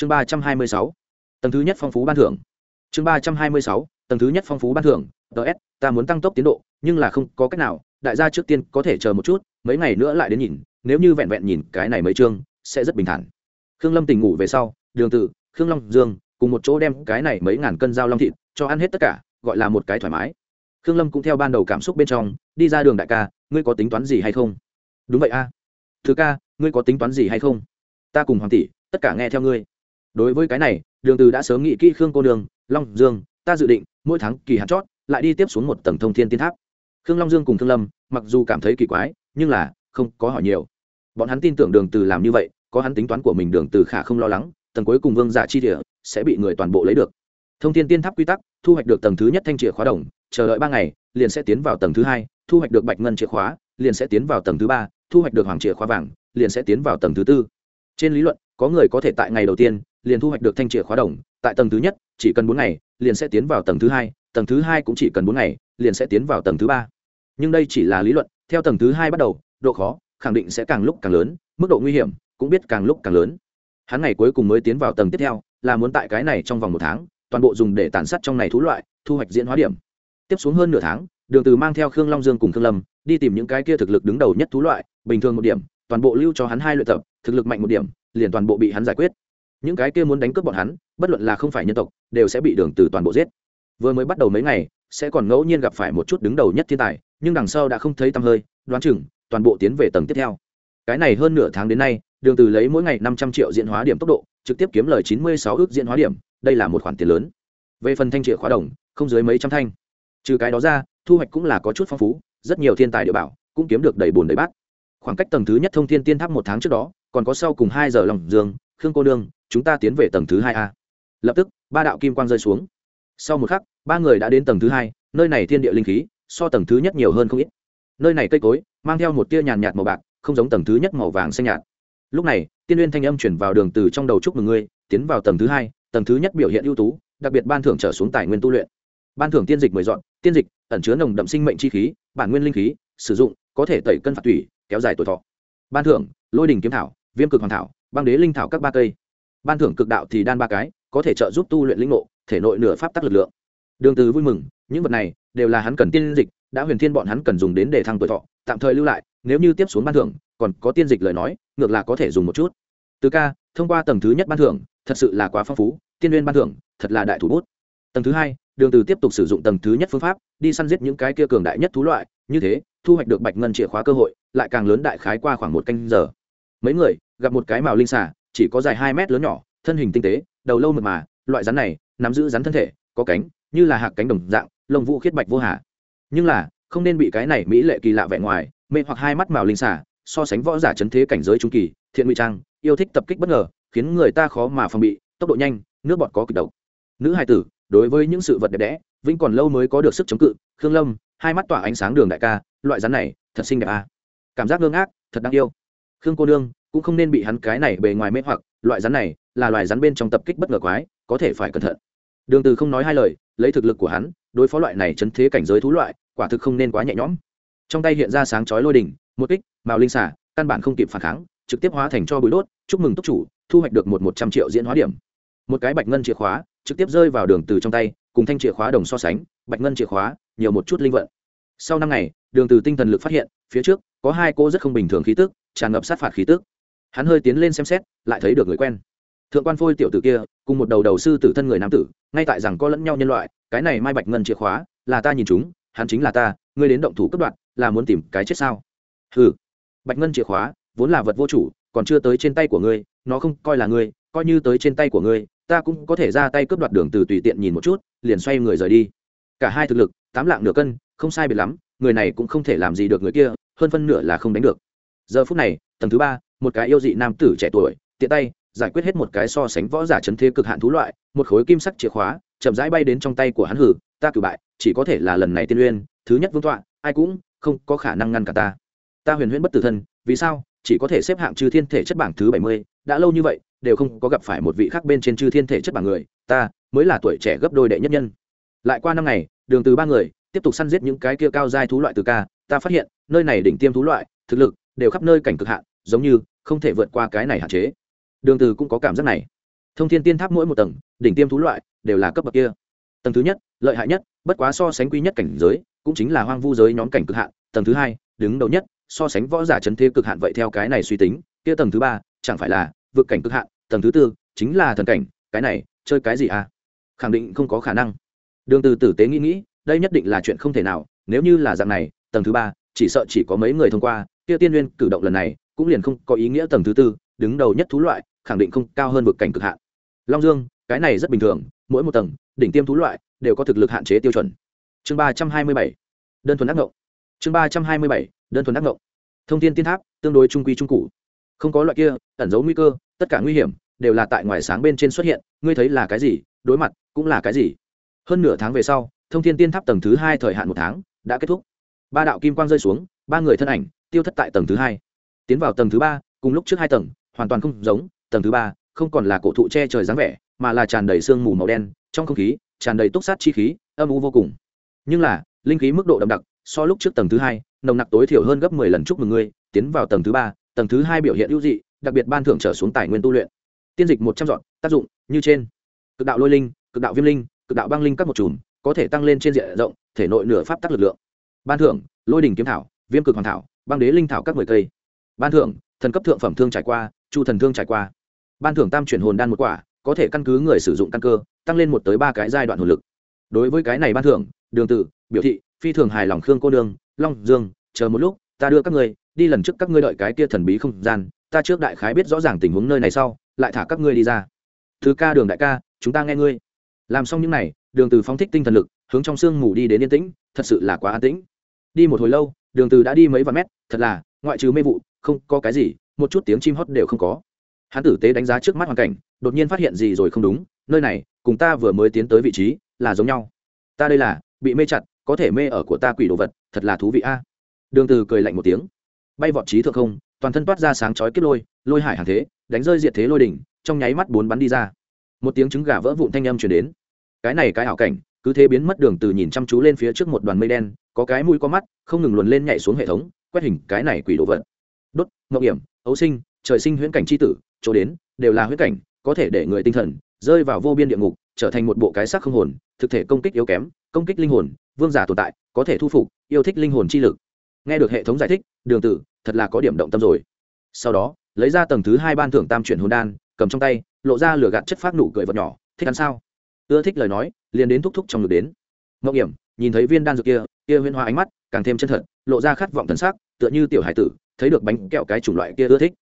chương ba trăm hai mươi sáu, tầng thứ nhất phong phú ban thưởng. Chương ba trăm hai mươi sáu, tầng thứ nhất phong phú ban thưởng. Ts ta muốn tăng tốc tiến độ, nhưng là không có cách nào, đại gia trước tiên có thể chờ một chút, mấy ngày nữa lại đến nhìn, nếu như vẹn vẹn nhìn cái này mấy chương, sẽ rất bình thản. Khương lâm tỉnh ngủ về sau, đường tự khương long, dương, cùng một chỗ đem cái này mấy ngàn cân dao long thịt cho ăn hết tất cả, gọi là một cái thoải mái. Khương lâm cũng theo ban đầu cảm xúc bên trong, đi ra đường đại ca, ngươi có tính toán gì hay không? Đúng vậy a. Thứ ca, ngươi có tính toán gì hay không? Ta cùng hoàng tỷ, tất cả nghe theo ngươi đối với cái này, đường từ đã sớm nghĩ kỹ khương cô đường long dương, ta dự định, mỗi tháng kỳ hạn chót, lại đi tiếp xuống một tầng thông thiên tiên tháp. Khương long dương cùng khương lâm, mặc dù cảm thấy kỳ quái, nhưng là, không có hỏi nhiều. Bọn hắn tin tưởng đường từ làm như vậy, có hắn tính toán của mình đường từ khả không lo lắng, tầng cuối cùng vương giả chi địa sẽ bị người toàn bộ lấy được. Thông thiên tiên tháp quy tắc, thu hoạch được tầng thứ nhất thanh chìa khóa đồng, chờ đợi ba ngày, liền sẽ tiến vào tầng thứ hai, thu hoạch được bạch ngân chìa khóa, liền sẽ tiến vào tầng thứ ba, thu hoạch được hoàng chìa khóa vàng, liền sẽ tiến vào tầng thứ tư. Trên lý luận, có người có thể tại ngày đầu tiên liền thu hoạch được thanh chìa khóa đồng, tại tầng thứ nhất, chỉ cần bốn ngày, liền sẽ tiến vào tầng thứ hai, tầng thứ hai cũng chỉ cần bốn ngày, liền sẽ tiến vào tầng thứ ba. Nhưng đây chỉ là lý luận, theo tầng thứ hai bắt đầu, độ khó, khẳng định sẽ càng lúc càng lớn, mức độ nguy hiểm cũng biết càng lúc càng lớn. Hắn ngày cuối cùng mới tiến vào tầng tiếp theo, là muốn tại cái này trong vòng một tháng, toàn bộ dùng để tàn sát trong này thú loại, thu hoạch diễn hóa điểm. Tiếp xuống hơn nửa tháng, đường từ mang theo khương long dương cùng khương lâm, đi tìm những cái kia thực lực đứng đầu nhất thú loại, bình thường một điểm, toàn bộ lưu cho hắn hai luyện tập, thực lực mạnh một điểm, liền toàn bộ bị hắn giải quyết những cái kia muốn đánh cướp bọn hắn, bất luận là không phải nhân tộc, đều sẽ bị đường từ toàn bộ giết. Vừa mới bắt đầu mấy ngày, sẽ còn ngẫu nhiên gặp phải một chút đứng đầu nhất thiên tài, nhưng đằng sau đã không thấy tăm hơi, đoán chừng, toàn bộ tiến về tầng tiếp theo. Cái này hơn nửa tháng đến nay, đường từ lấy mỗi ngày năm trăm triệu diễn hóa điểm tốc độ, trực tiếp kiếm lời chín mươi sáu ước diễn hóa điểm, đây là một khoản tiền lớn. Về phần thanh triệu khóa đồng, không dưới mấy trăm thanh. Trừ cái đó ra, thu hoạch cũng là có chút phong phú, rất nhiều thiên tài địa bảo cũng kiếm được đầy bùn đầy bát. Khoảng cách tầng thứ nhất thông thiên tiên tháp một tháng trước đó, còn có sau cùng hai giờ lòng dương khương cô nương, chúng ta tiến về tầng thứ hai a. Lập tức, ba đạo kim quang rơi xuống. Sau một khắc, ba người đã đến tầng thứ hai, nơi này thiên địa linh khí, so tầng thứ nhất nhiều hơn không ít. Nơi này cây cối, mang theo một tia nhàn nhạt màu bạc, không giống tầng thứ nhất màu vàng xanh nhạt. Lúc này, tiên liên thanh âm chuyển vào đường từ trong đầu chúc mừng ngươi, tiến vào tầng thứ hai, tầng thứ nhất biểu hiện ưu tú, đặc biệt ban thưởng trở xuống tài nguyên tu luyện. Ban thưởng tiên dịch mười dọn, tiên dịch, ẩn chứa nồng đậm sinh mệnh chi khí, bản nguyên linh khí, sử dụng, có thể tẩy cân phạt thủy, kéo dài tuổi thọ. Ban thưởng, lôi đình kiếm thảo, viêm cực hoàng thảo băng đế linh thảo các ba cây. Ban thưởng cực đạo thì đan ba cái, có thể trợ giúp tu luyện linh ngộ, thể nội nửa pháp tắc lực lượng. Đường từ vui mừng, những vật này đều là hắn cần tiên dịch, đã huyền thiên bọn hắn cần dùng đến để thăng tuổi thọ, tạm thời lưu lại, nếu như tiếp xuống ban thưởng, còn có tiên dịch lời nói, ngược là có thể dùng một chút. Từ ca, thông qua tầng thứ nhất ban thưởng, thật sự là quá phong phú, tiên nguyên ban thưởng, thật là đại thủ bút. Tầng thứ hai, đường từ tiếp tục sử dụng tầng thứ nhất phương pháp, đi săn giết những cái kia cường đại nhất thú loại, như thế, thu hoạch được bạch ngân chìa khóa cơ hội, lại càng lớn đại khái qua khoảng một canh giờ. Mấy người gặp một cái màu linh xà, chỉ có dài hai mét lớn nhỏ, thân hình tinh tế, đầu lâu mượt mà, loại rắn này, nắm giữ rắn thân thể, có cánh, như là hạc cánh đồng dạng, lông vũ khiết bạch vô hà. Nhưng là, không nên bị cái này mỹ lệ kỳ lạ vẻ ngoài, mê hoặc hai mắt màu linh xà, so sánh võ giả chấn thế cảnh giới trung kỳ, thiện ngụy trang, yêu thích tập kích bất ngờ, khiến người ta khó mà phòng bị, tốc độ nhanh, nước bọt có kịch độc. Nữ hai tử, đối với những sự vật đẹp đẽ, vĩnh còn lâu mới có được sức chống cự, khương lâm, hai mắt tỏa ánh sáng đường đại ca, loại rắn này, thật xinh đẹp à. cảm giác ngơ ngác, thật đáng yêu. Khương cô nương cũng không nên bị hắn cái này bề ngoài mê hoặc, loại rắn này là loài rắn bên trong tập kích bất ngờ quái, có thể phải cẩn thận. Đường từ không nói hai lời, lấy thực lực của hắn, đối phó loại này chấn thế cảnh giới thú loại, quả thực không nên quá nhẹ nhõm. Trong tay hiện ra sáng chói lôi đỉnh, một kích, màu linh xả căn bản không kịp phản kháng, trực tiếp hóa thành cho bụi đốt, chúc mừng túc chủ, thu hoạch được một một trăm triệu diễn hóa điểm. Một cái bạch ngân chìa khóa, trực tiếp rơi vào đường từ trong tay, cùng thanh chìa khóa đồng so sánh, bạch ngân chìa khóa, nhiều một chút linh vận. Sau năm ngày, đường từ tinh thần lực phát hiện, phía trước, có hai cô rất không bình thường khí tức, tràn ngập sát phạt khí tức hắn hơi tiến lên xem xét, lại thấy được người quen. Thượng quan phôi tiểu tử kia, cùng một đầu đầu sư tử thân người nam tử, ngay tại rằng có lẫn nhau nhân loại, cái này mai bạch ngân chìa khóa, là ta nhìn chúng, hắn chính là ta, ngươi đến động thủ cấp đoạn là muốn tìm cái chết sao? Ừ bạch ngân chìa khóa, vốn là vật vô chủ, còn chưa tới trên tay của ngươi, nó không coi là ngươi, coi như tới trên tay của ngươi, ta cũng có thể ra tay cướp đoạt đường từ tùy tiện nhìn một chút, liền xoay người rời đi. Cả hai thực lực, tám lạng nửa cân, không sai biệt lắm, người này cũng không thể làm gì được người kia, hơn phân nửa là không đánh được. Giờ phút này, tầng thứ ba một cái yêu dị nam tử trẻ tuổi, tiện tay giải quyết hết một cái so sánh võ giả chấn thế cực hạn thú loại, một khối kim sắc chìa khóa, chậm rãi bay đến trong tay của hắn hử, ta cử bại, chỉ có thể là lần này tiên uyên, thứ nhất vương tọa, ai cũng không có khả năng ngăn cả ta. Ta huyền huyễn bất tử thân, vì sao chỉ có thể xếp hạng chư thiên thể chất bảng thứ bảy mươi? Đã lâu như vậy, đều không có gặp phải một vị khác bên trên chư thiên thể chất bảng người, ta mới là tuổi trẻ gấp đôi đệ nhất nhân. Lại qua năm ngày, đường từ ba người tiếp tục săn giết những cái kia cao giai thú loại từ ca, ta phát hiện nơi này đỉnh tiêm thú loại, thực lực đều khắp nơi cảnh cực hạn giống như không thể vượt qua cái này hạn chế. Đường từ cũng có cảm giác này. Thông thiên tiên tháp mỗi một tầng, đỉnh tiêm thú loại, đều là cấp bậc kia. Tầng thứ nhất, lợi hại nhất, bất quá so sánh quy nhất cảnh giới, cũng chính là hoang vu giới nhóm cảnh cực hạn. Tầng thứ hai, đứng đầu nhất, so sánh võ giả chấn thế cực hạn vậy theo cái này suy tính. Kia tầng thứ ba, chẳng phải là vượt cảnh cực hạn, tầng thứ tư, chính là thần cảnh. Cái này, chơi cái gì à? Khẳng định không có khả năng. Đường từ tử tế nghĩ nghĩ, đây nhất định là chuyện không thể nào. Nếu như là dạng này, tầng thứ ba, chỉ sợ chỉ có mấy người thông qua. Kia tiên nguyên cử động lần này cũng liền không có ý nghĩa tầng thứ tư, đứng đầu nhất thú loại, khẳng định không cao hơn vực cảnh cực hạn. Long dương, cái này rất bình thường, mỗi một tầng, đỉnh tiêm thú loại, đều có thực lực hạn chế tiêu chuẩn. Chương ba trăm hai mươi bảy, đơn thuần ác ngộng. Chương ba trăm hai mươi bảy, đơn thuần ác ngộng. Thông tin tiên tháp, tương đối trung quy trung cụ. Không có loại kia, ẩn giấu nguy cơ, tất cả nguy hiểm, đều là tại ngoài sáng bên trên xuất hiện, ngươi thấy là cái gì, đối mặt, cũng là cái gì. Hơn nửa tháng về sau, thông thiên tiên tháp tầng thứ hai thời hạn một tháng, đã kết thúc. Ba đạo kim quang rơi xuống, ba người thân ảnh, tiêu thất tại tầng thứ hai tiến vào tầng thứ ba, cùng lúc trước hai tầng, hoàn toàn không giống, tầng thứ ba không còn là cổ thụ che trời dáng vẻ, mà là tràn đầy sương mù màu đen, trong không khí tràn đầy túc sát chi khí, âm u vô cùng. Nhưng là, linh khí mức độ đậm đặc, so lúc trước tầng thứ hai, nồng nặc tối thiểu hơn gấp mười lần chúc mừng ngươi, tiến vào tầng thứ ba, tầng thứ hai biểu hiện ưu dị, đặc biệt ban thưởng trở xuống tài nguyên tu luyện. Tiên dịch một trăm dọn, tác dụng, như trên. Cực đạo lôi linh, cực đạo viêm linh, cực đạo băng linh các một chùm, có thể tăng lên trên diện rộng, thể nội nửa pháp tắc lực lượng. Ban thưởng, lôi đình kiếm thảo, viêm cực hoàng thảo, băng đế linh thảo các mười cây ban thưởng thần cấp thượng phẩm thương trải qua chu thần thương trải qua. Ban thưởng tam chuyển hồn đan một quả có thể căn cứ người sử dụng căn cơ tăng lên một tới ba cái giai đoạn hồn lực. Đối với cái này ban thưởng đường tử biểu thị phi thường hài lòng khương cô đường long dương chờ một lúc ta đưa các ngươi đi lần trước các ngươi đợi cái kia thần bí không gian ta trước đại khái biết rõ ràng tình huống nơi này sau lại thả các ngươi đi ra. Thứ ca đường đại ca chúng ta nghe ngươi. Làm xong những này, đường từ phóng thích tinh thần lực hướng trong sương mù đi đến yên tĩnh thật sự là quá an tĩnh. Đi một hồi lâu đường từ đã đi mấy vạn mét thật là ngoại trừ mê vụ không có cái gì, một chút tiếng chim hót đều không có. Hắn tử tế đánh giá trước mắt hoàn cảnh, đột nhiên phát hiện gì rồi không đúng, nơi này, cùng ta vừa mới tiến tới vị trí, là giống nhau. Ta đây là, bị mê chặt, có thể mê ở của ta quỷ đồ vật, thật là thú vị a. Đường từ cười lạnh một tiếng. Bay vọt trí thượng không, toàn thân toát ra sáng chói kết lôi lôi hải hàng thế, đánh rơi diệt thế lôi đỉnh, trong nháy mắt bốn bắn đi ra. Một tiếng trứng gà vỡ vụn thanh âm truyền đến. Cái này cái ảo cảnh, cứ thế biến mất đường từ nhìn chăm chú lên phía trước một đoàn mây đen, có cái mũi có mắt, không ngừng luồn lên nhảy xuống hệ thống, quét hình cái này quỷ đồ vật đốt ngọc hiểm, ấu sinh, trời sinh huyễn cảnh chi tử, chỗ đến, đều là huyễn cảnh, có thể để người tinh thần rơi vào vô biên địa ngục, trở thành một bộ cái xác không hồn, thực thể công kích yếu kém, công kích linh hồn, vương giả tồn tại, có thể thu phục, yêu thích linh hồn chi lực. Nghe được hệ thống giải thích, đường tử, thật là có điểm động tâm rồi. Sau đó, lấy ra tầng thứ hai ban thưởng tam chuyển hồn đan, cầm trong tay, lộ ra lửa gạt chất phát nụ cười vật nhỏ, thích ăn sao? Ưa thích lời nói, liền đến thúc thúc trong ngực đến. Ngọc hiểm, nhìn thấy viên đan dược kia kia huyên hoa ánh mắt, càng thêm chân thật, lộ ra khát vọng thần sắc, tựa như tiểu hải tử thấy được bánh kẹo cái chủng loại kia ưa thích.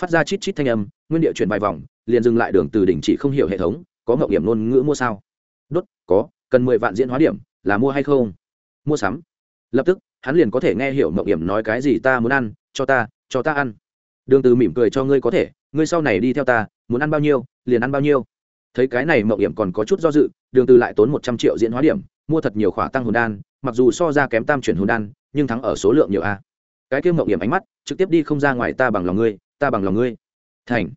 Phát ra chít chít thanh âm, nguyên địa chuyển vài vòng, liền dừng lại đường từ đỉnh chỉ không hiểu hệ thống, có ngọc hiểm ngôn ngữ mua sao. Đốt, có, cần mười vạn diễn hóa điểm, là mua hay không? Mua sắm. Lập tức, hắn liền có thể nghe hiểu ngọc hiểm nói cái gì ta muốn ăn, cho ta cho ta ăn. Đường từ mỉm cười cho ngươi có thể, ngươi sau này đi theo ta, muốn ăn bao nhiêu, liền ăn bao nhiêu. Thấy cái này mậu hiểm còn có chút do dự, đường từ lại tốn một trăm triệu diễn hóa điểm, mua thật nhiều khỏa tăng hồn đan, mặc dù so ra kém tam chuyển hồn đan, nhưng thắng ở số lượng nhiều a cái kia mậu điểm ánh mắt, trực tiếp đi không ra ngoài, ta bằng lòng ngươi, ta bằng lòng ngươi. Thành.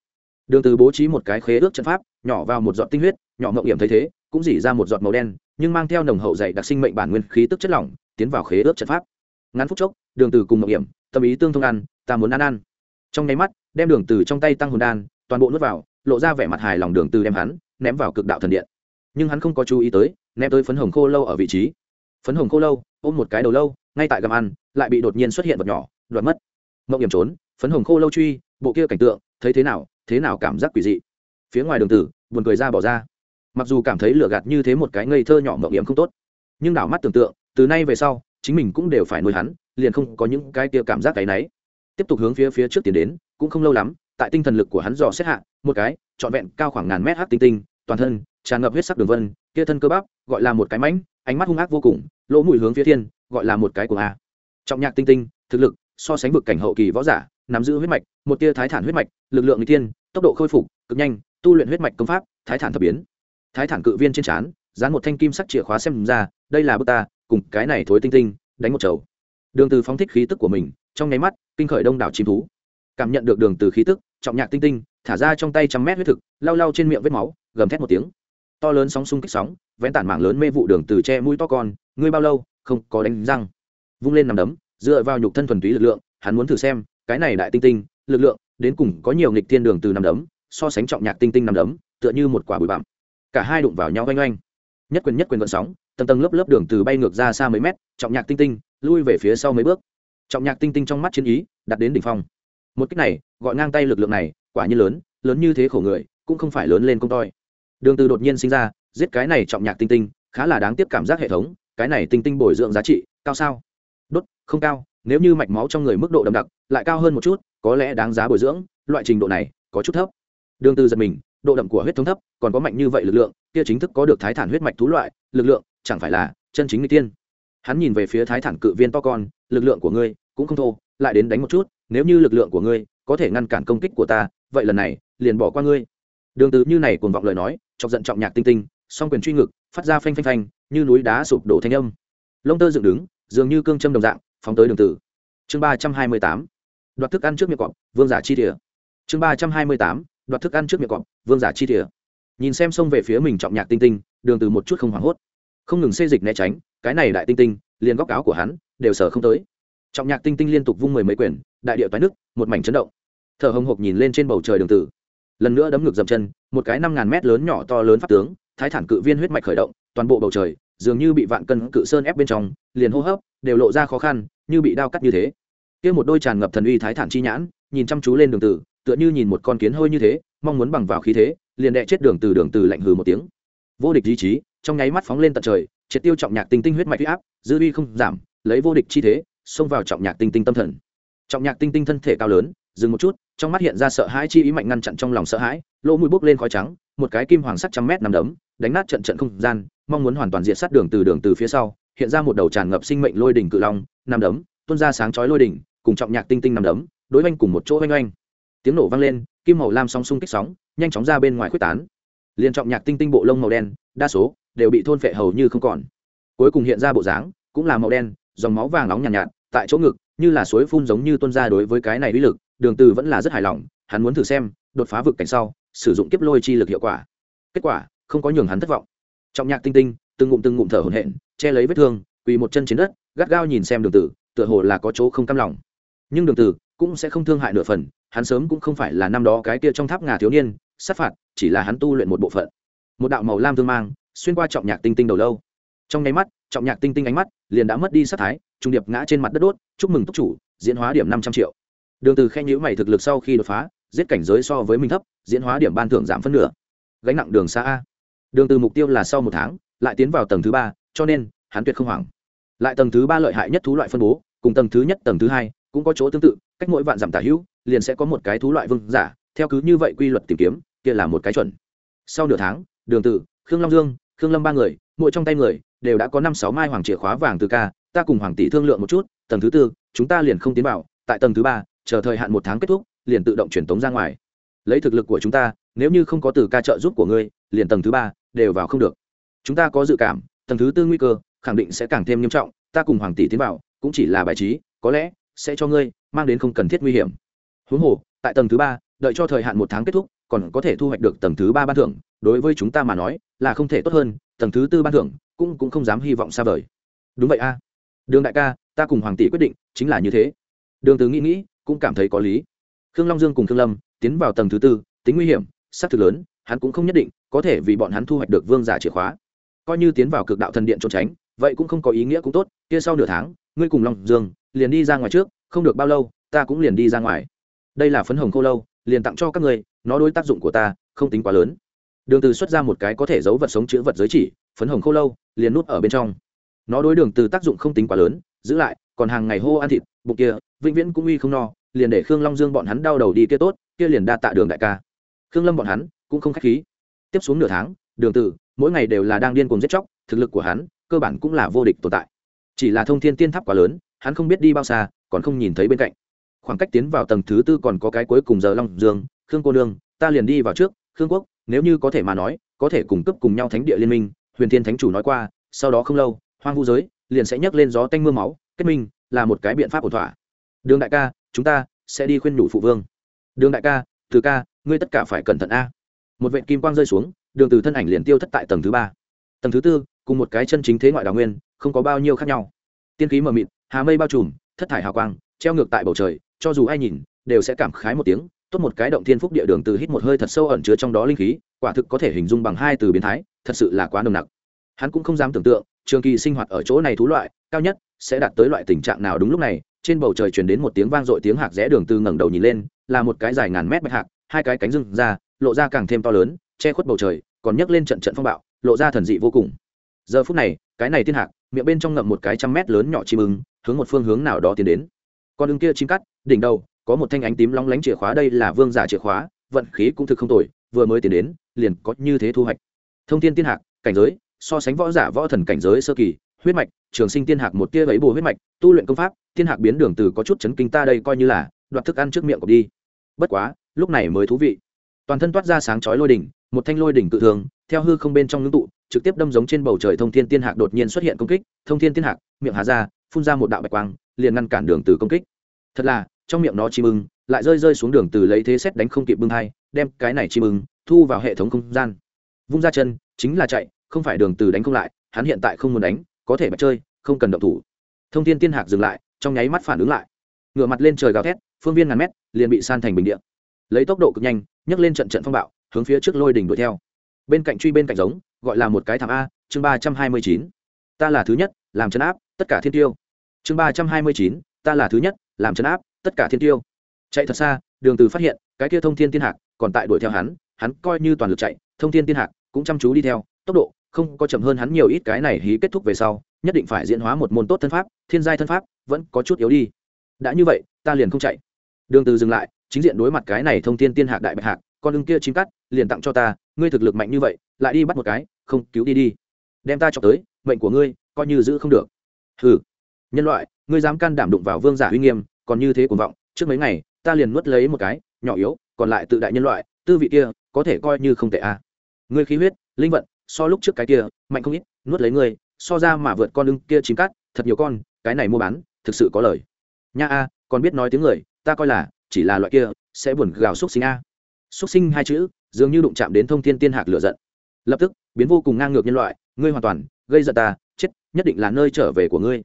Đường từ bố trí một cái khế ước trận pháp, nhỏ vào một giọt tinh huyết, nhỏ mậu điểm thấy thế, cũng dỉ ra một giọt màu đen, nhưng mang theo nồng hậu dày đặc sinh mệnh bản nguyên khí tức chất lỏng, tiến vào khế ước trận pháp. Ngắn phút chốc, đường từ cùng mậu điểm tâm ý tương thông ăn, ta muốn ăn ăn. Trong nháy mắt, đem đường từ trong tay tăng hồn đan, toàn bộ nuốt vào, lộ ra vẻ mặt hài lòng đường từ đem hắn ném vào cực đạo thần điện. Nhưng hắn không có chú ý tới, ném tới phấn hồng khô lâu ở vị trí. Phấn hồng khô lâu, ôm một cái đầu lâu ngay tại gầm ăn, lại bị đột nhiên xuất hiện vật nhỏ, đoạt mất. Mộng hiểm trốn, phấn hồng khô lâu truy, bộ kia cảnh tượng, thấy thế nào thế nào cảm giác quỷ dị. Phía ngoài đường tử, buồn cười ra bỏ ra. Mặc dù cảm thấy lửa gạt như thế một cái ngây thơ nhỏ mộng hiểm không tốt, nhưng đảo mắt tưởng tượng, từ nay về sau, chính mình cũng đều phải nuôi hắn, liền không có những cái kia cảm giác cái náy. Tiếp tục hướng phía phía trước tiến đến, cũng không lâu lắm, tại tinh thần lực của hắn dò xét hạ, một cái, trọn vẹn cao khoảng ngàn mét hắc tinh tinh, toàn thân, tràn ngập huyết sắc đường vân kia thân cơ bắp, gọi là một cái mãnh, ánh mắt hung ác vô cùng, lỗ mũi hướng phía thiên, gọi là một cái của a. Trọng nhạc tinh tinh, thực lực, so sánh vực cảnh hậu kỳ võ giả, nắm giữ huyết mạch, một tia thái thản huyết mạch, lực lượng n tiên tốc độ khôi phục, cực nhanh, tu luyện huyết mạch công pháp, thái thản thập biến. Thái thản cự viên trên trán, dán một thanh kim sắc chìa khóa xem ra, đây là bức ta, cùng cái này thối tinh tinh, đánh một chầu. Đường từ phóng thích khí tức của mình, trong nháy mắt, kinh khởi đông đảo chim thú. Cảm nhận được đường từ khí tức, trọng nhạc tinh tinh, thả ra trong tay trăm mét huyết thực, lau lau trên miệng vết máu, gầm thét một tiếng to lớn sóng xung kích sóng, vén tản mảng lớn mê vụ đường từ che mũi to con, ngươi bao lâu, không có đánh răng. Vung lên nằm đấm, dựa vào nhục thân thuần túy lực lượng, hắn muốn thử xem, cái này đại tinh tinh, lực lượng, đến cùng có nhiều nghịch thiên đường từ nằm đấm, so sánh trọng nhạc tinh tinh nằm đấm, tựa như một quả bụi bặm. Cả hai đụng vào nhau oanh oanh. Nhất quyền nhất quyền vận sóng, tầng tầng lớp lớp đường từ bay ngược ra xa mấy mét, trọng nhạc tinh tinh, lui về phía sau mấy bước. Trọng nhạc tinh tinh trong mắt chiến ý đặt đến đỉnh phong. Một cách này gọi ngang tay lực lượng này, quả như lớn lớn như thế khổ người, cũng không phải lớn lên công toi đường từ đột nhiên sinh ra, giết cái này trọng nhạc tinh tinh, khá là đáng tiếc cảm giác hệ thống, cái này tinh tinh bồi dưỡng giá trị, cao sao? Đốt, không cao, nếu như mạch máu trong người mức độ đậm đặc, lại cao hơn một chút, có lẽ đáng giá bồi dưỡng, loại trình độ này, có chút thấp. Đường từ giật mình, độ đậm của huyết thống thấp, còn có mạnh như vậy lực lượng, kia chính thức có được thái thản huyết mạch thú loại, lực lượng, chẳng phải là chân chính người tiên. Hắn nhìn về phía thái thản cự viên to con, lực lượng của ngươi cũng không thô, lại đến đánh một chút, nếu như lực lượng của ngươi có thể ngăn cản công kích của ta, vậy lần này liền bỏ qua ngươi. Đường từ như này cuồng vọng lời nói chọc giận trọng nhạc tinh tinh, song quyền truy ngực, phát ra phanh phanh phanh, như núi đá sụp đổ thanh âm. Lông tơ dựng đứng, dường như cương châm đồng dạng, phóng tới đường tử. Chương ba trăm hai mươi tám, đoạt thức ăn trước miệng cọp, vương giả chi tỉa chương ba trăm hai mươi tám, đoạt thức ăn trước miệng cọp, vương giả chi tỉa nhìn xem xông về phía mình trọng nhạc tinh tinh, đường từ một chút không hoảng hốt. Không ngừng xê dịch né tránh, cái này đại tinh tinh, liền góc áo của hắn, đều sở không tới. Trọng nhạc tinh tinh liên tục vung mười mấy quyền, đại địa toái nước, một mảnh chấn động. Thở hồng hộc nhìn lên trên bầu trời đường tử lần nữa đấm ngược dậm chân, một cái năm ngàn mét lớn nhỏ to lớn pháp tướng, thái thản cự viên huyết mạch khởi động, toàn bộ bầu trời, dường như bị vạn cân cự sơn ép bên trong, liền hô hấp, đều lộ ra khó khăn, như bị đao cắt như thế. Kia một đôi tràn ngập thần uy thái thản chi nhãn, nhìn chăm chú lên đường tử, tựa như nhìn một con kiến hơi như thế, mong muốn bằng vào khí thế, liền đệ chết đường từ đường từ lạnh hừ một tiếng. Vô địch ý chí, trong nháy mắt phóng lên tận trời, triệt tiêu trọng nhạc tinh tinh huyết mạch huy áp, dư uy không giảm, lấy vô địch chi thế, xông vào trọng nhạc tinh tinh tâm thần. Trọng nhạc tinh tinh thân thể cao lớn, dừng một chút trong mắt hiện ra sợ hãi chi ý mạnh ngăn chặn trong lòng sợ hãi lỗ mũi bốc lên khói trắng một cái kim hoàng sắt trăm mét nằm đấm đánh nát trận trận không gian mong muốn hoàn toàn diện sát đường từ đường từ phía sau hiện ra một đầu tràn ngập sinh mệnh lôi đỉnh cự long nằm đấm tuôn ra sáng chói lôi đỉnh cùng trọng nhạc tinh tinh nằm đấm đối oanh cùng một chỗ oanh oanh. Tiếng nổ vang lên kim màu lam song sung kích sóng nhanh chóng ra bên ngoài khuếch tán. Liên trọng nhạc tinh tinh bộ lông màu đen đa số đều bị thôn phệ hầu như không còn. Cuối cùng hiện ra bộ dáng cũng là màu đen dòng máu vàng nóng nhàn nhạt, nhạt tại chỗ ngực như là suối phun giống như tuôn ra đối với cái này uy lực đường từ vẫn là rất hài lòng, hắn muốn thử xem, đột phá vực cảnh sau, sử dụng kiếp lôi chi lực hiệu quả. Kết quả, không có nhường hắn thất vọng. Trọng nhạc tinh tinh, từng ngụm từng ngụm thở hổn hển, che lấy vết thương, quỳ một chân trên đất, gắt gao nhìn xem đường tử tựa hồ là có chỗ không cam lòng. Nhưng đường tử cũng sẽ không thương hại nửa phần, hắn sớm cũng không phải là năm đó cái kia trong tháp ngà thiếu niên, sát phạt, chỉ là hắn tu luyện một bộ phận. Một đạo màu lam thương mang, xuyên qua trọng nhạc tinh tinh đầu lâu. Trong nháy mắt, trọng nhạc tinh tinh ánh mắt liền đã mất đi sát thái, trung điệp ngã trên mặt đất đốt, chúc mừng túc chủ, diễn hóa điểm năm trăm triệu đường từ khen nhữ mày thực lực sau khi đột phá giết cảnh giới so với mình thấp diễn hóa điểm ban thưởng giảm phân nửa. Gánh nặng đường xa a. Đường từ mục tiêu là sau một tháng lại tiến vào tầng thứ ba cho nên hắn tuyệt không hoảng. Lại tầng thứ ba lợi hại nhất thú loại phân bố cùng tầng thứ nhất tầng thứ hai cũng có chỗ tương tự cách mỗi vạn giảm tả hữu liền sẽ có một cái thú loại vương giả theo cứ như vậy quy luật tìm kiếm kia là một cái chuẩn. Sau nửa tháng đường từ, khương long dương khương lâm ba người mỗi trong tay người đều đã có năm sáu mai hoàng chìa khóa vàng từ ca ta cùng hoàng tỷ thương lượng một chút tầng thứ tư chúng ta liền không tiến vào tại tầng thứ ba chờ thời hạn một tháng kết thúc, liền tự động truyền tống ra ngoài. Lấy thực lực của chúng ta, nếu như không có từ ca trợ giúp của ngươi, liền tầng thứ ba đều vào không được. Chúng ta có dự cảm, tầng thứ tư nguy cơ, khẳng định sẽ càng thêm nghiêm trọng, ta cùng hoàng tỷ tiến vào, cũng chỉ là bài trí, có lẽ sẽ cho ngươi mang đến không cần thiết nguy hiểm. Huống hồ, tại tầng thứ ba, đợi cho thời hạn một tháng kết thúc, còn có thể thu hoạch được tầng thứ ba ban thưởng, đối với chúng ta mà nói, là không thể tốt hơn, tầng thứ tư ban thưởng cũng cũng không dám hy vọng xa vời. Đúng vậy a. Đường đại ca, ta cùng hoàng tỷ quyết định chính là như thế. Đường tứ nghĩ nghĩ cũng cảm thấy có lý. Khương long dương cùng khương lâm tiến vào tầng thứ tư, tính nguy hiểm, xác thực lớn, hắn cũng không nhất định có thể vì bọn hắn thu hoạch được vương giả chìa khóa. Coi như tiến vào cực đạo thần điện trốn tránh, vậy cũng không có ý nghĩa cũng tốt, kia sau nửa tháng, ngươi cùng long dương liền đi ra ngoài trước, không được bao lâu, ta cũng liền đi ra ngoài. Đây là phấn hồng khô lâu, liền tặng cho các ngươi, nó đối tác dụng của ta không tính quá lớn. Đường từ xuất ra một cái có thể giấu vật sống chứa vật giới chỉ, phấn hồng khô lâu, liền nút ở bên trong. Nó đối đường từ tác dụng không tính quá lớn, giữ lại, còn hàng ngày hô ăn thịt, bụng kia vĩnh viễn cũng uy không no, liền để khương long dương bọn hắn đau đầu đi kia tốt, kia liền đa tạ đường đại ca. Khương lâm bọn hắn cũng không khách khí. Tiếp xuống nửa tháng, đường Tử, mỗi ngày đều là đang điên cuồng giết chóc, thực lực của hắn cơ bản cũng là vô địch tồn tại. Chỉ là thông thiên tiên tháp quá lớn, hắn không biết đi bao xa, còn không nhìn thấy bên cạnh. Khoảng cách tiến vào tầng thứ tư còn có cái cuối cùng giờ long dương, khương cô nương, ta liền đi vào trước, khương quốc, nếu như có thể mà nói, có thể cùng cấp cùng nhau thánh địa liên minh, huyền thiên thánh chủ nói qua, sau đó không lâu, hoang vu giới liền sẽ nhấc lên gió tanh mưa máu, kết minh, là một cái biện pháp ổn thỏa đường đại ca, chúng ta sẽ đi khuyên nhủ phụ vương. Đường đại ca, từ ca, ngươi tất cả phải cẩn thận a. Một vệ kim quang rơi xuống, đường từ thân ảnh liền tiêu thất tại tầng thứ ba. Tầng thứ tư, cùng một cái chân chính thế ngoại đào nguyên, không có bao nhiêu khác nhau. Tiên khí mờ mịt, hà mây bao trùm, thất thải hào quang, treo ngược tại bầu trời, cho dù ai nhìn, đều sẽ cảm khái một tiếng, tốt một cái động thiên phúc địa đường từ hít một hơi thật sâu ẩn chứa trong đó linh khí, quả thực có thể hình dung bằng hai từ biến thái, thật sự là quá nồng nặc. Hắn cũng không dám tưởng tượng, trường kỳ sinh hoạt ở chỗ này thú loại, cao nhất sẽ đạt tới loại tình trạng nào đúng lúc này, trên bầu trời truyền đến một tiếng vang dội tiếng hạc rẽ đường từ ngẩng đầu nhìn lên, là một cái dài ngàn mét bạch hạc, hai cái cánh rừng ra, lộ ra càng thêm to lớn, che khuất bầu trời, còn nhấc lên trận trận phong bạo, lộ ra thần dị vô cùng. Giờ phút này, cái này tiên hạc, miệng bên trong ngậm một cái trăm mét lớn nhỏ chim ưng, hướng một phương hướng nào đó tiến đến. Con ưng kia chim cắt, đỉnh đầu, có một thanh ánh tím long lánh chìa khóa, đây là vương giả chìa khóa, vận khí cũng thực không tồi, vừa mới tiến đến, liền có như thế thu hoạch. Thông tin tiên hạc, cảnh giới, so sánh võ giả võ thần cảnh giới sơ kỳ huyết mạch, trường sinh tiên hạc một tia ấy bù huyết mạch, tu luyện công pháp, tiên hạc biến đường từ có chút chấn kinh ta đây coi như là, đoạt thức ăn trước miệng của đi. Bất quá, lúc này mới thú vị. Toàn thân toát ra sáng chói lôi đỉnh, một thanh lôi đỉnh tự thường, theo hư không bên trong ngưng tụ, trực tiếp đâm giống trên bầu trời thông thiên tiên hạc đột nhiên xuất hiện công kích, thông thiên tiên hạc, miệng hà ra, phun ra một đạo bạch quang, liền ngăn cản đường từ công kích. Thật là, trong miệng nó chim ưng, lại rơi rơi xuống đường từ lấy thế xét đánh không kịp bưng hai, đem cái này chim ưng, thu vào hệ thống không gian. Vung ra chân, chính là chạy, không phải đường từ đánh không lại, hắn hiện tại không muốn đánh có thể bạch chơi, không cần động thủ. Thông thiên tiên hạc dừng lại, trong nháy mắt phản ứng lại. Ngửa mặt lên trời gào thét, phương viên ngàn mét, liền bị san thành bình địa. Lấy tốc độ cực nhanh, nhấc lên trận trận phong bạo, hướng phía trước lôi đỉnh đuổi theo. Bên cạnh truy bên cạnh giống, gọi là một cái thảm a, chương ba trăm hai mươi chín. Ta là thứ nhất, làm chấn áp, tất cả thiên tiêu. Chương ba trăm hai mươi chín, ta là thứ nhất, làm chấn áp, tất cả thiên tiêu. Chạy thật xa, đường từ phát hiện, cái kia thông thiên tiên hạc còn tại đuổi theo hắn hắn coi như toàn lực chạy, thông thiên tiên hạc cũng chăm chú đi theo, tốc độ không có chậm hơn hắn nhiều ít cái này hí kết thúc về sau, nhất định phải diễn hóa một môn tốt thân pháp, thiên giai thân pháp, vẫn có chút yếu đi. Đã như vậy, ta liền không chạy. Đường từ dừng lại, chính diện đối mặt cái này thông thiên tiên hạc đại bạch hạc, con lưng kia chim cắt, liền tặng cho ta, ngươi thực lực mạnh như vậy, lại đi bắt một cái, không, cứu đi đi. Đem ta cho tới, mệnh của ngươi, coi như giữ không được. Hừ. Nhân loại, ngươi dám can đảm đụng vào vương giả uy nghiêm, còn như thế cuồng vọng, trước mấy ngày, ta liền nuốt lấy một cái, nhỏ yếu, còn lại tự đại nhân loại, tư vị kia, có thể coi như không tệ a à. ngươi khí huyết, linh vận so lúc trước cái kia, mạnh không ít, nuốt lấy ngươi so ra mà vượt con ưng kia chín cắt thật nhiều con, cái này mua bán, thực sự có lời. Nha a, còn biết nói tiếng người, ta coi là, chỉ là loại kia, sẽ buồn gào xúc sinh a. Xúc sinh hai chữ, dường như đụng chạm đến thông thiên tiên hạc lửa giận. Lập tức, biến vô cùng ngang ngược nhân loại, ngươi hoàn toàn, gây giận ta, chết, nhất định là nơi trở về của ngươi.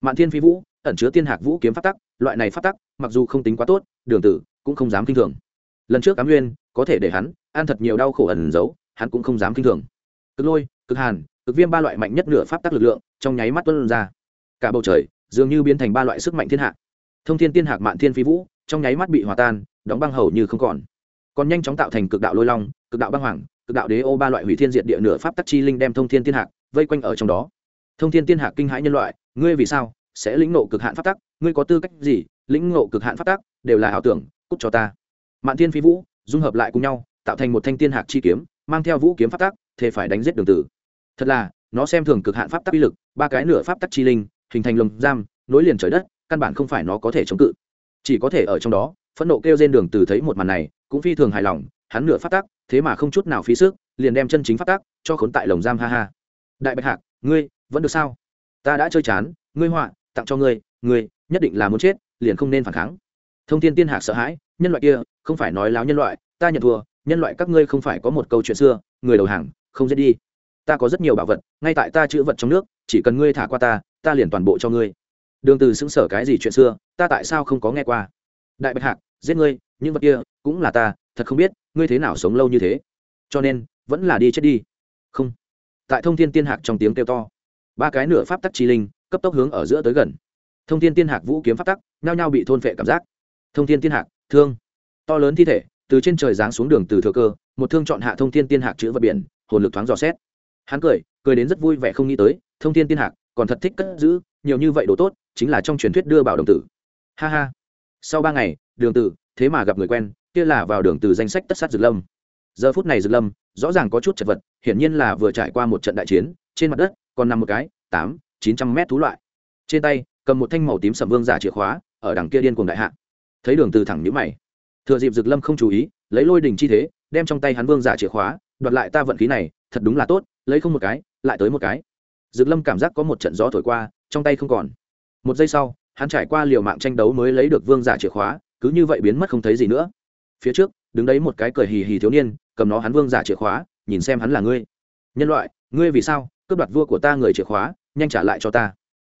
Mạn thiên phi vũ, ẩn chứa tiên hạc vũ kiếm phát tắc, loại này phát tắc, mặc dù không tính quá tốt, đường tử, cũng không dám kinh thường. Lần trước cám nguyên, có thể để hắn ăn thật nhiều đau khổ ẩn giấu, hắn cũng không dám kinh thường cực lôi, cực hàn, cực viêm ba loại mạnh nhất nửa pháp tắc lực lượng, trong nháy mắt tuân ra. Cả bầu trời dường như biến thành ba loại sức mạnh thiên hạ. Thông thiên tiên hạc mạn thiên phi vũ, trong nháy mắt bị hòa tan, đóng băng hầu như không còn. Còn nhanh chóng tạo thành cực đạo lôi long, cực đạo băng hoàng, cực đạo đế ô ba loại hủy thiên diệt địa nửa pháp tắc chi linh đem thông thiên tiên hạc vây quanh ở trong đó. Thông thiên tiên hạc kinh hãi nhân loại, ngươi vì sao sẽ lĩnh nộ cực hạn pháp tắc? Ngươi có tư cách gì lĩnh ngộ cực hạn pháp tắc? Đều là ảo tưởng, cút cho ta. Mạn thiên phi vũ, dung hợp lại cùng nhau, tạo thành một thanh tiên hạc chi kiếm, mang theo vũ kiếm pháp tắc thế phải đánh giết đường tử. Thật là, nó xem thường cực hạn pháp tắc uy lực, ba cái nửa pháp tắc chi linh, hình thành lồng giam, nối liền trời đất, căn bản không phải nó có thể chống cự. Chỉ có thể ở trong đó, phẫn nộ kêu trên đường từ thấy một màn này, cũng phi thường hài lòng, hắn nửa phát tác thế mà không chút nào phí sức, liền đem chân chính phát tác cho khốn tại lồng giam ha ha. Đại bạch hạc, ngươi, vẫn được sao? Ta đã chơi chán, ngươi họa, tặng cho ngươi ngươi, nhất định là muốn chết, liền không nên phản kháng. Thông tin tiên hạc sợ hãi, nhân loại kia, không phải nói láo nhân loại, ta nhận thua, nhân loại các ngươi không phải có một câu chuyện xưa, người đầu hàng không giết đi. Ta có rất nhiều bảo vật, ngay tại ta chữ vật trong nước, chỉ cần ngươi thả qua ta ta liền toàn bộ cho ngươi. Đường từ xứng sở cái gì chuyện xưa, ta tại sao không có nghe qua? Đại bạch hạc, giết ngươi, những vật kia, cũng là ta, thật không biết, ngươi thế nào sống lâu như thế. Cho nên, vẫn là đi chết đi. Không. Tại thông thiên tiên hạc trong tiếng kêu to, ba cái nửa pháp tắc chi linh, cấp tốc hướng ở giữa tới gần. Thông thiên tiên hạc vũ kiếm pháp tắc, nhao nhao bị thôn phệ cảm giác. Thông thiên tiên hạc, thương. To lớn thi thể, từ trên trời giáng xuống đường từ thừa cơ, một thương chọn hạ thông thiên tiên hạc chữ vật biển hồn lực thoáng dò xét. Hắn cười cười đến rất vui vẻ không nghĩ tới, thông thiên tiên hạc, còn thật thích cất giữ, nhiều như vậy đồ tốt, chính là trong truyền thuyết đưa bảo đồng tử. Ha ha. Sau ba ngày, đường tử, thế mà gặp người quen, kia là vào đường từ danh sách tất sát dược lâm. Giờ phút này dược lâm, rõ ràng có chút chật vật, hiển nhiên là vừa trải qua một trận đại chiến, trên mặt đất, còn nằm một cái, tám, chín trăm mét thú loại. Trên tay, cầm một thanh màu tím sầm vương giả chìa khóa, ở đằng kia điên cùng đại hạ. Thấy đường từ thẳng nhíu mày. Thừa dịp dược lâm không chú ý, lấy lôi đỉnh chi thế, đem trong tay hắn vương giả chìa khóa đoạt lại ta vận khí này, thật đúng là tốt, lấy không một cái, lại tới một cái. Dược lâm cảm giác có một trận gió thổi qua, trong tay không còn. Một giây sau, hắn trải qua liều mạng tranh đấu mới lấy được vương giả chìa khóa, cứ như vậy biến mất không thấy gì nữa. Phía trước, đứng đấy một cái cười hì hì thiếu niên, cầm nó hắn vương giả chìa khóa, nhìn xem hắn là ngươi. Nhân loại, ngươi vì sao, cướp đoạt vua của ta người chìa khóa, nhanh trả lại cho ta.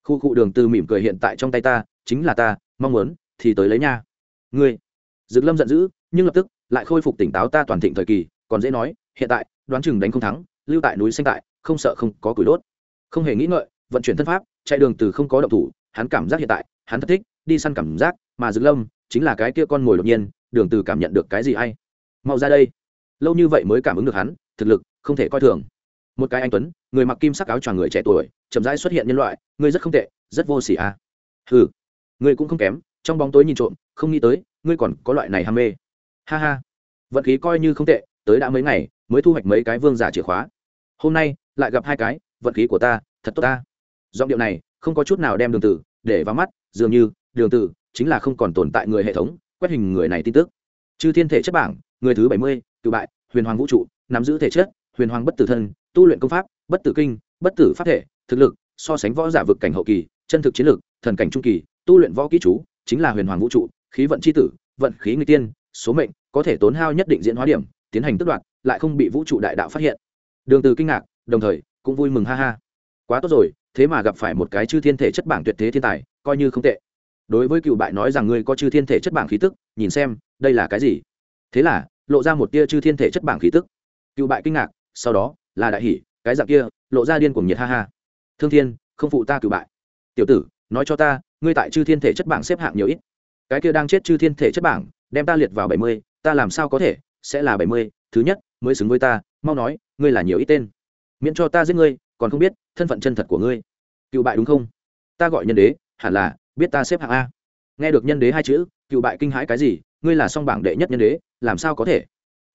Khu cụ đường từ mỉm cười hiện tại trong tay ta, chính là ta, mong muốn, thì tới lấy nha. Ngươi. Dực lâm giận dữ, nhưng lập tức lại khôi phục tỉnh táo ta toàn thịnh thời kỳ, còn dễ nói hiện tại, đoán chừng đánh không thắng, lưu tại núi xanh tại, không sợ không có củi đốt. Không hề nghĩ ngợi, vận chuyển thân pháp, chạy đường từ không có động thủ, hắn cảm giác hiện tại, hắn thật thích đi săn cảm giác, mà dực lâm chính là cái kia con mồi đột nhiên, đường từ cảm nhận được cái gì ai mau ra đây. Lâu như vậy mới cảm ứng được hắn, thực lực không thể coi thường. Một cái anh tuấn, người mặc kim sắc áo choàng người trẻ tuổi, chậm rãi xuất hiện nhân loại, ngươi rất không tệ, rất vô sỉ à. Hừ, ngươi cũng không kém, trong bóng tối nhìn trộm, không nghĩ tới, ngươi còn có loại này ham mê. Ha ha, vận khí coi như không tệ, tới đã mấy ngày mới thu hoạch mấy cái vương giả chìa khóa. Hôm nay, lại gặp hai cái, vận khí của ta, thật tốt ta. Giọng điệu này, không có chút nào đem đường tử, để vào mắt, dường như, đường tử, chính là không còn tồn tại người hệ thống, quét hình người này tin tức. Chư thiên thể chất bảng, người thứ bảy mươi, cựu bại, huyền hoàng vũ trụ, nắm giữ thể chất, huyền hoàng bất tử thân, tu luyện công pháp, bất tử kinh, bất tử pháp thể, thực lực, so sánh võ giả vực cảnh hậu kỳ, chân thực chiến lược thần cảnh trung kỳ, tu luyện võ kỹ chú, chính là huyền hoàng vũ trụ, khí vận c h i tử, vận khí người tiên, số mệnh, có thể tốn hao nhất định diễn hóa điểm tiến hành tước đoạt lại không bị vũ trụ đại đạo phát hiện. Đường từ kinh ngạc đồng thời cũng vui mừng ha ha. Quá tốt rồi thế mà gặp phải một cái chư thiên thể chất bảng tuyệt thế thiên tài coi như không tệ. Đối với cựu bại nói rằng ngươi có chư thiên thể chất bảng khí tức nhìn xem đây là cái gì? Thế là lộ ra một tia chư thiên thể chất bảng khí tức. Cựu bại kinh ngạc sau đó là đại hỉ, cái dạng kia lộ ra điên cuồng nhiệt ha ha. Thương thiên không phụ ta cựu bại. Tiểu tử nói cho ta ngươi tại chư thiên thể chất bảng xếp hạng nhiều ít. Cái kia đang chết chư thiên thể chất bảng đem ta liệt vào bảy mươi ta làm sao có thể? Sẽ là bảy mươi, thứ nhất, mới xứng với ta, mau nói, ngươi là nhiều ít tên. Miễn cho ta giết ngươi, còn không biết thân phận chân thật của ngươi. Cựu bại đúng không? Ta gọi nhân đế, hẳn là biết ta xếp hạng a. Nghe được nhân đế hai chữ, cựu bại kinh hãi cái gì, ngươi là song bảng đệ nhất nhân đế, làm sao có thể?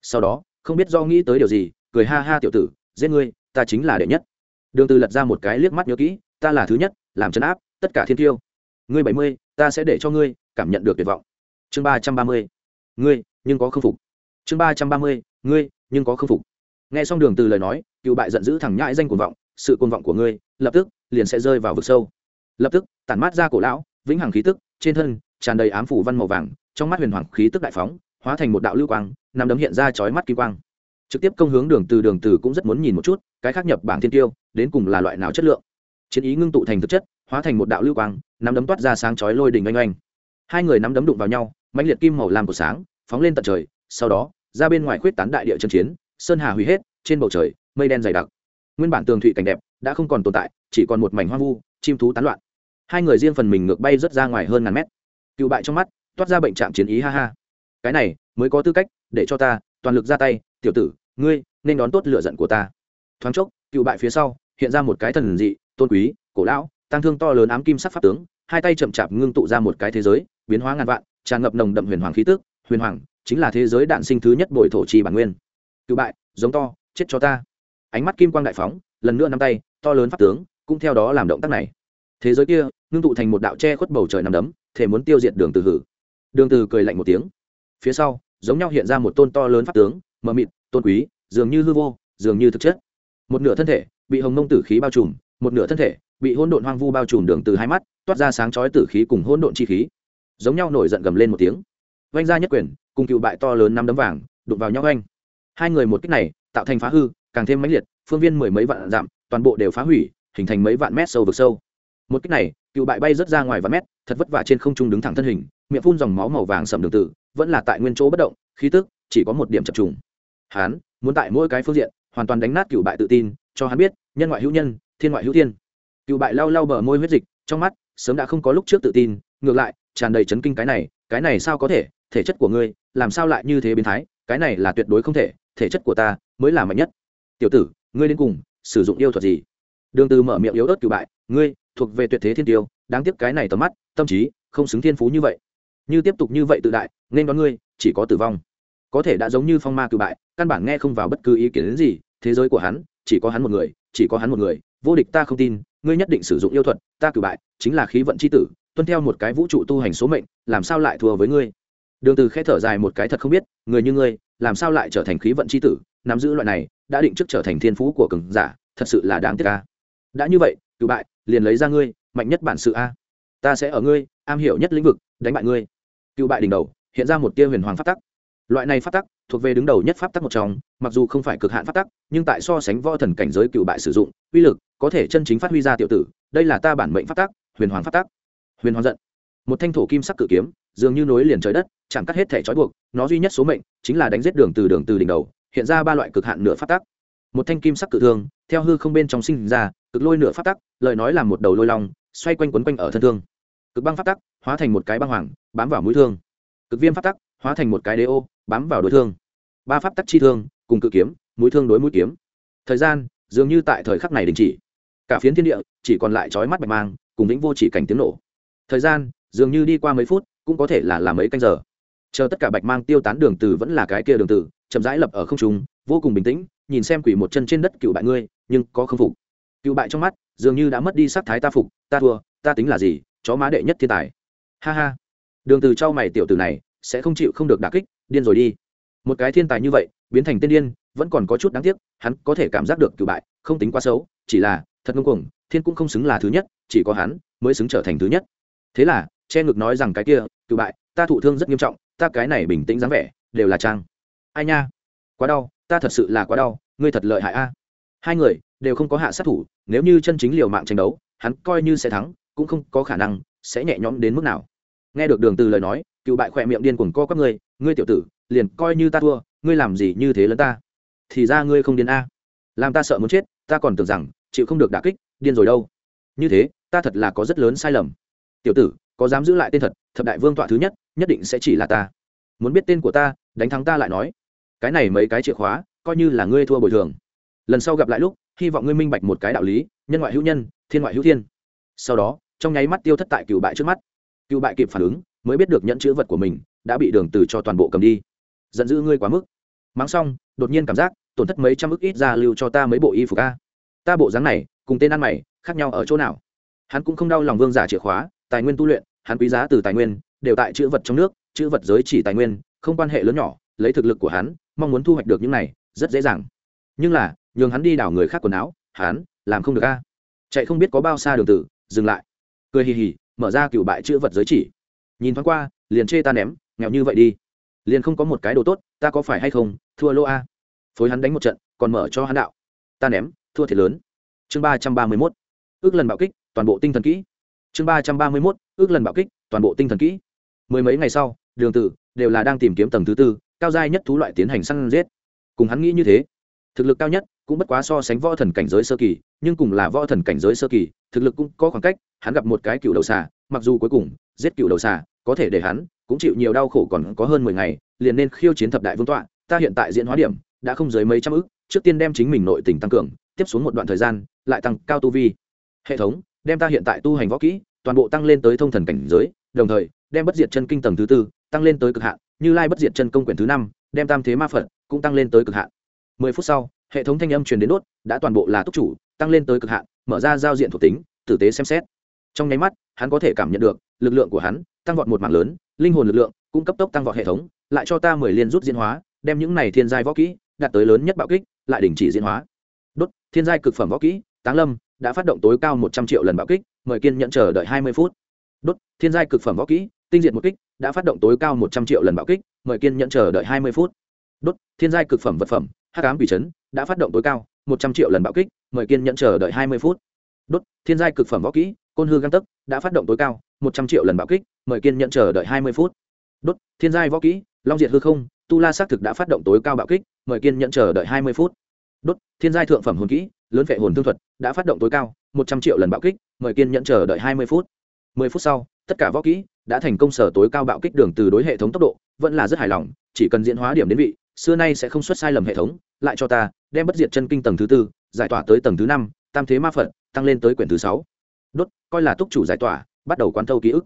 Sau đó, không biết do nghĩ tới điều gì, cười ha ha tiểu tử, giết ngươi, ta chính là đệ nhất. Đường từ lật ra một cái liếc mắt nhớ kỹ, ta là thứ nhất, làm chấn áp, tất cả thiên tiêu. Ngươi bảy mươi, ta sẽ để cho ngươi cảm nhận được tuyệt vọng. Chương ba trăm ba mươi. Ngươi, nhưng có khâm phục chương ba trăm ba mươi, ngươi, nhưng có khâm phục. Nghe xong đường từ lời nói, cựu bại giận dữ thẳng nhãi danh cuồng vọng, sự cuồng vọng của ngươi, lập tức, liền sẽ rơi vào vực sâu. Lập tức, tản mát ra cổ lão, vĩnh hằng khí tức, trên thân, tràn đầy ám phủ văn màu vàng, trong mắt huyền hoàng khí tức đại phóng, hóa thành một đạo lưu quang, nằm đấm hiện ra chói mắt kim quang. Trực tiếp công hướng đường từ đường từ cũng rất muốn nhìn một chút, cái khác nhập bảng thiên tiêu, đến cùng là loại nào chất lượng. Chiến ý ngưng tụ thành thực chất, hóa thành một đạo lưu quang, nắm đấm toát ra sáng chói lôi đỉnh oanh oanh. Hai người nắm đấm đụng vào nhau, mãnh liệt kim màu làm của sáng, phóng lên tận trời sau đó, ra bên ngoài khuyết tán đại địa chân chiến, sơn hà hủy hết, trên bầu trời, mây đen dày đặc. Nguyên bản tường thụy cảnh đẹp, đã không còn tồn tại, chỉ còn một mảnh hoang vu, chim thú tán loạn. Hai người riêng phần mình ngược bay rất ra ngoài hơn ngàn mét. Cựu bại trong mắt, toát ra bệnh trạng chiến ý ha ha. Cái này, mới có tư cách để cho ta, toàn lực ra tay, tiểu tử, ngươi, nên đón tốt lựa giận của ta. Thoáng chốc, cựu bại phía sau, hiện ra một cái thần dị, tôn quý, cổ lão, tăng thương to lớn ám kim sắc pháp tướng, hai tay chậm chạp ngưng tụ ra một cái thế giới, biến hóa ngàn vạn, tràn ngập nồng đậm huyền hoàng khí tức, huyền hoàng chính là thế giới đạn sinh thứ nhất bồi thổ trì bản nguyên. Cựu bại, giống to, chết cho ta. Ánh mắt kim quang đại phóng, lần nữa nắm tay, to lớn pháp tướng, cũng theo đó làm động tác này. Thế giới kia, ngưng tụ thành một đạo che khuất bầu trời nằm đấm, thể muốn tiêu diệt đường từ hử. Đường từ cười lạnh một tiếng. Phía sau, giống nhau hiện ra một tôn to lớn pháp tướng, mờ mịt, tôn quý, dường như hư vô, dường như thực chất. Một nửa thân thể, bị hồng mông tử khí bao trùm, một nửa thân thể, bị hỗn độn hoang vu bao trùm đường từ hai mắt, toát ra sáng chói tử khí cùng hỗn độn chi khí. Giống nhau nổi giận gầm lên một tiếng vanh ra nhất quyền, cùng cựu bại to lớn năm đấm vàng, đụng vào nhau anh hai người một kích này, tạo thành phá hư, càng thêm mãnh liệt, phương viên mười mấy vạn dặm, toàn bộ đều phá hủy, hình thành mấy vạn mét sâu vực sâu. Một kích này, cựu bại bay rất ra ngoài vạn mét, thật vất vả trên không trung đứng thẳng thân hình, miệng phun dòng máu màu vàng sầm đường tử, vẫn là tại nguyên chỗ bất động, khí tức chỉ có một điểm chập trùng. Hán muốn tại mỗi cái phương diện, hoàn toàn đánh nát cựu bại tự tin, cho hắn biết, nhân ngoại hữu nhân, thiên ngoại hữu thiên. Cựu bại lau lau bờ môi huyết dịch, trong mắt sớm đã không có lúc trước tự tin, ngược lại, tràn đầy chấn kinh cái này cái này sao có thể? Thể chất của ngươi, làm sao lại như thế biến thái? Cái này là tuyệt đối không thể thể chất của ta mới là mạnh nhất. Tiểu tử, ngươi đến cùng sử dụng yêu thuật gì? Đường từ mở miệng yếu ớt cựu bại, ngươi thuộc về tuyệt thế thiên tiêu, đáng tiếc cái này tầm mắt, tâm trí không xứng thiên phú như vậy. Như tiếp tục như vậy tự đại, nên đón ngươi chỉ có tử vong. Có thể đã giống như phong ma cựu bại, căn bản nghe không vào bất cứ ý kiến đến gì, thế giới của hắn, chỉ có hắn một người, chỉ có hắn một người, vô địch ta không tin, ngươi nhất định sử dụng yêu thuật, ta cử bại chính là khí vận chi tử, tuân theo một cái vũ trụ tu hành số mệnh, làm sao lại thua với ngươi? Đường từ khẽ thở dài một cái thật không biết, người như ngươi, làm sao lại trở thành khí vận chi tử? Nắm giữ loại này, đã định trước trở thành thiên phú của cường giả, thật sự là đáng tiếc a. Đã như vậy cử bại, liền lấy ra ngươi, mạnh nhất bản sự a. Ta sẽ ở ngươi, am hiểu nhất lĩnh vực, đánh bại ngươi. Cựu bại đỉnh đầu, hiện ra một tia huyền hoàng pháp tắc. Loại này pháp tắc, thuộc về đứng đầu nhất pháp tắc một trong, mặc dù không phải cực hạn pháp tắc, nhưng tại so sánh võ thần cảnh giới cựu bại sử dụng, uy lực có thể chân chính phát huy ra tiểu tử. Đây là ta bản mệnh pháp tắc, huyền hoàng pháp tắc. Huyền hoàng giận một thanh thổ kim sắc cự kiếm, dường như nối liền trời đất, chẳng cắt hết thể trói buộc, nó duy nhất số mệnh chính là đánh giết đường từ đường từ đỉnh đầu, hiện ra ba loại cực hạn nửa phát tắc. Một thanh kim sắc cự thương, theo hư không bên trong sinh ra, cực lôi nửa phát tắc, lời nói là một đầu lôi long, xoay quanh quấn quanh ở thân thương. Cực băng phát tắc, hóa thành một cái băng hoàng, bám vào mũi thương. Cực viêm phát tắc, hóa thành một cái đế ô, bám vào đối thương. Ba pháp tắc chi thương, cùng cự kiếm, mũi thương đối mũi kiếm. Thời gian, dường như tại thời khắc này đình chỉ. Cả phiến thiên địa, chỉ còn lại trói mắt bạch mang, cùng vĩnh vô chỉ cảnh tiếng nổ. Thời gian dường như đi qua mấy phút, cũng có thể là là mấy canh giờ. Chờ tất cả bạch mang tiêu tán đường từ vẫn là cái kia đường từ, chậm rãi lập ở không trung, vô cùng bình tĩnh, nhìn xem quỷ một chân trên đất cựu bại ngươi, nhưng có không phục. Cựu bại trong mắt, dường như đã mất đi sắc thái ta phục, ta thua, ta tính là gì, chó má đệ nhất thiên tài. Ha ha. Đường từ trao mày tiểu tử này, sẽ không chịu không được đả kích, điên rồi đi. Một cái thiên tài như vậy, biến thành tên điên, vẫn còn có chút đáng tiếc, hắn có thể cảm giác được cựu bại, không tính quá xấu, chỉ là, thật ngông cuồng, thiên cũng không xứng là thứ nhất, chỉ có hắn mới xứng trở thành thứ nhất. Thế là che ngực nói rằng cái kia, cựu bại, ta thụ thương rất nghiêm trọng, ta cái này bình tĩnh dáng vẻ, đều là trang. Ai nha? Quá đau, ta thật sự là quá đau, ngươi thật lợi hại a. Hai người, đều không có hạ sát thủ, nếu như chân chính liều mạng tranh đấu, hắn coi như sẽ thắng, cũng không có khả năng sẽ nhẹ nhõm đến mức nào. Nghe được đường từ lời nói, cựu bại khỏe miệng điên cuồng co các ngươi ngươi tiểu tử, liền coi như ta thua, ngươi làm gì như thế lớn ta? Thì ra ngươi không điên a. Làm ta sợ muốn chết, ta còn tưởng rằng chịu không được đả kích, điên rồi đâu. Như thế, ta thật là có rất lớn sai lầm. Tiểu tử có dám giữ lại tên thật, thập đại vương tọa thứ nhất nhất định sẽ chỉ là ta. Muốn biết tên của ta, đánh thắng ta lại nói. Cái này mấy cái chìa khóa, coi như là ngươi thua bồi thường. Lần sau gặp lại lúc, hy vọng ngươi minh bạch một cái đạo lý, nhân ngoại hữu nhân, thiên ngoại hữu thiên. Sau đó, trong nháy mắt tiêu thất tại cựu bại trước mắt. Cựu bại kịp phản ứng, mới biết được nhận chữ vật của mình đã bị đường từ cho toàn bộ cầm đi. Giận dữ ngươi quá mức. Mắng xong, đột nhiên cảm giác, tổn thất mấy trăm ức ít ra lưu cho ta mấy bộ y phục a. Ta bộ dáng này, cùng tên ăn mày, khác nhau ở chỗ nào? Hắn cũng không đau lòng vương giả chìa khóa tài nguyên tu luyện, hắn quý giá từ tài nguyên, đều tại chữ vật trong nước, chữ vật giới chỉ tài nguyên, không quan hệ lớn nhỏ, lấy thực lực của hắn, mong muốn thu hoạch được những này, rất dễ dàng. Nhưng là, nhường hắn đi đảo người khác quần áo, hắn, làm không được a. Chạy không biết có bao xa đường tử, dừng lại. Cười hì hì, mở ra cựu bại chữ vật giới chỉ. Nhìn thoáng qua, liền chê ta ném, nghèo như vậy đi. Liền không có một cái đồ tốt, ta có phải hay không, thua lô a. Phối hắn đánh một trận, còn mở cho hắn đạo. Ta ném, thua thiệt lớn. Chương ba trăm ba mươi mốt. Ước lần bạo kích, toàn bộ tinh thần kỹ chương ba trăm ba mươi mốt, ước lần bạo kích, toàn bộ tinh thần kỹ. Mười mấy ngày sau, đường tử đều là đang tìm kiếm tầng thứ tư, cao giai nhất thú loại tiến hành săn giết. Cùng hắn nghĩ như thế, thực lực cao nhất cũng bất quá so sánh võ thần cảnh giới sơ kỳ, nhưng cùng là võ thần cảnh giới sơ kỳ, thực lực cũng có khoảng cách, hắn gặp một cái cựu đầu xà, mặc dù cuối cùng giết cựu đầu xà, có thể để hắn cũng chịu nhiều đau khổ còn có hơn mười ngày, liền nên khiêu chiến thập đại vương tọa, ta hiện tại diễn hóa điểm đã không dưới mấy trăm ước trước tiên đem chính mình nội tình tăng cường, tiếp xuống một đoạn thời gian, lại tăng cao tu vi. Hệ thống đem ta hiện tại tu hành võ kỹ, toàn bộ tăng lên tới thông thần cảnh giới, đồng thời, đem bất diệt chân kinh tầng thứ tư tăng lên tới cực hạn, như lai bất diệt chân công quyển thứ năm, đem tam thế ma phật cũng tăng lên tới cực hạn. Mười phút sau, hệ thống thanh âm truyền đến đốt, đã toàn bộ là túc chủ, tăng lên tới cực hạn, mở ra giao diện thuộc tính, tử tế xem xét. Trong nháy mắt, hắn có thể cảm nhận được, lực lượng của hắn tăng vọt một mạng lớn, linh hồn lực lượng cũng cấp tốc tăng vọt hệ thống, lại cho ta mười liên rút diễn hóa, đem những này thiên giai võ kỹ đạt tới lớn nhất bạo kích, lại đình chỉ diễn hóa. Đốt, thiên giai cực phẩm võ kỹ, táng lâm đã phát động tối cao một trăm triệu lần bạo kích, mời kiên nhận chờ đợi hai mươi phút. Đốt, thiên giai cực phẩm võ kỹ, tinh diệt một kích, đã phát động tối cao một trăm triệu lần bạo kích, mời kiên nhận chờ đợi hai mươi phút. Đốt, thiên giai cực phẩm vật phẩm hát cám quỷ trấn đã phát động tối cao một trăm triệu lần bạo kích, mời kiên nhận chờ đợi hai mươi phút. Đốt, thiên giai cực phẩm võ kỹ, côn hư găng tấc, đã phát động tối cao một trăm triệu lần bạo kích, mời kiên nhận chờ đợi hai mươi phút. Đốt, thiên giai võ kỹ, long diệt hư không, tu la xác thực đã phát động tối cao bạo kích, mời kiên nhận chờ đợi hai mươi phút. Đốt, thiên giai thượng phẩm hồn kỹ lớn vệ hồn thương thuật, đã phát động tối cao, một trăm triệu lần bạo kích, mời kiên nhận chờ đợi hai mươi phút. mười phút sau, tất cả võ kỹ đã thành công sở tối cao bạo kích đường từ đối hệ thống tốc độ, vẫn là rất hài lòng, chỉ cần diễn hóa điểm đến vị, xưa nay sẽ không xuất sai lầm hệ thống, lại cho ta, đem bất diệt chân kinh tầng thứ tư, giải tỏa tới tầng thứ năm, tam thế ma phật, tăng lên tới quyển thứ sáu. Đốt, coi là túc chủ giải tỏa, bắt đầu quán thâu ký ức.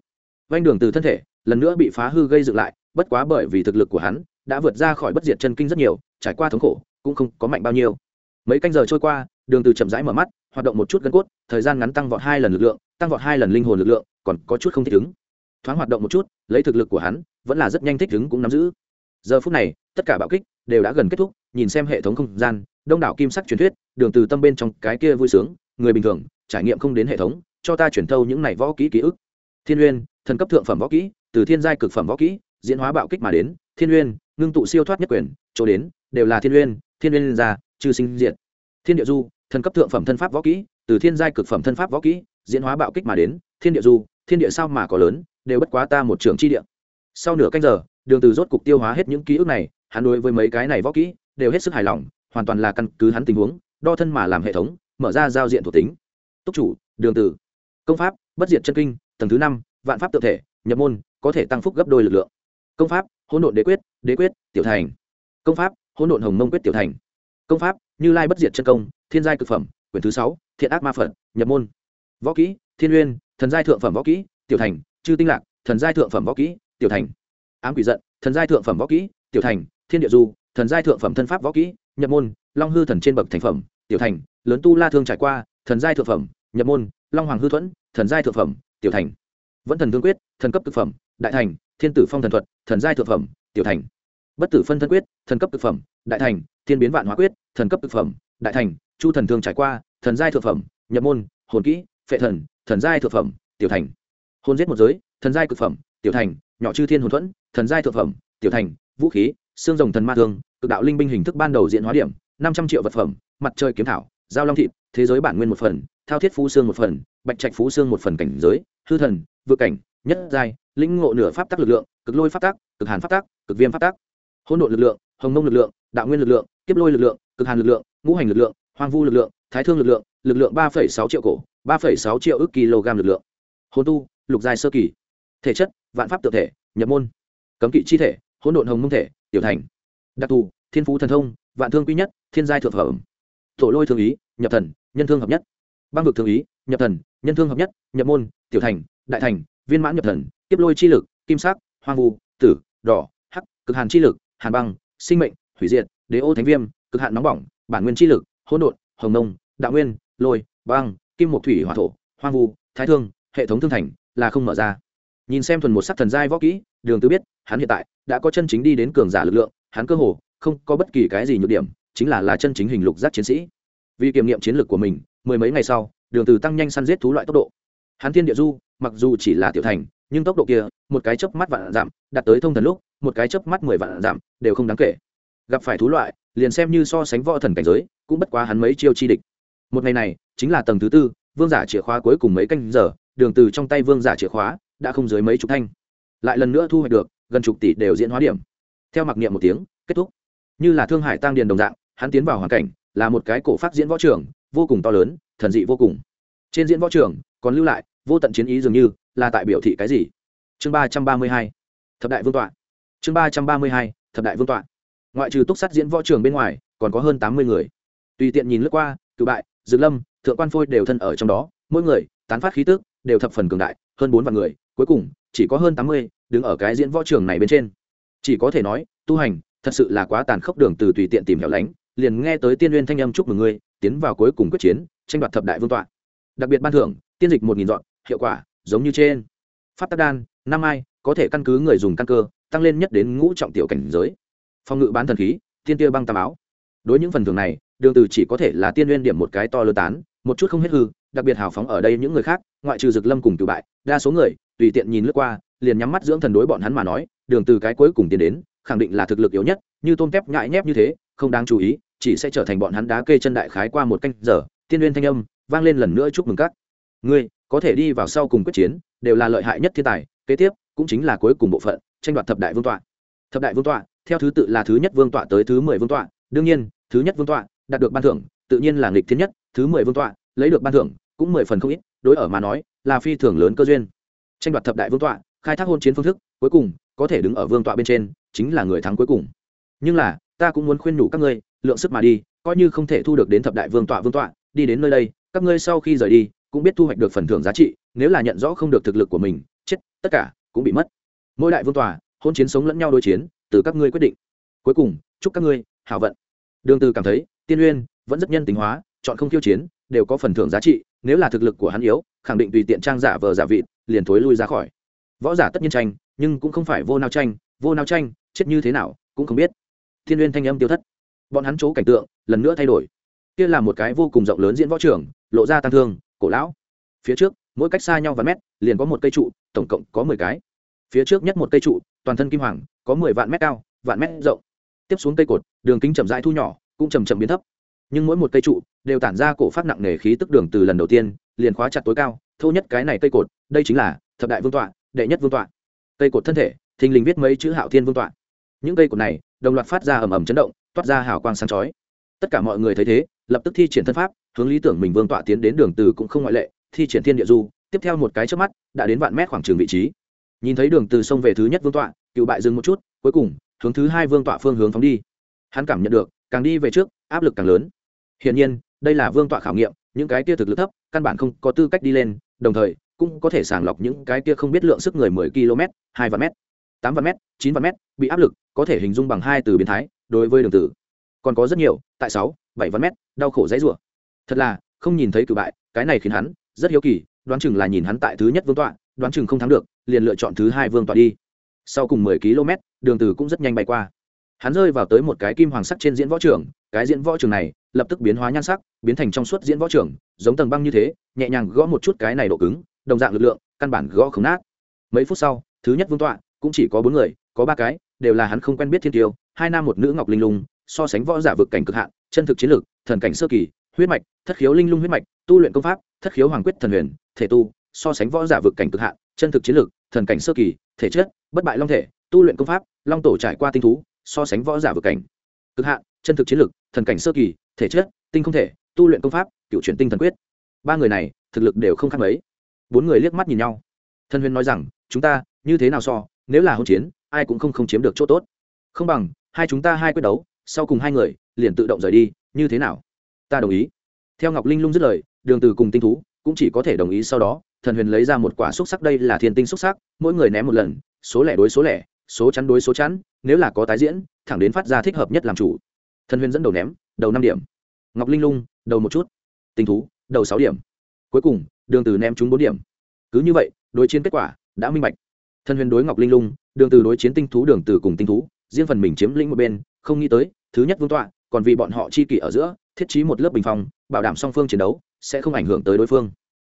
Vanh đường từ thân thể, lần nữa bị phá hư gây dựng lại, bất quá bởi vì thực lực của hắn, đã vượt ra khỏi bất diệt chân kinh rất nhiều, trải qua thống khổ, cũng không có mạnh bao nhiêu. Mấy canh giờ trôi qua đường từ chậm rãi mở mắt, hoạt động một chút gân cốt, thời gian ngắn tăng vọt hai lần lực lượng, tăng vọt hai lần linh hồn lực lượng, còn có chút không thích ứng. Thoáng hoạt động một chút, lấy thực lực của hắn, vẫn là rất nhanh thích ứng cũng nắm giữ. Giờ phút này, tất cả bạo kích đều đã gần kết thúc, nhìn xem hệ thống không gian, đông đảo kim sắc truyền thuyết, đường từ tâm bên trong cái kia vui sướng, người bình thường, trải nghiệm không đến hệ thống, cho ta chuyển thâu những này võ kỹ ký ức. Thiên uyên thần cấp thượng phẩm võ kỹ, từ thiên giai cực phẩm võ kỹ, diễn hóa bạo kích mà đến, thiên uyên ngưng tụ siêu thoát nhất quyền, chỗ đến, đều là thiên uyên thiên uyên ra, trừ sinh diện thiên địa du thần cấp thượng phẩm thân pháp võ kỹ, từ thiên giai cực phẩm thân pháp võ kỹ, diễn hóa bạo kích mà đến, thiên địa du thiên địa sao mà có lớn, đều bất quá ta một trường chi địa. Sau nửa canh giờ, đường từ rốt cục tiêu hóa hết những ký ức này, hắn đối với mấy cái này võ kỹ đều hết sức hài lòng, hoàn toàn là căn cứ hắn tình huống, đo thân mà làm hệ thống, mở ra giao diện thuộc tính. Túc chủ, đường từ. Công pháp, bất diệt chân kinh, tầng thứ năm, vạn pháp tự thể, nhập môn, có thể tăng phúc gấp đôi lực lượng. Công pháp, hỗn độn đế quyết đế quyết, tiểu thành. Công pháp, hỗn độn hồng mông quyết tiểu thành. Công pháp, như lai bất diệt chân công thiên giai cực phẩm, quyển thứ sáu, thiện ác ma phật, nhập môn. Võ kỹ, thiên uyên, thần giai thượng phẩm võ kỹ, tiểu thành, chư tinh lạc, thần giai thượng phẩm võ kỹ, tiểu thành. Ám quỷ giận, thần giai thượng phẩm võ kỹ, tiểu thành, thiên địa du, thần giai thượng phẩm thân pháp võ kỹ, nhập môn, long hư thần trên bậc thành phẩm, tiểu thành, lớn tu la thương trải qua, thần giai thượng phẩm, nhập môn, long hoàng hư thuẫn, thần giai thượng phẩm, tiểu thành. Vẫn thần thương quyết, thần cấp thực phẩm, đại thành, thiên tử phong thần thuật, thần giai thượng phẩm, tiểu thành. Bất tử phân thân quyết, thần cấp thực phẩm, đại thành, thiên biến vạn hóa quyết, thần cấp thực phẩm, đại thành chu thần thường trải qua, thần giai thực phẩm, nhập môn, hồn kỹ, phệ thần thần giai thực phẩm, tiểu thành. Hôn giết một giới, thần giai cực phẩm, tiểu thành, nhỏ chư thiên hồn thuẫn, thần giai thực phẩm, tiểu thành, vũ khí, xương rồng thần ma thương, cực đạo linh binh hình thức ban đầu diện hóa điểm, năm trăm triệu vật phẩm, mặt trời kiếm thảo, giao long thịt, thế giới bản nguyên một phần, thao thiết phú xương một phần, bạch trạch phú xương một phần cảnh giới, hư thần, vượt cảnh, nhất giai, lĩnh ngộ nửa pháp tắc lực lượng, cực lôi pháp tắc, cực hàn pháp tắc, cực viêm pháp tắc. Hỗn độn lực lượng, hồng mông lực lượng, đạo nguyên lực lượng, kiếp lôi lực lượng, cực hàn lực lượng, ngũ hành lực lượng hoang vu lực lượng, thái thương lực lượng lực lượng ba sáu triệu cổ, ba sáu triệu ước kg lực lượng. Hồn tu, lục giai sơ kỳ. Thể chất, vạn pháp tự thể, nhập môn. Cấm kỵ chi thể, hỗn độn hồng mông thể, tiểu thành. Đặc thù, thiên phú thần thông, vạn thương quy nhất, thiên giai thượng phẩm. Tổ lôi thương ý, nhập thần, nhân thương hợp nhất. Băng vực thương ý, nhập thần, nhân thương hợp nhất, nhập môn, tiểu thành, đại thành, viên mãn nhập thần tiếp lôi chi lực, kim sắc, hoang vu, tử, đỏ, hắc, cực hàn chi lực, hàn băng, sinh mệnh, hủy diệt, đế ô thánh viêm, cực hạn nóng bỏng, bản nguyên chi lực hỗn độn, hồng nông, đạo nguyên, lôi, băng, kim một thủy, hỏa thổ, hoang vu, thái thương, hệ thống thương thành là không mở ra. Nhìn xem thuần một sắc thần giai võ kỹ, đường tư biết, hắn hiện tại đã có chân chính đi đến cường giả lực lượng, hắn cơ hồ không có bất kỳ cái gì nhược điểm, chính là là chân chính hình lục giác chiến sĩ. Vì kiểm nghiệm chiến lược của mình, mười mấy ngày sau, đường từ tăng nhanh săn giết thú loại tốc độ. Hắn thiên địa du, mặc dù chỉ là tiểu thành, nhưng tốc độ kia, một cái chớp mắt vạn giảm, đạt tới thông thần lúc, một cái chớp mắt mười vạn giảm, đều không đáng kể. Gặp phải thú loại liền xem như so sánh võ thần cảnh giới, cũng bất quá hắn mấy chiêu chi địch. Một ngày này, chính là tầng thứ tư, vương giả chìa khóa cuối cùng mấy canh giờ, đường từ trong tay vương giả chìa khóa, đã không dưới mấy chục thanh. Lại lần nữa thu hoạch được, gần chục tỷ đều diễn hóa điểm. Theo mặc niệm một tiếng, kết thúc. Như là thương hải tăng điền đồng dạng, hắn tiến vào hoàn cảnh, là một cái cổ phát diễn võ trường, vô cùng to lớn, thần dị vô cùng. Trên diễn võ trường, còn lưu lại, vô tận chiến ý dường như, là tại biểu thị cái gì? Chương ba trăm ba mươi hai, thập đại vương tọa. Chương ba trăm ba mươi hai, thập đại vương tọa ngoại trừ túc sát diễn võ trường bên ngoài, còn có hơn tám mươi người. Tùy tiện nhìn lướt qua, cự bại, dược lâm, thượng quan phôi đều thân ở trong đó. Mỗi người, tán phát khí tức, đều thập phần cường đại, hơn bốn vạn người. Cuối cùng, chỉ có hơn tám mươi đứng ở cái diễn võ trường này bên trên. Chỉ có thể nói, tu hành, thật sự là quá tàn khốc đường từ tùy tiện tìm hẻo lánh. Liền nghe tới tiên uyên thanh âm chúc mừng ngươi, tiến vào cuối cùng quyết chiến, tranh đoạt thập đại vương tọa. Đặc biệt ban thưởng, tiên dịch một nghìn dọn, hiệu quả, giống như trên. Pháp tắc đan, năm ai, có thể căn cứ người dùng căn cơ, tăng lên nhất đến ngũ trọng tiểu cảnh giới phòng ngự bán thần khí, tiên tia băng tam áo. Đối những phần thưởng này, đường từ chỉ có thể là tiên nguyên điểm một cái to lớn tán, một chút không hết hư, đặc biệt hào phóng ở đây những người khác, ngoại trừ dực lâm cùng cử bại, đa số người, tùy tiện nhìn lướt qua, liền nhắm mắt dưỡng thần đối bọn hắn mà nói, đường từ cái cuối cùng tiến đến, khẳng định là thực lực yếu nhất, như tôm tép nhại nhép như thế, không đáng chú ý, chỉ sẽ trở thành bọn hắn đá kê chân đại khái qua một canh giờ, tiên nguyên thanh âm, vang lên lần nữa chúc mừng các ngươi, có thể đi vào sau cùng quyết chiến, đều là lợi hại nhất thiên tài, kế tiếp, cũng chính là cuối cùng bộ phận, tranh đoạt thập đại vương tọa thập đại vương tọa, theo thứ tự là thứ nhất vương tọa tới thứ mười vương tọa. Đương nhiên, thứ nhất vương tọa đạt được ban thưởng, tự nhiên là nghịch thiên nhất, thứ mười vương tọa lấy được ban thưởng cũng mười phần không ít, đối ở mà nói là phi thường lớn cơ duyên. Tranh đoạt thập đại vương tọa, khai thác hôn chiến phương thức, cuối cùng có thể đứng ở vương tọa bên trên, chính là người thắng cuối cùng. Nhưng là, ta cũng muốn khuyên nhủ các ngươi, lượng sức mà đi, coi như không thể thu được đến thập đại vương tọa vương tọa, đi đến nơi đây, các ngươi sau khi rời đi, cũng biết thu hoạch được phần thưởng giá trị, nếu là nhận rõ không được thực lực của mình, chết, tất cả cũng bị mất. Mỗi đại vương tọa hôn chiến sống lẫn nhau đối chiến, từ các ngươi quyết định. Cuối cùng, chúc các ngươi hảo vận. Đường từ cảm thấy, tiên uyên vẫn rất nhân tính hóa, chọn không tiêu chiến, đều có phần thưởng giá trị, nếu là thực lực của hắn yếu, khẳng định tùy tiện trang giả vờ giả vị liền thối lui ra khỏi. Võ giả tất nhiên tranh, nhưng cũng không phải vô nao tranh, vô nao tranh, chết như thế nào, cũng không biết. Thiên uyên thanh âm tiêu thất. Bọn hắn chỗ cảnh tượng, lần nữa thay đổi. Kia là một cái vô cùng rộng lớn diễn võ trưởng lộ ra tăng thương, cổ lão. Phía trước, mỗi cách xa nhau vài mét, liền có một cây trụ, tổng cộng có mười cái. Phía trước nhất một cây trụ toàn thân kim hoàng, có mười vạn mét cao, vạn mét rộng. Tiếp xuống cây cột, đường kính chậm rãi thu nhỏ, cũng chầm chậm biến thấp. Nhưng mỗi một cây trụ đều tản ra cổ phát nặng nề khí tức đường từ lần đầu tiên, liền khóa chặt tối cao, thô nhất cái này cây cột, đây chính là thập đại vương tọa, đệ nhất vương tọa. Cây cột thân thể, thình lình viết mấy chữ hạo thiên vương tọa. Những cây cột này, đồng loạt phát ra ầm ầm chấn động, toát ra hào quang sáng chói. Tất cả mọi người thấy thế, lập tức thi triển thân pháp, hướng lý tưởng mình vương tọa tiến đến đường từ cũng không ngoại lệ, thi triển thiên địa du. Tiếp theo một cái chớp mắt, đã đến vạn mét khoảng trường vị trí. Nhìn thấy đường từ sông về thứ nhất vương tọa cựu bại dừng một chút cuối cùng hướng thứ hai vương tọa phương hướng phóng đi. Hắn cảm nhận được càng đi về trước áp lực càng lớn. Hiển nhiên đây là vương tọa khảo nghiệm những cái kia thực lực thấp căn bản không có tư cách đi lên đồng thời cũng có thể sàng lọc những cái kia không biết lượng sức người 10 km 2 vạn mét 8 vạn mét 9 vạn mét bị áp lực có thể hình dung bằng hai từ biến thái đối với đường tử. Còn có rất nhiều tại 6, 7 vạn mét đau khổ dãy rủa. Thật là không nhìn thấy cử bại cái này khiến hắn rất hiếu kỳ đoán chừng là nhìn hắn tại thứ nhất vương tọa đoán chừng không thắng được liền lựa chọn thứ hai vương tọa đi sau cùng 10 km, đường tử cũng rất nhanh bay qua. Hắn rơi vào tới một cái kim hoàng sắc trên diễn võ trường, cái diễn võ trường này lập tức biến hóa nhan sắc, biến thành trong suốt diễn võ trường, giống tầng băng như thế, nhẹ nhàng gõ một chút cái này độ cứng, đồng dạng lực lượng, căn bản gõ không nát. Mấy phút sau, thứ nhất vương tọa, cũng chỉ có bốn người, có ba cái, đều là hắn không quen biết thiên tiêu, hai nam một nữ ngọc linh lung, so sánh võ giả vực cảnh cực hạn, chân thực chiến lược, thần cảnh sơ kỳ, huyết mạch, thất khiếu linh lung huyết mạch, tu luyện công pháp, thất khiếu hoàng quyết thần huyền, thể tu, so sánh võ giả vực cảnh cực hạn, chân thực chiến lược thần cảnh sơ kỳ thể chất bất bại long thể tu luyện công pháp long tổ trải qua tinh thú so sánh võ giả vực cảnh. Cực hạn chân thực chiến lực, thần cảnh sơ kỳ thể chất tinh không thể tu luyện công pháp cựu chuyển tinh thần quyết. Ba người này thực lực đều không khác mấy. Bốn người liếc mắt nhìn nhau. Thân huyền nói rằng chúng ta như thế nào so nếu là hôn chiến ai cũng không không chiếm được chỗ tốt. Không bằng hai chúng ta hai quyết đấu sau cùng hai người liền tự động rời đi như thế nào? Ta đồng ý. Theo ngọc linh lung dứt lời đường từ cùng tinh thú cũng chỉ có thể đồng ý sau đó thần huyền lấy ra một quả xúc sắc đây là thiên tinh xúc sắc mỗi người ném một lần số lẻ đối số lẻ số chắn đối số chắn nếu là có tái diễn thẳng đến phát ra thích hợp nhất làm chủ. Thần huyền dẫn đầu ném đầu năm điểm. Ngọc linh lung đầu một chút. Tinh thú đầu sáu điểm. Cuối cùng đường từ ném trúng bốn điểm. Cứ như vậy đối chiến kết quả đã minh bạch. Thần huyền đối ngọc linh lung đường từ đối chiến tinh thú đường từ cùng tinh thú riêng phần mình chiếm lĩnh một bên không nghĩ tới thứ nhất vương tọa còn vì bọn họ chi kỷ ở giữa thiết trí một lớp bình phòng, bảo đảm song phương chiến đấu sẽ không ảnh hưởng tới đối phương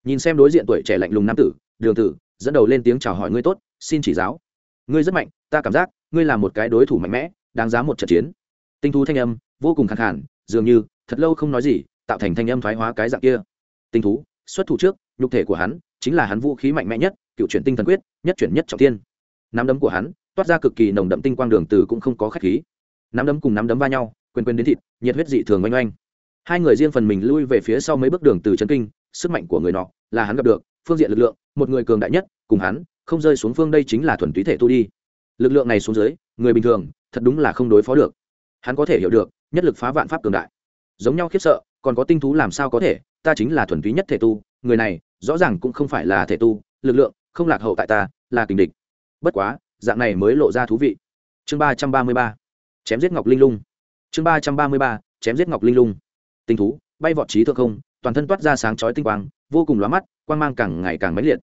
nhìn xem đối diện tuổi trẻ lạnh lùng nam tử, đường tử, dẫn đầu lên tiếng chào hỏi ngươi tốt, xin chỉ giáo. Ngươi rất mạnh, ta cảm giác, ngươi là một cái đối thủ mạnh mẽ, đáng giá một trận chiến. Tinh thú thanh âm, vô cùng khẳng hẳn dường như, thật lâu không nói gì, tạo thành thanh âm thoái hóa cái dạng kia. Tinh thú, xuất thủ trước, nhục thể của hắn, chính là hắn vũ khí mạnh mẽ nhất, cựu chuyển tinh thần quyết, nhất chuyển nhất trọng tiên nắm đấm của hắn, toát ra cực kỳ nồng đậm tinh quang đường từ cũng không có khách khí. Nắm đấm cùng nắm đấm va nhau, quên quên đến thịt, nhiệt huyết dị thường oanh oanh. Hai người riêng phần mình lui về phía sau mấy bước đường từ chân kinh sức mạnh của người nọ, là hắn gặp được, phương diện lực lượng, một người cường đại nhất, cùng hắn, không rơi xuống phương đây chính là thuần túy thể tu đi. Lực lượng này xuống dưới, người bình thường, thật đúng là không đối phó được. Hắn có thể hiểu được, nhất lực phá vạn pháp cường đại. Giống nhau khiếp sợ, còn có tinh thú làm sao có thể, ta chính là thuần túy nhất thể tu, người này, rõ ràng cũng không phải là thể tu, lực lượng, không lạc hậu tại ta, là kình địch. Bất quá, dạng này mới lộ ra thú vị. Chương ba trăm ba mươi ba, chém giết ngọc linh lung. Chương ba trăm ba mươi ba, chém giết ngọc linh lung. Tinh thú, bay vọt trí thượng không toàn thân toát ra sáng chói tinh quang, vô cùng lóa mắt, quang mang càng ngày càng mãnh liệt.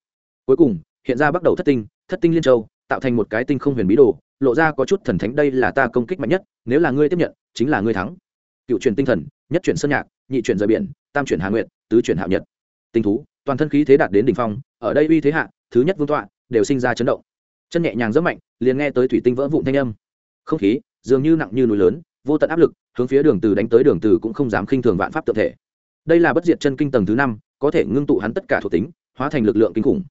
Cuối cùng, hiện ra bắt đầu thất tinh thất tinh liên châu, tạo thành một cái tinh không huyền bí đồ, lộ ra có chút thần thánh, đây là ta công kích mạnh nhất, nếu là ngươi tiếp nhận, chính là ngươi thắng. Cựu truyền tinh thần, nhất chuyển sơn nhạc, nhị chuyển rời biển, tam chuyển hà nguyện tứ chuyển hạ nhật. Tinh thú, toàn thân khí thế đạt đến đỉnh phong, ở đây uy thế hạ, thứ nhất vương tọa, đều sinh ra chấn động. Chân nhẹ nhàng rất mạnh, liền nghe tới thủy tinh vỡ vụn thanh âm. Không khí, dường như nặng như núi lớn, vô tận áp lực, hướng phía đường từ đánh tới đường từ cũng không dám khinh thường vạn pháp tự thể đây là bất diệt chân kinh tầng thứ năm, có thể ngưng tụ hắn tất cả thuộc tính, hóa thành lực lượng kinh khủng.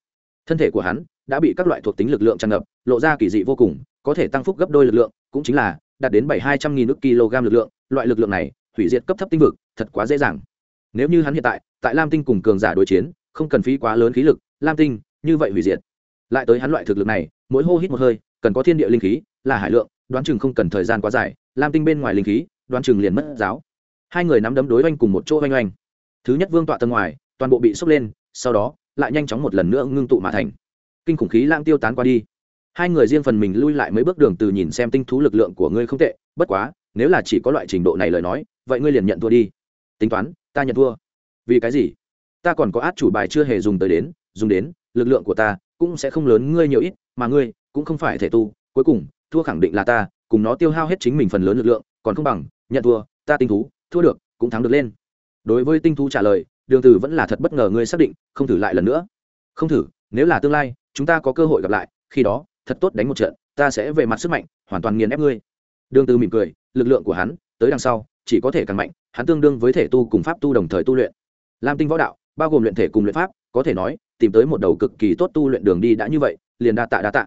Thân thể của hắn đã bị các loại thuộc tính lực lượng tràn ngập, lộ ra kỳ dị vô cùng, có thể tăng phúc gấp đôi lực lượng, cũng chính là đạt đến bảy hai trăm nghìn nước kg lực lượng. Loại lực lượng này, hủy diệt cấp thấp tinh vực, thật quá dễ dàng. Nếu như hắn hiện tại tại lam tinh cùng cường giả đối chiến, không cần phí quá lớn khí lực, lam tinh, như vậy hủy diệt. Lại tới hắn loại thực lực này, mỗi hô hít một hơi, cần có thiên địa linh khí, là hải lượng, đoán chừng không cần thời gian quá dài, lam tinh bên ngoài linh khí, đoán chừng liền mất giáo. Hai người nắm đấm đối oanh cùng một chỗ oanh oanh thứ nhất vương tọa tầng ngoài, toàn bộ bị sốc lên, sau đó, lại nhanh chóng một lần nữa ngưng tụ mà thành. Kinh khủng khí lãng tiêu tán qua đi. Hai người riêng phần mình lui lại mấy bước đường từ nhìn xem tinh thú lực lượng của ngươi không tệ, bất quá, nếu là chỉ có loại trình độ này lời nói, vậy ngươi liền nhận thua đi. Tính toán, ta nhận thua. Vì cái gì? Ta còn có át chủ bài chưa hề dùng tới đến, dùng đến, lực lượng của ta cũng sẽ không lớn ngươi nhiều ít, mà ngươi cũng không phải thể tu, cuối cùng, thua khẳng định là ta, cùng nó tiêu hao hết chính mình phần lớn lực lượng, còn không bằng, nhận thua, ta tinh thú, thua được, cũng thắng được lên đối với tinh thú trả lời, đường từ vẫn là thật bất ngờ ngươi xác định, không thử lại lần nữa. Không thử, nếu là tương lai, chúng ta có cơ hội gặp lại, khi đó, thật tốt đánh một trận, ta sẽ về mặt sức mạnh, hoàn toàn nghiền ép ngươi. Đường từ mỉm cười, lực lượng của hắn, tới đằng sau, chỉ có thể càng mạnh, hắn tương đương với thể tu cùng pháp tu đồng thời tu luyện. Lam tinh võ đạo, bao gồm luyện thể cùng luyện pháp, có thể nói, tìm tới một đầu cực kỳ tốt tu luyện đường đi đã như vậy, liền đa tạ đa tạ.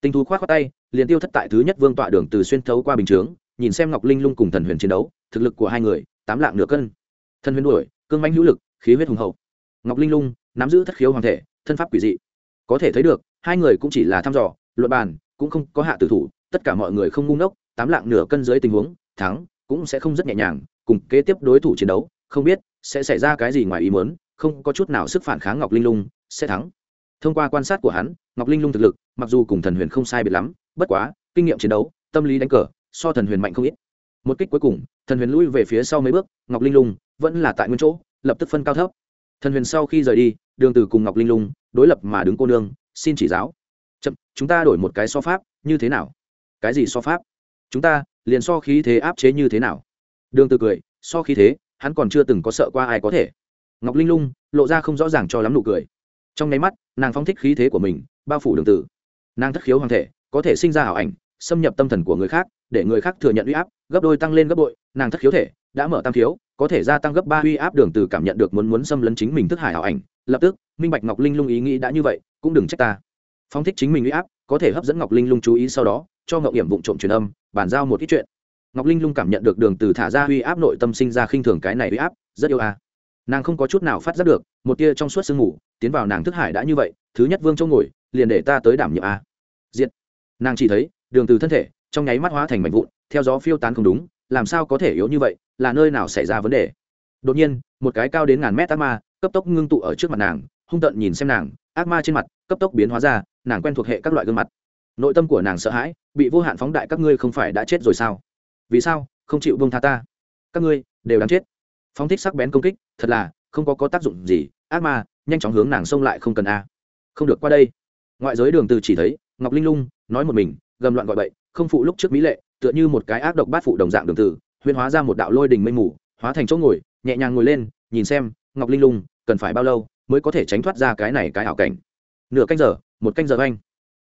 Tinh thú khoát khoát tay, liền tiêu thất tại thứ nhất vương tọa đường từ xuyên thấu qua bình chướng, nhìn xem ngọc linh lung cùng thần huyền chiến đấu, thực lực của hai người, tám lạng nửa cân thần huyền đuổi, cương mãnh hữu lực, khí huyết hùng hậu. Ngọc linh lung, nắm giữ thất khiếu hoàng thể, thân pháp quỷ dị. Có thể thấy được, hai người cũng chỉ là thăm dò, luận bàn, cũng không có hạ tử thủ, tất cả mọi người không ngu ngốc, tám lạng nửa cân dưới tình huống, thắng, cũng sẽ không rất nhẹ nhàng, cùng kế tiếp đối thủ chiến đấu, không biết sẽ xảy ra cái gì ngoài ý muốn, không có chút nào sức phản kháng ngọc linh lung, sẽ thắng. Thông qua quan sát của hắn, ngọc linh lung thực lực, mặc dù cùng thần huyền không sai biệt lắm, bất quá, kinh nghiệm chiến đấu, tâm lý đánh cờ, so thần huyền mạnh không ít. Một kích cuối cùng, thần huyền lui về phía sau mấy bước, ngọc linh lung vẫn là tại nguyên chỗ, lập tức phân cao thấp. Thần huyền sau khi rời đi, đường từ cùng ngọc linh lung đối lập mà đứng cô nương, xin chỉ giáo. Chậm, chúng ta đổi một cái so pháp, như thế nào? Cái gì so pháp? Chúng ta, liền so khí thế áp chế như thế nào? Đường từ cười, so khí thế, hắn còn chưa từng có sợ qua ai có thể. Ngọc linh lung lộ ra không rõ ràng cho lắm nụ cười. Trong nháy mắt, nàng phóng thích khí thế của mình, bao phủ đường Từ. nàng thất khiếu hoàng thể, có thể sinh ra ảo ảnh, xâm nhập tâm thần của người khác, để người khác thừa nhận uy áp, gấp đôi tăng lên gấp bội, nàng thất khiếu thể, đã mở tam khiếu có thể gia tăng gấp ba uy áp đường từ cảm nhận được muốn muốn xâm lấn chính mình thức hải ảo ảnh. Lập tức, minh bạch ngọc linh lung ý nghĩ đã như vậy, cũng đừng trách ta. Phóng thích chính mình uy áp, có thể hấp dẫn ngọc linh lung chú ý sau đó, cho ngọc hiểm vụng trộm truyền âm, bàn giao một ít chuyện. Ngọc linh lung cảm nhận được đường từ thả ra uy áp nội tâm sinh ra khinh thường cái này uy áp, rất yêu a. Nàng không có chút nào phát giác được, một tia trong suốt sương ngủ tiến vào nàng thức hải đã như vậy, thứ nhất vương châu ngồi, liền để ta tới đảm nhiệm a. Diện nàng chỉ thấy, đường từ thân thể, trong nháy mắt hóa thành mảnh vụn, theo gió phiêu tán không đúng làm sao có thể yếu như vậy, là nơi nào xảy ra vấn đề? Đột nhiên, một cái cao đến ngàn mét ác ma, cấp tốc ngưng tụ ở trước mặt nàng, hung tợn nhìn xem nàng, ác ma trên mặt, cấp tốc biến hóa ra, nàng quen thuộc hệ các loại gương mặt. Nội tâm của nàng sợ hãi, bị vô hạn phóng đại các ngươi không phải đã chết rồi sao? Vì sao, không chịu bông tha ta? Các ngươi, đều đáng chết. Phóng thích sắc bén công kích, thật là, không có có tác dụng gì, ác ma, nhanh chóng hướng nàng xông lại không cần a. Không được qua đây. Ngoại giới đường từ chỉ thấy, ngọc linh lung, nói một mình, gầm loạn gọi bậy, không phụ lúc trước mỹ lệ tựa như một cái ác độc bát phụ đồng dạng đường tử, huyên hóa ra một đạo lôi đình mây mù hóa thành chỗ ngồi nhẹ nhàng ngồi lên nhìn xem ngọc linh lung cần phải bao lâu mới có thể tránh thoát ra cái này cái ảo cảnh? Nửa canh giờ một canh giờ anh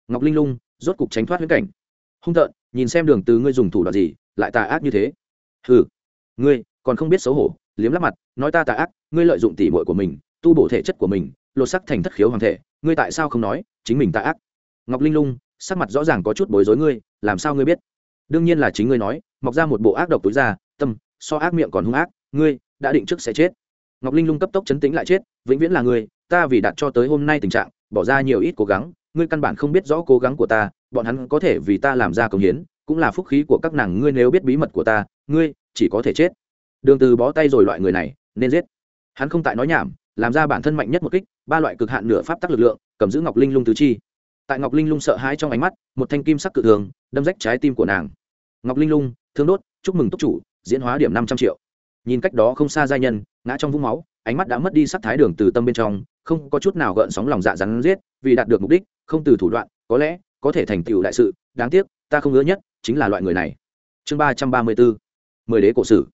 ngọc linh lung rốt cục tránh thoát huyễn cảnh. Hung tợn nhìn xem đường từ ngươi dùng thủ đoạn gì lại tà ác như thế. Hừ ngươi còn không biết xấu hổ liếm lắp mặt nói ta tà ác ngươi lợi dụng tỉ muội của mình tu bổ thể chất của mình lột sắc thành thất khiếu hoàng thể ngươi tại sao không nói chính mình tà ác? Ngọc linh lung sắc mặt rõ ràng có chút bối rối ngươi làm sao ngươi biết? Đương nhiên là chính ngươi nói, mọc ra một bộ ác độc túi ra, tâm, so ác miệng còn hung ác, ngươi đã định trước sẽ chết. Ngọc linh lung cấp tốc chấn tĩnh lại chết, vĩnh viễn là ngươi, ta vì đạt cho tới hôm nay tình trạng, bỏ ra nhiều ít cố gắng, ngươi căn bản không biết rõ cố gắng của ta, bọn hắn có thể vì ta làm ra công hiến, cũng là phúc khí của các nàng, ngươi nếu biết bí mật của ta, ngươi chỉ có thể chết. Đường từ bó tay rồi loại người này, nên giết. Hắn không tại nói nhảm, làm ra bản thân mạnh nhất một kích, ba loại cực hạn nửa pháp tắc lực lượng, cầm giữ ngọc linh lung tứ chi. Tại ngọc linh lung sợ hãi trong ánh mắt, một thanh kim sắc cự thường, đâm rách trái tim của nàng ngọc linh lung, thương đốt, chúc mừng túc chủ, diễn hóa điểm năm trăm triệu. Nhìn cách đó không xa giai nhân, ngã trong vũng máu, ánh mắt đã mất đi sắc thái đường từ tâm bên trong, không có chút nào gợn sóng lòng dạ rắn giết, vì đạt được mục đích, không từ thủ đoạn, có lẽ có thể thành tựu đại sự, đáng tiếc, ta không ngứa nhất, chính là loại người này. Chương ba trăm ba mươi bốn, mười đế cổ sử.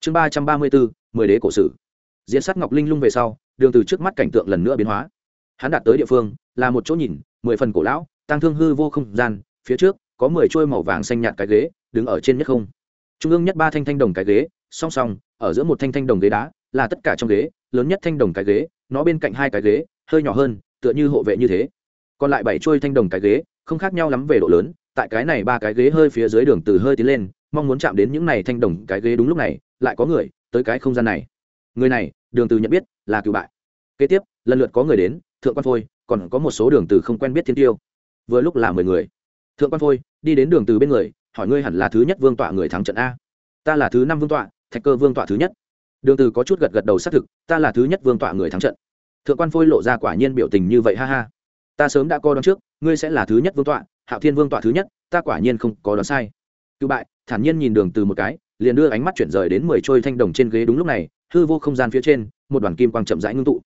Chương ba trăm ba mươi bốn, mười đế cổ sử. Diễn sát ngọc linh lung về sau, đường từ trước mắt cảnh tượng lần nữa biến hóa. Hắn đạt tới địa phương, là một chỗ nhìn, mười phần cổ lão tăng thương hư vô không gian, phía trước, có mười trôi màu vàng xanh nhạt cái ghế đứng ở trên nhất không. Trung ương nhất ba thanh thanh đồng cái ghế, song song, ở giữa một thanh thanh đồng ghế đá, là tất cả trong ghế, lớn nhất thanh đồng cái ghế, nó bên cạnh hai cái ghế, hơi nhỏ hơn, tựa như hộ vệ như thế. Còn lại bảy trôi thanh đồng cái ghế, không khác nhau lắm về độ lớn, tại cái này ba cái ghế hơi phía dưới đường từ hơi tiến lên, mong muốn chạm đến những này thanh đồng cái ghế đúng lúc này, lại có người tới cái không gian này. Người này, đường từ nhận biết, là cựu bại. Kế tiếp, lần lượt có người đến, thượng quan phôi, còn có một số đường từ không quen biết thiên tiêu. Vừa lúc là mười người. Thượng quan phôi, đi đến đường từ bên người hỏi ngươi hẳn là thứ nhất vương tọa người thắng trận a. Ta là thứ năm vương tọa, thạch cơ vương tọa thứ nhất. Đường từ có chút gật gật đầu xác thực, ta là thứ nhất vương tọa người thắng trận. Thượng quan phôi lộ ra quả nhiên biểu tình như vậy, ha ha. Ta sớm đã coi đoán trước, ngươi sẽ là thứ nhất vương tọa, hạo thiên vương tọa thứ nhất, ta quả nhiên không có đoán sai. Cựu bại, thản nhiên nhìn đường từ một cái, liền đưa ánh mắt chuyển rời đến mười trôi thanh đồng trên ghế đúng lúc này, hư vô không gian phía trên, một đoàn kim quang chậm rãi ngưng tụ.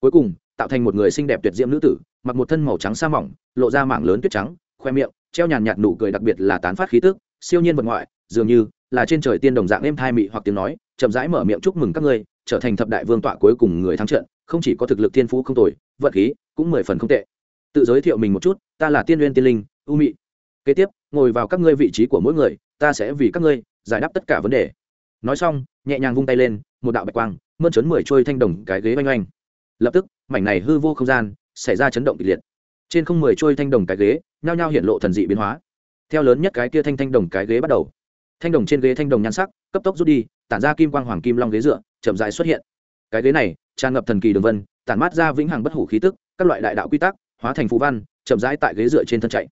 Cuối cùng, tạo thành một người xinh đẹp tuyệt diễm nữ tử, mặc một thân màu trắng sa mỏng, lộ ra mảng lớn tuyết trắng, khoe miệng treo nhàn nhạt nụ cười đặc biệt là tán phát khí tức, siêu nhiên vật ngoại, dường như là trên trời tiên đồng dạng êm thai mị hoặc tiếng nói, chậm rãi mở miệng chúc mừng các ngươi, trở thành thập đại vương tọa cuối cùng người thắng trận, không chỉ có thực lực tiên phú không tồi, vận khí cũng mười phần không tệ. Tự giới thiệu mình một chút, ta là tiên nguyên tiên linh, u mị. Kế tiếp, ngồi vào các ngươi vị trí của mỗi người, ta sẽ vì các ngươi giải đáp tất cả vấn đề. Nói xong, nhẹ nhàng vung tay lên, một đạo bạch quang, mơn trớn mười trôi thanh đồng cái ghế oanh oanh. Lập tức, mảnh này hư vô không gian xảy ra chấn động kịch liệt. Trên không mười trôi thanh đồng cái ghế nhao nhao hiện lộ thần dị biến hóa. Theo lớn nhất cái kia thanh thanh đồng cái ghế bắt đầu. Thanh đồng trên ghế thanh đồng nhan sắc, cấp tốc rút đi, tản ra kim quang hoàng kim long ghế dựa, chậm dài xuất hiện. Cái ghế này, tràn ngập thần kỳ đường vân, tản mát ra vĩnh hằng bất hủ khí tức, các loại đại đạo quy tắc, hóa thành phú văn, chậm rãi tại ghế dựa trên thân chạy.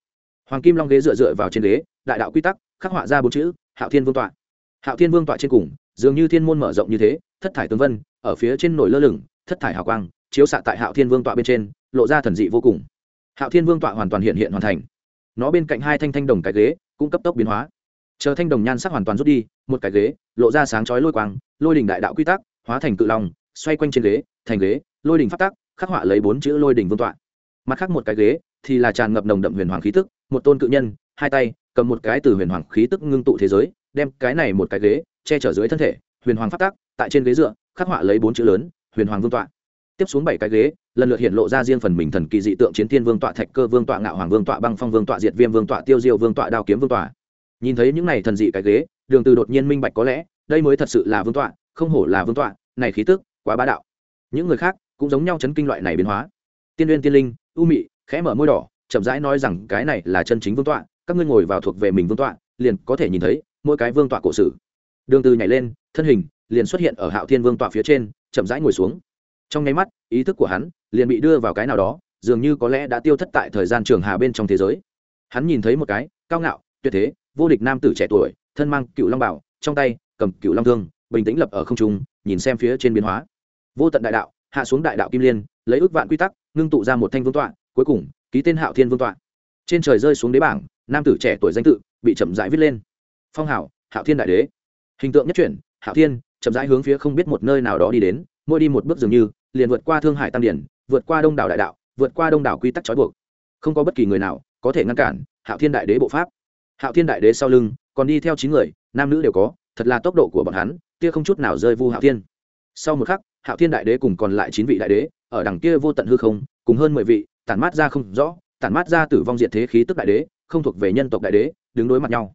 Hoàng kim long ghế dựa dựa vào trên ghế, đại đạo quy tắc, khắc họa ra bốn chữ, hạo thiên vương tọa. Hạo thiên vương tọa trên cùng, dường như thiên môn mở rộng như thế, thất thải tướng vân, ở phía trên nổi lơ lửng, thất thải hào quang, chiếu xạ tại hạo thiên vương tọa bên trên, lộ ra thần dị vô cùng hạo thiên vương tọa hoàn toàn hiện hiện hoàn thành. Nó bên cạnh hai thanh thanh đồng cái ghế cũng cấp tốc biến hóa. Chờ thanh đồng nhan sắc hoàn toàn rút đi, một cái ghế lộ ra sáng chói lôi quang, lôi đỉnh đại đạo quy tắc, hóa thành cự long, xoay quanh trên ghế, thành ghế, lôi đỉnh phát tắc, khắc họa lấy bốn chữ lôi đỉnh vương tọa. Mặt khác một cái ghế thì là tràn ngập nồng đậm huyền hoàng khí tức, một tôn cự nhân, hai tay, cầm một cái từ huyền hoàng khí tức ngưng tụ thế giới, đem cái này một cái ghế che chở dưới thân thể, huyền hoàng phát tắc, tại trên ghế dựa, khắc họa lấy bốn chữ lớn, huyền hoàng vương tọa tiếp xuống bảy cái ghế, lần lượt hiện lộ ra riêng phần mình thần kỳ dị tượng chiến thiên vương tọa thạch cơ, vương tọa ngạo hoàng, vương tọa băng phong, vương tọa diệt viêm, vương tọa tiêu diêu, vương tọa đao kiếm, vương tọa. Nhìn thấy những này thần dị cái ghế, đường từ đột nhiên minh bạch có lẽ, đây mới thật sự là vương tọa, không hổ là vương tọa, này khí tức, quá bá đạo. Những người khác cũng giống nhau chấn kinh loại này biến hóa. Tiên uyên tiên linh, u mị, khẽ mở môi đỏ, chậm rãi nói rằng cái này là chân chính vương tọa, các ngươi ngồi vào thuộc về mình vương tọa, liền có thể nhìn thấy mỗi cái vương tọa cổ sử. Đường từ nhảy lên, thân hình liền xuất hiện ở hạo thiên vương tọa phía trên, chậm rãi ngồi xuống trong nháy mắt, ý thức của hắn liền bị đưa vào cái nào đó, dường như có lẽ đã tiêu thất tại thời gian trường hà bên trong thế giới. Hắn nhìn thấy một cái, cao ngạo, tuyệt thế, vô địch nam tử trẻ tuổi, thân mang cựu long bảo, trong tay cầm cựu long thương, bình tĩnh lập ở không trung, nhìn xem phía trên biến hóa. Vô tận đại đạo, hạ xuống đại đạo kim liên, lấy ước vạn quy tắc, ngưng tụ ra một thanh vương tọa, cuối cùng, ký tên hạo thiên vương tọa. Trên trời rơi xuống đế bảng, nam tử trẻ tuổi danh tự bị chậm rãi viết lên. Phong hảo, hạo thiên đại đế. Hình tượng nhất chuyển, hạo thiên chậm rãi hướng phía không biết một nơi nào đó đi đến, mỗi đi một bước dường như liền vượt qua thương hải tam điển, vượt qua đông đảo đại đạo, vượt qua đông đảo quy tắc trói buộc. Không có bất kỳ người nào có thể ngăn cản hạo thiên đại đế bộ pháp. Hạo thiên đại đế sau lưng còn đi theo chín người, nam nữ đều có, thật là tốc độ của bọn hắn, kia không chút nào rơi vu hạo thiên. Sau một khắc, hạo thiên đại đế cùng còn lại chín vị đại đế ở đằng kia vô tận hư không, cùng hơn mười vị, tản mát ra không rõ, tản mát ra tử vong diệt thế khí tức đại đế, không thuộc về nhân tộc đại đế, đứng đối mặt nhau.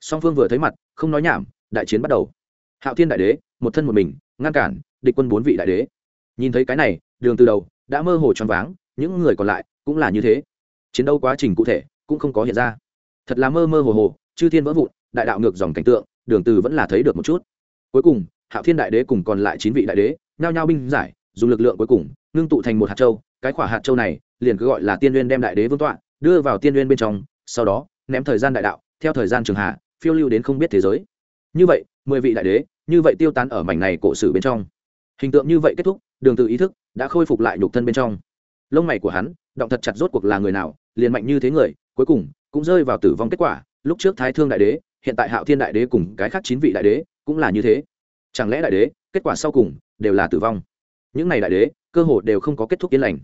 Song phương vừa thấy mặt, không nói nhảm, đại chiến bắt đầu. Hạo thiên đại đế, một thân một mình, ngăn cản địch quân bốn vị đại đế nhìn thấy cái này, đường từ đầu đã mơ hồ choáng váng, những người còn lại cũng là như thế. Chiến đấu quá trình cụ thể cũng không có hiện ra. Thật là mơ mơ hồ hồ, chư thiên vỡ vụn, đại đạo ngược dòng cảnh tượng, đường từ vẫn là thấy được một chút. Cuối cùng, hạo thiên đại đế cùng còn lại chín vị đại đế nhao nhao binh giải, dùng lực lượng cuối cùng, ngưng tụ thành một hạt châu. Cái quả hạt châu này liền cứ gọi là tiên nguyên đem đại đế vương tọa, đưa vào tiên nguyên bên trong, sau đó ném thời gian đại đạo, theo thời gian trường hạ, phiêu lưu đến không biết thế giới. Như vậy, mười vị đại đế, như vậy tiêu tán ở mảnh này cổ sử bên trong hình tượng như vậy kết thúc đường từ ý thức đã khôi phục lại nhục thân bên trong lông mày của hắn động thật chặt rốt cuộc là người nào liền mạnh như thế người cuối cùng cũng rơi vào tử vong kết quả lúc trước thái thương đại đế hiện tại hạo thiên đại đế cùng cái khác chín vị đại đế cũng là như thế chẳng lẽ đại đế kết quả sau cùng đều là tử vong những này đại đế cơ hội đều không có kết thúc yên lành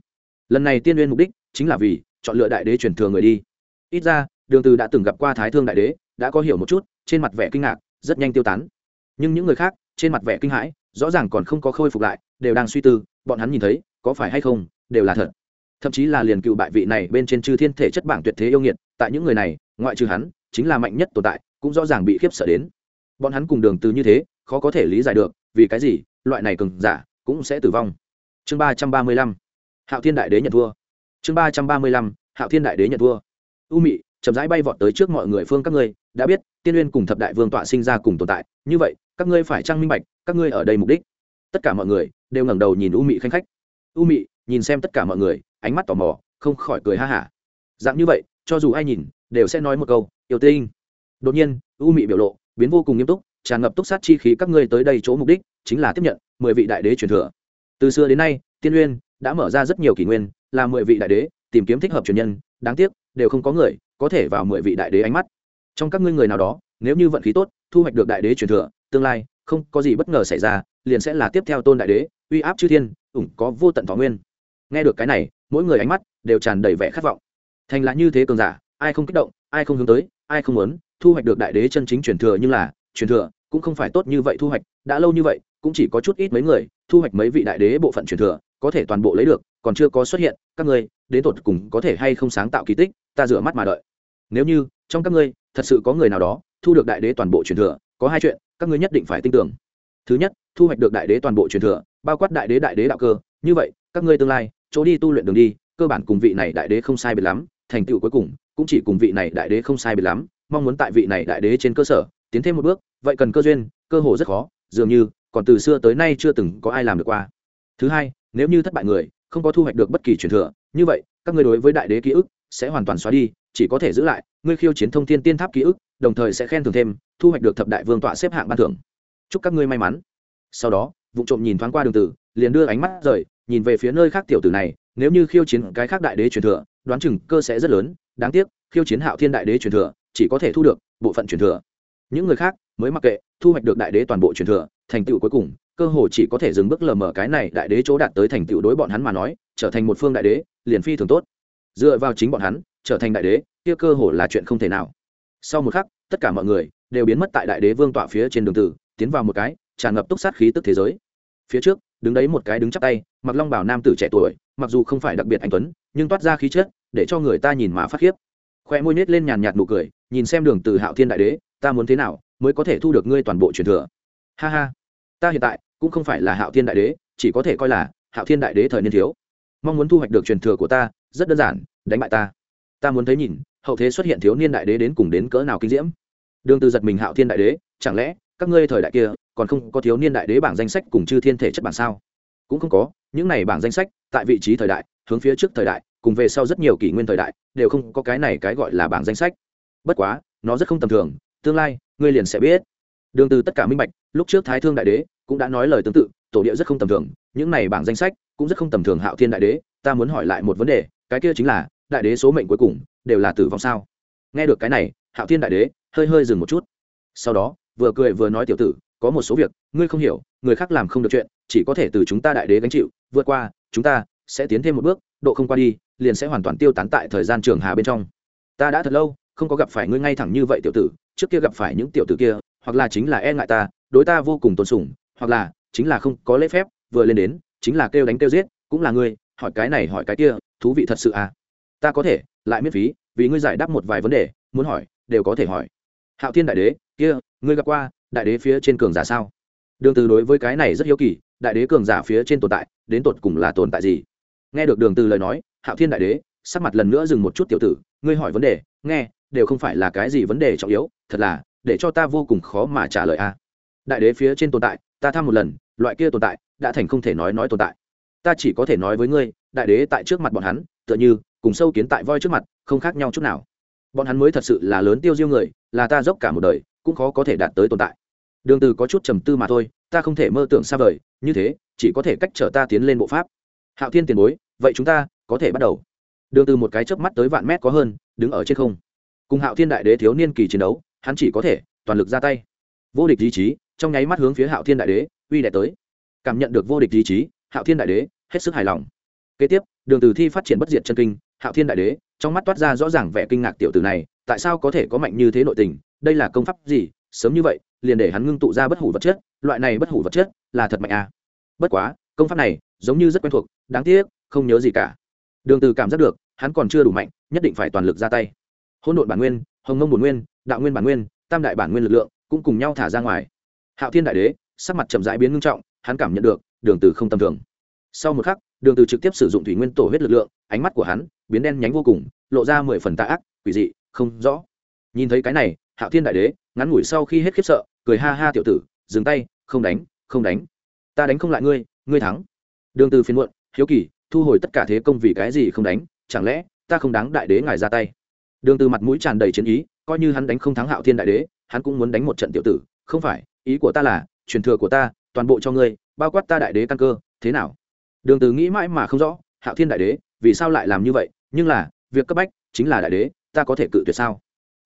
lần này tiên nguyên mục đích chính là vì chọn lựa đại đế truyền thừa người đi ít ra đường từ đã từng gặp qua thái thương đại đế đã có hiểu một chút trên mặt vẻ kinh ngạc rất nhanh tiêu tán nhưng những người khác trên mặt vẻ kinh hãi rõ ràng còn không có khôi phục lại, đều đang suy tư, bọn hắn nhìn thấy, có phải hay không, đều là thật. Thậm chí là liền cựu bại vị này bên trên chư thiên thể chất bảng tuyệt thế yêu nghiệt, tại những người này, ngoại trừ hắn, chính là mạnh nhất tồn tại, cũng rõ ràng bị khiếp sợ đến. Bọn hắn cùng đường từ như thế, khó có thể lý giải được, vì cái gì, loại này cường giả, cũng sẽ tử vong. Chương ba trăm ba mươi lăm, hạo thiên đại đế nhận thua. Chương ba trăm ba mươi lăm, hạo thiên đại đế nhận thua. U mị, chậm rãi bay vọt tới trước mọi người phương các ngươi, đã biết, tiên uyên cùng thập đại vương tọa sinh ra cùng tồn tại, như vậy, các ngươi phải trang minh bạch các ngươi ở đây mục đích. Tất cả mọi người đều ngẩng đầu nhìn u mị khanh khách. U mị nhìn xem tất cả mọi người, ánh mắt tò mò, không khỏi cười ha hả. Dạng như vậy, cho dù ai nhìn, đều sẽ nói một câu, yêu tinh. Đột nhiên, u mị biểu lộ biến vô cùng nghiêm túc, tràn ngập túc sát chi khí các ngươi tới đây chỗ mục đích chính là tiếp nhận mười vị đại đế truyền thừa. Từ xưa đến nay, tiên uyên đã mở ra rất nhiều kỷ nguyên, là mười vị đại đế, tìm kiếm thích hợp truyền nhân, đáng tiếc, đều không có người có thể vào mười vị đại đế ánh mắt. Trong các ngươi người nào đó, nếu như vận khí tốt, thu hoạch được đại đế truyền thừa, tương lai không có gì bất ngờ xảy ra, liền sẽ là tiếp theo tôn đại đế, uy áp chư thiên, ủng có vô tận thọ nguyên. Nghe được cái này, mỗi người ánh mắt đều tràn đầy vẻ khát vọng. Thành là như thế cường giả, ai không kích động, ai không hướng tới, ai không muốn, thu hoạch được đại đế chân chính truyền thừa nhưng là, truyền thừa cũng không phải tốt như vậy thu hoạch, đã lâu như vậy, cũng chỉ có chút ít mấy người, thu hoạch mấy vị đại đế bộ phận truyền thừa, có thể toàn bộ lấy được, còn chưa có xuất hiện, các ngươi, đến tột cùng có thể hay không sáng tạo kỳ tích, ta rửa mắt mà đợi. Nếu như, trong các ngươi, thật sự có người nào đó, thu được đại đế toàn bộ truyền thừa có hai chuyện, các ngươi nhất định phải tin tưởng. Thứ nhất, thu hoạch được đại đế toàn bộ truyền thừa, bao quát đại đế đại đế đạo cơ. Như vậy, các ngươi tương lai, chỗ đi tu luyện đường đi, cơ bản cùng vị này đại đế không sai biệt lắm, thành tựu cuối cùng, cũng chỉ cùng vị này đại đế không sai biệt lắm. Mong muốn tại vị này đại đế trên cơ sở, tiến thêm một bước, vậy cần cơ duyên, cơ hồ rất khó. Dường như, còn từ xưa tới nay chưa từng có ai làm được qua. Thứ hai, nếu như thất bại người, không có thu hoạch được bất kỳ truyền thừa, như vậy, các ngươi đối với đại đế ký ức sẽ hoàn toàn xóa đi, chỉ có thể giữ lại. Ngươi khiêu chiến thông thiên tiên tháp ký ức đồng thời sẽ khen thưởng thêm, thu hoạch được thập đại vương tọa xếp hạng ban thưởng. Chúc các ngươi may mắn. Sau đó, vụ trộm nhìn thoáng qua đường tử, liền đưa ánh mắt rời, nhìn về phía nơi khác tiểu tử này, nếu như khiêu chiến cái khác đại đế truyền thừa, đoán chừng cơ sẽ rất lớn, đáng tiếc, khiêu chiến hạo thiên đại đế truyền thừa, chỉ có thể thu được bộ phận truyền thừa. Những người khác mới mặc kệ, thu hoạch được đại đế toàn bộ truyền thừa, thành tựu cuối cùng, cơ hồ chỉ có thể dừng bước lờ mở cái này đại đế chỗ đạt tới thành tựu đối bọn hắn mà nói, trở thành một phương đại đế, liền phi thường tốt. Dựa vào chính bọn hắn, trở thành đại đế, kia cơ hồ là chuyện không thể nào sau một khắc, tất cả mọi người đều biến mất tại đại đế vương tọa phía trên đường tử, tiến vào một cái tràn ngập túc sát khí tức thế giới. Phía trước, đứng đấy một cái đứng chắp tay, mặc long bảo nam tử trẻ tuổi, mặc dù không phải đặc biệt anh tuấn, nhưng toát ra khí chất, để cho người ta nhìn mà phát khiếp. Khoe môi nết lên nhàn nhạt nụ cười, nhìn xem đường từ hạo thiên đại đế, ta muốn thế nào mới có thể thu được ngươi toàn bộ truyền thừa? Ha ha, ta hiện tại cũng không phải là hạo thiên đại đế, chỉ có thể coi là hạo thiên đại đế thời niên thiếu. Mong muốn thu hoạch được truyền thừa của ta, rất đơn giản, đánh bại ta. Ta muốn thấy nhìn hậu thế xuất hiện thiếu niên đại đế đến cùng đến cỡ nào kinh diễm. Đường từ giật mình hạo thiên đại đế, chẳng lẽ các ngươi thời đại kia còn không có thiếu niên đại đế bảng danh sách cùng chư thiên thể chất bản sao? Cũng không có, những này bảng danh sách tại vị trí thời đại, hướng phía trước thời đại, cùng về sau rất nhiều kỷ nguyên thời đại, đều không có cái này cái gọi là bảng danh sách. Bất quá, nó rất không tầm thường, tương lai, ngươi liền sẽ biết. Đường từ tất cả minh bạch, lúc trước thái thương đại đế cũng đã nói lời tương tự, tổ địa rất không tầm thường, những này bảng danh sách cũng rất không tầm thường hạo thiên đại đế, ta muốn hỏi lại một vấn đề, cái kia chính là, đại đế số mệnh cuối cùng đều là tử vong sao? Nghe được cái này, hạo thiên đại đế hơi hơi dừng một chút. Sau đó, vừa cười vừa nói tiểu tử, có một số việc, ngươi không hiểu, người khác làm không được chuyện, chỉ có thể từ chúng ta đại đế gánh chịu, vượt qua, chúng ta sẽ tiến thêm một bước, độ không qua đi, liền sẽ hoàn toàn tiêu tán tại thời gian trường hà bên trong. Ta đã thật lâu không có gặp phải ngươi ngay thẳng như vậy tiểu tử, trước kia gặp phải những tiểu tử kia, hoặc là chính là e ngại ta, đối ta vô cùng tôn sùng, hoặc là chính là không có lễ phép, vừa lên đến, chính là kêu đánh kêu giết, cũng là ngươi, hỏi cái này hỏi cái kia, thú vị thật sự à? Ta có thể lại miễn phí, vì ngươi giải đáp một vài vấn đề, muốn hỏi, đều có thể hỏi. Hạo thiên đại đế, kia, ngươi gặp qua đại đế phía trên cường giả sao? Đường từ đối với cái này rất hiếu kỳ, đại đế cường giả phía trên tồn tại, đến tột cùng là tồn tại gì? Nghe được đường từ lời nói, hạo thiên đại đế, sắc mặt lần nữa dừng một chút tiểu tử, ngươi hỏi vấn đề, nghe, đều không phải là cái gì vấn đề trọng yếu, thật là, để cho ta vô cùng khó mà trả lời a. Đại đế phía trên tồn tại, ta thăm một lần, loại kia tồn tại, đã thành không thể nói nói tồn tại. Ta chỉ có thể nói với ngươi, đại đế tại trước mặt bọn hắn, tựa như cùng sâu kiến tại voi trước mặt, không khác nhau chút nào. Bọn hắn mới thật sự là lớn tiêu diêu người, là ta dốc cả một đời, cũng khó có thể đạt tới tồn tại. Đường từ có chút trầm tư mà thôi, ta không thể mơ tưởng xa vời, như thế, chỉ có thể cách trở ta tiến lên bộ pháp. Hạo thiên tiền bối, vậy chúng ta có thể bắt đầu. Đường từ một cái chớp mắt tới vạn mét có hơn, đứng ở trên không. Cùng hạo thiên đại đế thiếu niên kỳ chiến đấu, hắn chỉ có thể toàn lực ra tay. Vô địch ý chí, trong nháy mắt hướng phía hạo thiên đại đế, uy đệ tới. Cảm nhận được vô địch ý chí, hạo thiên đại đế hết sức hài lòng. Kế tiếp, đường từ thi phát triển bất diệt chân kinh hạo thiên đại đế, trong mắt toát ra rõ ràng vẻ kinh ngạc tiểu tử này, tại sao có thể có mạnh như thế nội tình, đây là công pháp gì, sớm như vậy, liền để hắn ngưng tụ ra bất hủ vật chất, loại này bất hủ vật chất là thật mạnh à? Bất quá, công pháp này giống như rất quen thuộc, đáng tiếc, không nhớ gì cả. Đường từ cảm giác được, hắn còn chưa đủ mạnh, nhất định phải toàn lực ra tay. Hỗn độn bản nguyên, hồng ngông bổn nguyên, đạo nguyên bản nguyên, tam đại bản nguyên lực lượng cũng cùng nhau thả ra ngoài. Hạo thiên đại đế, sắc mặt chậm rãi biến ngưng trọng, hắn cảm nhận được, đường từ không tầm thường. Sau một khắc đường từ trực tiếp sử dụng thủy nguyên tổ huyết lực lượng, ánh mắt của hắn biến đen nhánh vô cùng, lộ ra mười phần tà ác, quỷ dị, không rõ. Nhìn thấy cái này, hạo thiên đại đế ngắn ngủi sau khi hết khiếp sợ, cười ha ha tiểu tử, dừng tay, không đánh không đánh. Ta đánh không lại ngươi ngươi thắng. Đường từ phiền muộn, hiếu kỳ, thu hồi tất cả thế công vì cái gì không đánh, chẳng lẽ ta không đáng đại đế ngài ra tay? Đường từ mặt mũi tràn đầy chiến ý, coi như hắn đánh không thắng hạo thiên đại đế, hắn cũng muốn đánh một trận tiểu tử. Không phải, ý của ta là, truyền thừa của ta, toàn bộ cho ngươi, bao quát ta đại đế căn cơ, thế nào? Đường từ nghĩ mãi mà không rõ, hạo thiên đại đế, vì sao lại làm như vậy? Nhưng là, việc cấp bách chính là đại đế, ta có thể cự tuyệt sao?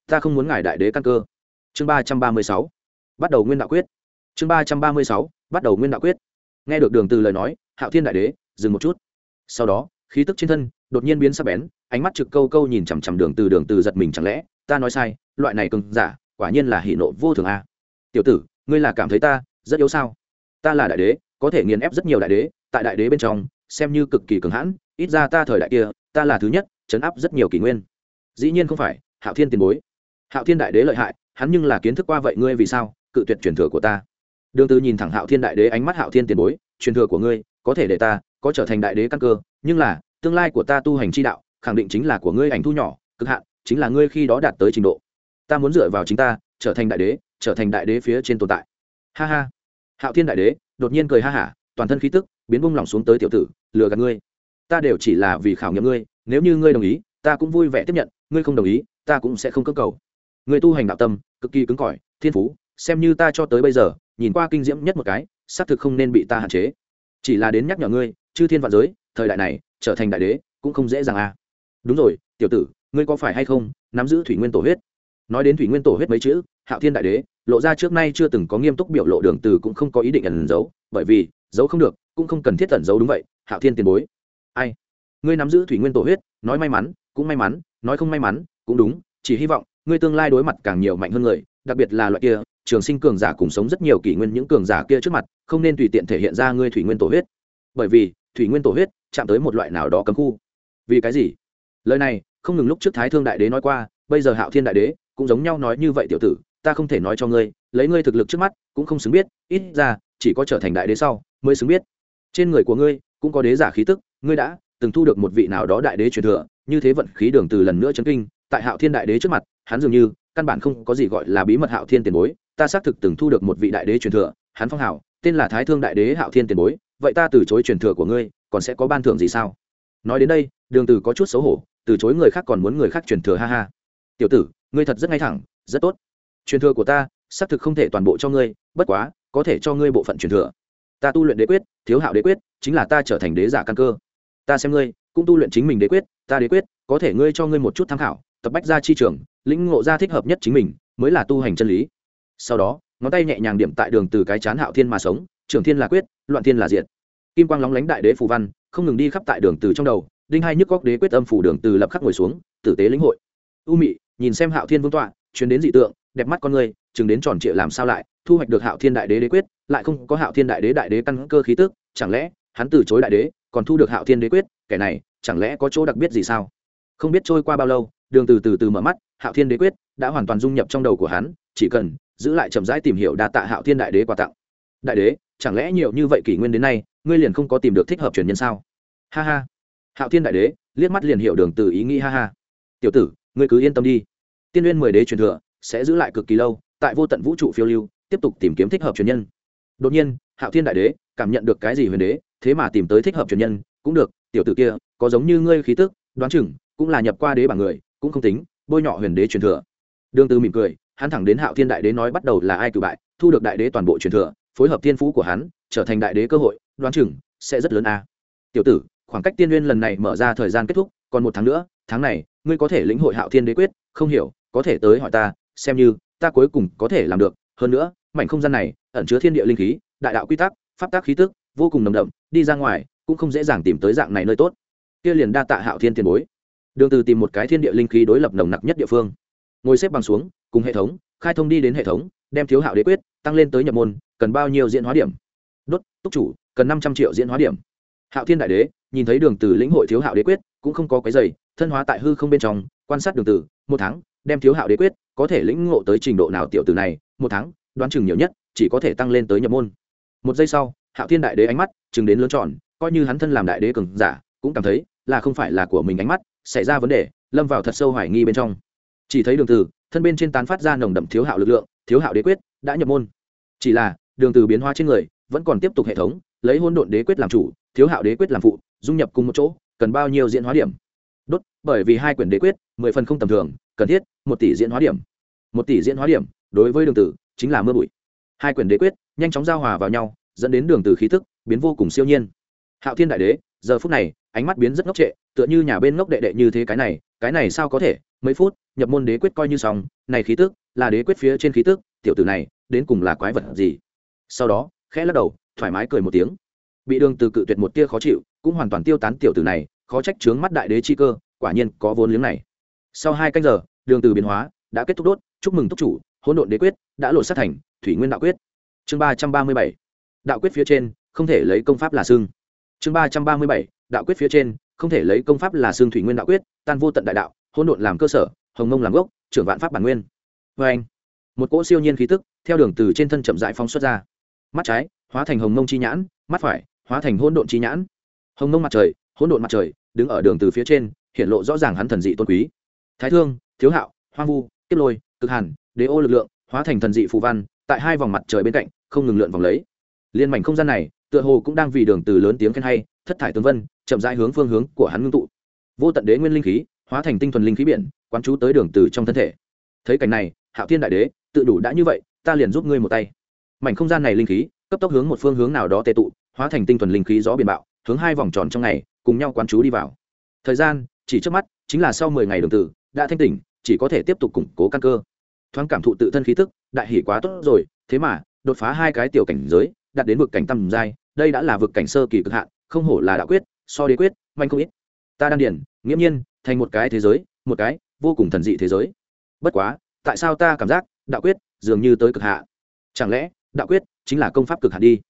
Ta không muốn ngài đại đế căn cơ. Chương ba trăm ba mươi sáu. Bắt đầu nguyên đạo quyết. Chương ba trăm ba mươi sáu. Bắt đầu nguyên đạo quyết. Nghe được đường từ lời nói, hạo thiên đại đế, dừng một chút. Sau đó, khí tức trên thân đột nhiên biến sắc bén, ánh mắt trực câu câu nhìn chằm chằm đường từ. Đường từ giật mình chẳng lẽ, ta nói sai, loại này cường giả, quả nhiên là hỉ nộ vô thường a. Tiểu tử, ngươi là cảm thấy ta rất yếu sao? Ta là đại đế, có thể nghiền ép rất nhiều đại đế tại đại đế bên trong, xem như cực kỳ cường hãn, ít ra ta thời đại kia, ta là thứ nhất, chấn áp rất nhiều kỷ nguyên. Dĩ nhiên không phải, hạo thiên tiền bối. Hạo thiên đại đế lợi hại, hắn nhưng là kiến thức qua vậy ngươi vì sao, cự tuyệt truyền thừa của ta. Đương tư nhìn thẳng hạo thiên đại đế ánh mắt hạo thiên tiền bối, truyền thừa của ngươi, có thể để ta, có trở thành đại đế căn cơ, nhưng là, tương lai của ta tu hành chi đạo, khẳng định chính là của ngươi ảnh thu nhỏ, cực hạn, chính là ngươi khi đó đạt tới trình độ. Ta muốn dựa vào chính ta, trở thành đại đế, trở thành đại đế phía trên tồn tại. Ha ha. Hạo thiên đại đế, đột nhiên cười ha hả, toàn thân khí tức biến bung lỏng xuống tới tiểu tử, lừa gạt ngươi. Ta đều chỉ là vì khảo nghiệm ngươi, nếu như ngươi đồng ý, ta cũng vui vẻ tiếp nhận, ngươi không đồng ý, ta cũng sẽ không cơ cầu. Người tu hành đạo tâm, cực kỳ cứng cỏi, thiên phú, xem như ta cho tới bây giờ, nhìn qua kinh diễm nhất một cái, xác thực không nên bị ta hạn chế. Chỉ là đến nhắc nhở ngươi, chư thiên vạn giới, thời đại này, trở thành đại đế, cũng không dễ dàng à. Đúng rồi, tiểu tử, ngươi có phải hay không nắm giữ thủy nguyên tổ huyết? Nói đến thủy nguyên tổ huyết mấy chữ, hạo thiên đại đế, lộ ra trước nay chưa từng có nghiêm túc biểu lộ đường từ cũng không có ý định ẩn giấu, bởi vì giấu không được cũng không cần thiết tẩn giấu đúng vậy, hạo thiên tiền bối. Ai? Ngươi nắm giữ thủy nguyên tổ huyết, nói may mắn, cũng may mắn, nói không may mắn, cũng đúng, chỉ hy vọng, ngươi tương lai đối mặt càng nhiều mạnh hơn người, đặc biệt là loại kia, trường sinh cường giả cùng sống rất nhiều kỷ nguyên những cường giả kia trước mặt, không nên tùy tiện thể hiện ra ngươi thủy nguyên tổ huyết. Bởi vì, thủy nguyên tổ huyết chạm tới một loại nào đó cấm khu. Vì cái gì? Lời này, không ngừng lúc trước thái thương đại đế nói qua, bây giờ hạo thiên đại đế cũng giống nhau nói như vậy tiểu tử, ta không thể nói cho ngươi, lấy ngươi thực lực trước mắt, cũng không xứng biết, ít ra, chỉ có trở thành đại đế sau, mới xứng biết trên người của ngươi, cũng có đế giả khí tức, ngươi đã từng thu được một vị nào đó đại đế truyền thừa, như thế vận khí đường từ lần nữa chấn kinh, tại hạo thiên đại đế trước mặt, hắn dường như căn bản không có gì gọi là bí mật hạo thiên tiền bối, ta xác thực từng thu được một vị đại đế truyền thừa, hắn phong hảo tên là thái thương đại đế hạo thiên tiền bối, vậy ta từ chối truyền thừa của ngươi, còn sẽ có ban thưởng gì sao? Nói đến đây, đường từ có chút xấu hổ, từ chối người khác còn muốn người khác truyền thừa ha ha. Tiểu tử, ngươi thật rất ngay thẳng, rất tốt. Truyền thừa của ta, xác thực không thể toàn bộ cho ngươi, bất quá, có thể cho ngươi bộ phận truyền thừa ta tu luyện đế quyết, thiếu hạo đế quyết, chính là ta trở thành đế giả căn cơ. Ta xem ngươi, cũng tu luyện chính mình đế quyết, ta đế quyết, có thể ngươi cho ngươi một chút tham khảo, tập bách ra chi trường, lĩnh ngộ ra thích hợp nhất chính mình, mới là tu hành chân lý. Sau đó, ngón tay nhẹ nhàng điểm tại đường từ cái chán hạo thiên mà sống, trưởng thiên là quyết, loạn thiên là diệt. Kim quang lóng lánh đại đế phù văn, không ngừng đi khắp tại đường từ trong đầu, đinh hai nhức góc đế quyết âm phủ đường từ lập khắc ngồi xuống, tử tế lĩnh hội. U mị, nhìn xem hạo thiên vương tọa chuyến đến dị tượng, đẹp mắt con người chừng đến tròn trịa làm sao lại, thu hoạch được hạo thiên đại đế đế quyết lại không có hạo thiên đại đế đại đế căn cơ khí tức, chẳng lẽ hắn từ chối đại đế, còn thu được hạo thiên đế quyết, kẻ này chẳng lẽ có chỗ đặc biệt gì sao? Không biết trôi qua bao lâu, đường từ từ từ mở mắt, hạo thiên đế quyết đã hoàn toàn dung nhập trong đầu của hắn, chỉ cần giữ lại chậm rãi tìm hiểu đa tạ hạo thiên đại đế quà tặng. Đại đế, chẳng lẽ nhiều như vậy kỷ nguyên đến nay, ngươi liền không có tìm được thích hợp truyền nhân sao? Ha ha. Hạo thiên đại đế, liếc mắt liền hiểu đường từ ý nghĩ, ha ha. Tiểu tử, ngươi cứ yên tâm đi. Tiên nguyên mười đế truyền thừa, sẽ giữ lại cực kỳ lâu, tại vô tận vũ trụ phiêu lưu, tiếp tục tìm kiếm thích hợp truyền nhân đột nhiên, hạo thiên đại đế cảm nhận được cái gì huyền đế, thế mà tìm tới thích hợp truyền nhân, cũng được, tiểu tử kia, có giống như ngươi khí tức, đoán chừng cũng là nhập qua đế bảng người, cũng không tính, bôi nhọ huyền đế truyền thừa. Đương tư mỉm cười, hắn thẳng đến hạo thiên đại đế nói bắt đầu là ai cử bại, thu được đại đế toàn bộ truyền thừa, phối hợp thiên phú của hắn, trở thành đại đế cơ hội, đoán chừng sẽ rất lớn a. Tiểu tử, khoảng cách tiên nguyên lần này mở ra thời gian kết thúc, còn một tháng nữa, tháng này, ngươi có thể lĩnh hội hạo thiên đế quyết, không hiểu, có thể tới hỏi ta, xem như ta cuối cùng có thể làm được hơn nữa, mảnh không gian này ẩn chứa thiên địa linh khí, đại đạo quy tắc, pháp tác khí tức, vô cùng nồng đậm, đi ra ngoài cũng không dễ dàng tìm tới dạng này nơi tốt. Kia liền đa tạ hạo thiên tiền bối. Đường từ tìm một cái thiên địa linh khí đối lập nồng nặc nhất địa phương. Ngồi xếp bằng xuống, cùng hệ thống, khai thông đi đến hệ thống, đem thiếu hạo đế quyết tăng lên tới nhập môn, cần bao nhiêu diễn hóa điểm? Đốt, túc chủ, cần năm trăm triệu diễn hóa điểm. Hạo thiên đại đế, nhìn thấy đường từ lĩnh hội thiếu hạo đế quyết, cũng không có cái giày, thân hóa tại hư không bên trong, quan sát đường từ, một tháng, đem thiếu hạo đế quyết có thể lĩnh ngộ tới trình độ nào tiểu tử này, một tháng, đoán chừng nhiều nhất, chỉ có thể tăng lên tới nhập môn. Một giây sau, hạo thiên đại đế ánh mắt chừng đến lớn tròn, coi như hắn thân làm đại đế cường giả, cũng cảm thấy là không phải là của mình ánh mắt, xảy ra vấn đề, lâm vào thật sâu hoài nghi bên trong. Chỉ thấy đường từ thân bên trên tán phát ra nồng đậm thiếu hạo lực lượng, thiếu hạo đế quyết, đã nhập môn. Chỉ là, đường từ biến hóa trên người, vẫn còn tiếp tục hệ thống, lấy hôn độn đế quyết làm chủ, thiếu hạo đế quyết làm phụ, dung nhập cùng một chỗ, cần bao nhiêu diễn hóa điểm? Đốt, bởi vì hai quyển đế quyết, mười phần không tầm thường cần thiết, một tỷ diễn hóa điểm. Một tỷ diễn hóa điểm, đối với đường tử, chính là mưa bụi. Hai quyển đế quyết, nhanh chóng giao hòa vào nhau, dẫn đến đường tử khí thức biến vô cùng siêu nhiên. Hạo thiên đại đế, giờ phút này, ánh mắt biến rất ngốc trệ, tựa như nhà bên ngốc đệ đệ như thế cái này cái này sao có thể? Mấy phút, nhập môn đế quyết coi như xong, này khí tức là đế quyết phía trên khí tức tiểu tử này, đến cùng là quái vật gì? Sau đó, khẽ lắc đầu, thoải mái cười một tiếng. Bị đường từ cự tuyệt một tia khó chịu, cũng hoàn toàn tiêu tán tiểu tử này, khó trách trướng mắt đại đế chi cơ, quả nhiên có vốn liếng này sau hai canh giờ, đường từ biến hóa đã kết thúc đốt. Chúc mừng túc chủ, hỗn độn đế quyết đã lộ sát thành thủy nguyên đạo quyết. Chương ba trăm ba mươi bảy, đạo quyết phía trên không thể lấy công pháp là xương. Chương ba trăm ba mươi bảy, đạo quyết phía trên không thể lấy công pháp là xương thủy nguyên đạo quyết, tan vô tận đại đạo, hỗn độn làm cơ sở, hồng mông làm gốc, trưởng vạn pháp bản nguyên. Vê anh, một cỗ siêu nhiên khí tức theo đường từ trên thân chậm rãi phóng xuất ra. Mắt trái, hóa thành hồng mông chi nhãn, mắt phải, hóa thành hỗn độn chi nhãn. Hồng mông mặt trời, hỗn độn mặt trời, đứng ở đường từ phía trên, hiện lộ rõ ràng hắn thần dị tôn quý thái thương, thiếu hạo, hoang vu tiếp lôi, cực hàn, đế ô lực lượng, hóa thành thần dị phù văn, tại hai vòng mặt trời bên cạnh, không ngừng lượn vòng lấy. Liên mảnh không gian này, tựa hồ cũng đang vì đường từ lớn tiếng khen hay, thất thải tướng vân, chậm rãi hướng phương hướng của hắn ngưng tụ. Vô tận đế nguyên linh khí, hóa thành tinh thuần linh khí biển, quán chú tới đường từ trong thân thể. Thấy cảnh này, hạo thiên đại đế, tự đủ đã như vậy, ta liền giúp ngươi một tay. Mảnh không gian này linh khí, cấp tốc hướng một phương hướng nào đó tê tụ, hóa thành tinh thuần linh khí gió biển bạo, hướng hai vòng tròn trong ngày, cùng nhau quán chú đi vào. Thời gian, chỉ trước mắt, chính là sau mười ngày đường từ đã thanh tỉnh, chỉ có thể tiếp tục củng cố căn cơ. Thoáng cảm thụ tự thân khí tức, đại hỉ quá tốt rồi, thế mà, đột phá hai cái tiểu cảnh giới, đạt đến vực cảnh tầm giai, đây đã là vực cảnh sơ kỳ cực hạn, không hổ là đạo quyết, so đế quyết manh không ít. Ta đang điển nghiễm nhiên, thành một cái thế giới, một cái vô cùng thần dị thế giới. Bất quá, tại sao ta cảm giác đạo quyết dường như tới cực hạ chẳng lẽ đạo quyết chính là công pháp cực hạn đi?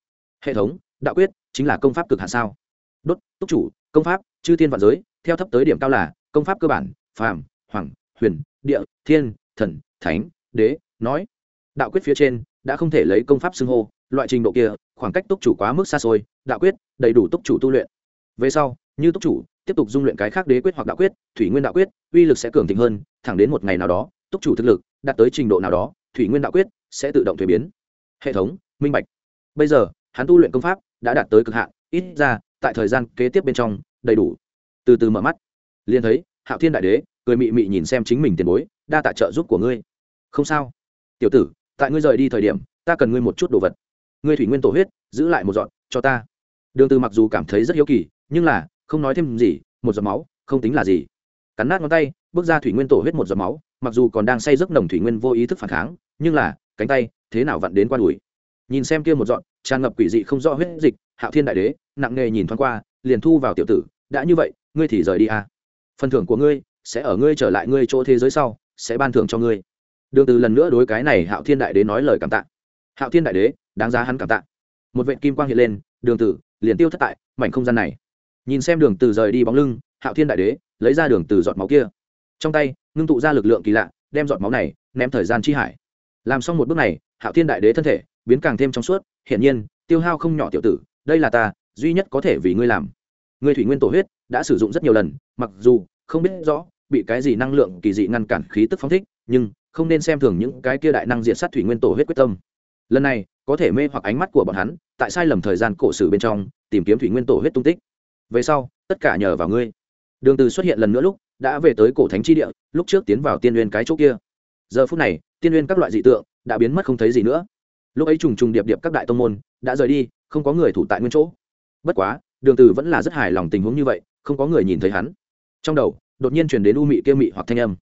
Hệ thống, đạo quyết chính là công pháp cực hạn sao? Đốt, túc chủ, công pháp, chư thiên vạn giới, theo thấp tới điểm cao là công pháp cơ bản, phàm hoàng, huyền, địa, thiên, thần, thánh, đế, nói. Đạo quyết phía trên đã không thể lấy công pháp xưng hô, loại trình độ kia, khoảng cách túc chủ quá mức xa xôi, đạo quyết, đầy đủ túc chủ tu luyện. Về sau, như túc chủ, tiếp tục dung luyện cái khác đế quyết hoặc đạo quyết, thủy nguyên đạo quyết, uy lực sẽ cường thịnh hơn, thẳng đến một ngày nào đó, túc chủ thực lực đạt tới trình độ nào đó, thủy nguyên đạo quyết sẽ tự động thuế biến. Hệ thống, minh bạch. Bây giờ, hắn tu luyện công pháp đã đạt tới cực hạn, ít ra, tại thời gian kế tiếp bên trong, đầy đủ. Từ từ mở mắt, liền thấy hạo thiên đại đế cười mị mị nhìn xem chính mình tiền bối, đa tạ trợ giúp của ngươi. Không sao. Tiểu tử, tại ngươi rời đi thời điểm, ta cần ngươi một chút đồ vật. Ngươi thủy nguyên tổ huyết, giữ lại một dọn cho ta. Đường từ mặc dù cảm thấy rất hiếu kỳ, nhưng là, không nói thêm gì, một giọt máu, không tính là gì. Cắn nát ngón tay, bước ra thủy nguyên tổ huyết một giọt máu, mặc dù còn đang say giấc nồng thủy nguyên vô ý thức phản kháng, nhưng là, cánh tay, thế nào vặn đến qua đùi. Nhìn xem kia một dọn tràn ngập quỷ dị không rõ huyết dịch, hạo thiên đại đế, nặng nề nhìn thoáng qua, liền thu vào tiểu tử, đã như vậy, ngươi thì rời đi à. phần thưởng của ngươi sẽ ở ngươi trở lại ngươi chỗ thế giới sau, sẽ ban thưởng cho ngươi. Đường từ lần nữa đối cái này hạo thiên đại đế nói lời cảm tạ. Hạo thiên đại đế, đáng giá hắn cảm tạ. Một vệt kim quang hiện lên, đường tử liền tiêu thất tại mảnh không gian này. Nhìn xem đường từ rời đi bóng lưng, hạo thiên đại đế lấy ra đường từ giọt máu kia. Trong tay, ngưng tụ ra lực lượng kỳ lạ, đem giọt máu này ném thời gian chi hải. Làm xong một bước này, hạo thiên đại đế thân thể biến càng thêm trong suốt, hiển nhiên, tiêu hao không nhỏ tiểu tử, đây là ta, duy nhất có thể vì ngươi làm. Ngươi thủy nguyên tổ huyết đã sử dụng rất nhiều lần, mặc dù không biết rõ bị cái gì năng lượng kỳ dị ngăn cản khí tức phóng thích, nhưng không nên xem thường những cái kia đại năng diện sát thủy nguyên tổ huyết quyết tâm. Lần này, có thể mê hoặc ánh mắt của bọn hắn, tại sai lầm thời gian cổ sử bên trong, tìm kiếm thủy nguyên tổ huyết tung tích. Về sau, tất cả nhờ vào ngươi. Đường từ xuất hiện lần nữa lúc, đã về tới cổ thánh chi địa, lúc trước tiến vào tiên nguyên cái chỗ kia. Giờ phút này, tiên nguyên các loại dị tượng đã biến mất không thấy gì nữa. Lúc ấy trùng trùng điệp điệp các đại tông môn đã rời đi, không có người thủ tại nguyên chỗ. Bất quá, đường từ vẫn là rất hài lòng tình huống như vậy, không có người nhìn thấy hắn. Trong đầu đột nhiên truyền đến u mị tiêu mị hoặc thanh âm.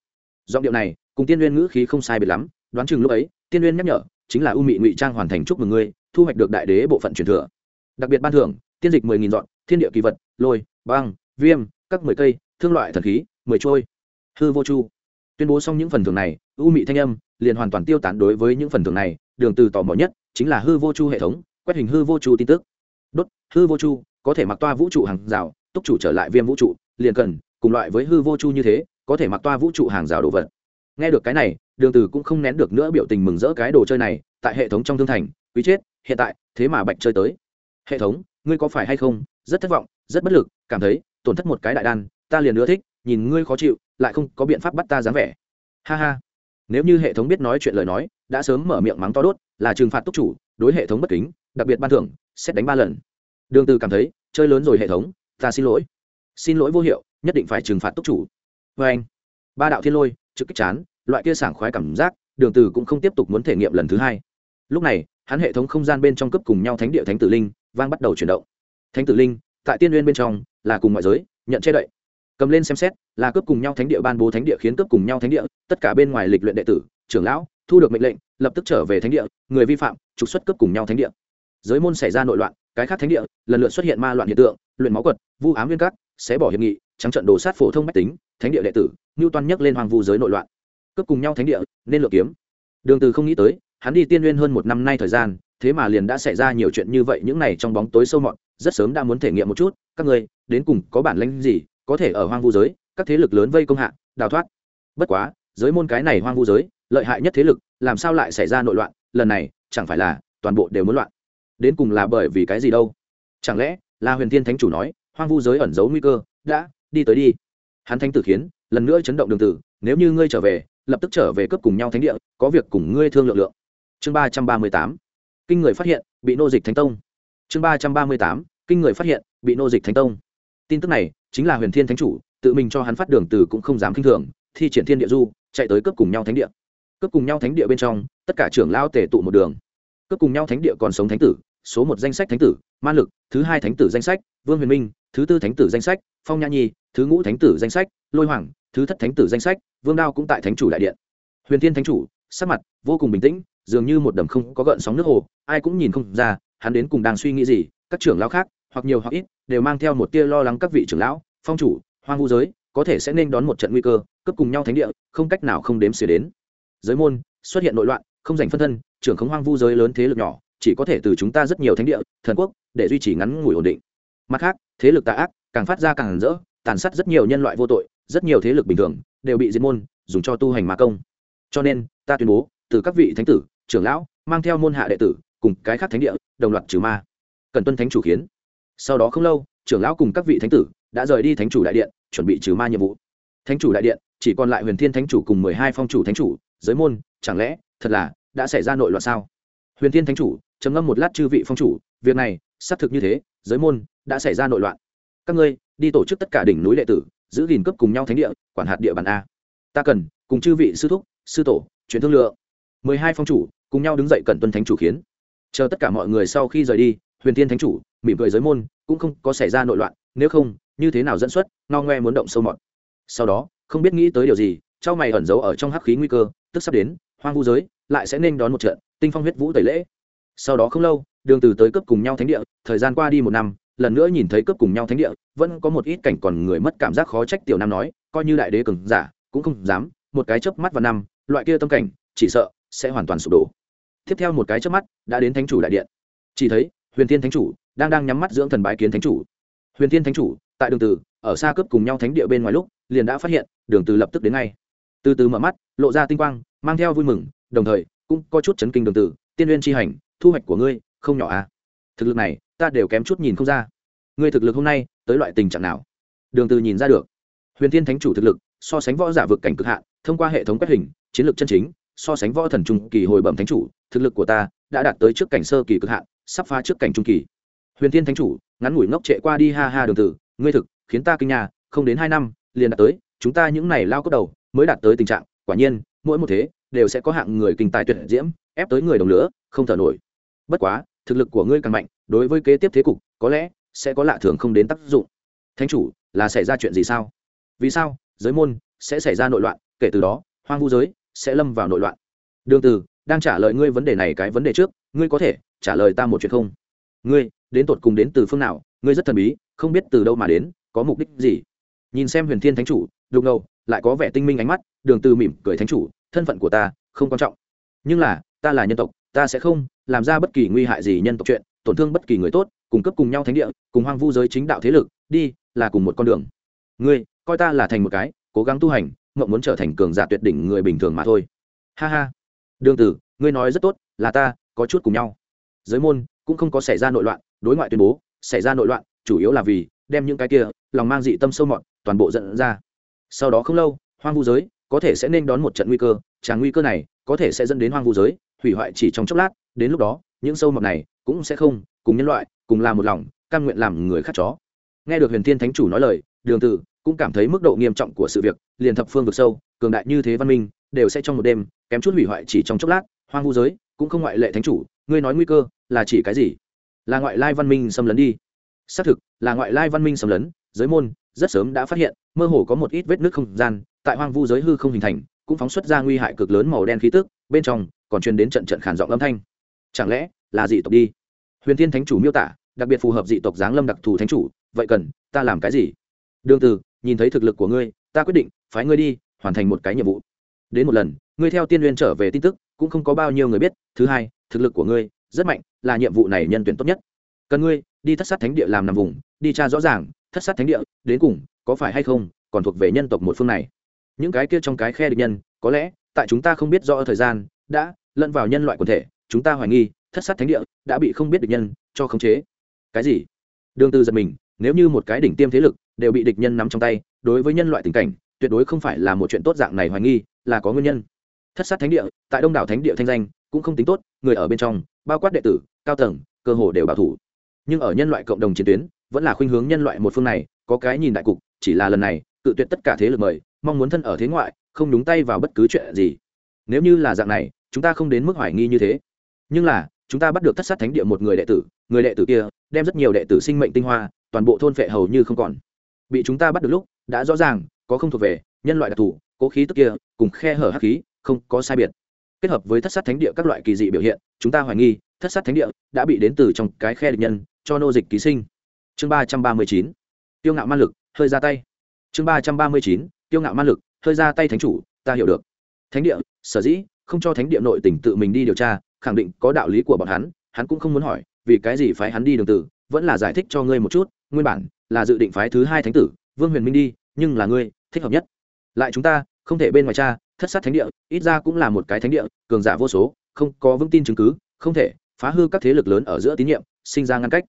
Giọng điệu này, cùng tiên nguyên ngữ khí không sai biệt lắm, đoán chừng lúc ấy, tiên nguyên nhắc nhở, chính là u mị ngụy trang hoàn thành chúc mừng ngươi, thu hoạch được đại đế bộ phận truyền thừa. Đặc biệt ban thưởng, tiên dịch mười nghìn dọn, thiên địa kỳ vật, lôi, băng, viêm, các mười cây, thương loại thần khí, mười trôi. Hư vô chu. Tuyên bố xong những phần thưởng này, u mị thanh âm liền hoàn toàn tiêu tán đối với những phần thưởng này, đường từ tò mò nhất chính là hư vô chu hệ thống, quét hình hư vô chu tin tức. Đốt, hư vô chu, có thể mặc toa vũ trụ hàng rào, túc chủ trở lại viêm vũ trụ, liền cần cùng loại với hư vô chu như thế, có thể mặc toa vũ trụ hàng rào đồ vật. Nghe được cái này, đường từ cũng không nén được nữa biểu tình mừng rỡ cái đồ chơi này, tại hệ thống trong thương thành, quý chết, hiện tại, thế mà bạch chơi tới. Hệ thống, ngươi có phải hay không? Rất thất vọng, rất bất lực, cảm thấy, tổn thất một cái đại đan, ta liền nữa thích, nhìn ngươi khó chịu, lại không có biện pháp bắt ta dáng vẻ. Ha ha. Nếu như hệ thống biết nói chuyện lời nói, đã sớm mở miệng mắng to đốt, là trừng phạt túc chủ, đối hệ thống bất kính, đặc biệt ban thưởng, xét đánh ba lần. Đường từ cảm thấy, chơi lớn rồi hệ thống, ta xin lỗi. Xin lỗi vô hiệu nhất định phải trừng phạt túc chủ. Với anh. Ba đạo thiên lôi, trực kích chán, loại kia sảng khoái cảm giác, đường từ cũng không tiếp tục muốn thể nghiệm lần thứ hai. Lúc này, hắn hệ thống không gian bên trong cấp cùng nhau thánh địa thánh tử linh, vang bắt đầu chuyển động. Thánh tử linh, tại tiên nguyên bên trong, là cùng ngoại giới, nhận che đậy. Cầm lên xem xét, là cướp cùng nhau thánh địa ban bố thánh địa khiến cướp cùng nhau thánh địa, tất cả bên ngoài lịch luyện đệ tử, trưởng lão, thu được mệnh lệnh, lập tức trở về thánh địa, người vi phạm, trục xuất cướp cùng nhau thánh địa. Giới môn xảy ra nội loạn, cái khác thánh địa, lần lượt xuất hiện ma loạn hiện tượng, luyện máu quật, vu ám viên cát, xé bỏ hiệp nghị trắng trận đồ sát phổ thông mách tính, thánh địa đệ tử, ngưu toan nhấc lên hoàng vu giới nội loạn. Cướp cùng nhau thánh địa, nên lựa kiếm. Đường từ không nghĩ tới, hắn đi tiên nguyên hơn một năm nay thời gian, thế mà liền đã xảy ra nhiều chuyện như vậy, những này trong bóng tối sâu mọt, rất sớm đã muốn thể nghiệm một chút, các ngươi, đến cùng có bản lĩnh gì, có thể ở hoang vu giới, các thế lực lớn vây công hạ, đào thoát. Bất quá, giới môn cái này hoang vu giới, lợi hại nhất thế lực, làm sao lại xảy ra nội loạn, lần này, chẳng phải là toàn bộ đều muốn loạn. Đến cùng là bởi vì cái gì đâu? Chẳng lẽ là huyền thiên thánh chủ nói, hoang vu giới ẩn giấu nguy cơ, đã đi tới đi. Hắn thánh tử khiến, lần nữa chấn động đường tử, nếu như ngươi trở về, lập tức trở về cướp cùng nhau thánh địa, có việc cùng ngươi thương lượng lượng. Chương ba trăm ba mươi tám, kinh người phát hiện, bị nô dịch thánh tông. Chương ba trăm ba mươi tám, kinh người phát hiện, bị nô dịch thánh tông. Tin tức này, chính là huyền thiên thánh chủ, tự mình cho hắn phát đường từ cũng không dám k i n h thường, thi triển thiên địa du, chạy tới cướp cùng nhau thánh địa. Cướp cùng nhau thánh địa bên trong, tất cả trưởng lao tề tụ một đường. Cướp cùng nhau thánh địa còn sống thánh tử, số một danh sách thánh tử, ma lực, thứ hai thánh tử danh sách, vương huyền minh thứ tư thánh tử danh sách, phong Nhã nhi, thứ ngũ thánh tử danh sách, lôi hoàng, thứ thất thánh tử danh sách, vương đao cũng tại thánh chủ đại điện. Huyền thiên thánh chủ, sắc mặt vô cùng bình tĩnh, dường như một đầm không có gợn sóng nước hồ, ai cũng nhìn không ra, hắn đến cùng đang suy nghĩ gì, các trưởng lão khác, hoặc nhiều hoặc ít, đều mang theo một tia lo lắng các vị trưởng lão, phong chủ, hoang vu giới, có thể sẽ nên đón một trận nguy cơ cấp cùng nhau thánh địa, không cách nào không đếm xỉa đến. Giới môn, xuất hiện nội loạn, không giành phân thân, trưởng khống hoang vu giới lớn thế lực nhỏ, chỉ có thể từ chúng ta rất nhiều thánh địa, thần quốc, để duy trì ngắn ngủi ổn định mặt khác, thế lực tà ác, càng phát ra càng rỡ, tàn sát rất nhiều nhân loại vô tội, rất nhiều thế lực bình thường, đều bị diệt môn, dùng cho tu hành ma công. Cho nên, ta tuyên bố, từ các vị thánh tử, trưởng lão, mang theo môn hạ đệ tử, cùng cái khác thánh địa, đồng loạt trừ ma. Cần tuân thánh chủ khiến sau đó không lâu, trưởng lão cùng các vị thánh tử đã rời đi thánh chủ đại điện, chuẩn bị trừ ma nhiệm vụ. Thánh chủ đại điện, chỉ còn lại huyền thiên thánh chủ cùng mười hai phong chủ thánh chủ, giới môn, chẳng lẽ, thật là, đã xảy ra nội loạn sao? Huyền thiên thánh chủ, trầm ngâm một lát chư vị phong chủ, việc này, xác thực như thế giới môn, đã xảy ra nội loạn. Các ngươi, đi tổ chức tất cả đỉnh núi đệ tử, giữ gìn cấp cùng nhau thánh địa, quản hạt địa bàn a. Ta cần, cùng chư vị sư thúc, sư tổ chuyển thương lượng. Mười hai phong chủ, cùng nhau đứng dậy cần tuân thánh chủ khiến chờ tất cả mọi người sau khi rời đi, huyền tiên thánh chủ, mỉm cười giới môn, cũng không có xảy ra nội loạn, nếu không, như thế nào dẫn xuất no ngoe muốn động sâu mọt. Sau đó, không biết nghĩ tới điều gì, trao mày ẩn giấu ở trong hắc khí nguy cơ, tức sắp đến, hoang vu giới, lại sẽ nên đón một trận, tinh phong huyết vũ tẩy lễ. Sau đó không lâu đường từ tới cấp cùng nhau thánh địa, thời gian qua đi một năm, lần nữa nhìn thấy cấp cùng nhau thánh địa, vẫn có một ít cảnh còn người mất cảm giác khó trách tiểu nam nói, coi như đại đế cường giả, cũng không dám, một cái chớp mắt vào năm, loại kia tâm cảnh, chỉ sợ sẽ hoàn toàn sụp đổ. Tiếp theo một cái chớp mắt, đã đến thánh chủ đại điện. Chỉ thấy, huyền thiên thánh chủ đang đang nhắm mắt dưỡng thần bái kiến thánh chủ. Huyền thiên thánh chủ, tại đường từ, ở xa cướp cùng nhau thánh địa bên ngoài lúc, liền đã phát hiện, đường từ lập tức đến ngay. Từ từ mở mắt, lộ ra tinh quang, mang theo vui mừng, đồng thời, cũng có chút chấn kinh đường từ, tiên nguyên chi hành, thu hoạch của ngươi không nhỏ à? Thực lực này, ta đều kém chút nhìn không ra. Ngươi thực lực hôm nay, tới loại tình trạng nào? Đường từ nhìn ra được. Huyền thiên thánh chủ thực lực, so sánh võ giả vực cảnh cực hạn, thông qua hệ thống quét hình, chiến lược chân chính, so sánh võ thần trung kỳ hồi bẩm thánh chủ, thực lực của ta đã đạt tới trước cảnh sơ kỳ cực hạn, sắp phá trước cảnh trung kỳ. Huyền thiên thánh chủ, ngắn ngủi ngốc trệ qua đi ha ha đường tử ngươi thực, khiến ta kinh nhà không đến hai năm, liền đạt tới, chúng ta những này lao cốt đầu, mới đạt tới tình trạng, quả nhiên, mỗi một thế, đều sẽ có hạng người kinh tài tuyệt diễm, ép tới người đồng lửa, không thở nổi. Bất quá thực lực của ngươi càng mạnh, đối với kế tiếp thế cục, có lẽ sẽ có lạ thường không đến tác dụng. Thánh chủ, là xảy ra chuyện gì sao? Vì sao, giới môn sẽ xảy ra nội loạn, kể từ đó, hoang vu giới sẽ lâm vào nội loạn. Đường từ đang trả lời ngươi vấn đề này cái vấn đề trước, ngươi có thể trả lời ta một chuyện không? Ngươi, đến tột cùng đến từ phương nào, ngươi rất thần bí, không biết từ đâu mà đến, có mục đích gì? Nhìn xem huyền thiên thánh chủ, đục ngầu, lại có vẻ tinh minh ánh mắt, đường từ mỉm cười thánh chủ, thân phận của ta không quan trọng. Nhưng là, ta là nhân tộc ta sẽ không làm ra bất kỳ nguy hại gì nhân tộc chuyện, tổn thương bất kỳ người tốt, cùng cấp cùng nhau thánh địa, cùng hoang vu giới chính đạo thế lực, đi, là cùng một con đường. Ngươi, coi ta là thành một cái, cố gắng tu hành, mộng muốn trở thành cường giả tuyệt đỉnh người bình thường mà thôi. Ha ha. Đường tử, ngươi nói rất tốt, là ta, có chút cùng nhau. Giới môn, cũng không có xảy ra nội loạn, đối ngoại tuyên bố, xảy ra nội loạn, chủ yếu là vì đem những cái kia, lòng mang dị tâm sâu mọn toàn bộ dẫn ra. Sau đó không lâu, hoang vu giới có thể sẽ nên đón một trận nguy cơ, tràng nguy cơ này có thể sẽ dẫn đến hoang vu giới hủy hoại chỉ trong chốc lát, đến lúc đó, những sâu mọt này cũng sẽ không, cùng nhân loại, cùng làm một lòng căn nguyện làm người khác chó. Nghe được huyền thiên thánh chủ nói lời, đường tử cũng cảm thấy mức độ nghiêm trọng của sự việc, liền thập phương vực sâu, cường đại như thế văn minh, đều sẽ trong một đêm, kém chút hủy hoại chỉ trong chốc lát. Hoang vu giới cũng không ngoại lệ thánh chủ, ngươi nói nguy cơ là chỉ cái gì? Là ngoại lai văn minh xâm lấn đi. Xác thực, là ngoại lai văn minh xâm lấn, giới môn rất sớm đã phát hiện, mơ hồ có một ít vết nước không gian, tại hoang vu giới hư không hình thành, cũng phóng xuất ra nguy hại cực lớn màu đen khí tức, bên trong còn truyền đến trận trận khản giọng âm thanh. Chẳng lẽ là dị tộc đi? Huyền thiên thánh chủ miêu tả, đặc biệt phù hợp dị tộc giáng lâm đặc thù thánh chủ, vậy cần ta làm cái gì? Đương từ nhìn thấy thực lực của ngươi, ta quyết định phái ngươi đi hoàn thành một cái nhiệm vụ. Đến một lần, ngươi theo tiên liên trở về tin tức, cũng không có bao nhiêu người biết. Thứ hai, thực lực của ngươi rất mạnh, là nhiệm vụ này nhân tuyển tốt nhất. Cần ngươi đi thất sát thánh địa làm nằm vùng, đi tra rõ ràng thất sát thánh địa, đến cùng có phải hay không còn thuộc về nhân tộc một phương này. Những cái kia trong cái khe địch nhân, có lẽ tại chúng ta không biết rõ thời gian, đã lẫn vào nhân loại quần thể, chúng ta hoài nghi, thất sát thánh địa đã bị không biết địch nhân cho khống chế. Cái gì? Đường tư giật mình, nếu như một cái đỉnh tiêm thế lực đều bị địch nhân nắm trong tay, đối với nhân loại tình cảnh, tuyệt đối không phải là một chuyện tốt dạng này hoài nghi, là có nguyên nhân. Thất sát thánh địa, tại đông đảo thánh địa thanh danh, cũng không tính tốt, người ở bên trong, bao quát đệ tử, cao tầng, cơ hồ đều bảo thủ. Nhưng ở nhân loại cộng đồng chiến tuyến, vẫn là khuynh hướng nhân loại một phương này, có cái nhìn đại cục, chỉ là lần này, cự tuyệt tất cả thế lực mời, mong muốn thân ở thế ngoại, không đúng tay vào bất cứ chuyện gì. Nếu như là dạng này chúng ta không đến mức hoài nghi như thế. Nhưng là, chúng ta bắt được thất sát thánh địa một người đệ tử, người đệ tử kia đem rất nhiều đệ tử sinh mệnh tinh hoa, toàn bộ thôn phệ hầu như không còn. Bị chúng ta bắt được lúc, đã rõ ràng, có không thuộc về, nhân loại đặc thù, cố khí tức kia, cùng khe hở hắc khí, không có sai biệt. Kết hợp với thất sát thánh địa các loại kỳ dị biểu hiện, chúng ta hoài nghi, thất sát thánh địa đã bị đến từ trong cái khe địch nhân, cho nô dịch ký sinh. Chương ba trăm ba mươi chín, tiêu ngạo man lực, hơi ra tay. Chương ba trăm ba mươi chín, tiêu ngạo man lực, hơi ra tay thánh chủ, ta hiểu được. Thánh địa, sở dĩ không cho thánh địa nội tỉnh tự mình đi điều tra, khẳng định có đạo lý của bọn hắn hắn cũng không muốn hỏi, vì cái gì phái hắn đi đường tử, vẫn là giải thích cho ngươi một chút, nguyên bản là dự định phái thứ hai thánh tử, vương huyền minh đi, nhưng là ngươi thích hợp nhất. Lại chúng ta, không thể bên ngoài cha, thất sát thánh địa, ít ra cũng là một cái thánh địa, cường giả vô số, không có vững tin chứng cứ, không thể phá hư các thế lực lớn ở giữa tín nhiệm, sinh ra ngăn cách.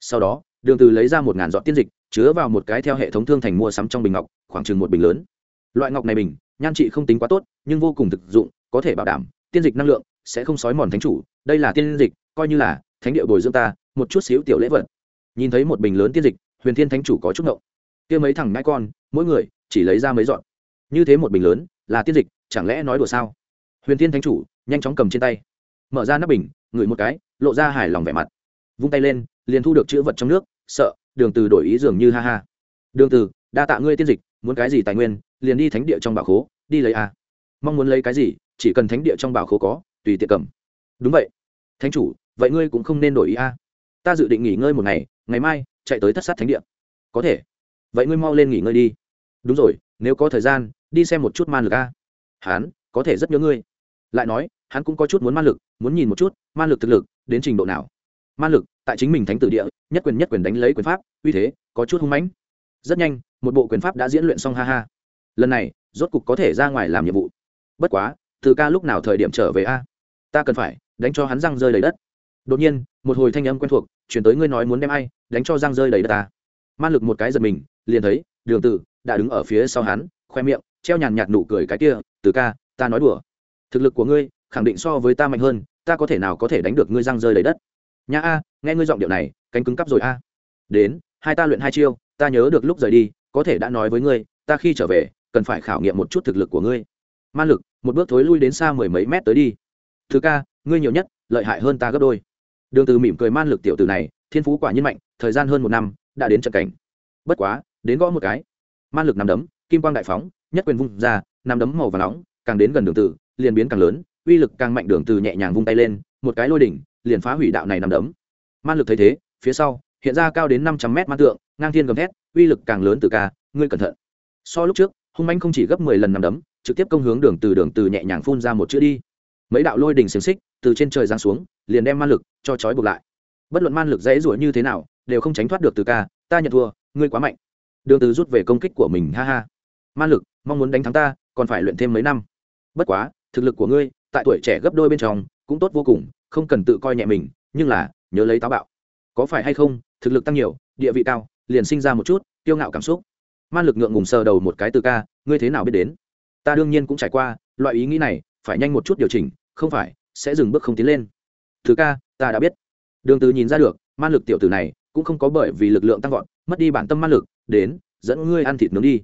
Sau đó, đường từ lấy ra một ngàn giọt tiên dịch, chứa vào một cái theo hệ thống thương thành mua sắm trong bình ngọc, khoảng chừng một bình lớn. Loại ngọc này bình, nhan trị không tính quá tốt, nhưng vô cùng thực dụng có thể bảo đảm tiên dịch năng lượng sẽ không sói mòn thánh chủ, đây là tiên dịch, coi như là thánh địa bồi dưỡng ta, một chút xíu tiểu lễ vật. Nhìn thấy một bình lớn tiên dịch, huyền thiên thánh chủ có chút ngộng. Kia mấy thằng ngãi con, mỗi người chỉ lấy ra mấy dọn như thế một bình lớn, là tiên dịch, chẳng lẽ nói đùa sao? Huyền thiên thánh chủ nhanh chóng cầm trên tay, mở ra nắp bình, ngửi một cái, lộ ra hài lòng vẻ mặt. Vung tay lên, liền thu được chữ vật trong nước, sợ, đường từ đổi ý dường như ha ha. Đường từ, đa tạ ngươi tiên dịch, muốn cái gì tài nguyên, liền đi thánh địa trong bảo khố, đi lấy a mong muốn lấy cái gì chỉ cần thánh địa trong bảo khố có, tùy tiện cầm. Đúng vậy. Thánh chủ, vậy ngươi cũng không nên đổi ý a. Ta dự định nghỉ ngơi một ngày ngày mai chạy tới thất sát thánh địa. Có thể. Vậy ngươi mau lên nghỉ ngơi đi. Đúng rồi, nếu có thời gian, đi xem một chút man lực a. Hắn, có thể rất nhớ ngươi. Lại nói, hắn cũng có chút muốn man lực, muốn nhìn một chút, man lực thực lực, đến trình độ nào. Man lực, tại chính mình thánh tử địa, nhất quyền nhất quyền đánh lấy quyền pháp, uy thế, có chút hung mãnh. Rất nhanh, một bộ quyền pháp đã diễn luyện xong, ha ha. Lần này, rốt cục có thể ra ngoài làm nhiệm vụ. Bất quá từ ca lúc nào thời điểm trở về a? Ta cần phải đánh cho hắn răng rơi đầy đất. Đột nhiên, một hồi thanh âm quen thuộc chuyển tới ngươi nói muốn đem ai đánh cho răng rơi đầy đất ta. Man lực một cái giật mình, liền thấy đường tử đã đứng ở phía sau hắn, khoe miệng treo nhàn nhạt nụ cười cái kia, từ ca, ta nói đùa. Thực lực của ngươi khẳng định so với ta mạnh hơn, ta có thể nào có thể đánh được ngươi răng rơi đầy đất? Nhà a, nghe ngươi giọng điệu này, cánh cứng cắp rồi a. Đến, hai ta luyện hai chiêu, ta nhớ được lúc rời đi, có thể đã nói với ngươi, ta khi trở về, cần phải khảo nghiệm một chút thực lực của ngươi. Man lực một bước thối lui đến xa mười mấy mét tới đi. Thứ ca, ngươi nhiều nhất, lợi hại hơn ta gấp đôi. Đường từ mỉm cười man lực tiểu tử này, thiên phú quả nhiên mạnh, thời gian hơn một năm, đã đến trận cảnh. Bất quá, đến gõ một cái. Man lực nằm đấm, kim quang đại phóng, nhất quyền vung ra, nằm đấm màu và nóng, càng đến gần đường từ, liền biến càng lớn, uy lực càng mạnh đường từ nhẹ nhàng vung tay lên, một cái lôi đỉnh, liền phá hủy đạo này nằm đấm. Man lực thấy thế, phía sau, hiện ra cao đến năm trăm mét man tượng, ngang thiên gầm thét, uy lực càng lớn từ ca, ngươi cẩn thận. So lúc trước, hung manh không chỉ gấp mười lần nằm đấm trực tiếp công hướng đường từ đường từ nhẹ nhàng phun ra một chữ đi. Mấy đạo lôi đình xiềng xích từ trên trời giáng xuống, liền đem man lực cho trói buộc lại. Bất luận man lực dễ rủa như thế nào, đều không tránh thoát được từ ca, ta nhận thua, ngươi quá mạnh. Đường từ rút về công kích của mình, ha ha. Man lực, mong muốn đánh thắng ta, còn phải luyện thêm mấy năm. Bất quá, thực lực của ngươi, tại tuổi trẻ gấp đôi bên trong, cũng tốt vô cùng, không cần tự coi nhẹ mình, nhưng là, nhớ lấy táo bạo. Có phải hay không, thực lực tăng nhiều, địa vị cao, liền sinh ra một chút, kiêu ngạo cảm xúc. Man lực ngượng ngùng sờ đầu một cái từ ca, ngươi thế nào biết đến? Ta đương nhiên cũng trải qua, loại ý nghĩ này, phải nhanh một chút điều chỉnh, không phải, sẽ dừng bước không tiến lên. Thứ ca, ta đã biết. Đường từ nhìn ra được, man lực tiểu tử này, cũng không có bởi vì lực lượng tăng vọt, mất đi bản tâm man lực, đến, dẫn ngươi ăn thịt nướng đi.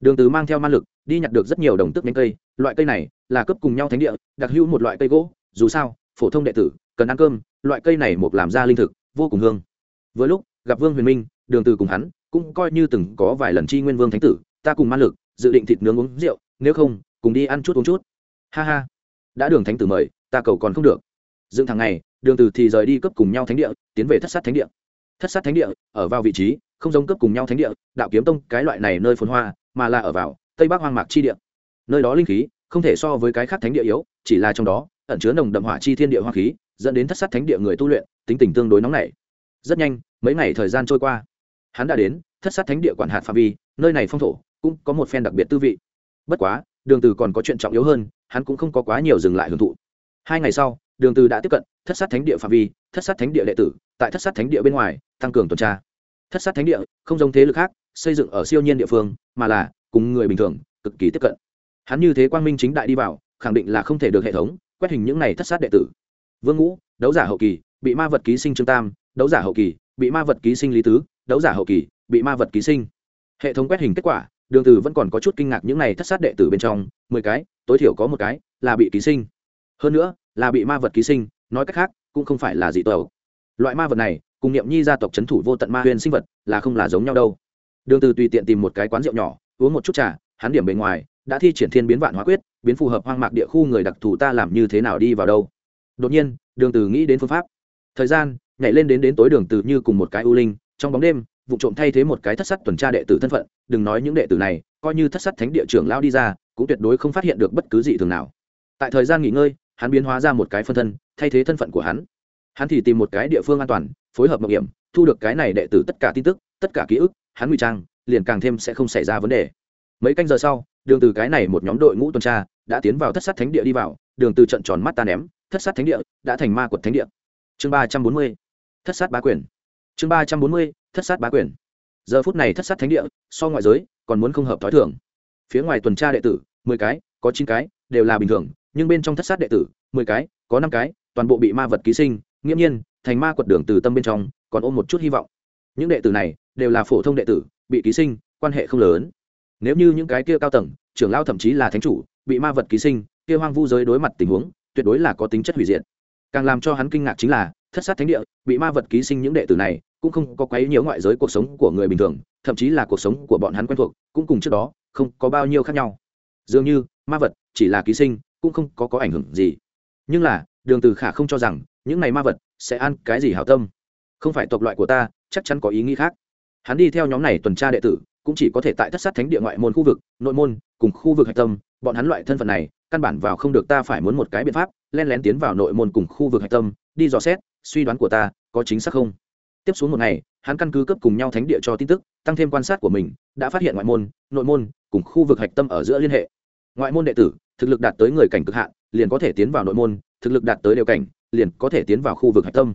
Đường từ mang theo man lực, đi nhặt được rất nhiều đồng tức nhánh cây, loại cây này, là cấp cùng nhau thánh địa, đặc hữu một loại cây gỗ, dù sao, phổ thông đệ tử, cần ăn cơm, loại cây này một làm ra linh thực, vô cùng hương. Vừa lúc, gặp vương huyền minh, đường từ cùng hắn, cũng coi như từng có vài lần chi nguyên vương thánh tử, ta cùng man lực, dự định thịt nướng uống rượu nếu không, cùng đi ăn chút uống chút. Ha ha, đã đường thánh tử mời, ta cầu còn không được. Dựng thằng này đường từ thì rời đi cấp cùng nhau thánh địa, tiến về thất sát thánh địa. Thất sát thánh địa, ở vào vị trí, không giống cấp cùng nhau thánh địa, đạo kiếm tông, cái loại này nơi phồn hoa, mà là ở vào tây bắc hoang mạc chi địa. Nơi đó linh khí, không thể so với cái khác thánh địa yếu, chỉ là trong đó, ẩn chứa nồng đậm hỏa chi thiên địa hoa khí, dẫn đến thất sát thánh địa người tu luyện, tính tình tương đối nóng nảy. Rất nhanh, mấy ngày thời gian trôi qua. Hắn đã đến, thất sát thánh địa quản hạt phạm vi, nơi này phong thổ, cũng có một phen đặc biệt tư vị bất quá, đường từ còn có chuyện trọng yếu hơn, hắn cũng không có quá nhiều dừng lại hưởng thụ. Hai ngày sau, đường từ đã tiếp cận thất sát thánh địa phạm vi, thất sát thánh địa đệ tử, tại thất sát thánh địa bên ngoài, tăng cường tuần tra. Thất sát thánh địa không giống thế lực khác, xây dựng ở siêu nhiên địa phương, mà là cùng người bình thường, cực kỳ tiếp cận. Hắn như thế quang minh chính đại đi vào, khẳng định là không thể được hệ thống quét hình những này thất sát đệ tử. Vương ngũ, đấu giả hậu kỳ, bị ma vật ký sinh trương tam, đấu giả hậu kỳ, bị ma vật ký sinh lý tứ, đấu giả hậu kỳ, bị ma vật ký sinh. Hệ thống quét hình kết quả đường từ vẫn còn có chút kinh ngạc những này thất sát đệ tử bên trong, mười cái, tối thiểu có một cái, là bị ký sinh. Hơn nữa, là bị ma vật ký sinh, nói cách khác, cũng không phải là dị tộc. Loại ma vật này, cùng niệm nhi gia tộc chấn thủ vô tận ma huyền sinh vật, là không là giống nhau đâu. Đường từ tùy tiện tìm một cái quán rượu nhỏ, uống một chút trà, hắn điểm bề ngoài, đã thi triển thiên biến vạn hóa quyết, biến phù hợp hoang mạc địa khu người đặc thù ta làm như thế nào đi vào đâu. Đột nhiên, đường từ nghĩ đến phương pháp. Thời gian, nhảy lên đến đến tối đường từ như cùng một cái u linh, trong bóng đêm vụ trộm thay thế một cái thất sắt tuần tra đệ tử thân phận, đừng nói những đệ tử này, coi như thất sắt thánh địa trưởng lao đi ra, cũng tuyệt đối không phát hiện được bất cứ gì thường nào. Tại thời gian nghỉ ngơi, hắn biến hóa ra một cái phân thân, thay thế thân phận của hắn. Hắn thì tìm một cái địa phương an toàn, phối hợp mạo hiểm, thu được cái này đệ tử tất cả tin tức, tất cả ký ức, hắn ngụy trang, liền càng thêm sẽ không xảy ra vấn đề. Mấy canh giờ sau, đường từ cái này một nhóm đội ngũ tuần tra đã tiến vào thất sát thánh địa đi vào, đường từ trận tròn mắt ta ném, thất sát thánh địa đã thành ma quật thánh địa. Chương ba trăm bốn mươi, thất sát bá quyền. Chương ba trăm bốn mươi thất sát bá quyền. Giờ phút này thất sát thánh địa, so ngoại giới, còn muốn không hợp thói thường. Phía ngoài tuần tra đệ tử, mười cái, có chín cái, đều là bình thường, nhưng bên trong thất sát đệ tử, mười cái, có năm cái, toàn bộ bị ma vật ký sinh. Nghiễm nhiên, thành ma quật đường từ tâm bên trong, còn ôm một chút hy vọng. Những đệ tử này, đều là phổ thông đệ tử, bị ký sinh, quan hệ không lớn. Nếu như những cái kia cao tầng, trưởng lao thậm chí là thánh chủ, bị ma vật ký sinh, kia hoang vu giới đối mặt tình huống, tuyệt đối là có tính chất hủy diệt. Càng làm cho hắn kinh ngạc chính là, thất sát thánh địa, bị ma vật ký sinh những đệ tử này cũng không có quấy nhiều ngoại giới cuộc sống của người bình thường, thậm chí là cuộc sống của bọn hắn quen thuộc, cũng cùng trước đó, không có bao nhiêu khác nhau. Dường như, ma vật chỉ là ký sinh, cũng không có có ảnh hưởng gì. Nhưng là, đường từ khả không cho rằng, những này ma vật sẽ ăn cái gì hảo tâm. Không phải tộc loại của ta, chắc chắn có ý nghĩ khác. Hắn đi theo nhóm này tuần tra đệ tử, cũng chỉ có thể tại thất sát thánh địa ngoại môn khu vực, nội môn, cùng khu vực hạch tâm. Bọn hắn loại thân phận này, căn bản vào không được ta phải muốn một cái biện pháp, len lén tiến vào nội môn cùng khu vực hạch tâm, đi dò xét, suy đoán của ta có chính xác không? Tiếp xuống một ngày, hắn căn cứ cấp cùng nhau thánh địa cho tin tức, tăng thêm quan sát của mình, đã phát hiện ngoại môn, nội môn, cùng khu vực hạch tâm ở giữa liên hệ. Ngoại môn đệ tử, thực lực đạt tới người cảnh cực hạn, liền có thể tiến vào nội môn, thực lực đạt tới đều cảnh, liền có thể tiến vào khu vực hạch tâm.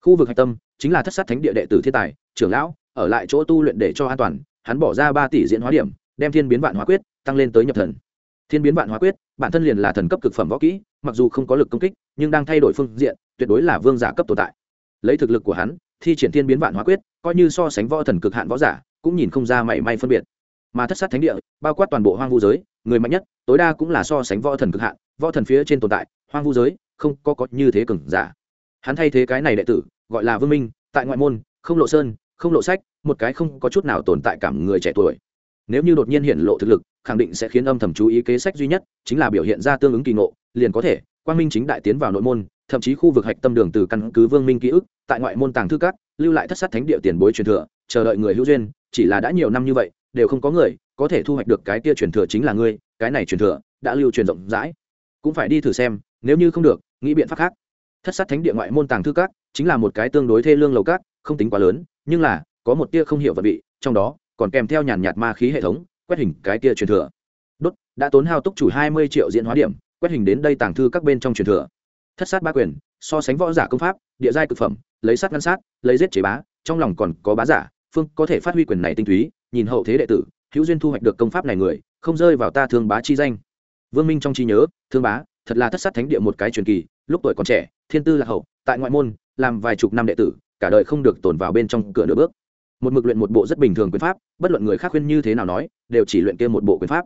Khu vực hạch tâm chính là thất sát thánh địa đệ tử thiên tài, trưởng lão, ở lại chỗ tu luyện để cho an toàn, hắn bỏ ra ba tỷ diễn hóa điểm, đem thiên biến vạn hóa quyết, tăng lên tới nhập thần. Thiên biến vạn hóa quyết, bản thân liền là thần cấp cực phẩm võ kỹ, mặc dù không có lực công kích, nhưng đang thay đổi phương diện, tuyệt đối là vương giả cấp tồn tại lấy thực lực của hắn, thi triển thiên biến vạn hóa quyết, coi như so sánh võ thần cực hạn võ giả, cũng nhìn không ra mảy may phân biệt. Mà thất sát thánh địa, bao quát toàn bộ hoang vu giới, người mạnh nhất, tối đa cũng là so sánh võ thần cực hạn, võ thần phía trên tồn tại, hoang vu giới, không có có như thế cường giả. Hắn thay thế cái này đệ tử, gọi là vương minh, tại ngoại môn, không lộ sơn, không lộ sách, một cái không có chút nào tồn tại cảm người trẻ tuổi. Nếu như đột nhiên hiện lộ thực lực, khẳng định sẽ khiến âm thầm chú ý kế sách duy nhất, chính là biểu hiện ra tương ứng kỳ ngộ, liền có thể, quang minh chính đại tiến vào nội môn thậm chí khu vực hạch tâm đường từ căn cứ vương minh ký ức, tại ngoại môn tàng thư các, lưu lại thất sát thánh địa tiền bối truyền thừa, chờ đợi người hữu duyên, chỉ là đã nhiều năm như vậy, đều không có người có thể thu hoạch được cái kia truyền thừa chính là ngươi, cái này truyền thừa đã lưu truyền rộng rãi. Cũng phải đi thử xem, nếu như không được, nghĩ biện pháp khác. Thất sát thánh địa ngoại môn tàng thư các, chính là một cái tương đối thê lương lầu các, không tính quá lớn, nhưng là, có một tia không hiểu vật vị, trong đó, còn kèm theo nhàn nhạt ma khí hệ thống, quét hình cái tia truyền thừa. Đốt, đã tốn hao túc chủ hai mươi triệu diễn hóa điểm, quét hình đến đây tàng thư các bên trong truyền thừa thất sát ba quyền, so sánh võ giả công pháp, địa giai cực phẩm, lấy sát ngăn sát, lấy giết chế bá, trong lòng còn có bá giả, phương có thể phát huy quyền này tinh túy, nhìn hậu thế đệ tử, hữu duyên thu hoạch được công pháp này người, không rơi vào ta thương bá chi danh. Vương minh trong trí nhớ, thương bá, thật là thất sát thánh địa một cái truyền kỳ, lúc tuổi còn trẻ, thiên tư là hậu, tại ngoại môn, làm vài chục năm đệ tử, cả đời không được tồn vào bên trong cửa nửa bước. Một mực luyện một bộ rất bình thường quyền pháp, bất luận người khác khuyên như thế nào nói, đều chỉ luyện kia một bộ quyền pháp.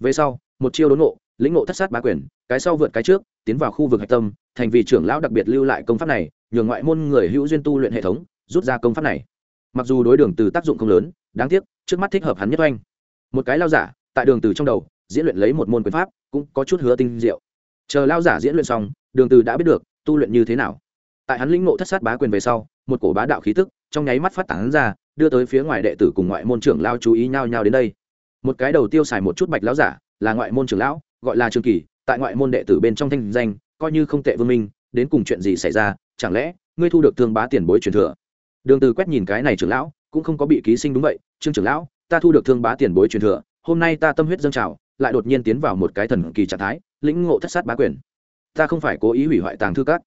Về sau, một chiêu đốn ngộ, lĩnh ngộ thất sát bá quyền, cái sau vượt cái trước tiến vào khu vực hạch tâm, thành vì trưởng lão đặc biệt lưu lại công pháp này, nhường ngoại môn người hữu duyên tu luyện hệ thống, rút ra công pháp này. Mặc dù đối đường từ tác dụng không lớn, đáng tiếc, trước mắt thích hợp hắn nhất oanh. Một cái lao giả, tại đường từ trong đầu, diễn luyện lấy một môn quyền pháp, cũng có chút hứa tinh diệu. Chờ lao giả diễn luyện xong, đường từ đã biết được, tu luyện như thế nào. Tại hắn lĩnh ngộ thất sát bá quyền về sau, một cổ bá đạo khí tức, trong nháy mắt phát tán ra, đưa tới phía ngoài đệ tử cùng ngoại môn trưởng lao chú ý nhau nhau đến đây. Một cái đầu tiêu xài một chút bạch lão giả, là ngoại môn trưởng lão, gọi là trường kỳ tại ngoại môn đệ tử bên trong thanh danh, coi như không tệ vương minh, đến cùng chuyện gì xảy ra, chẳng lẽ, ngươi thu được thương bá tiền bối truyền thừa? Đường từ quét nhìn cái này trưởng lão, cũng không có bị ký sinh đúng vậy, trương trưởng lão, ta thu được thương bá tiền bối truyền thừa, hôm nay ta tâm huyết dâng trào, lại đột nhiên tiến vào một cái thần kỳ trạng thái, lĩnh ngộ thất sát bá quyền. Ta không phải cố ý hủy hoại tàng thư các.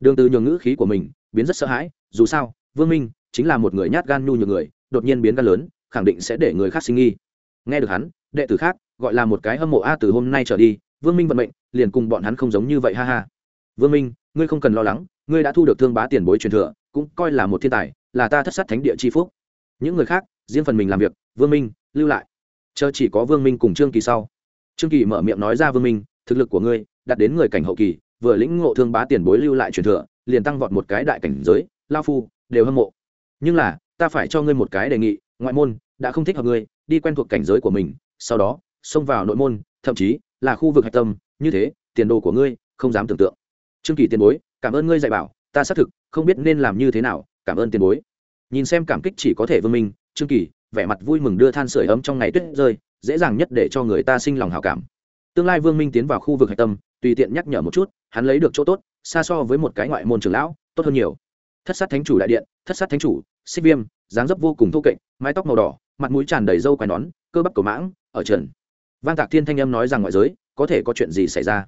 Đường từ nhường ngữ khí của mình, biến rất sợ hãi, dù sao, vương minh chính là một người nhát gan nhu nhược người, đột nhiên biến gan lớn, khẳng định sẽ để người khác sinh nghi. Nghe được hắn, đệ tử khác, gọi là một cái hâm mộ a từ hôm nay trở đi vương minh vận mệnh, liền cùng bọn hắn không giống như vậy, ha ha. Vương minh, ngươi không cần lo lắng, ngươi đã thu được thương bá tiền bối truyền thừa, cũng coi là một thiên tài, là ta thất sát thánh địa c h i phúc. Những người khác, riêng phần mình làm việc, vương minh, lưu lại. Chờ chỉ có vương minh cùng trương kỳ sau. Trương kỳ mở miệng nói ra, vương minh, thực lực của ngươi đặt đến người cảnh hậu kỳ, vừa lĩnh ngộ thương bá tiền bối lưu lại truyền thừa, liền tăng vọt một cái đại cảnh giới, lao phu, đều hâm mộ. Nhưng là, ta phải cho ngươi một cái đề nghị, ngoại môn, đã không thích hợp ngươi, đi quen thuộc cảnh giới của mình, sau đó, xông vào nội môn, thậm chí là khu vực hạch tâm, như thế, tiền đồ của ngươi, không dám tưởng tượng. Trương kỳ tiền bối, cảm ơn ngươi dạy bảo, ta xác thực không biết nên làm như thế nào, cảm ơn tiền bối. Nhìn xem cảm kích chỉ có thể vương minh, trương kỳ, vẻ mặt vui mừng đưa than sửa ấm trong ngày tuyết rơi, dễ dàng nhất để cho người ta sinh lòng hào cảm. Tương lai vương minh tiến vào khu vực hạch tâm, tùy tiện nhắc nhở một chút, hắn lấy được chỗ tốt, xa so với một cái ngoại môn trường lão, tốt hơn nhiều. Thất sát thánh chủ đại điện, thất sát thánh chủ, xích viêm, dáng dấp vô cùng thô kệch, mái tóc màu đỏ, mặt mũi tràn đầy râu quai nón, cơ bắp cổ mãng, ở trần vang tạc thiên thanh âm nói rằng ngoại giới, có thể có chuyện gì xảy ra?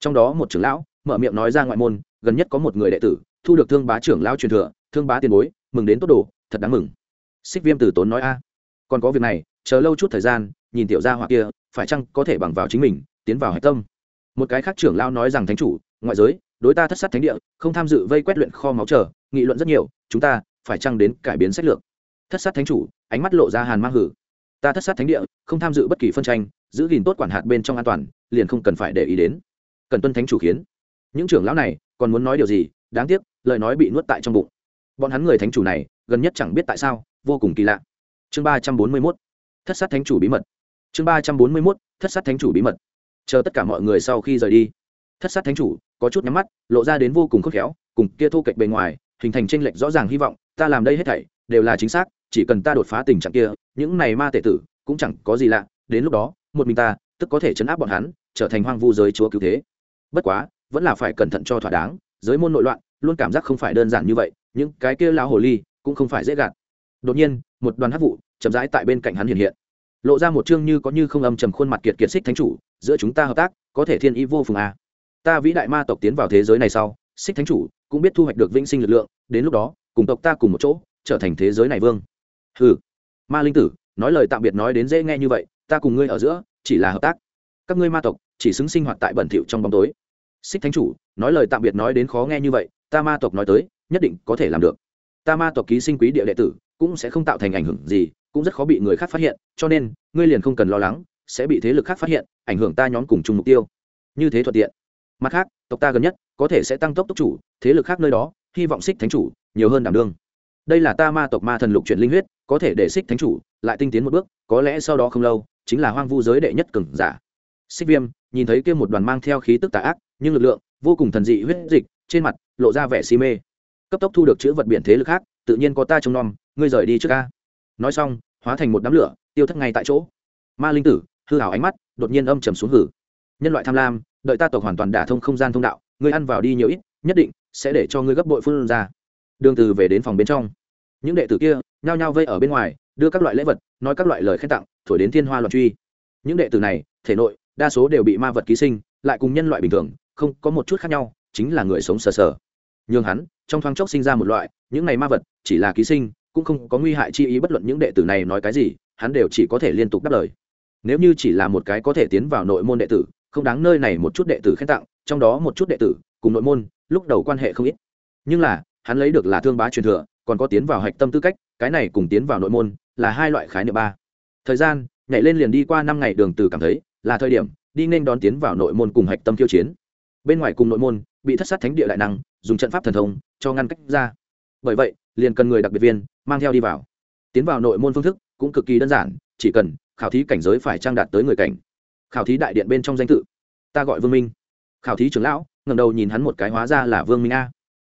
Trong đó một trưởng lão, mở miệng nói ra ngoại môn, gần nhất có một người đệ tử, thu được thương bá trưởng lão truyền thừa, thương bá tiền bối, mừng đến tốt đồ thật đáng mừng. Xích viêm tử tốn nói a, còn có việc này, chờ lâu chút thời gian, nhìn tiểu gia hỏa kia, phải chăng có thể bằng vào chính mình, tiến vào hạch tâm? Một cái khác trưởng lão nói rằng thánh chủ, ngoại giới, đối ta thất sát thánh địa, không tham dự vây quét luyện kho máu chờ, nghị luận rất nhiều, chúng ta phải chăng đến cải biến sách lược? Thất sát thánh chủ, ánh mắt lộ ra hàn mang hử ta thất sát thánh địa, không tham dự bất kỳ phân tranh, giữ gìn tốt quản hạt bên trong an toàn, liền không cần phải để ý đến. Cần tuân thánh chủ khiến những trưởng lão này còn muốn nói điều gì? Đáng tiếc, lời nói bị nuốt tại trong bụng. Bọn hắn người thánh chủ này, gần nhất chẳng biết tại sao, vô cùng kỳ lạ. Chương ba trăm bốn mươi mốt. Thất sát thánh chủ bí mật. Chương ba trăm bốn mươi mốt. Thất sát thánh chủ bí mật. Chờ tất cả mọi người sau khi rời đi, thất sát thánh chủ có chút nhắm mắt, lộ ra đến vô cùng khốc khéo, cùng kia thô kệch bề ngoài, hình thành tranh lệch rõ ràng hy vọng, ta làm đây hết thảy đều là chính xác, chỉ cần ta đột phá tình trạng kia những này ma tể tử cũng chẳng có gì lạ, đến lúc đó, một mình ta, tức có thể chấn áp bọn hắn, trở thành hoang vu giới chúa cứu thế. Bất quá, vẫn là phải cẩn thận cho thỏa đáng, giới môn nội loạn, luôn cảm giác không phải đơn giản như vậy, những cái kia lao hồ ly cũng không phải dễ gạt. Đột nhiên, một đoàn hát vụ chậm rãi tại bên cạnh hắn hiện hiện. Lộ ra một chương như có như không âm trầm khuôn mặt kiệt kiệt xích thánh chủ, giữa chúng ta hợp tác, có thể thiên ý vô phùng à. ta vĩ đại ma tộc tiến vào thế giới này sau, xích thánh chủ cũng biết thu hoạch được vĩnh sinh lực lượng, đến lúc đó, cùng tộc ta cùng một chỗ, trở thành thế giới này vương. Hừ ma linh tử, nói lời tạm biệt nói đến dễ nghe như vậy, ta cùng ngươi ở giữa, chỉ là hợp tác. Các ngươi ma tộc, chỉ xứng sinh hoạt tại bẩn thỉu trong bóng tối. Xích thánh chủ, nói lời tạm biệt nói đến khó nghe như vậy, ta ma tộc nói tới, nhất định có thể làm được. Ta ma tộc ký sinh quý địa đệ tử, cũng sẽ không tạo thành ảnh hưởng gì, cũng rất khó bị người khác phát hiện, cho nên, ngươi liền không cần lo lắng, sẽ bị thế lực khác phát hiện, ảnh hưởng ta nhóm cùng chung mục tiêu. Như thế thuận tiện. Mặt khác, tộc ta gần nhất, có thể sẽ tăng tốc tốc chủ, thế lực khác nơi đó, hy vọng xích thánh chủ nhiều hơn đảm đương. Đây là ta ma tộc ma thần lục chuyển linh huyết có thể để xích thánh chủ lại tinh tiến một bước, có lẽ sau đó không lâu, chính là hoang vu giới đệ nhất cường giả. Xích viêm nhìn thấy kia một đoàn mang theo khí tức tà ác, nhưng lực lượng vô cùng thần dị huyết dịch, trên mặt lộ ra vẻ si mê. Cấp tốc thu được chữ vật biển thế lực khác, tự nhiên có ta trông nom, ngươi rời đi trước ca. Nói xong, hóa thành một đám lửa, tiêu thất ngay tại chỗ. Ma linh tử, hư hảo ánh mắt, đột nhiên âm trầm xuống hử. Nhân loại tham lam, đợi ta tộc hoàn toàn đả thông không gian thông đạo, ngươi ăn vào đi nhiều ít, nhất định sẽ để cho ngươi gấp bội phương ra. Đường từ về đến phòng bên trong những đệ tử kia nhao nhao vây ở bên ngoài, đưa các loại lễ vật, nói các loại lời khen tặng, thổi đến thiên hoa loạn truy. Những đệ tử này, thể nội, đa số đều bị ma vật ký sinh, lại cùng nhân loại bình thường, không có một chút khác nhau, chính là người sống sờ sờ. Nhưng hắn, trong thoáng chốc sinh ra một loại, những này ma vật chỉ là ký sinh, cũng không có nguy hại chi ý bất luận những đệ tử này nói cái gì, hắn đều chỉ có thể liên tục đáp lời. Nếu như chỉ là một cái có thể tiến vào nội môn đệ tử, không đáng nơi này một chút đệ tử khen tặng, trong đó một chút đệ tử cùng nội môn, lúc đầu quan hệ không ít. Nhưng là, hắn lấy được là thương bá truyền thừa còn có tiến vào hạch tâm tư cách, cái này cùng tiến vào nội môn là hai loại khái niệm ba. Thời gian, nhảy lên liền đi qua năm ngày đường từ cảm thấy là thời điểm, đi nên đón tiến vào nội môn cùng hạch tâm tiêu chiến. Bên ngoài cùng nội môn, bị thất sát thánh địa đại năng, dùng trận pháp thần thông, cho ngăn cách ra. Bởi vậy, liền cần người đặc biệt viên, mang theo đi vào. Tiến vào nội môn phương thức cũng cực kỳ đơn giản, chỉ cần khảo thí cảnh giới phải trang đạt tới người cảnh. Khảo thí đại điện bên trong danh tự, ta gọi vương minh. Khảo thí trưởng lão ngầm đầu nhìn hắn một cái hóa ra là vương minh a.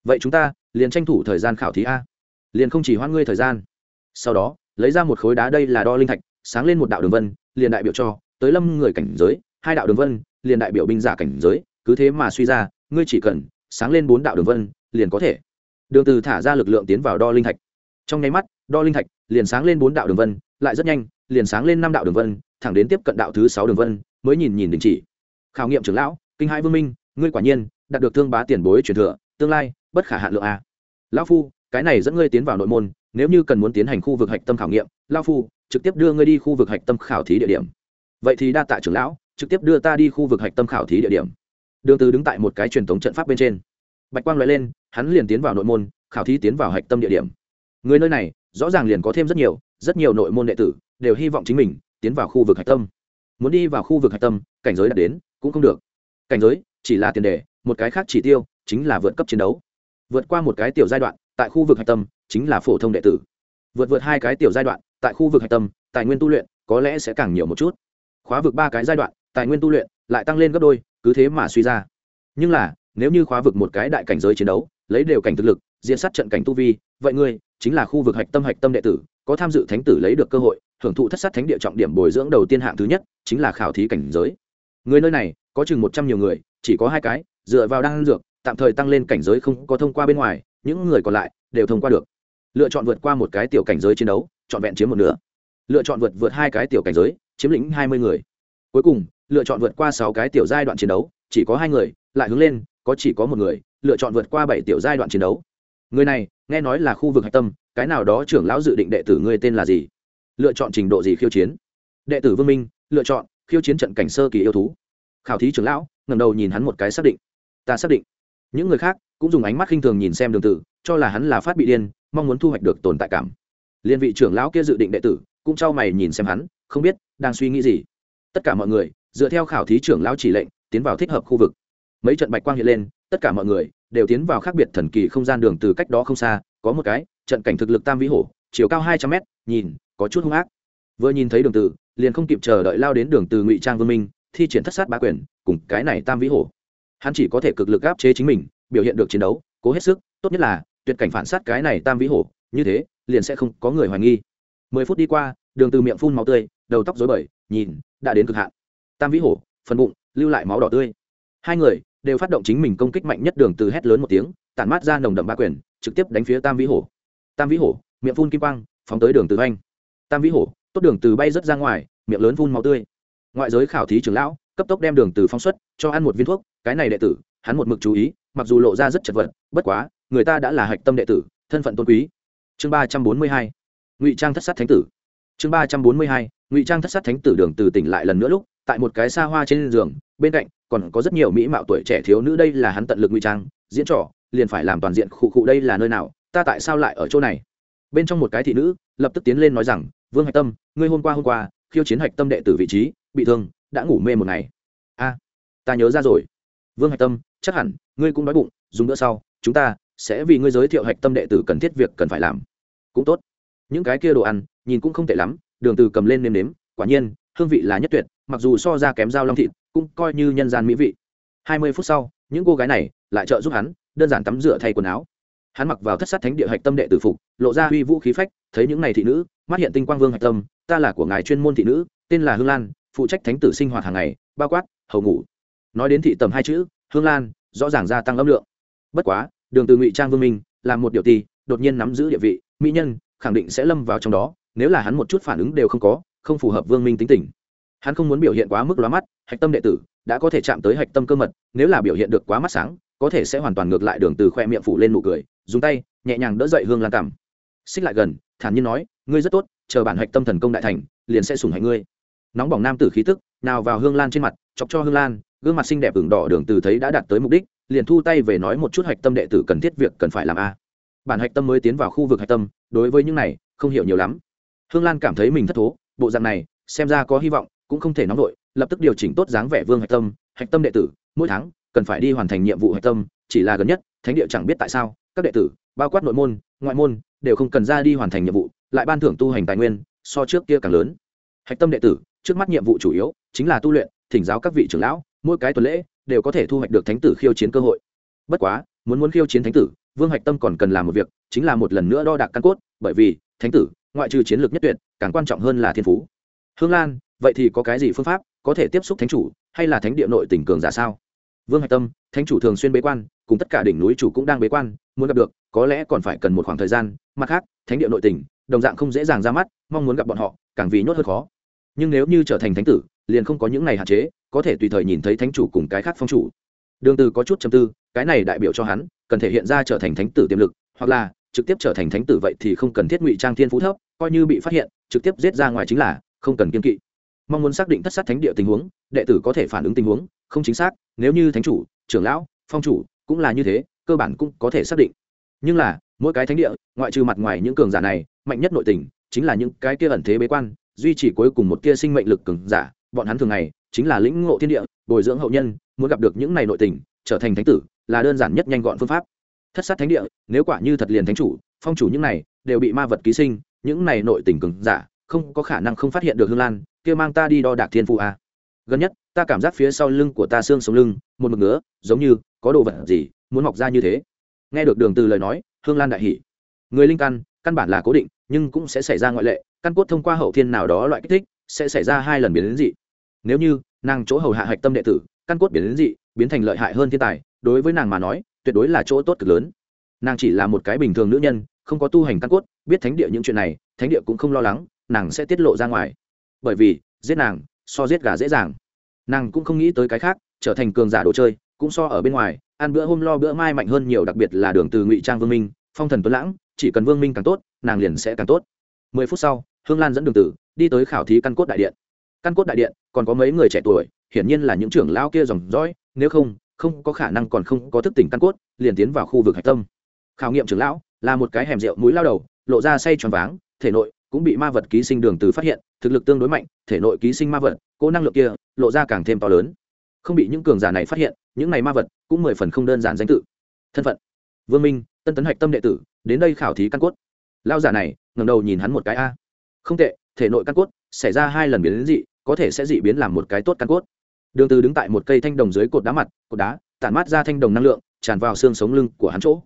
Vậy chúng ta liền tranh thủ thời gian khảo thí a liền không chỉ hoãn ngươi thời gian. Sau đó, lấy ra một khối đá đây là đo linh thạch, sáng lên một đạo đường vân, liền đại biểu cho, tới lâm người cảnh giới, hai đạo đường vân, liền đại biểu binh giả cảnh giới, cứ thế mà suy ra, ngươi chỉ cần sáng lên bốn đạo đường vân, liền có thể. Đường từ thả ra lực lượng tiến vào đo linh thạch. Trong nháy mắt, đo linh thạch liền sáng lên bốn đạo đường vân, lại rất nhanh, liền sáng lên năm đạo đường vân, thẳng đến tiếp cận đạo thứ sáu đường vân, mới nhìn nhìn đình chỉ. Khảo nghiệm trưởng lão, kinh hai vương minh, ngươi quả nhiên đạt được thương bá tiền bối truyền thừa, tương lai bất khả hạn lượng a. Lão phu cái này dẫn ngươi tiến vào nội môn, nếu như cần muốn tiến hành khu vực hạch tâm khảo nghiệm lão phu, trực tiếp đưa ngươi đi khu vực hạch tâm khảo thí địa điểm. Vậy thì đa tạ trưởng lão, trực tiếp đưa ta đi khu vực hạch tâm khảo thí địa điểm. Đường từ đứng tại một cái truyền thống trận pháp bên trên. Bạch quang lóe lên, hắn liền tiến vào nội môn, khảo thí tiến vào hạch tâm địa điểm. Người nơi này, rõ ràng liền có thêm rất nhiều rất nhiều nội môn đệ tử, đều hy vọng chính mình tiến vào khu vực hạch tâm. Muốn đi vào khu vực hạch tâm, cảnh giới đã đến, cũng không được. Cảnh giới, chỉ là tiền đề, một cái khác chỉ tiêu, chính là vượt cấp chiến đấu. Vượt qua một cái tiểu giai đoạn tại khu vực hạch tâm chính là phổ thông đệ tử. Vượt vượt hai cái tiểu giai đoạn, tại khu vực hạch tâm, tài nguyên tu luyện có lẽ sẽ càng nhiều một chút. Khóa vực ba cái giai đoạn, tài nguyên tu luyện lại tăng lên gấp đôi, cứ thế mà suy ra. Nhưng là, nếu như khóa vực một cái đại cảnh giới chiến đấu, lấy đều cảnh thực lực diễn sát trận cảnh tu vi, vậy ngươi chính là khu vực hạch tâm hạch tâm đệ tử, có tham dự thánh tử lấy được cơ hội, hưởng thụ thất sát thánh địa trọng điểm bồi dưỡng đầu tiên hạng thứ nhất, chính là khảo thí cảnh giới. Người nơi này, có chừng một trăm nhiều người, chỉ có hai cái, dựa vào đang dược, tạm thời tăng lên cảnh giới không có thông qua bên ngoài những người còn lại đều thông qua được. Lựa chọn vượt qua một cái tiểu cảnh giới chiến đấu chọn vẹn chiếm một nửa. Lựa chọn vượt vượt hai cái tiểu cảnh giới, chiếm lĩnh hai mươi người. Cuối cùng, lựa chọn vượt qua sáu cái tiểu giai đoạn chiến đấu, chỉ có hai người, lại hướng lên, có chỉ có một người, lựa chọn vượt qua bảy tiểu giai đoạn chiến đấu. Người này, nghe nói là khu vực hạch tâm, cái nào đó trưởng lão dự định đệ tử ngươi tên là gì? Lựa chọn trình độ gì khiêu chiến? Đệ tử vương minh, lựa chọn, khiêu chiến trận cảnh sơ kỳ yêu thú. Khảo thí trưởng lão ngầm đầu nhìn hắn một cái xác định. Ta xác định. Những người khác cũng dùng ánh mắt khinh thường nhìn xem đường tử, cho là hắn là phát bị điên, mong muốn thu hoạch được tồn tại cảm. Liên vị trưởng lão kia dự định đệ tử, cũng trao mày nhìn xem hắn, không biết, đang suy nghĩ gì. Tất cả mọi người, dựa theo khảo thí trưởng lão chỉ lệnh, tiến vào thích hợp khu vực. Mấy trận bạch quang hiện lên, tất cả mọi người đều tiến vào khác biệt thần kỳ không gian đường từ cách đó không xa, có một cái, trận cảnh thực lực tam vĩ hổ, chiều cao hai trăm mét, nhìn, có chút hung ác. Vừa nhìn thấy đường từ liền không kịp chờ đợi lao đến đường từ ngụy trang vương minh, thi triển thất sát bá quyền, cùng cái này tam vĩ hổ. Hắn chỉ có thể cực lực áp chế chính mình biểu hiện được chiến đấu, cố hết sức, tốt nhất là, tuyệt cảnh phản sát cái này tam vĩ hổ, như thế, liền sẽ không có người hoài nghi. Mười phút đi qua, đường từ miệng phun máu tươi, đầu tóc rối bời, nhìn, đã đến cực hạn. Tam vĩ hổ, phần bụng, lưu lại máu đỏ tươi. Hai người, đều phát động chính mình công kích mạnh nhất đường từ hét lớn một tiếng, tản mát ra nồng đậm ba quyền, trực tiếp đánh phía tam vĩ hổ. Tam vĩ hổ, miệng phun kim quang, phóng tới đường từ anh tam vĩ hổ, tốt đường từ bay rất ra ngoài, miệng lớn phun máu tươi. Ngoại giới khảo thí trưởng lão, cấp tốc đem đường từ phóng xuất, cho ăn một viên thuốc, cái này đệ tử hắn một mực chú ý, mặc dù lộ ra rất chật vật, bất quá, người ta đã là hạch tâm đệ tử, thân phận tôn quý. Chương ba trăm bốn mươi hai, ngụy trang thất sát thánh tử. Chương ba trăm bốn mươi hai, ngụy trang thất sát thánh tử đường từ tỉnh lại lần nữa lúc, tại một cái xa hoa trên giường, bên cạnh, còn có rất nhiều mỹ mạo tuổi trẻ thiếu nữ, đây là hắn tận lực ngụy trang, diễn trò, liền phải làm toàn diện khụ khụ đây là nơi nào, ta tại sao lại ở chỗ này? Bên trong một cái thị nữ, lập tức tiến lên nói rằng, vương hạch tâm, ngươi hôm qua hôm qua, khiêu chiến hạch tâm đệ tử vị trí, bị thương, đã ngủ mê một ngày. A, ta nhớ ra rồi. Vương hạch tâm chắc hẳn, ngươi cũng đói bụng, dùng bữa sau, chúng ta sẽ vì ngươi giới thiệu hạch tâm đệ tử cần thiết việc cần phải làm. Cũng tốt. Những cái kia đồ ăn, nhìn cũng không tệ lắm, đường từ cầm lên nêm nếm, quả nhiên, hương vị là nhất tuyệt, mặc dù so ra kém dao long thịt, cũng coi như nhân gian mỹ vị. Hai mươi phút sau, những cô gái này lại trợ giúp hắn, đơn giản tắm rửa thay quần áo. Hắn mặc vào thất sát thánh địa hạch tâm đệ tử phục, lộ ra huy vũ khí phách, thấy những này thị nữ, mắt hiện tinh quang vương hạch tâm, ta là của ngài chuyên môn thị nữ, tên là hương lan, phụ trách thánh tử sinh hoạt hàng ngày, bao quát, hầu ngủ. Nói đến thị tầm hai chữ hương lan, rõ ràng gia tăng âm lượng. Bất quá, đường từ ngụy trang vương minh làm một điều ti đột nhiên nắm giữ địa vị, mỹ nhân, khẳng định sẽ lâm vào trong đó, nếu là hắn một chút phản ứng đều không có, không phù hợp vương minh tính tình. Hắn không muốn biểu hiện quá mức lóa mắt, hạch tâm đệ tử đã có thể chạm tới hạch tâm cơ mật, nếu là biểu hiện được quá mắt sáng, có thể sẽ hoàn toàn ngược lại đường từ khoe miệng phủ lên nụ cười, dùng tay, nhẹ nhàng đỡ dậy hương lan cảm. Xích lại gần, thản nhiên nói, ngươi rất tốt, chờ bản hạch tâm thần công đại thành, liền sẽ sủng hạnh ngươi. Nóng bỏng nam tử khí tức, nào vào hương lan trên mặt, chọc cho hương lan gương mặt xinh đẹp ửng đỏ đường từ thấy đã đạt tới mục đích, liền thu tay về nói một chút hạch tâm đệ tử cần thiết việc cần phải làm a. Bản hạch tâm mới tiến vào khu vực hạch tâm, đối với những này, không hiểu nhiều lắm. Hương lan cảm thấy mình thất thố, bộ dạng này, xem ra có hy vọng, cũng không thể nóng vội, lập tức điều chỉnh tốt dáng vẻ vương hạch tâm hạch tâm đệ tử, mỗi tháng, cần phải đi hoàn thành nhiệm vụ hạch tâm, chỉ là gần nhất, thánh địa chẳng biết tại sao, các đệ tử, bao quát nội môn, ngoại môn, đều không cần ra đi hoàn thành nhiệm vụ, lại ban thưởng tu hành tài nguyên, so trước kia càng lớn. Hạch tâm đệ tử, trước mắt nhiệm vụ chủ yếu, chính là tu luyện, thỉnh giáo các vị trưởng lão mỗi cái tuần lễ đều có thể thu hoạch được thánh tử khiêu chiến cơ hội. Bất quá, muốn muốn khiêu chiến thánh tử, vương hạch tâm còn cần làm một việc, chính là một lần nữa đo đạc căn cốt, bởi vì, thánh tử, ngoại trừ chiến lược nhất tuyệt, càng quan trọng hơn là thiên phú. Hương lan, vậy thì có cái gì phương pháp có thể tiếp xúc thánh chủ, hay là thánh địa nội tỉnh cường giả sao? Vương hạch tâm, thánh chủ thường xuyên bế quan, cùng tất cả đỉnh núi chủ cũng đang bế quan, muốn gặp được, có lẽ còn phải cần một khoảng thời gian. Mặt khác, thánh địa nội tỉnh đồng dạng không dễ dàng ra mắt, mong muốn gặp bọn họ, càng vì nhốt hơn khó. Nhưng nếu như trở thành thánh tử, liền không có những ngày hạn chế có thể tùy thời nhìn thấy thánh chủ cùng cái khác phong chủ. Đường từ có chút châm tư, cái này đại biểu cho hắn, cần thể hiện ra trở thành thánh tử tiềm lực, hoặc là, trực tiếp trở thành thánh tử vậy thì không cần thiết ngụy trang thiên phú thấp, coi như bị phát hiện, trực tiếp giết ra ngoài chính là, không cần kiên kỵ. Mong muốn xác định thất sát thánh địa tình huống, đệ tử có thể phản ứng tình huống, không chính xác, nếu như thánh chủ, trưởng lão, phong chủ cũng là như thế, cơ bản cũng có thể xác định. Nhưng là, mỗi cái thánh địa, ngoại trừ mặt ngoài những cường giả này, mạnh nhất nội tình, chính là những cái kia ẩn thế bế quan, duy trì cuối cùng một kia sinh mệnh lực cường giả, bọn hắn thường ngày chính là lĩnh ngộ thiên địa, bồi dưỡng hậu nhân, muốn gặp được những này nội tình, trở thành thánh tử, là đơn giản nhất nhanh gọn phương pháp. Thất sát thánh địa, nếu quả như thật liền thánh chủ, phong chủ những này, đều bị ma vật ký sinh, những này nội tình cứng giả, không có khả năng không phát hiện được hương lan, kia mang ta đi đo đạc thiên phụ a. Gần nhất, ta cảm giác phía sau lưng của ta xương sống lưng, một mực ngứa, giống như có đồ vật gì muốn mọc ra như thế. Nghe được đường từ lời nói, hương lan đại hỉ. Người linh căn căn bản là cố định, nhưng cũng sẽ xảy ra ngoại lệ, căn cốt thông qua hậu thiên nào đó loại kích thích, sẽ xảy ra hai lần biến đến dị nếu như nàng chỗ hầu hạ hạch tâm đệ tử, căn cốt biến đến dị, biến thành lợi hại hơn thiên tài, đối với nàng mà nói, tuyệt đối là chỗ tốt cực lớn. Nàng chỉ là một cái bình thường nữ nhân, không có tu hành căn cốt, biết thánh địa những chuyện này, thánh địa cũng không lo lắng, nàng sẽ tiết lộ ra ngoài. Bởi vì, giết nàng, so giết gà dễ dàng. Nàng cũng không nghĩ tới cái khác, trở thành cường giả đồ chơi, cũng so ở bên ngoài, ăn bữa hôm lo bữa mai mạnh hơn nhiều, đặc biệt là đường từ ngụy trang vương minh, phong thần tuấn lãng, chỉ cần vương minh càng tốt, nàng liền sẽ càng tốt. Mười phút sau, hương lan dẫn đường tử đi tới khảo thí căn cốt đại điện căn cốt đại điện, còn có mấy người trẻ tuổi, hiển nhiên là những trưởng lão kia dòng dõi, nếu không không có khả năng còn không có thức tỉnh căn cốt, liền tiến vào khu vực hạch tâm. Khảo nghiệm trưởng lão là một cái hẻm rượu mũi lao đầu, lộ ra say tròn váng, thể nội cũng bị ma vật ký sinh đường từ phát hiện, thực lực tương đối mạnh, thể nội ký sinh ma vật cố năng lượng kia lộ ra càng thêm to lớn. Không bị những cường giả này phát hiện, những này ma vật cũng mười phần không đơn giản danh tự. Thân phận. Vương minh, tân tấn hạch tâm đệ tử, đến đây khảo thí căn cốt. Lao giả này, ngẩng đầu nhìn hắn một cái a. Không tệ, thể nội căn cốt xảy ra hai lần biến đến dị, có thể sẽ dị biến làm một cái tốt căn cốt. Đường từ đứng tại một cây thanh đồng dưới cột đá mặt, cột đá, tản mát ra thanh đồng năng lượng, tràn vào xương sống lưng của hắn chỗ.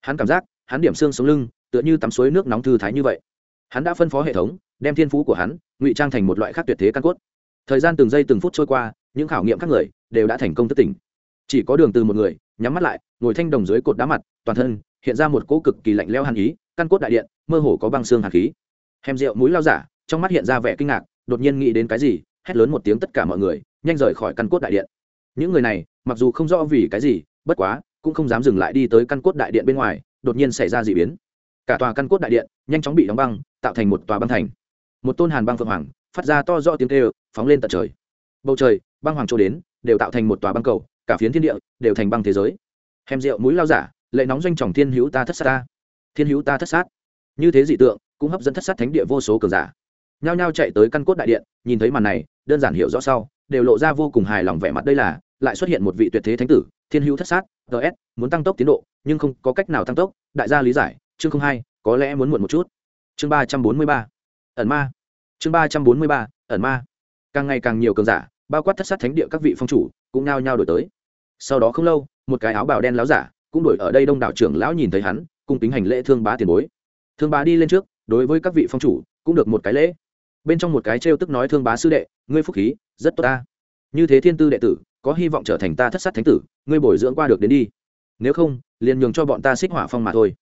Hắn cảm giác, hắn điểm xương sống lưng, tựa như tắm suối nước nóng thư thái như vậy. Hắn đã phân phó hệ thống, đem thiên phú của hắn, ngụy trang thành một loại khác tuyệt thế căn cốt. Thời gian từng giây từng phút trôi qua, những khảo nghiệm các người đều đã thành công thức tỉnh. Chỉ có đường từ một người, nhắm mắt lại, ngồi thanh đồng dưới cột đá mặt, toàn thân hiện ra một cỗ cực kỳ lạnh lẽo hàn ý, căn cốt đại điện, mơ hồ có băng xương hàn khí. Hèm rượu mũi lao giả trong mắt hiện ra vẻ kinh ngạc, đột nhiên nghĩ đến cái gì, hét lớn một tiếng tất cả mọi người, nhanh rời khỏi căn cốt đại điện. Những người này, mặc dù không rõ vì cái gì, bất quá, cũng không dám dừng lại đi tới căn cốt đại điện bên ngoài, đột nhiên xảy ra d ị biến. Cả tòa căn cốt đại điện nhanh chóng bị đóng băng, tạo thành một tòa băng thành. Một tôn hàn băng phượng hoàng, phát ra to do tiếng kêu, phóng lên tận trời. Bầu trời, băng hoàng chỗ đến, đều tạo thành một tòa băng cầu, cả phiến thiên địa đều thành băng thế giới. Hèm rượu mũi lao giả, lệ nóng doanh tròng thiên hữu ta thất sát ta. Thiên hữu ta thất sát. Như thế dị tượng, cũng hấp dẫn thất sát thánh địa vô số cường giả nhao nhao chạy tới căn cốt đại điện, nhìn thấy màn này, đơn giản hiểu rõ sau, đều lộ ra vô cùng hài lòng vẻ mặt đây là, lại xuất hiện một vị tuyệt thế thánh tử, thiên hữu thất sát ts muốn tăng tốc tiến độ, nhưng không có cách nào tăng tốc, đại gia lý giải, chương không hai, có lẽ muốn muộn một chút. Chương ba trăm bốn mươi ba, ẩn ma. Chương ba trăm bốn mươi ba, ẩn ma. Càng ngày càng nhiều cường giả, bao quát thất sát thánh địa các vị phong chủ, cũng nao nhao đổi tới. Sau đó không lâu, một cái áo bào đen láo giả, cũng đổi ở đây đông đảo trưởng lão nhìn thấy hắn cung kính hành lễ thương bá tiền bối. Thương bá đi lên trước, đối với các vị phong chủ, cũng được một cái lễ bên trong một cái trêu tức nói thương bá sư đệ, ngươi phúc khí, rất tốt ta. Như thế thiên tư đệ tử, có hy vọng trở thành ta thất sát thánh tử, ngươi bồi dưỡng qua được đến đi. Nếu không, liền nhường cho bọn ta xích hỏa phong mà thôi.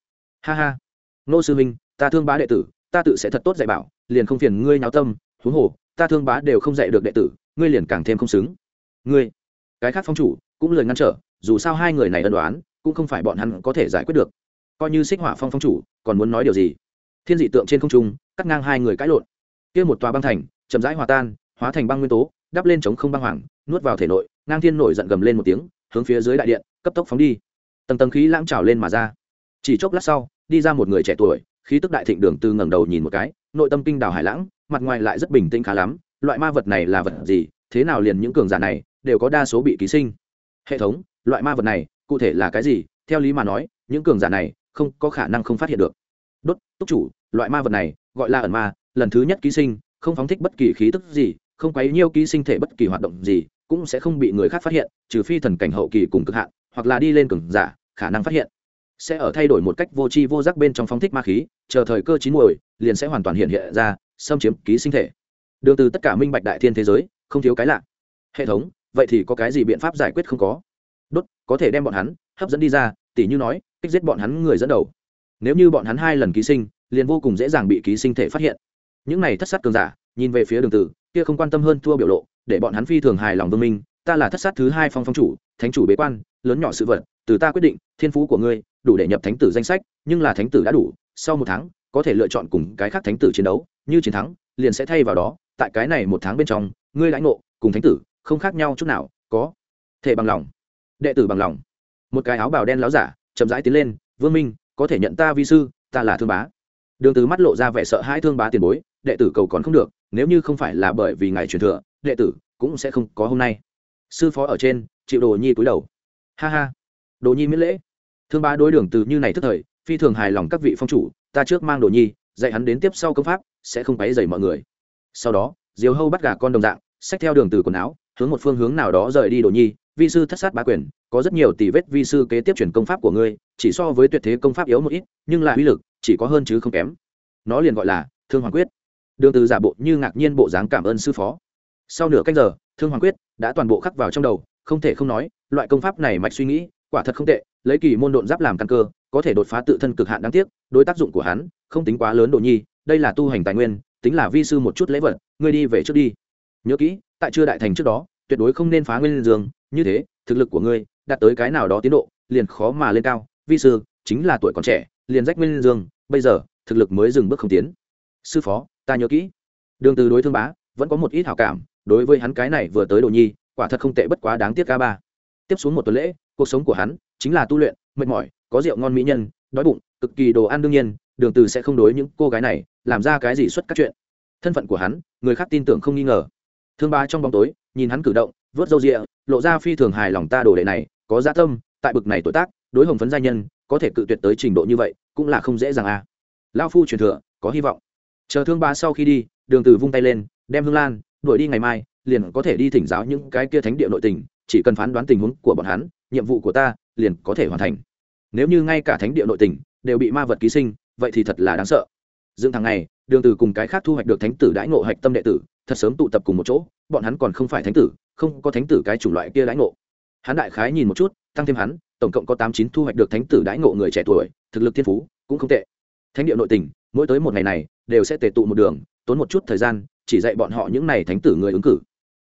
Ha ha. Nô sư minh ta thương bá đệ tử, ta tự sẽ thật tốt dạy bảo, liền không phiền ngươi nháo tâm, huống hồ, ta thương bá đều không dạy được đệ tử, ngươi liền càng thêm không xứng. Ngươi, cái khác phong chủ, cũng lời ngăn trở, dù sao hai người này ân đoán cũng không phải bọn hắn có thể giải quyết được. Coi như xích hỏa phong phong chủ, còn muốn nói điều gì? Thiên dị tượng trên không trung, cắt ngang hai người cãi lộn kia một tòa băng thành, chậm rãi hòa tan, hóa thành băng nguyên tố, đắp lên chống không băng hoàng, nuốt vào thể nội, ngang thiên nổi giận gầm lên một tiếng, hướng phía dưới đại điện, cấp tốc phóng đi. Tầng tầng khí lãng trào lên mà ra. Chỉ chốc lát sau, đi ra một người trẻ tuổi, khí tức đại thịnh đường từ ngẩng đầu nhìn một cái, nội tâm kinh đào hải lãng, mặt ngoài lại rất bình tĩnh khá lắm, loại ma vật này là vật gì, thế nào liền những cường giả này, đều có đa số bị ký sinh. Hệ thống, loại ma vật này, cụ thể là cái gì, theo lý mà nói, những cường giả này, không có khả năng không phát hiện được. Đốt, túc chủ, loại ma vật này, gọi là ẩn ma lần thứ nhất ký sinh, không phóng thích bất kỳ khí tức gì, không quấy nhiêu ký sinh thể bất kỳ hoạt động gì, cũng sẽ không bị người khác phát hiện, trừ phi thần cảnh hậu kỳ cùng cực hạn, hoặc là đi lên cường giả, khả năng phát hiện. Sẽ ở thay đổi một cách vô tri vô giác bên trong phóng thích ma khí, chờ thời cơ chín muồi, liền sẽ hoàn toàn hiện hiện ra, xâm chiếm ký sinh thể. Đường từ tất cả minh bạch đại thiên thế giới, không thiếu cái lạ. Hệ thống, vậy thì có cái gì biện pháp giải quyết không có? Đốt, có thể đem bọn hắn hấp dẫn đi ra Tỷ như nói, kích giết bọn hắn người dẫn đầu. Nếu như bọn hắn hai lần ký sinh, liền vô cùng dễ dàng bị ký sinh thể phát hiện những này thất sát cường giả, nhìn về phía đường tử, kia không quan tâm hơn thua biểu lộ, để bọn hắn phi thường hài lòng vương minh, ta là thất sát thứ hai phong phong chủ, thánh chủ bế quan, lớn nhỏ sự vật, từ ta quyết định, thiên phú của ngươi, đủ để nhập thánh tử danh sách, nhưng là thánh tử đã đủ, sau một tháng, có thể lựa chọn cùng cái khác thánh tử chiến đấu, như chiến thắng, liền sẽ thay vào đó, tại cái này một tháng bên trong, ngươi lãnh ngộ, cùng thánh tử, không khác nhau chút nào, có thể bằng lòng. Đệ tử bằng lòng. Một cái áo bào đen láo giả, chậm rãi tiến lên, vương minh, có thể nhận ta vi sư, ta là thương bá. Đường từ mắt lộ ra vẻ sợ hãi thương bá tiền bối đệ tử cầu còn không được, nếu như không phải là bởi vì ngài truyền thừa, đệ tử cũng sẽ không có hôm nay. Sư phó ở trên, chịu đồ nhi cúi đầu. Ha ha. Đồ nhi miễn lễ. Thương ba đối đường từ như này thức thời, phi thường hài lòng các vị phong chủ, ta trước mang đồ nhi, dạy hắn đến tiếp sau công pháp, sẽ không quấy dày mọi người. Sau đó, diều hâu bắt gà con đồng dạng, xách theo đường từ quần áo, hướng một phương hướng nào đó rời đi đồ nhi. Vi sư thất sát bá quyền, có rất nhiều tỷ vết vi sư kế tiếp chuyển công pháp của ngươi, chỉ so với tuyệt thế công pháp yếu một ít, nhưng là uy lực chỉ có hơn chứ không kém. Nó liền gọi là thương hoàng quyết đường từ giả bộ như ngạc nhiên bộ dáng cảm ơn sư phó. Sau nửa canh giờ, thương hoàng quyết đã toàn bộ khắc vào trong đầu, không thể không nói, loại công pháp này mạch suy nghĩ, quả thật không tệ, lấy kỳ môn độn giáp làm căn cơ, có thể đột phá tự thân cực hạn đáng tiếc, đối tác dụng của hắn không tính quá lớn đồ nhi, đây là tu hành tài nguyên, tính là vi sư một chút lễ vật, ngươi đi về trước đi. Nhớ kỹ, tại chưa đại thành trước đó, tuyệt đối không nên phá nguyên dương, như thế, thực lực của ngươi đạt tới cái nào đó tiến độ, liền khó mà lên cao, vi sư chính là tuổi còn trẻ, liền rách nguyên dương, bây giờ, thực lực mới dừng bước không tiến. Sư phó ta nhớ kỹ. Đường từ đối thương bá, vẫn có một ít hảo cảm, đối với hắn cái này vừa tới đồ nhi, quả thật không tệ bất quá đáng tiếc ca ba. Tiếp xuống một tuần lễ, cuộc sống của hắn chính là tu luyện, mệt mỏi, có rượu ngon mỹ nhân, đói bụng, cực kỳ đồ ăn đương nhiên, đường từ sẽ không đối những cô gái này làm ra cái gì xuất các chuyện. Thân phận của hắn, người khác tin tưởng không nghi ngờ. Thương bá trong bóng tối, nhìn hắn cử động, vớt râu rịa, lộ ra phi thường hài lòng ta đồ đệ này, có dạ tâm, tại bực này tuổi tác, đối hồng phấn gia nhân, có thể cự tuyệt tới trình độ như vậy, cũng là không dễ dàng à lão phu truyền thừa, có hy vọng chờ thương bá sau khi đi, đường từ vung tay lên, đem hương lan, đuổi đi ngày mai, liền có thể đi thỉnh giáo những cái kia thánh địa nội tình, chỉ cần phán đoán tình huống của bọn hắn, nhiệm vụ của ta liền có thể hoàn thành. Nếu như ngay cả thánh địa nội tình đều bị ma vật ký sinh, vậy thì thật là đáng sợ. Dựng thằng này, đường từ cùng cái khác thu hoạch được thánh tử đãi ngộ hạch tâm đệ tử, thật sớm tụ tập cùng một chỗ, bọn hắn còn không phải thánh tử, không có thánh tử cái chủng loại kia đãi ngộ. Hắn đại khái nhìn một chút, tăng thêm hắn, tổng cộng có tám chín thu hoạch được thánh tử đãi ngộ người trẻ tuổi, thực lực thiên phú cũng không tệ. Thánh địa nội tình, mỗi tới một ngày này đều sẽ tề tụ một đường, tốn một chút thời gian, chỉ dạy bọn họ những này thánh tử người ứng cử.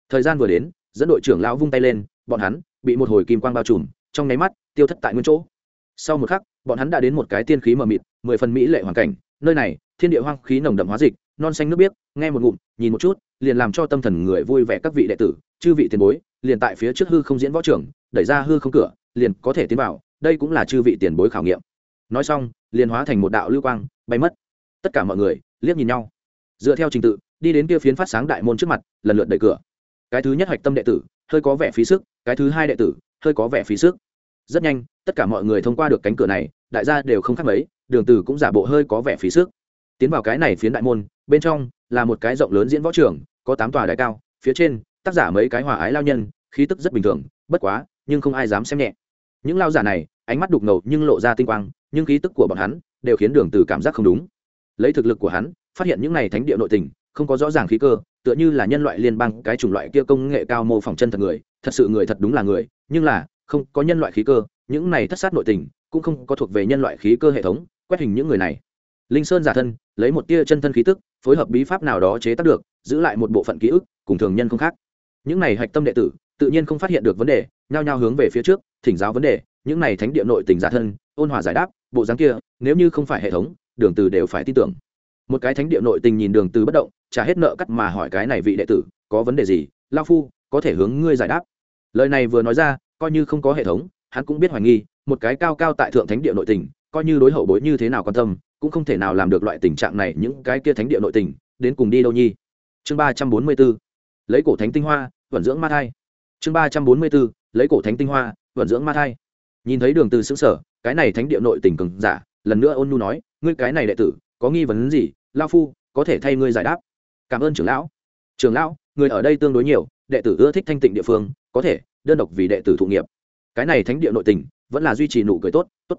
Thời gian vừa đến, dẫn đội trưởng lão vung tay lên, bọn hắn bị một hồi kim quang bao trùm, trong nháy mắt, tiêu thất tại nguyên chỗ. Sau một khắc, bọn hắn đã đến một cái tiên khí mờ mịt, mười phần mỹ lệ hoàn cảnh, nơi này, thiên địa hoang khí nồng đậm hóa dịch, non xanh nước biếc, nghe một ngụm, nhìn một chút, liền làm cho tâm thần người vui vẻ các vị đệ tử, chư vị tiền bối, liền tại phía trước hư không diễn võ trưởng, đẩy ra hư không cửa, liền có thể tiến vào, đây cũng là chư vị tiền bối khảo nghiệm. Nói xong, liền hóa thành một đạo lưu quang, bay mất. Tất cả mọi người liếc nhìn nhau. Dựa theo trình tự, đi đến kia phiến phát sáng đại môn trước mặt, lần lượt đẩy cửa. Cái thứ nhất hạch tâm đệ tử, hơi có vẻ phí sức, cái thứ hai đệ tử, hơi có vẻ phí sức. Rất nhanh, tất cả mọi người thông qua được cánh cửa này, đại gia đều không khác mấy, đường từ cũng giả bộ hơi có vẻ phí sức. Tiến vào cái này phiến đại môn, bên trong là một cái rộng lớn diễn võ trường, có tám tòa đại cao, phía trên, tác giả mấy cái hòa ái lao nhân, khí tức rất bình thường, bất quá, nhưng không ai dám xem nhẹ. Những lao giả này, ánh mắt đục ngầu nhưng lộ ra tinh quang, nhưng khí tức của bọn hắn đều khiến đường từ cảm giác không đúng lấy thực lực của hắn, phát hiện những này thánh địa nội tình, không có rõ ràng khí cơ, tựa như là nhân loại liên bang, cái chủng loại kia công nghệ cao mô phỏng chân thật người, thật sự người thật đúng là người, nhưng là, không có nhân loại khí cơ, những này thất sát nội tình, cũng không có thuộc về nhân loại khí cơ hệ thống, quét hình những người này. Linh sơn giả thân, lấy một tia chân thân khí tức, phối hợp bí pháp nào đó chế tác được, giữ lại một bộ phận ký ức, cùng thường nhân không khác. Những này hạch tâm đệ tử, tự nhiên không phát hiện được vấn đề, nhao nhao hướng về phía trước, thỉnh giáo vấn đề, những này thánh địa nội tình giả thân, ôn hòa giải đáp, bộ dáng kia, nếu như không phải hệ thống đường từ đều phải tin tưởng. Một cái thánh địa nội tình nhìn đường từ bất động, trả hết nợ cắt mà hỏi cái này vị đệ tử, có vấn đề gì? Lao phu, có thể hướng ngươi giải đáp. Lời này vừa nói ra, coi như không có hệ thống, hắn cũng biết hoài nghi, một cái cao cao tại thượng thánh địa nội tình, coi như đối hậu bối như thế nào quan tâm, cũng không thể nào làm được loại tình trạng này những cái kia thánh địa nội tình, đến cùng đi đâu nhi? Chương ba trăm bốn mươi 344 lấy cổ thánh tinh hoa, vận dưỡng ma thai. Chương ba trăm bốn mươi 344 lấy cổ thánh tinh hoa, vận dưỡng ma thai. Nhìn thấy đường từ xứng sở cái này thánh địa nội tình cường giả lần nữa ôn nhu nói, ngươi cái này đệ tử, có nghi vấn gì? Lao phu, có thể thay ngươi giải đáp. Cảm ơn trưởng lão. Trưởng lão, người ở đây tương đối nhiều, đệ tử ưa thích thanh tịnh địa phương, có thể, đơn độc vì đệ tử thụ nghiệp. Cái này thánh địa nội tình, vẫn là duy trì nụ cười tốt tốt.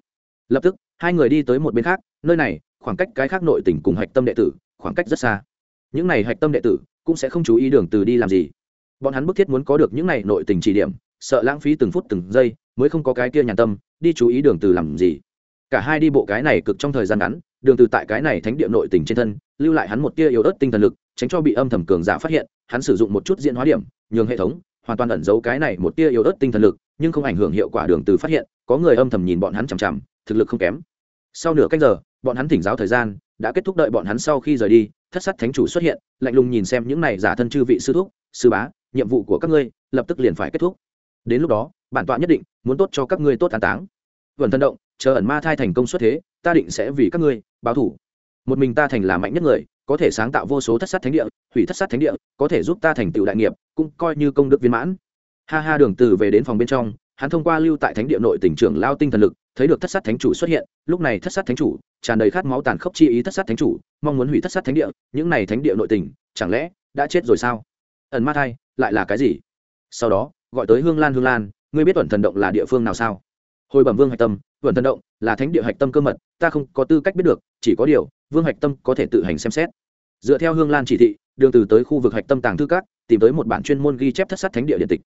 Lập tức, hai người đi tới một bên khác, nơi này, khoảng cách cái khác nội tình cùng hạch tâm đệ tử, khoảng cách rất xa. Những này hạch tâm đệ tử, cũng sẽ không chú ý đường từ đi làm gì. Bọn hắn bức thiết muốn có được những này nội tình chỉ điểm, sợ lãng phí từng phút từng giây, mới không có cái kia nhàn tâm, đi chú ý đường từ làm gì cả hai đi bộ cái này cực trong thời gian ngắn, đường từ tại cái này thánh địa nội tình trên thân, lưu lại hắn một tia yếu ớt tinh thần lực, tránh cho bị âm thầm cường giả phát hiện, hắn sử dụng một chút diễn hóa điểm, nhường hệ thống hoàn toàn ẩn giấu cái này một tia yếu ớt tinh thần lực, nhưng không ảnh hưởng hiệu quả đường từ phát hiện, có người âm thầm nhìn bọn hắn chằm chằm, thực lực không kém. Sau nửa canh giờ, bọn hắn thỉnh giáo thời gian, đã kết thúc đợi bọn hắn sau khi rời đi, thất sát thánh chủ xuất hiện, lạnh lùng nhìn xem những này giả thân chư vị sư thúc, sư bá, nhiệm vụ của các ngươi, lập tức liền phải kết thúc. Đến lúc đó, bản tọa nhất định muốn tốt cho các ngươi tốt an táng. Vần thân động chờ ẩn ma thai thành công xuất thế, ta định sẽ vì các ngươi báo thủ. Một mình ta thành là mạnh nhất người, có thể sáng tạo vô số thất sát thánh địa, hủy thất sát thánh địa, có thể giúp ta thành tựu đại nghiệp, cũng coi như công đức viên mãn. Ha ha, đường từ về đến phòng bên trong, hắn thông qua lưu tại thánh địa nội tỉnh trưởng lao tinh thần lực, thấy được thất sát thánh chủ xuất hiện, lúc này thất sát thánh chủ tràn đầy khát máu tàn khốc chi ý thất sát thánh chủ, mong muốn hủy thất sát thánh địa, những này thánh địa nội tỉnh, chẳng lẽ đã chết rồi sao? Ẩn ma thai, lại là cái gì? Sau đó, gọi tới hương lan hương lan, ngươi biết ẩn thần động là địa phương nào sao? Hồi bẩm vương hạch tâm ẩn thần động là thánh địa hạch tâm cơ mật, ta không có tư cách biết được, chỉ có điều, vương hạch tâm có thể tự hành xem xét. Dựa theo hương lan chỉ thị, đường từ tới khu vực hạch tâm tàng thư cát tìm tới một bản chuyên môn ghi chép thất sát thánh địa điện tịch.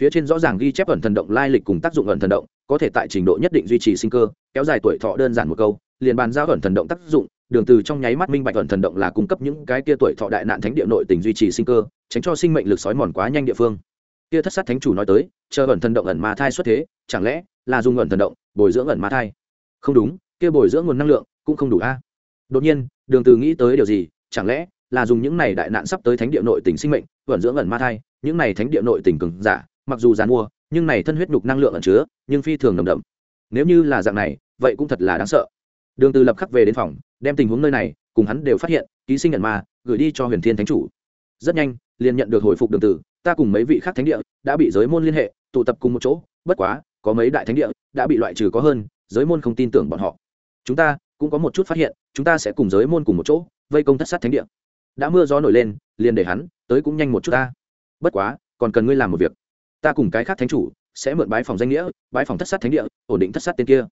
Phía trên rõ ràng ghi chép ẩn thần động lai lịch cùng tác dụng ẩn thần động, có thể tại trình độ nhất định duy trì sinh cơ, kéo dài tuổi thọ đơn giản một câu, liền bàn giao ẩn thần động tác dụng, đường từ trong nháy mắt minh bạch ẩn thần động là cung cấp những cái kia tuổi thọ đại nạn thánh địa nội tình duy trì sinh cơ, tránh cho sinh mệnh lực sói mòn quá nhanh địa phương. Kia thất sát thánh chủ nói tới, chờ ẩn thần động ẩn ma thai xuất thế, chẳng lẽ là dùng ẩn thần động bồi dưỡng ẩn ma thai. Không đúng, kia bồi dưỡng nguồn năng lượng cũng không đủ a. Đột nhiên, đường từ nghĩ tới điều gì, chẳng lẽ là dùng những này đại nạn sắp tới thánh địa nội tình sinh mệnh vận dưỡng ẩn ma thai, những này thánh địa nội tình cường giả, mặc dù giàn mua, nhưng này thân huyết nhục năng lượng ẩn chứa, nhưng phi thường nồng đậm. Nếu như là dạng này, vậy cũng thật là đáng sợ. Đường từ lập khắc về đến phòng, đem tình huống nơi này cùng hắn đều phát hiện, ký sinh ẩn ma, gửi đi cho huyền thiên thánh chủ. Rất nhanh, liền nhận được hồi phục đường từ, ta cùng mấy vị khác thánh địa đã bị giới môn liên hệ, tụ tập cùng một chỗ, bất quá có mấy đại thánh địa, đã bị loại trừ có hơn, giới môn không tin tưởng bọn họ. Chúng ta cũng có một chút phát hiện, chúng ta sẽ cùng giới môn cùng một chỗ, vây công thất sát thánh địa. Đã mưa gió nổi lên, liền để hắn tới cũng nhanh một chút ta. Bất quá, còn cần ngươi làm một việc. Ta cùng cái khác thánh chủ sẽ mượn bái phòng danh nghĩa, bái phòng thất sát thánh địa, ổn định thất sát tên kia.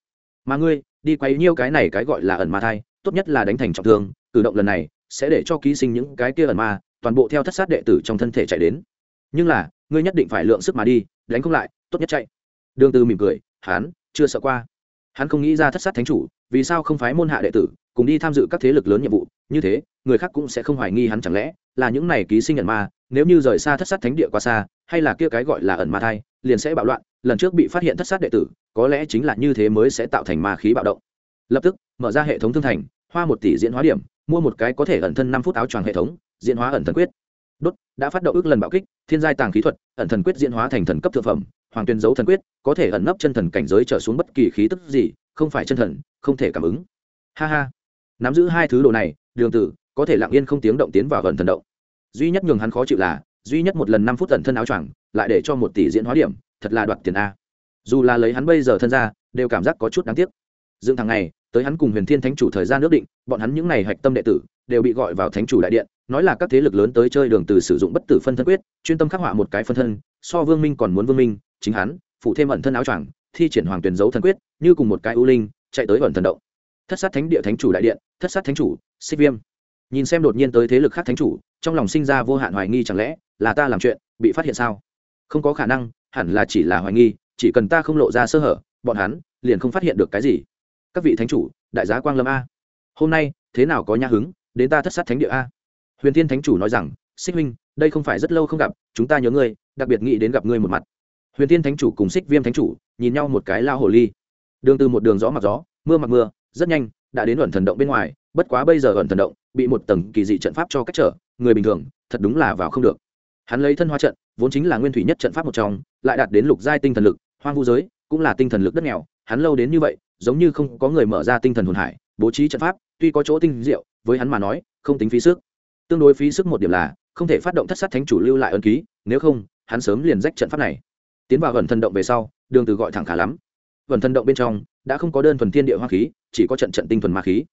Mà ngươi, đi quay nhiêu cái này cái gọi là ẩn ma thai, tốt nhất là đánh thành trọng thương, cử động lần này sẽ để cho ký sinh những cái kia ẩn ma toàn bộ theo thất sát đệ tử trong thân thể chạy đến. Nhưng là, ngươi nhất định phải lượng sức mà đi, đánh không lại, tốt nhất chạy đường từ mỉm cười, hắn, chưa sợ qua. Hắn không nghĩ ra thất sát thánh chủ, vì sao không phái môn hạ đệ tử, cùng đi tham dự các thế lực lớn nhiệm vụ? Như thế, người khác cũng sẽ không hoài nghi hắn chẳng lẽ là những này ký sinh ẩn ma, nếu như rời xa thất sát thánh địa quá xa, hay là kia cái gọi là ẩn ma thai, liền sẽ bạo loạn, lần trước bị phát hiện thất sát đệ tử, có lẽ chính là như thế mới sẽ tạo thành ma khí bạo động. Lập tức, mở ra hệ thống thương thành, hoa một tỷ diễn hóa điểm, mua một cái có thể ẩn thân năm phút áo choàng hệ thống, diễn hóa ẩn thần quyết đốt, đã phát động ước lần bạo kích, thiên giai tàng khí thuật, ẩn thần quyết diễn hóa thành thần cấp thượng phẩm, hoàng tuyên giấu thần quyết, có thể ẩn nấp chân thần cảnh giới trở xuống bất kỳ khí tức gì, không phải chân thần, không thể cảm ứng. Ha ha. Nắm giữ hai thứ đồ này, đường tử, có thể lặng yên không tiếng động tiến vào gần thần động. Duy nhất nhường hắn khó chịu là, duy nhất một lần năm phút tận thân áo choàng, lại để cho một tỷ diễn hóa điểm, thật là đoạt tiền a. Dù là lấy hắn bây giờ thân ra, đều cảm giác có chút đáng tiếc. Dựng thằng này, tới hắn cùng huyền thiên thánh chủ thời gian nước định, bọn hắn những n à y hạch tâm đệ tử, đều bị gọi vào thánh chủ đại điện nói là các thế lực lớn tới chơi đường từ sử dụng bất tử phân thân quyết, chuyên tâm khắc họa một cái phân thân, so vương minh còn muốn vương minh, chính hắn, phụ thêm ẩn thân áo choàng, thi triển hoàng tuyển dấu thần quyết, như cùng một cái ưu linh, chạy tới ẩn thần động. Thất sát thánh địa thánh chủ đại điện, thất sát thánh chủ, xích viêm. Nhìn xem đột nhiên tới thế lực khác thánh chủ, trong lòng sinh ra vô hạn hoài nghi chẳng lẽ là ta làm chuyện, bị phát hiện sao? Không có khả năng, hẳn là chỉ là hoài nghi, chỉ cần ta không lộ ra sơ hở, bọn hắn liền không phát hiện được cái gì. Các vị thánh chủ, đại giá quang lâm a. Hôm nay, thế nào có nhã hứng, đến ta thất sát thánh địa a? Huyền thiên thánh chủ nói rằng, xích huynh, đây không phải rất lâu không gặp, chúng ta nhớ ngươi, đặc biệt nghĩ đến gặp ngươi một mặt. Huyền thiên thánh chủ cùng xích viêm thánh chủ nhìn nhau một cái lao hồ ly. Đường từ một đường gió mặc gió, mưa mặc mưa, rất nhanh, đã đến ẩn thần động bên ngoài, bất quá bây giờ ẩn thần động bị một tầng kỳ dị trận pháp cho cách trở, người bình thường, thật đúng là vào không được. Hắn lấy thân hoa trận, vốn chính là nguyên thủy nhất trận pháp một trong, lại đạt đến lục giai tinh thần lực, hoang vu giới, cũng là tinh thần lực đất nghèo, hắn lâu đến như vậy, giống như không có người mở ra tinh thần hồn hải, bố trí trận pháp, tuy có chỗ tinh diệu, với hắn mà nói, không tính phí sức tương đối phí sức một điểm là, không thể phát động thất sát thánh chủ lưu lại ấn ký, nếu không, hắn sớm liền rách trận pháp này. Tiến vào gần thần động về sau, đường từ gọi thẳng khá lắm. Vần thần động bên trong, đã không có đơn thuần thiên địa hoa khí, chỉ có trận trận tinh thuần ma khí.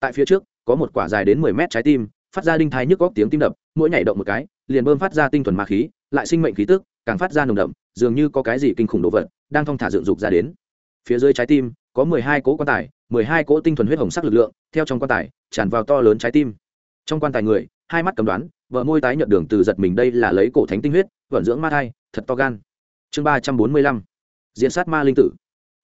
Tại phía trước, có một quả dài đến mười mét trái tim, phát ra đinh thái nhức góc tiếng tim đập, mỗi nhảy động một cái, liền bơm phát ra tinh thuần ma khí, lại sinh mệnh khí tức, càng phát ra nồng đậm, dường như có cái gì kinh khủng đồ vật, đang thong thả dựng dục ra đến. Phía dưới trái tim, có mười hai cỗ quan tài, mười hai cỗ tinh thuần huyết hồng sắc lực lượng, theo trong quan tài, tràn vào to lớn trái tim trong quan tài người, hai mắt cầm đoán, vợ môi tái nhận đường từ giật mình đây là lấy cổ thánh tinh huyết, vận dưỡng ma thai, thật to gan. Chương ba trăm bốn mươi lăm diễn sát ma linh tử.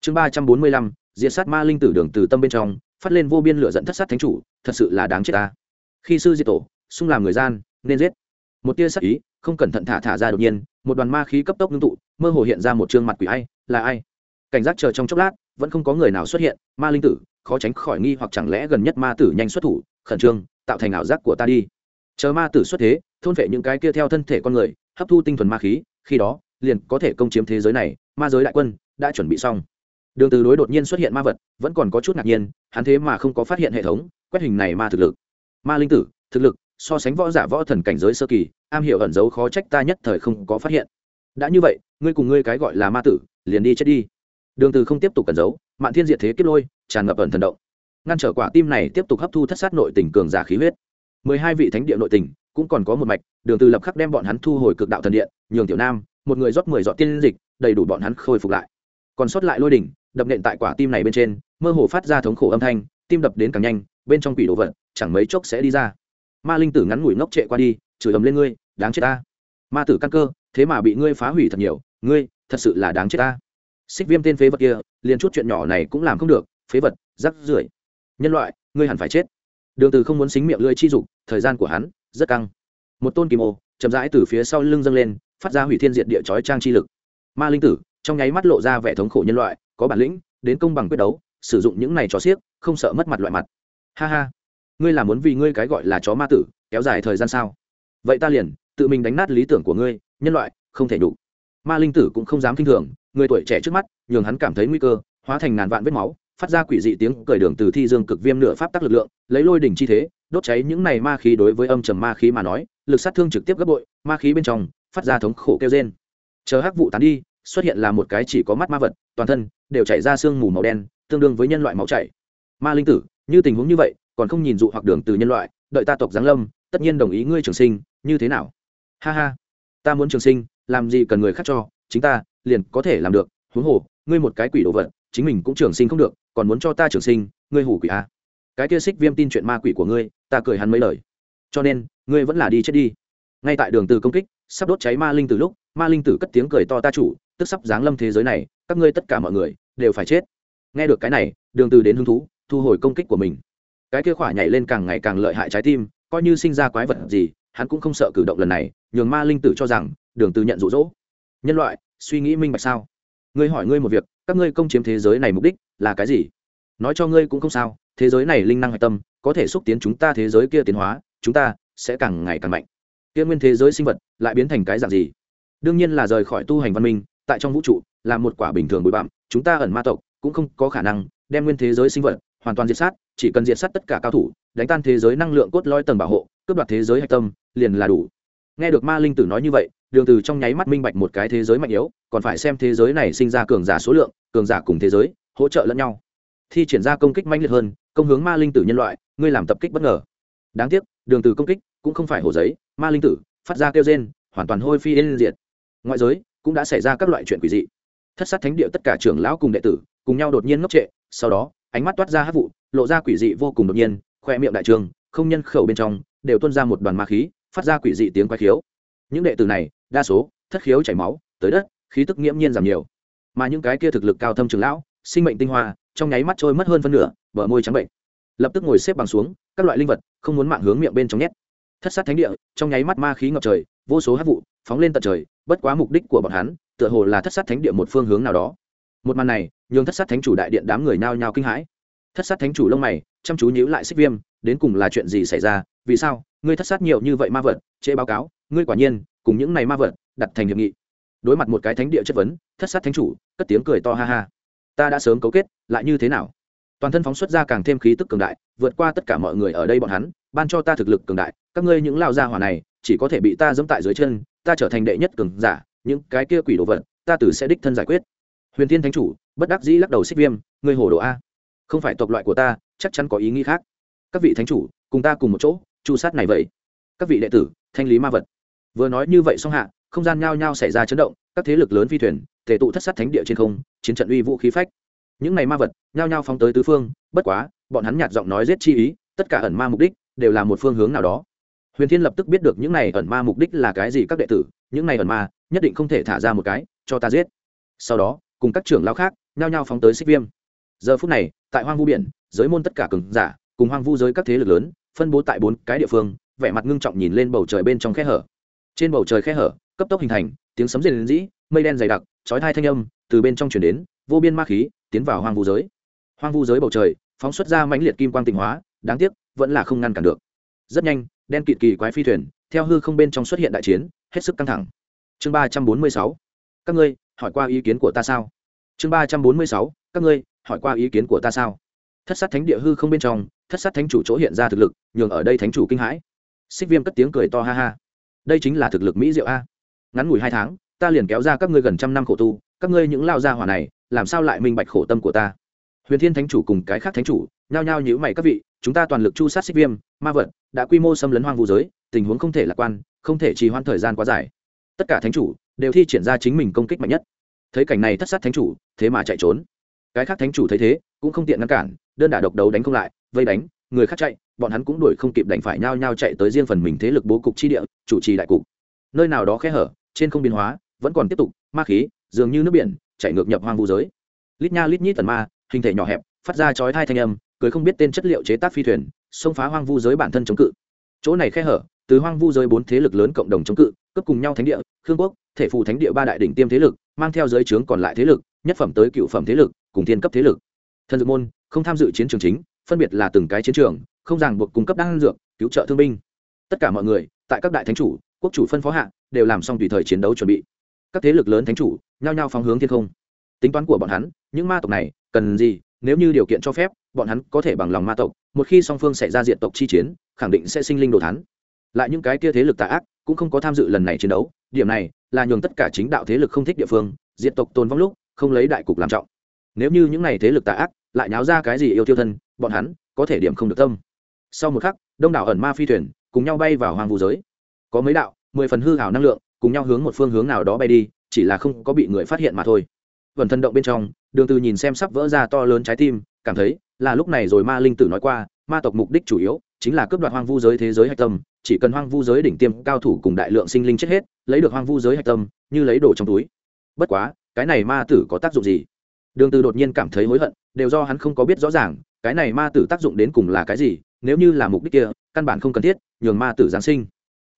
Chương ba trăm bốn mươi lăm diễn sát ma linh tử đường từ tâm bên trong, phát lên vô biên lửa dẫn thất sát thánh chủ, thật sự là đáng chết ta. Khi sư diệt tổ, xung làm người gian, nên giết. Một tia sắc ý, không cẩn thận thả thả ra đột nhiên, một đoàn ma khí cấp tốc ngưng tụ, mơ hồ hiện ra một trương mặt quỷ ai, là ai? Cảnh giác chờ trong chốc lát, vẫn không có người nào xuất hiện, ma linh tử, khó tránh khỏi nghi hoặc chẳng lẽ gần nhất ma tử nhanh xuất thủ, khẩn trương tạo thành ảo giác của ta đi. Chờ ma tử xuất thế, thôn vệ những cái kia theo thân thể con người, hấp thu tinh thuần ma khí, khi đó, liền có thể công chiếm thế giới này, ma giới đại quân đã chuẩn bị xong. Đường từ đối đột nhiên xuất hiện ma vật, vẫn còn có chút ngạc nhiên, hắn thế mà không có phát hiện hệ thống, quét hình này ma thực lực. Ma linh tử, thực lực, so sánh võ giả võ thần cảnh giới sơ kỳ, am hiểu ẩn giấu khó trách ta nhất thời không có phát hiện. Đã như vậy, ngươi cùng ngươi cái gọi là ma tử, liền đi chết đi. Đường từ không tiếp tục cẩn giấu, mạn thiên diệt thế kiếp lôi, tràn ngập ẩn thần động ngăn trở quả tim này tiếp tục hấp thu thất sát nội tình cường giả khí huyết. Mười hai vị thánh địa nội tình, cũng còn có một mạch, đường từ lập khắc đem bọn hắn thu hồi cực đạo thần điện, nhường tiểu nam, một người rót mười giọt tiên dịch, đầy đủ bọn hắn khôi phục lại. Còn sót lại lôi đỉnh, đập nện tại quả tim này bên trên, mơ hồ phát ra thống khổ âm thanh, tim đập đến càng nhanh, bên trong quỷ đồ vật, chẳng mấy chốc sẽ đi ra. Ma linh tử ngắn ngủi ngốc trệ qua đi, chửi ầm lên ngươi, đáng chết ta. Ma tử căn cơ, thế mà bị ngươi phá hủy thật nhiều, ngươi, thật sự là đáng chết ta. Xích viêm tên phế vật kia, liền chút chuyện nhỏ này cũng làm không được, phế vật, rắc rưởi nhân loại, ngươi hẳn phải chết. Đường từ không muốn xính miệng lưỡi chi dục, thời gian của hắn rất căng. Một tôn kim ô, chậm rãi từ phía sau lưng dâng lên, phát ra hủy thiên diệt địa chói trang chi lực. Ma linh tử, trong nháy mắt lộ ra vẻ thống khổ nhân loại, có bản lĩnh, đến công bằng quyết đấu, sử dụng những này chó xiếc không sợ mất mặt loại mặt. Ha ha. Ngươi là muốn vì ngươi cái gọi là chó ma tử, kéo dài thời gian sao? Vậy ta liền, tự mình đánh nát lý tưởng của ngươi, nhân loại, không thể đủ. Ma linh tử cũng không dám kinh thường, người tuổi trẻ trước mắt, nhường hắn cảm thấy nguy cơ, hóa thành ngàn vạn vết máu phát ra quỷ dị tiếng cởi đường từ thi dương cực viêm nửa pháp tắc lực lượng, lấy lôi đỉnh chi thế, đốt cháy những này ma khí đối với âm trầm ma khí mà nói, lực sát thương trực tiếp gấp bội, ma khí bên trong phát ra thống khổ kêu rên. Chờ hắc vụ tán đi, xuất hiện là một cái chỉ có mắt ma vật, toàn thân đều chảy ra sương mù màu đen, tương đương với nhân loại máu chảy. Ma linh tử, như tình huống như vậy, còn không nhìn dụ hoặc đường từ nhân loại, đợi ta tộc giáng lâm, tất nhiên đồng ý ngươi trường sinh, như thế nào? Ha ha, ta muốn trường sinh, làm gì cần người khác cho, chính ta liền có thể làm được, huống hồ, ngươi một cái quỷ đồ vật, chính mình cũng trường sinh không được còn muốn cho ta trường sinh, ngươi hủ quỷ a à. cái kia xích viêm tin chuyện ma quỷ của ngươi, ta cười hắn mấy lời. Cho nên, ngươi vẫn là đi chết đi. Ngay tại đường từ công kích, sắp đốt cháy ma linh từ lúc, ma linh tử cất tiếng cười to ta chủ, tức sắp giáng lâm thế giới này, các ngươi tất cả mọi người, đều phải chết. Nghe được cái này, đường từ đến hứng thú, thu hồi công kích của mình. Cái kia khỏa nhảy lên càng ngày càng lợi hại trái tim, coi như sinh ra quái vật gì, hắn cũng không sợ cử động lần này, nhường ma linh tử cho rằng, đường từ nhận dụ dỗ. Nhân loại, suy nghĩ minh bạch sao? Ngươi hỏi ngươi một việc, các ngươi công chiếm thế giới này mục đích là cái gì? Nói cho ngươi cũng không sao, thế giới này linh năng hạch tâm, có thể xúc tiến chúng ta thế giới kia tiến hóa, chúng ta sẽ càng ngày càng mạnh. Kia nguyên thế giới sinh vật lại biến thành cái dạng gì? Đương nhiên là rời khỏi tu hành văn minh, tại trong vũ trụ là một quả bình thường bụi bặm, chúng ta ẩn ma tộc cũng không có khả năng đem nguyên thế giới sinh vật hoàn toàn diệt sát, chỉ cần diệt sát tất cả cao thủ, đánh tan thế giới năng lượng cốt lõi tầng bảo hộ, cướp đoạt thế giới hạch tâm, liền là đủ. Nghe được ma linh tử nói như vậy đường từ trong nháy mắt minh bạch một cái thế giới mạnh yếu, còn phải xem thế giới này sinh ra cường giả số lượng, cường giả cùng thế giới, hỗ trợ lẫn nhau. Thi triển ra công kích mãnh liệt hơn, công hướng ma linh tử nhân loại, ngươi làm tập kích bất ngờ. Đáng tiếc, đường từ công kích cũng không phải hổ giấy, ma linh tử, phát ra kêu rên, hoàn toàn hôi phi yên diệt. Ngoại giới cũng đã xảy ra các loại chuyện quỷ dị. Thất sát thánh địa tất cả trưởng lão cùng đệ tử, cùng nhau đột nhiên ngốc trệ, sau đó, ánh mắt toát ra hát vụ, lộ ra quỷ dị vô cùng đột nhiên, khoe miệng đại trường, không nhân khẩu bên trong, đều tuôn ra một đoàn ma khí, phát ra quỷ dị tiếng quái khiếu. Những đệ tử này đa số, thất khiếu chảy máu, tới đất, khí tức nghiễm nhiên giảm nhiều. Mà những cái kia thực lực cao thâm trường lão, sinh mệnh tinh hoa, trong nháy mắt trôi mất hơn phân nửa, bờ môi trắng bệnh. Lập tức ngồi xếp bằng xuống, các loại linh vật, không muốn mạng hướng miệng bên trong nhét. Thất sát thánh địa, trong nháy mắt ma khí ngập trời, vô số hát vụ, phóng lên tận trời, bất quá mục đích của bọn hắn, tựa hồ là thất sát thánh địa một phương hướng nào đó. Một màn này, nhường thất sát thánh chủ đại điện đám người nao nhao kinh hãi. Thất sát thánh chủ lông mày, chăm chú nhíu lại xích viêm, đến cùng là chuyện gì xảy ra? Vì sao, ngươi thất sát nhiều như vậy ma vật, trễ báo cáo, ngươi quả nhiên cùng những này ma vật, đặt thành hiệp nghị. Đối mặt một cái thánh địa chất vấn, thất sát thánh chủ, cất tiếng cười to ha ha. Ta đã sớm cấu kết, lại như thế nào? Toàn thân phóng xuất ra càng thêm khí tức cường đại, vượt qua tất cả mọi người ở đây bọn hắn, ban cho ta thực lực cường đại, các ngươi những lao gia hỏa này, chỉ có thể bị ta dẫm tại dưới chân, ta trở thành đệ nhất cường giả, những cái kia quỷ đồ vật, ta tử sẽ đích thân giải quyết. Huyền thiên thánh chủ, bất đắc dĩ lắc đầu xích viêm, ngươi hồ đồ a. Không phải tộc loại của ta, chắc chắn có ý nghĩ khác. Các vị thánh chủ, cùng ta cùng một chỗ, chu sát này vậy. Các vị đệ tử, thanh lý ma vật vừa nói như vậy xong hạ, không gian nhao nhao xảy ra chấn động, các thế lực lớn phi thuyền, tề tụ thất sát thánh địa trên không, chiến trận uy vũ khí phách. Những này ma vật, nhao nhao phóng tới tứ phương, bất quá, bọn hắn nhạt giọng nói giết chi ý, tất cả ẩn ma mục đích đều là một phương hướng nào đó. Huyền thiên lập tức biết được những này ẩn ma mục đích là cái gì các đệ tử, những này ẩn ma, nhất định không thể thả ra một cái, cho ta giết. Sau đó, cùng các trưởng lao khác, nhao nhao phóng tới xích viêm. Giờ phút này, tại hoang vu biển, giới môn tất cả cường giả, cùng hoang vu giới các thế lực lớn, phân bố tại bốn cái địa phương, vẻ mặt ngưng trọng nhìn lên bầu trời bên trong khe hở trên bầu trời khe hở, cấp tốc hình thành, tiếng sấm rền rĩ, mây đen dày đặc, chói thai thanh âm từ bên trong chuyển đến, vô biên ma khí tiến vào hoang vu giới. Hoang vu giới bầu trời, phóng xuất ra mãnh liệt kim quang tịnh hóa, đáng tiếc, vẫn là không ngăn cản được. Rất nhanh, đen kịt kỳ quái phi thuyền, theo hư không bên trong xuất hiện đại chiến, hết sức căng thẳng. Chương ba trăm bốn mươi sáu. Các ngươi, hỏi qua ý kiến của ta sao? Chương ba trăm bốn mươi sáu. Các ngươi, hỏi qua ý kiến của ta sao? Thất sát thánh địa hư không bên trong, thất sát thánh chủ chỗ hiện ra thực lực, nhường ở đây thánh chủ kinh hãi. Xích viêm cất tiếng cười to ha ha đây chính là thực lực mỹ diệu a. Ngắn ngủi hai tháng, ta liền kéo ra các ngươi gần trăm năm khổ tu, các ngươi những lao gia hỏa này, làm sao lại minh bạch khổ tâm của ta? Huyền thiên thánh chủ cùng cái khác thánh chủ, nhao nhao nhữ mày các vị, chúng ta toàn lực chu sát xích viêm, ma vật, đã quy mô xâm lấn hoang vũ giới, tình huống không thể lạc quan, không thể trì hoãn thời gian quá dài. Tất cả thánh chủ, đều thi triển ra chính mình công kích mạnh nhất. Thấy cảnh này thất sát thánh chủ, thế mà chạy trốn. Cái khác thánh chủ thấy thế, cũng không tiện ngăn cản, đơn đả độc đấu đánh không lại, vây đánh, người khác chạy bọn hắn cũng đuổi không kịp đành phải nhao nhao chạy tới riêng phần mình thế lực bố cục chi địa, chủ trì đại cục. Nơi nào đó khe hở, trên không biến hóa, vẫn còn tiếp tục, ma khí, dường như nước biển chạy ngược nhập hoang vu giới. Lít nha lít nhít tần ma, hình thể nhỏ hẹp, phát ra chói thai thanh âm, cười không biết tên chất liệu chế tác phi thuyền, xông phá hoang vu giới bản thân chống cự. Chỗ này khe hở, từ hoang vu giới bốn thế lực lớn cộng đồng chống cự cấp cùng nhau thánh địa, khương quốc, thể phù thánh địa ba đại đỉnh tiêm thế lực, mang theo giới trướng còn lại thế lực, nhất phẩm tới cựu phẩm thế lực, cùng thiên cấp thế lực. Thần dược môn, không tham dự chiến trường chính phân biệt là từng cái chiến trường, không ràng buộc cung cấp đan dược, cứu trợ thương binh. Tất cả mọi người, tại các đại thánh chủ, quốc chủ phân phó hạ, đều làm xong tùy thời chiến đấu chuẩn bị. Các thế lực lớn thánh chủ, nhao nhao phóng hướng thiên không. Tính toán của bọn hắn, những ma tộc này, cần gì, nếu như điều kiện cho phép, bọn hắn có thể bằng lòng ma tộc, một khi song phương xảy ra diện tộc chi chiến, khẳng định sẽ sinh linh đồ thắn lại những cái kia thế lực tà ác, cũng không có tham dự lần này chiến đấu, điểm này là nhường tất cả chính đạo thế lực không thích địa phương, diện tộc tồn vong lúc, không lấy đại cục làm trọng. Nếu như những này thế lực tà ác lại nháo ra cái gì yêu tiêu thân, bọn hắn có thể điểm không được tâm. Sau một khắc, đông đảo ẩn ma phi thuyền cùng nhau bay vào hoàng vũ giới. Có mấy đạo, mười phần hư hảo năng lượng, cùng nhau hướng một phương hướng nào đó bay đi, chỉ là không có bị người phát hiện mà thôi. Vần thân động bên trong, đường từ nhìn xem sắp vỡ ra to lớn trái tim, cảm thấy là lúc này rồi ma linh tử nói qua, ma tộc mục đích chủ yếu chính là cướp đoạt hoang vu giới thế giới hạch tâm, chỉ cần hoang vu giới đỉnh tiêm cao thủ cùng đại lượng sinh linh chết hết, lấy được hoang vu giới hạch tâm, như lấy đồ trong túi. Bất quá, cái này ma tử có tác dụng gì? Đường từ đột nhiên cảm thấy hối hận, đều do hắn không có biết rõ ràng, cái này ma tử tác dụng đến cùng là cái gì, nếu như là mục đích kia, căn bản không cần thiết, nhường ma tử giáng sinh.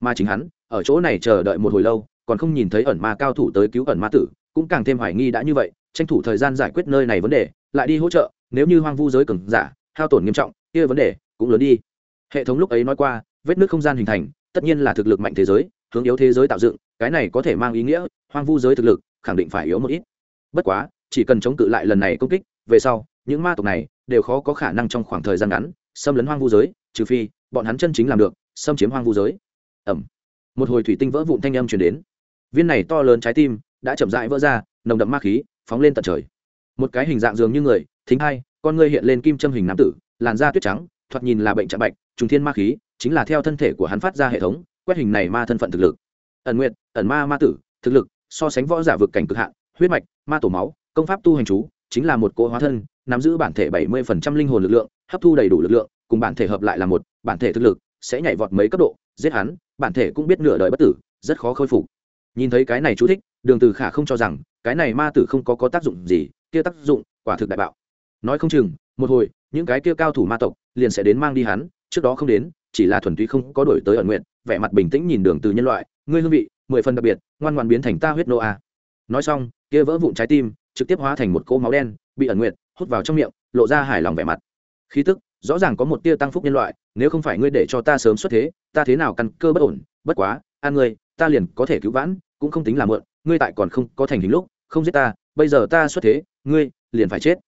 Mà chính hắn, ở chỗ này chờ đợi một hồi lâu, còn không nhìn thấy ẩn ma cao thủ tới cứu ẩn ma tử, cũng càng thêm hoài nghi đã như vậy, tranh thủ thời gian giải quyết nơi này vấn đề, lại đi hỗ trợ, nếu như hoang vu giới cường giả, hao tổn nghiêm trọng, kia vấn đề cũng lớn đi. Hệ thống lúc ấy nói qua, vết nước không gian hình thành, tất nhiên là thực lực mạnh thế giới, hướng yếu thế giới tạo dựng, cái này có thể mang ý nghĩa, hoang vu giới thực lực khẳng định phải yếu một ít. Bất quá chỉ cần chống cự lại lần này công kích, về sau, những ma tộc này đều khó có khả năng trong khoảng thời gian ngắn xâm lấn hoang vu giới, trừ phi bọn hắn chân chính làm được xâm chiếm hoang vu giới. Ẩm. Một hồi thủy tinh vỡ vụn thanh âm chuyển đến. Viên này to lớn trái tim đã chậm rãi vỡ ra, nồng đậm ma khí phóng lên tận trời. Một cái hình dạng dường như người, thính hai, con ngươi hiện lên kim châm hình nam tử, làn da tuyết trắng, thoạt nhìn là bệnh trạng bạch, trùng thiên ma khí chính là theo thân thể của hắn phát ra hệ thống, quét hình này ma thân phận thực lực. Ẩn nguyện ẩn ma ma tử, thực lực so sánh võ giả vực cảnh cực hạn, huyết mạch, ma tổ máu công pháp tu hành chú chính là một cỗ hóa thân, nắm giữ bản thể bảy mươi phần trăm linh hồn lực lượng, hấp thu đầy đủ lực lượng, cùng bản thể hợp lại là một, bản thể thực lực sẽ nhảy vọt mấy cấp độ, giết hắn, bản thể cũng biết nửa đời bất tử, rất khó khôi phục. Nhìn thấy cái này chú thích, đường từ khả không cho rằng, cái này ma tử không có có tác dụng gì, kia tác dụng quả thực đại bạo. Nói không chừng, một hồi, những cái kia cao thủ ma tộc liền sẽ đến mang đi hắn, trước đó không đến, chỉ là thuần túy không có đổi tới ẩn nguyện, vẻ mặt bình tĩnh nhìn đường từ nhân loại, ngươi hương vị, mười phần đặc biệt, ngoan ngoan biến thành ta huyết nô a. Nói xong, kia vỡ vụn trái tim trực tiếp hóa thành một cỗ máu đen, bị ẩn nguyện hút vào trong miệng, lộ ra hài lòng vẻ mặt. Khí tức, rõ ràng có một tia tăng phúc nhân loại, nếu không phải ngươi để cho ta sớm xuất thế, ta thế nào căn cơ bất ổn? Bất quá, an ngươi, ta liền có thể cứu vãn, cũng không tính là mượn, ngươi tại còn không có thành hình lúc, không giết ta, bây giờ ta xuất thế, ngươi liền phải chết.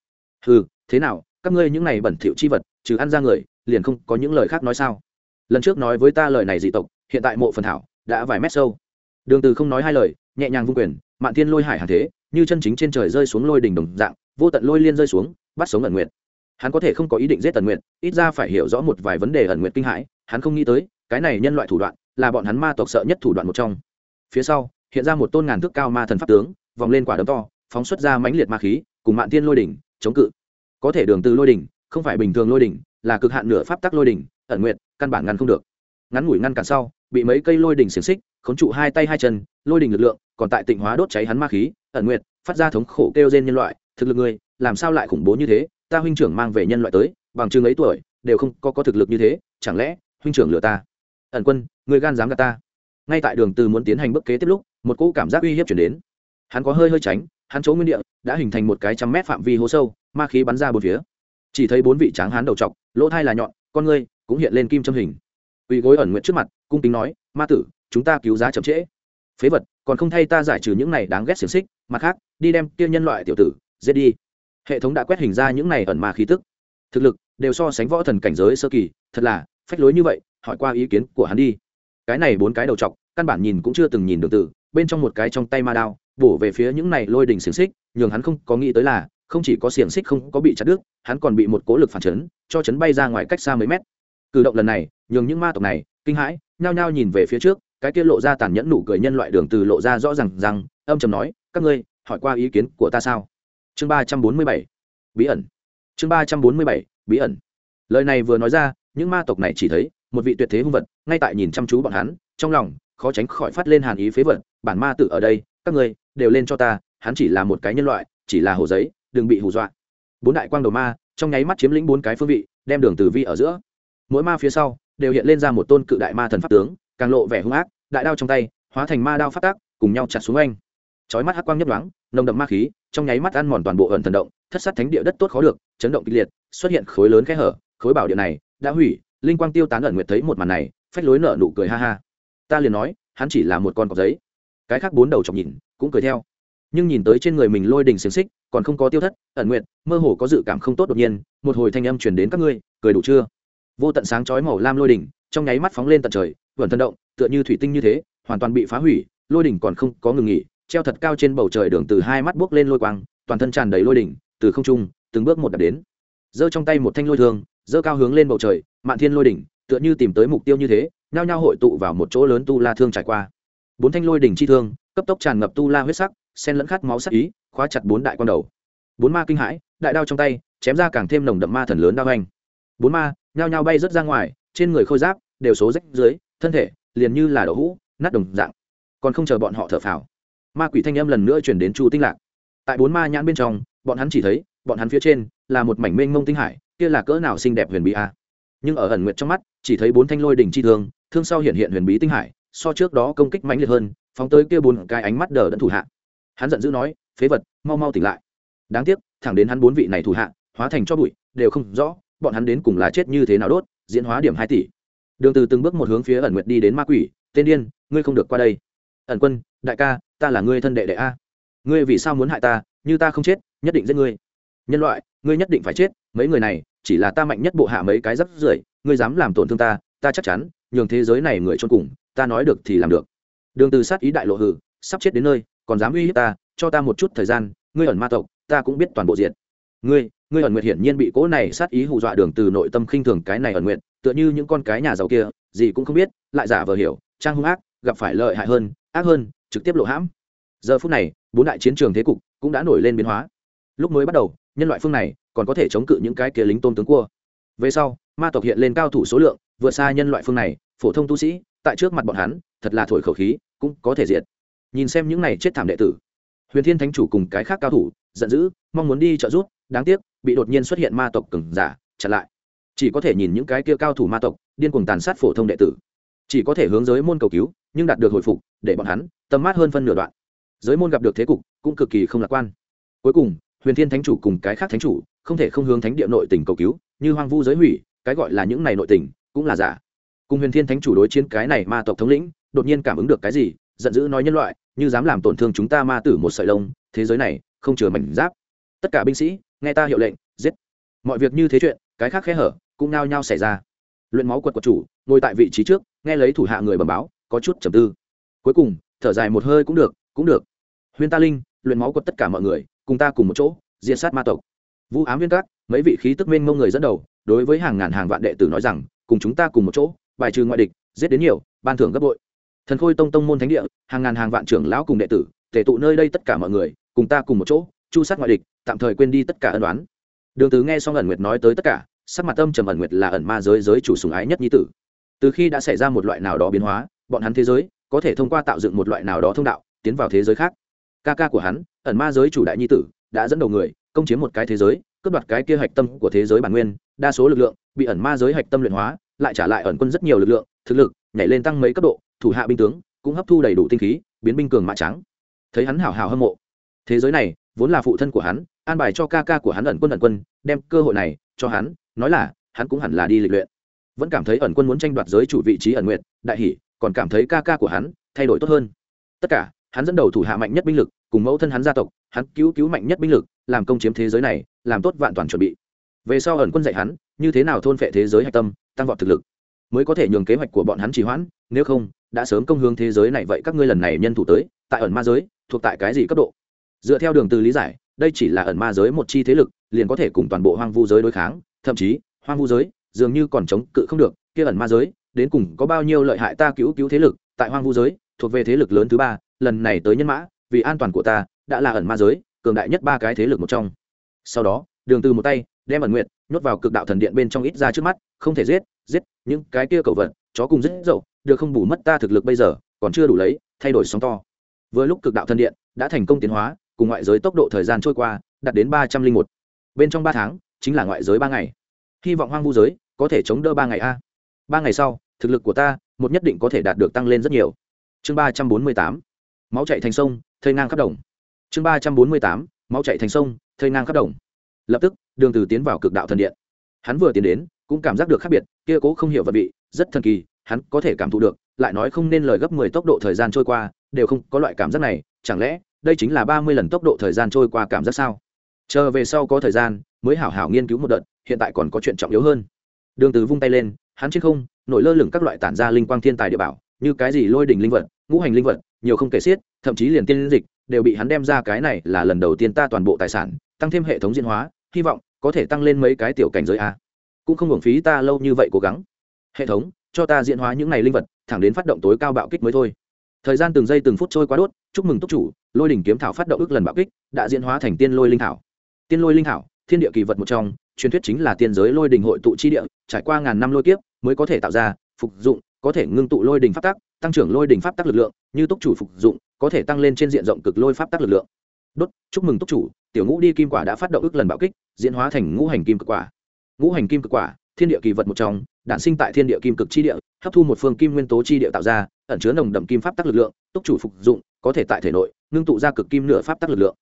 Ừ thế nào, các ngươi những này bẩn thỉu chi vật, trừ ăn ra người, liền không có những lời khác nói sao? Lần trước nói với ta lời này dị tộc, hiện tại mộ phần thảo, đã vài mét sâu. Đường từ không nói hai lời, nhẹ nhàng vung quyền, mạn thiên lôi hải hàng thế như chân chính trên trời rơi xuống lôi đỉnh đồng dạng, vô tận lôi liên rơi xuống, bắt sống ẩn nguyện hắn có thể không có ý định giết ẩn nguyện ít ra phải hiểu rõ một vài vấn đề ẩn nguyện kinh hãi, hắn không nghĩ tới, cái này nhân loại thủ đoạn, là bọn hắn ma tộc sợ nhất thủ đoạn một trong. Phía sau, hiện ra một tôn ngàn thước cao ma thần pháp tướng, vòng lên quả đấm to, phóng xuất ra mãnh liệt ma khí, cùng mạn thiên lôi đỉnh, chống cự. Có thể đường từ lôi đỉnh, không phải bình thường lôi đỉnh, là cực hạn nửa pháp tắc lôi đỉnh, ẩn nguyện căn bản ngăn không được. Ngắn ngủi ngăn cản sau, bị mấy cây lôi đỉnh xiềng xích khốn trụ hai tay hai chân, lôi đỉnh lực lượng, còn tại tịnh hóa đốt cháy hắn ma khí ẩn nguyện phát ra thống khổ kêu trên nhân loại, thực lực ngươi, làm sao lại khủng bố như thế? Ta huynh trưởng mang về nhân loại tới, bằng chừng ấy tuổi, đều không có có thực lực như thế, chẳng lẽ, huynh trưởng lừa ta? Ẩn quân, người gan dám gạt ta. Ngay tại đường từ muốn tiến hành bước kế tiếp lúc, một cỗ cảm giác uy hiếp chuyển đến. Hắn có hơi hơi tránh, hắn chỗ nguyên địa, đã hình thành một cái trăm mét phạm vi hố sâu, ma khí bắn ra bốn phía. Chỉ thấy bốn vị tráng hán đầu trọc, lỗ thai là nhọn, con ngươi cũng hiện lên kim châm hình. Uy gối ẩn nguyện trước mặt, cung kính nói, ma tử, chúng ta cứu giá chậm trễ. Phế vật, còn không thay ta giải trừ những này đáng ghét xiềng xích mặt khác, đi đem kia nhân loại tiểu tử, giết đi. Hệ thống đã quét hình ra những này ẩn ma khí tức. Thực lực đều so sánh võ thần cảnh giới sơ kỳ, thật là phách lối như vậy, hỏi qua ý kiến của hắn đi. Cái này bốn cái đầu t căn bản nhìn cũng chưa từng nhìn được từ, bên trong một cái trong tay ma đao, bổ về phía những này lôi đình xiềng xích, nhường hắn không có nghĩ tới là, không chỉ có xiềng xích không có bị chặt đứt, hắn còn bị một cố lực phản chấn, cho chấn bay ra ngoài cách xa mấy mét. Cử động lần này, nhường những ma tộc này kinh hãi, nhao nhao nhìn về phía trước, cái kia lộ ra tàn nhẫn nụ cười nhân loại đường từ lộ ra rõ ràng rằng âm trầm nói, các ngươi, hỏi qua ý kiến của ta sao? Chương ba trăm bốn mươi bảy, bí ẩn. Chương ba trăm bốn mươi bảy, bí ẩn. Lời này vừa nói ra, những ma tộc này chỉ thấy một vị tuyệt thế hung vật, ngay tại nhìn chăm chú bọn hắn, trong lòng khó tránh khỏi phát lên hàn ý phế vật, bản ma tự ở đây, các ngươi đều lên cho ta, hắn chỉ là một cái nhân loại, chỉ là hồ giấy, đừng bị hù dọa. Bốn đại quang đầu ma, trong nháy mắt chiếm lĩnh bốn cái phương vị, đem đường tử vi ở giữa. Mỗi ma phía sau đều hiện lên ra một tôn cự đại ma thần pháp tướng, càng lộ vẻ hung ác, đại đao trong tay, hóa thành ma đao phát tác, cùng nhau chặt xuống anh chói mắt hắc quang nhấp đoáng nồng đậm ma khí, trong nháy mắt ăn mòn toàn bộ ẩn thần động, thất sát thánh địa đất tốt khó được, chấn động kịch liệt, xuất hiện khối lớn khe hở, khối bảo địa này, đã hủy, linh quang tiêu tán ẩn nguyệt thấy một màn này, phách lối nở nụ cười ha ha. Ta liền nói, hắn chỉ là một con cọp giấy. Cái khác bốn đầu chọc nhìn, cũng cười theo. Nhưng nhìn tới trên người mình lôi đình xiềng xích, còn không có tiêu thất, ẩn nguyện mơ hồ có dự cảm không tốt đột nhiên, một hồi thanh âm truyền đến các ngươi, cười đủ chưa? Vô tận sáng chói màu lam lôi đỉnh trong nháy mắt phóng lên tận trời, vẩn thần động, tựa như thủy tinh như thế, hoàn toàn bị phá hủy, lôi đỉnh còn không có ngừng nghỉ treo thật cao trên bầu trời đường từ hai mắt buốc lên lôi quang, toàn thân tràn đầy lôi đỉnh, từ không trung, từng bước một đạp đến. Giơ trong tay một thanh lôi thương, giơ cao hướng lên bầu trời, mạn thiên lôi đỉnh, tựa như tìm tới mục tiêu như thế, nhao nhao hội tụ vào một chỗ lớn tu la thương trải qua. Bốn thanh lôi đỉnh chi thương, cấp tốc tràn ngập tu la huyết sắc sen lẫn khát máu sắc ý, khóa chặt bốn đại quan đầu. Bốn ma kinh hãi, đại đao trong tay, chém ra càng thêm nồng đậm ma thần lớn đao hành bốn ma, nhao nhao bay rớt ra ngoài, trên người khôi giáp, đều số rách dưới, thân thể, liền như là đậu hũ, nát đồng dạng. Còn không chờ bọn họ thở phào ma quỷ thanh âm lần nữa chuyển đến chu tinh lạc. Tại bốn ma nhãn bên trong, bọn hắn chỉ thấy, bọn hắn phía trên là một mảnh mênh mông tinh hải, kia là cỡ nào xinh đẹp huyền bí a. Nhưng ở ẩn nguyệt trong mắt, chỉ thấy bốn thanh lôi đỉnh chi thương thương sau hiện hiện huyền bí tinh hải, so trước đó công kích mãnh liệt hơn, phóng tới kia bốn cái ánh mắt đờ đẫn thủ hạ. Hắn giận dữ nói, phế vật, mau mau tỉnh lại. Đáng tiếc, thẳng đến hắn bốn vị này thủ hạ, hóa thành cho bụi, đều không rõ, bọn hắn đến cùng là chết như thế nào đốt, diễn hóa điểm hai tỷ. Đường từ từng bước một hướng phía ẩn nguyệt đi đến ma quỷ, tên điên, ngươi không được qua đây. Ẩn quân đại ca, ta là ngươi thân đệ đệ a. Ngươi vì sao muốn hại ta, như ta không chết, nhất định giết ngươi. Nhân loại, ngươi nhất định phải chết, mấy người này, chỉ là ta mạnh nhất bộ hạ mấy cái rắp rưởi, ngươi dám làm tổn thương ta ta chắc chắn, nhường thế giới này người chôn cùng, ta nói được thì làm được. Đường từ sát ý đại lộ hử, sắp chết đến nơi, còn dám uy hiếp ta, cho ta một chút thời gian, ngươi ẩn ma tộc, ta cũng biết toàn bộ diện ngươi ngươi ẩn nguyệt hiển nhiên bị cỗ này sát ý hù dọa đường từ nội tâm khinh thường cái này ẩn nguyện tựa như những con cái nhà giàu kia, gì cũng không biết, lại giả vờ hiểu, trang hung ác, gặp phải lợi hại hơn, ác hơn trực tiếp lộ hãm. Giờ phút này, bốn đại chiến trường thế cục cũng đã nổi lên biến hóa. Lúc mới bắt đầu, nhân loại phương này còn có thể chống cự những cái kia lính tôm tướng cua. Về sau, ma tộc hiện lên cao thủ số lượng, vượt xa nhân loại phương này, phổ thông tu sĩ, tại trước mặt bọn hắn, thật là thổi khẩu khí, cũng có thể diệt. Nhìn xem những này chết thảm đệ tử, huyền thiên thánh chủ cùng cái khác cao thủ, giận dữ, mong muốn đi trợ giúp, đáng tiếc, bị đột nhiên xuất hiện ma tộc cừng giả, chặn lại. Chỉ có thể nhìn những cái kia cao thủ ma tộc, điên cuồng tàn sát phổ thông đệ tử. Chỉ có thể hướng giới môn cầu cứu nhưng đạt được hồi phục, để bọn hắn tâm mát hơn phân nửa đoạn. Giới môn gặp được thế cục cũng cực kỳ không lạc quan. Cuối cùng, huyền thiên thánh chủ cùng cái khác thánh chủ không thể không hướng thánh địa nội tỉnh cầu cứu, như hoang vu giới hủy, cái gọi là những này nội tỉnh cũng là giả. Cùng huyền thiên thánh chủ đối chiến cái này ma tộc thống lĩnh, đột nhiên cảm ứng được cái gì, giận dữ nói nhân loại, như dám làm tổn thương chúng ta ma tử một sợi lông, thế giới này không chừa mảnh giáp. Tất cả binh sĩ, nghe ta hiệu lệnh, giết. Mọi việc như thế chuyện, cái khác khe hở cũng nao nhau xảy ra. Luyện máu quật quật chủ, ngồi tại vị trí trước, nghe lấy thủ hạ người bẩm báo có chút trầm tư. Cuối cùng, thở dài một hơi cũng được cũng được. Huyên ta linh, luyện máu của tất cả mọi người, cùng ta cùng một chỗ, diệt sát ma tộc. Vũ ám viên các, mấy vị khí tức mênh mông người dẫn đầu, đối với hàng ngàn hàng vạn đệ tử nói rằng, cùng chúng ta cùng một chỗ, bài trừ ngoại địch, giết đến nhiều, ban thưởng gấp bội. Thần khôi tông tông môn thánh địa, hàng ngàn hàng vạn trưởng lão cùng đệ tử tể tụ nơi đây tất cả mọi người, cùng ta cùng một chỗ, chu sát ngoại địch, tạm thời quên đi tất cả ân đoán đường tứ nghe xong ẩn nguyệt nói tới tất cả, sắc mặt tâm trầm ẩn nguyệt là ẩn ma giới giới chủ sùng ái nhất nhi tử. Từ khi đã xảy ra một loại nào đó biến hóa bọn hắn thế giới có thể thông qua tạo dựng một loại nào đó thông đạo, tiến vào thế giới khác. Ca ca của hắn, ẩn ma giới chủ đại nhi tử, đã dẫn đầu người, công chiếm một cái thế giới, cướp đoạt cái kia hạch tâm của thế giới bản nguyên, đa số lực lượng bị ẩn ma giới hạch tâm luyện hóa, lại trả lại ẩn quân rất nhiều lực lượng, thực lực nhảy lên tăng mấy cấp độ, thủ hạ binh tướng cũng hấp thu đầy đủ tinh khí, biến binh cường mã trắng. Thấy hắn hảo hảo hâm mộ, thế giới này vốn là phụ thân của hắn, an bài cho ca ca của hắn ẩn quân ẩn quân, đem cơ hội này cho hắn, nói là hắn cũng hẳn là đi lịch luyện. Vẫn cảm thấy ẩn quân muốn tranh đoạt giới chủ vị trí ẩn nguyện đại hỷ còn cảm thấy ca ca của hắn thay đổi tốt hơn. Tất cả, hắn dẫn đầu thủ hạ mạnh nhất binh lực, cùng mẫu thân hắn gia tộc, hắn cứu cứu mạnh nhất binh lực, làm công chiếm thế giới này, làm tốt vạn toàn chuẩn bị. Về sau ẩn quân dạy hắn, như thế nào thôn phệ thế giới hạch tâm, tăng vọt thực lực. Mới có thể nhường kế hoạch của bọn hắn trì hoãn, nếu không, đã sớm công hướng thế giới này vậy các ngươi lần này nhân thủ tới, tại ẩn ma giới, thuộc tại cái gì cấp độ? Dựa theo đường từ lý giải, đây chỉ là ẩn ma giới một chi thế lực, liền có thể cùng toàn bộ hoang vu giới đối kháng, thậm chí, hoang vu giới dường như còn chống cự không được, kia ẩn ma giới đến cùng có bao nhiêu lợi hại ta cứu cứu thế lực, tại hoang vu giới, thuộc về thế lực lớn thứ ba, lần này tới nhân mã, vì an toàn của ta, đã là ẩn ma giới, cường đại nhất ba cái thế lực một trong. Sau đó, đường từ một tay, đem ẩn nguyện nhốt vào cực đạo thần điện bên trong ít ra trước mắt, không thể giết giết, những cái kia cầu vật, chó cùng rất dậu, được không bù mất ta thực lực bây giờ, còn chưa đủ lấy, thay đổi sóng to. Vừa lúc cực đạo thần điện đã thành công tiến hóa, cùng ngoại giới tốc độ thời gian trôi qua, đạt đến ba trăm linh một. Bên trong ba tháng, chính là ngoại giới ba ngày. Hy vọng hoang vu giới có thể chống đỡ ba ngày a ba ngày sau, thực lực của ta, một nhất định có thể đạt được tăng lên rất nhiều. Chương ba trăm bốn mươi tám, máu chạy thành sông thơi ngang khắp đồng. Chương ba trăm bốn mươi tám, máu chạy thành sông thơi ngang khắp đồng. Lập tức, đường từ tiến vào cực đạo thần điện. Hắn vừa tiến đến, cũng cảm giác được khác biệt, kia cố không hiểu vật vị, rất thần kỳ, hắn có thể cảm thụ được, lại nói không nên lời gấp mười tốc độ thời gian trôi qua, đều không có loại cảm giác này, chẳng lẽ, đây chính là ba mươi lần tốc độ thời gian trôi qua cảm giác sao? Chờ về sau có thời gian, mới hảo hảo nghiên cứu một đợt, hiện tại còn có chuyện trọng yếu hơn. Đường từ vung tay lên hắn trên không, nổi lơ lửng các loại tản ra linh quang thiên tài địa bảo, như cái gì lôi đỉnh linh vật, ngũ hành linh vật, nhiều không kể xiết, thậm chí liền tiên dịch, đều bị hắn đem ra cái này là lần đầu tiên ta toàn bộ tài sản, tăng thêm hệ thống diễn hóa, hy vọng có thể tăng lên mấy cái tiểu cảnh giới a. Cũng không hưởng phí ta lâu như vậy cố gắng. Hệ thống, cho ta diễn hóa những này linh vật, thẳng đến phát động tối cao bạo kích mới thôi. Thời gian từng giây từng phút trôi qua đốt, chúc mừng túc chủ, lôi đỉnh kiếm thảo phát động ước lần bạo kích, đã diễn hóa thành tiên lôi linh thảo. Tiên lôi linh thảo, thiên địa kỳ vật một trong, truyền thuyết chính là tiên giới lôi đỉnh hội tụ chi địa, trải qua ngàn năm lôi kiếp mới có thể tạo ra, phục dụng, có thể ngưng tụ lôi đình pháp tắc, tăng trưởng lôi đình pháp tắc lực lượng, như túc chủ phục dụng, có thể tăng lên trên diện rộng cực lôi pháp tắc lực lượng. Đốt, chúc mừng túc chủ, tiểu ngũ đi kim quả đã phát động ước lần bạo kích, diễn hóa thành ngũ hành kim cực quả. Ngũ hành kim cực quả, thiên địa kỳ vật một trong, đản sinh tại thiên địa kim cực chi địa, hấp thu một phương kim nguyên tố chi địa tạo ra, ẩn chứa nồng đậm kim pháp tắc lực lượng, túc chủ phục dụng, có thể tại thể nội, ngưng tụ ra cực kim nửa pháp tắc lực lượng.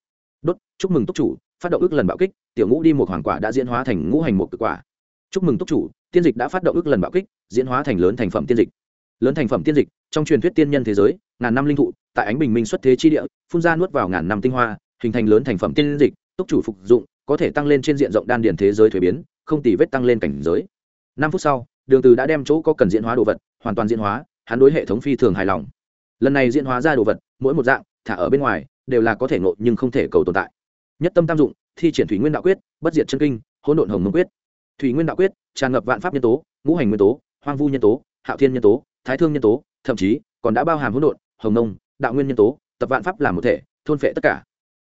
Đốt, chúc mừng túc chủ, phát động ước lần bạo kích, tiểu ngũ đi một hoàng quả đã diễn hóa thành ngũ hành một cực quả. Chúc mừng túc chủ tiên dịch đã phát động ước lần bạo kích, diễn hóa thành lớn thành phẩm tiên dịch. Lớn thành phẩm tiên dịch, trong truyền thuyết tiên nhân thế giới, ngàn năm linh thụ, tại ánh bình minh xuất thế chi địa, phun ra nuốt vào ngàn năm tinh hoa, hình thành lớn thành phẩm tiên dịch, túc chủ phục dụng, có thể tăng lên trên diện rộng đan điển thế giới thuế biến, không tỉ vết tăng lên cảnh giới. Năm phút sau, đường từ đã đem chỗ có cần diễn hóa đồ vật, hoàn toàn diễn hóa, hắn đối hệ thống phi thường hài lòng. Lần này diễn hóa ra đồ vật, mỗi một dạng, thả ở bên ngoài, đều là có thể ngộ nhưng không thể cầu tồn tại. Nhất tâm tam dụng, thi triển thủy nguyên đạo quyết, bất diệt chân kinh, hỗn độn hồng mông quyết thủy nguyên đạo quyết, tràn ngập vạn pháp nhân tố, ngũ hành nguyên tố, hoang vu nhân tố, hạo thiên nhân tố, thái thương nhân tố, thậm chí còn đã bao hàm hỗn độn, hồng nông, đạo nguyên nhân tố, tập vạn pháp làm một thể, thôn phệ tất cả.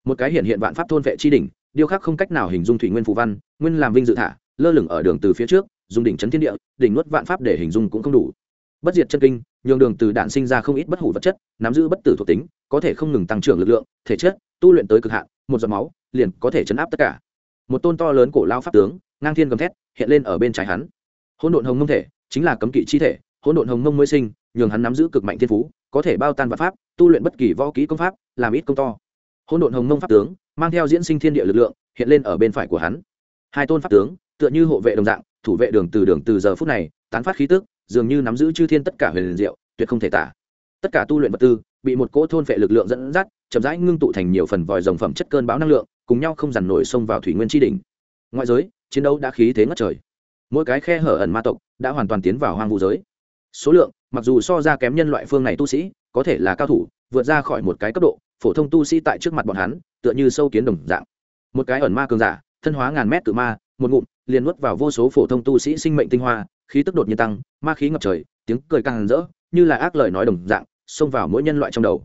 Một cái hiện hiện vạn pháp thôn phệ chi đỉnh, điêu khắc không cách nào hình dung thủy nguyên phù văn, nguyên làm vinh dự thả, lơ lửng ở đường từ phía trước, dùng đỉnh chấn thiên địa, đỉnh nuốt vạn pháp để hình dung cũng không đủ. Bất diệt chân kinh, nhường đường từ đạn sinh ra không ít bất hủ vật chất, nắm giữ bất tử thuộc tính, có thể không ngừng tăng trưởng lực lượng, thể chất, tu luyện tới cực hạn, một giọt máu, liền có thể chấn áp tất cả. Một tôn to lớn cổ lao pháp tướng ngang thiên gầm thét, hiện lên ở bên trái hắn. Hỗn độn hồng mông thể, chính là cấm kỵ chi thể, hỗn độn hồng mông mới sinh, nhường hắn nắm giữ cực mạnh thiên phú, có thể bao tan vạn pháp, tu luyện bất kỳ võ kỹ công pháp, làm ít công to. Hỗn độn hồng mông pháp tướng, mang theo diễn sinh thiên địa lực lượng, hiện lên ở bên phải của hắn. Hai tôn pháp tướng, tựa như hộ vệ đồng dạng, thủ vệ đường từ đường từ giờ phút này, tán phát khí tức, dường như nắm giữ chư thiên tất cả huyền liền diệu, tuyệt không thể tả. Tất cả tu luyện vật tư, bị một cỗ thôn phệ lực lượng dẫn dắt, chậm rãi ngưng tụ thành nhiều phần vòi rồng phẩm chất cơn bão năng lượng, cùng nhau không dằn nổi xông vào thủy nguyên tri đỉnh. Ngoại giới chiến đấu đã khí thế ngất trời. Mỗi cái khe hở ẩn ma tộc đã hoàn toàn tiến vào hoang vu giới. Số lượng, mặc dù so ra kém nhân loại phương này tu sĩ, có thể là cao thủ, vượt ra khỏi một cái cấp độ, phổ thông tu sĩ tại trước mặt bọn hắn, tựa như sâu kiến đồng dạng. Một cái ẩn ma cường giả, thân hóa ngàn mét tự ma, một ngụm, liền nuốt vào vô số phổ thông tu sĩ sinh mệnh tinh hoa, khí tức đột nhiên tăng, ma khí ngập trời, tiếng cười càng rỡ, như là ác lời nói đồng dạng, xông vào mỗi nhân loại trong đầu.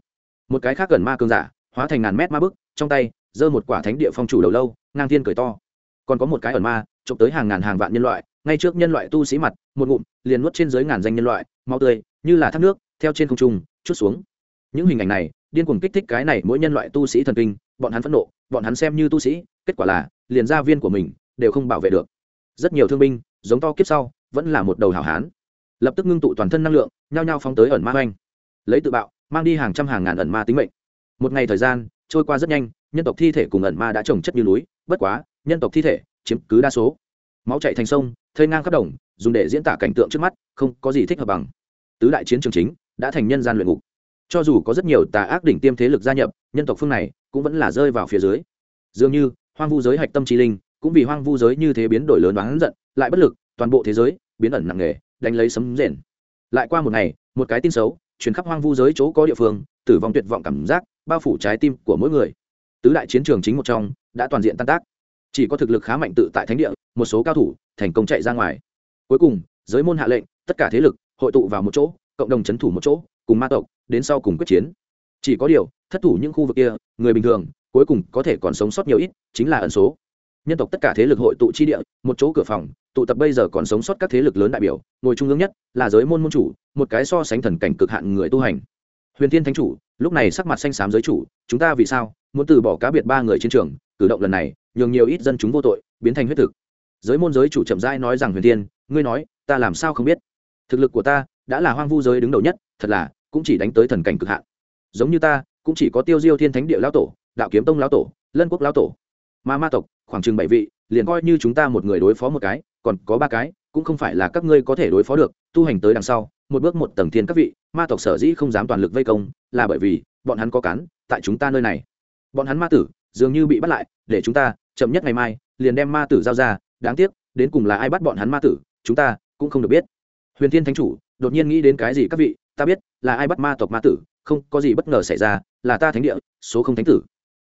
Một cái khác gần ma cường giả, hóa thành ngàn mét ma bức, trong tay giơ một quả thánh địa phong chủ đầu lâu, ngang thiên cười to còn có một cái ẩn ma, trộm tới hàng ngàn hàng vạn nhân loại, ngay trước nhân loại tu sĩ mặt, một ngụm, liền nuốt trên dưới ngàn danh nhân loại mau tươi, như là thác nước, theo trên không trung, chút xuống. Những hình ảnh này, điên cuồng kích thích cái này mỗi nhân loại tu sĩ thần kinh, bọn hắn phẫn nộ, bọn hắn xem như tu sĩ, kết quả là, liền gia viên của mình, đều không bảo vệ được. Rất nhiều thương binh, giống to kiếp sau, vẫn là một đầu hảo hán. Lập tức ngưng tụ toàn thân năng lượng, nhao nhao phóng tới ẩn ma oanh lấy tự bạo, mang đi hàng trăm hàng ngàn ẩn ma tính mệnh. Một ngày thời gian, trôi qua rất nhanh, nhân tộc thi thể cùng ẩn ma đã trồng chất như núi, bất quá nhân tộc thi thể, chiếm cứ đa số. Máu chạy thành sông thơi ngang khắp đồng, dùng để diễn tả cảnh tượng trước mắt, không có gì thích hợp bằng. Tứ đại chiến trường chính đã thành nhân gian luyện ngục. Cho dù có rất nhiều tà ác đỉnh tiêm thế lực gia nhập, nhân tộc phương này cũng vẫn là rơi vào phía dưới. Dường như, hoang vu giới hạch tâm trí linh cũng vì hoang vu giới như thế biến đổi lớn oán giận lại bất lực, toàn bộ thế giới biến ẩn nặng nề, đánh lấy sấm rền. Lại qua một ngày, một cái tin xấu chuyển khắp hoang vu giới chỗ có địa phương, tử vong tuyệt vọng cảm giác, bao phủ trái tim của mỗi người. Tứ đại chiến trường chính một trong đã toàn diện tan tác chỉ có thực lực khá mạnh tự tại thánh địa, một số cao thủ thành công chạy ra ngoài. Cuối cùng, giới môn hạ lệnh, tất cả thế lực hội tụ vào một chỗ, cộng đồng c h ấ n thủ một chỗ, cùng ma tộc đến sau cùng quyết chiến. Chỉ có điều, thất thủ những khu vực kia, người bình thường, cuối cùng có thể còn sống sót nhiều ít, chính là ẩn số. Nhân tộc tất cả thế lực hội tụ chi địa, một chỗ cửa phòng, tụ tập bây giờ còn sống sót các thế lực lớn đại biểu, ngồi trung ương nhất là giới môn môn chủ, một cái so sánh thần cảnh cực hạn người tu hành. Huyền thiên thánh chủ, lúc này sắc mặt xanh xám giới chủ, chúng ta vì sao muốn từ bỏ cá biệt ba người chiến trường cử động lần này, nhường nhiều ít dân chúng vô tội, biến thành huyết thực. Giới môn giới chủ chậm rãi nói rằng huyền tiên ngươi nói, ta làm sao không biết? Thực lực của ta đã là hoang vu giới đứng đầu nhất, thật là, cũng chỉ đánh tới thần cảnh cực hạn. Giống như ta, cũng chỉ có tiêu diêu thiên thánh địa lão tổ, đạo kiếm tông lão tổ, lân quốc lão tổ. Mà ma tộc, khoảng chừng bảy vị, liền coi như chúng ta một người đối phó một cái, còn có ba cái, cũng không phải là các ngươi có thể đối phó được, tu hành tới đằng sau, một bước một tầng thiên các vị, ma tộc sở dĩ không dám toàn lực vây công, là bởi vì, bọn hắn có cán, tại chúng ta nơi này. Bọn hắn ma tử dường như bị bắt lại, để chúng ta chậm nhất ngày mai liền đem ma tử giao ra, đáng tiếc, đến cùng là ai bắt bọn hắn ma tử, chúng ta cũng không được biết. Huyền thiên thánh chủ, đột nhiên nghĩ đến cái gì các vị, ta biết là ai bắt ma tộc ma tử, không, có gì bất ngờ xảy ra, là ta thánh địa, số không thánh tử.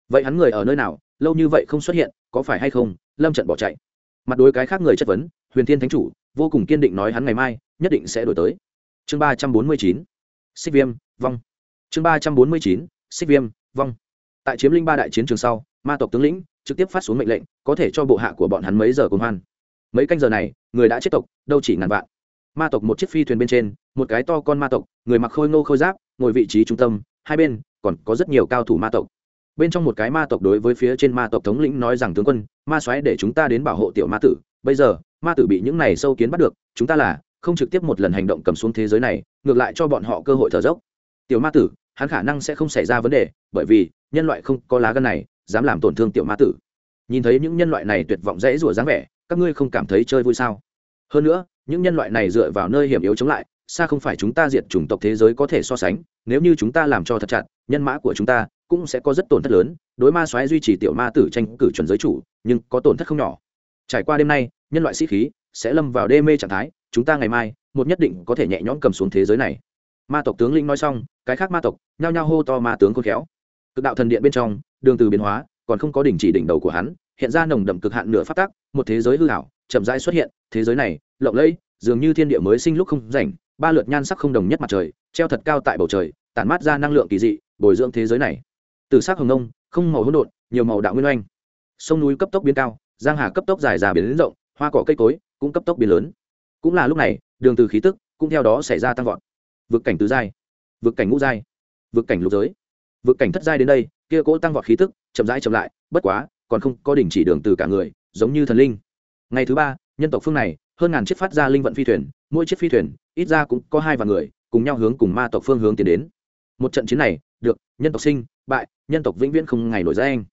Vậy hắn người ở nơi nào, lâu như vậy không xuất hiện, có phải hay không, lâm trận bỏ chạy. Mặt đối cái khác người chất vấn, huyền thiên thánh chủ, vô cùng kiên định nói hắn ngày mai nhất định sẽ đổi tới. Chương ba trăm bốn mươi chín, xích viêm, vong. Chương ba trăm bốn mươi chín, xích viêm, vong tại chiếm linh ba đại chiến trường sau, ma tộc tướng lĩnh trực tiếp phát xuống mệnh lệnh, có thể cho bộ hạ của bọn hắn mấy giờ cùng hoan. Mấy canh giờ này, người đã chết tộc, đâu chỉ ngàn vạn. Ma tộc một chiếc phi thuyền bên trên, một cái to con ma tộc, người mặc khôi ngô khôi giáp, ngồi vị trí trung tâm, hai bên còn có rất nhiều cao thủ ma tộc. Bên trong một cái ma tộc đối với phía trên ma tộc thống lĩnh nói rằng, tướng quân, ma xoáy để chúng ta đến bảo hộ tiểu ma tử. Bây giờ, ma tử bị những này sâu kiến bắt được, chúng ta là không trực tiếp một lần hành động cầm xuống thế giới này, ngược lại cho bọn họ cơ hội thở dốc. Tiểu ma tử, hắn khả năng sẽ không xảy ra vấn đề, bởi vì nhân loại không có lá gan này, dám làm tổn thương tiểu ma tử. Nhìn thấy những nhân loại này tuyệt vọng dễ rủa dáng vẻ, các ngươi không cảm thấy chơi vui sao? Hơn nữa, những nhân loại này dựa vào nơi hiểm yếu chống lại, xa không phải chúng ta diệt chủng tộc thế giới có thể so sánh, nếu như chúng ta làm cho thật chặt, nhân mã của chúng ta cũng sẽ có rất tổn thất lớn, đối ma xoáy duy trì tiểu ma tử tranh cử chuẩn giới chủ, nhưng có tổn thất không nhỏ. Trải qua đêm nay, nhân loại sĩ khí sẽ lâm vào đê mê trạng thái, chúng ta ngày mai, một nhất định có thể nhẹ nhõm cầm xuống thế giới này. Ma tộc tướng lĩnh nói xong, cái khác ma tộc nhao nhao hô to ma tướng khôn khéo cực đạo thần điện bên trong, đường từ biến hóa, còn không có đỉnh chỉ đỉnh đầu của hắn, hiện ra nồng đậm cực hạn nửa phát tác, một thế giới hư hảo chậm rãi xuất hiện, thế giới này, lộng lẫy, dường như thiên địa mới sinh lúc không rảnh, ba lượt nhan sắc không đồng nhất mặt trời, treo thật cao tại bầu trời, tản mát ra năng lượng kỳ dị, bồi dưỡng thế giới này. Từ sắc hồng nông không màu hỗn độn, nhiều màu đạo nguyên oanh. Sông núi cấp tốc biến cao, giang hà cấp tốc dài già biến rộng, hoa cỏ cây cối cũng cấp tốc biến lớn. Cũng là lúc này, đường từ khí tức cũng theo đó xảy ra tăng vọt. Vực cảnh tứ giai, vực cảnh ngũ giai, vực cảnh lục giới vực cảnh thất giai đến đây, kia cỗ tăng vọt khí tức chậm rãi chậm lại, bất quá, còn không có đỉnh chỉ đường từ cả người, giống như thần linh. Ngày thứ ba, nhân tộc phương này, hơn ngàn chiếc phát ra linh vận phi thuyền, mỗi chiếc phi thuyền, ít ra cũng có hai vạn người, cùng nhau hướng cùng ma tộc phương hướng tiến đến. Một trận chiến này, được, nhân tộc sinh, bại, nhân tộc vĩnh viễn không ngày nổi ra anh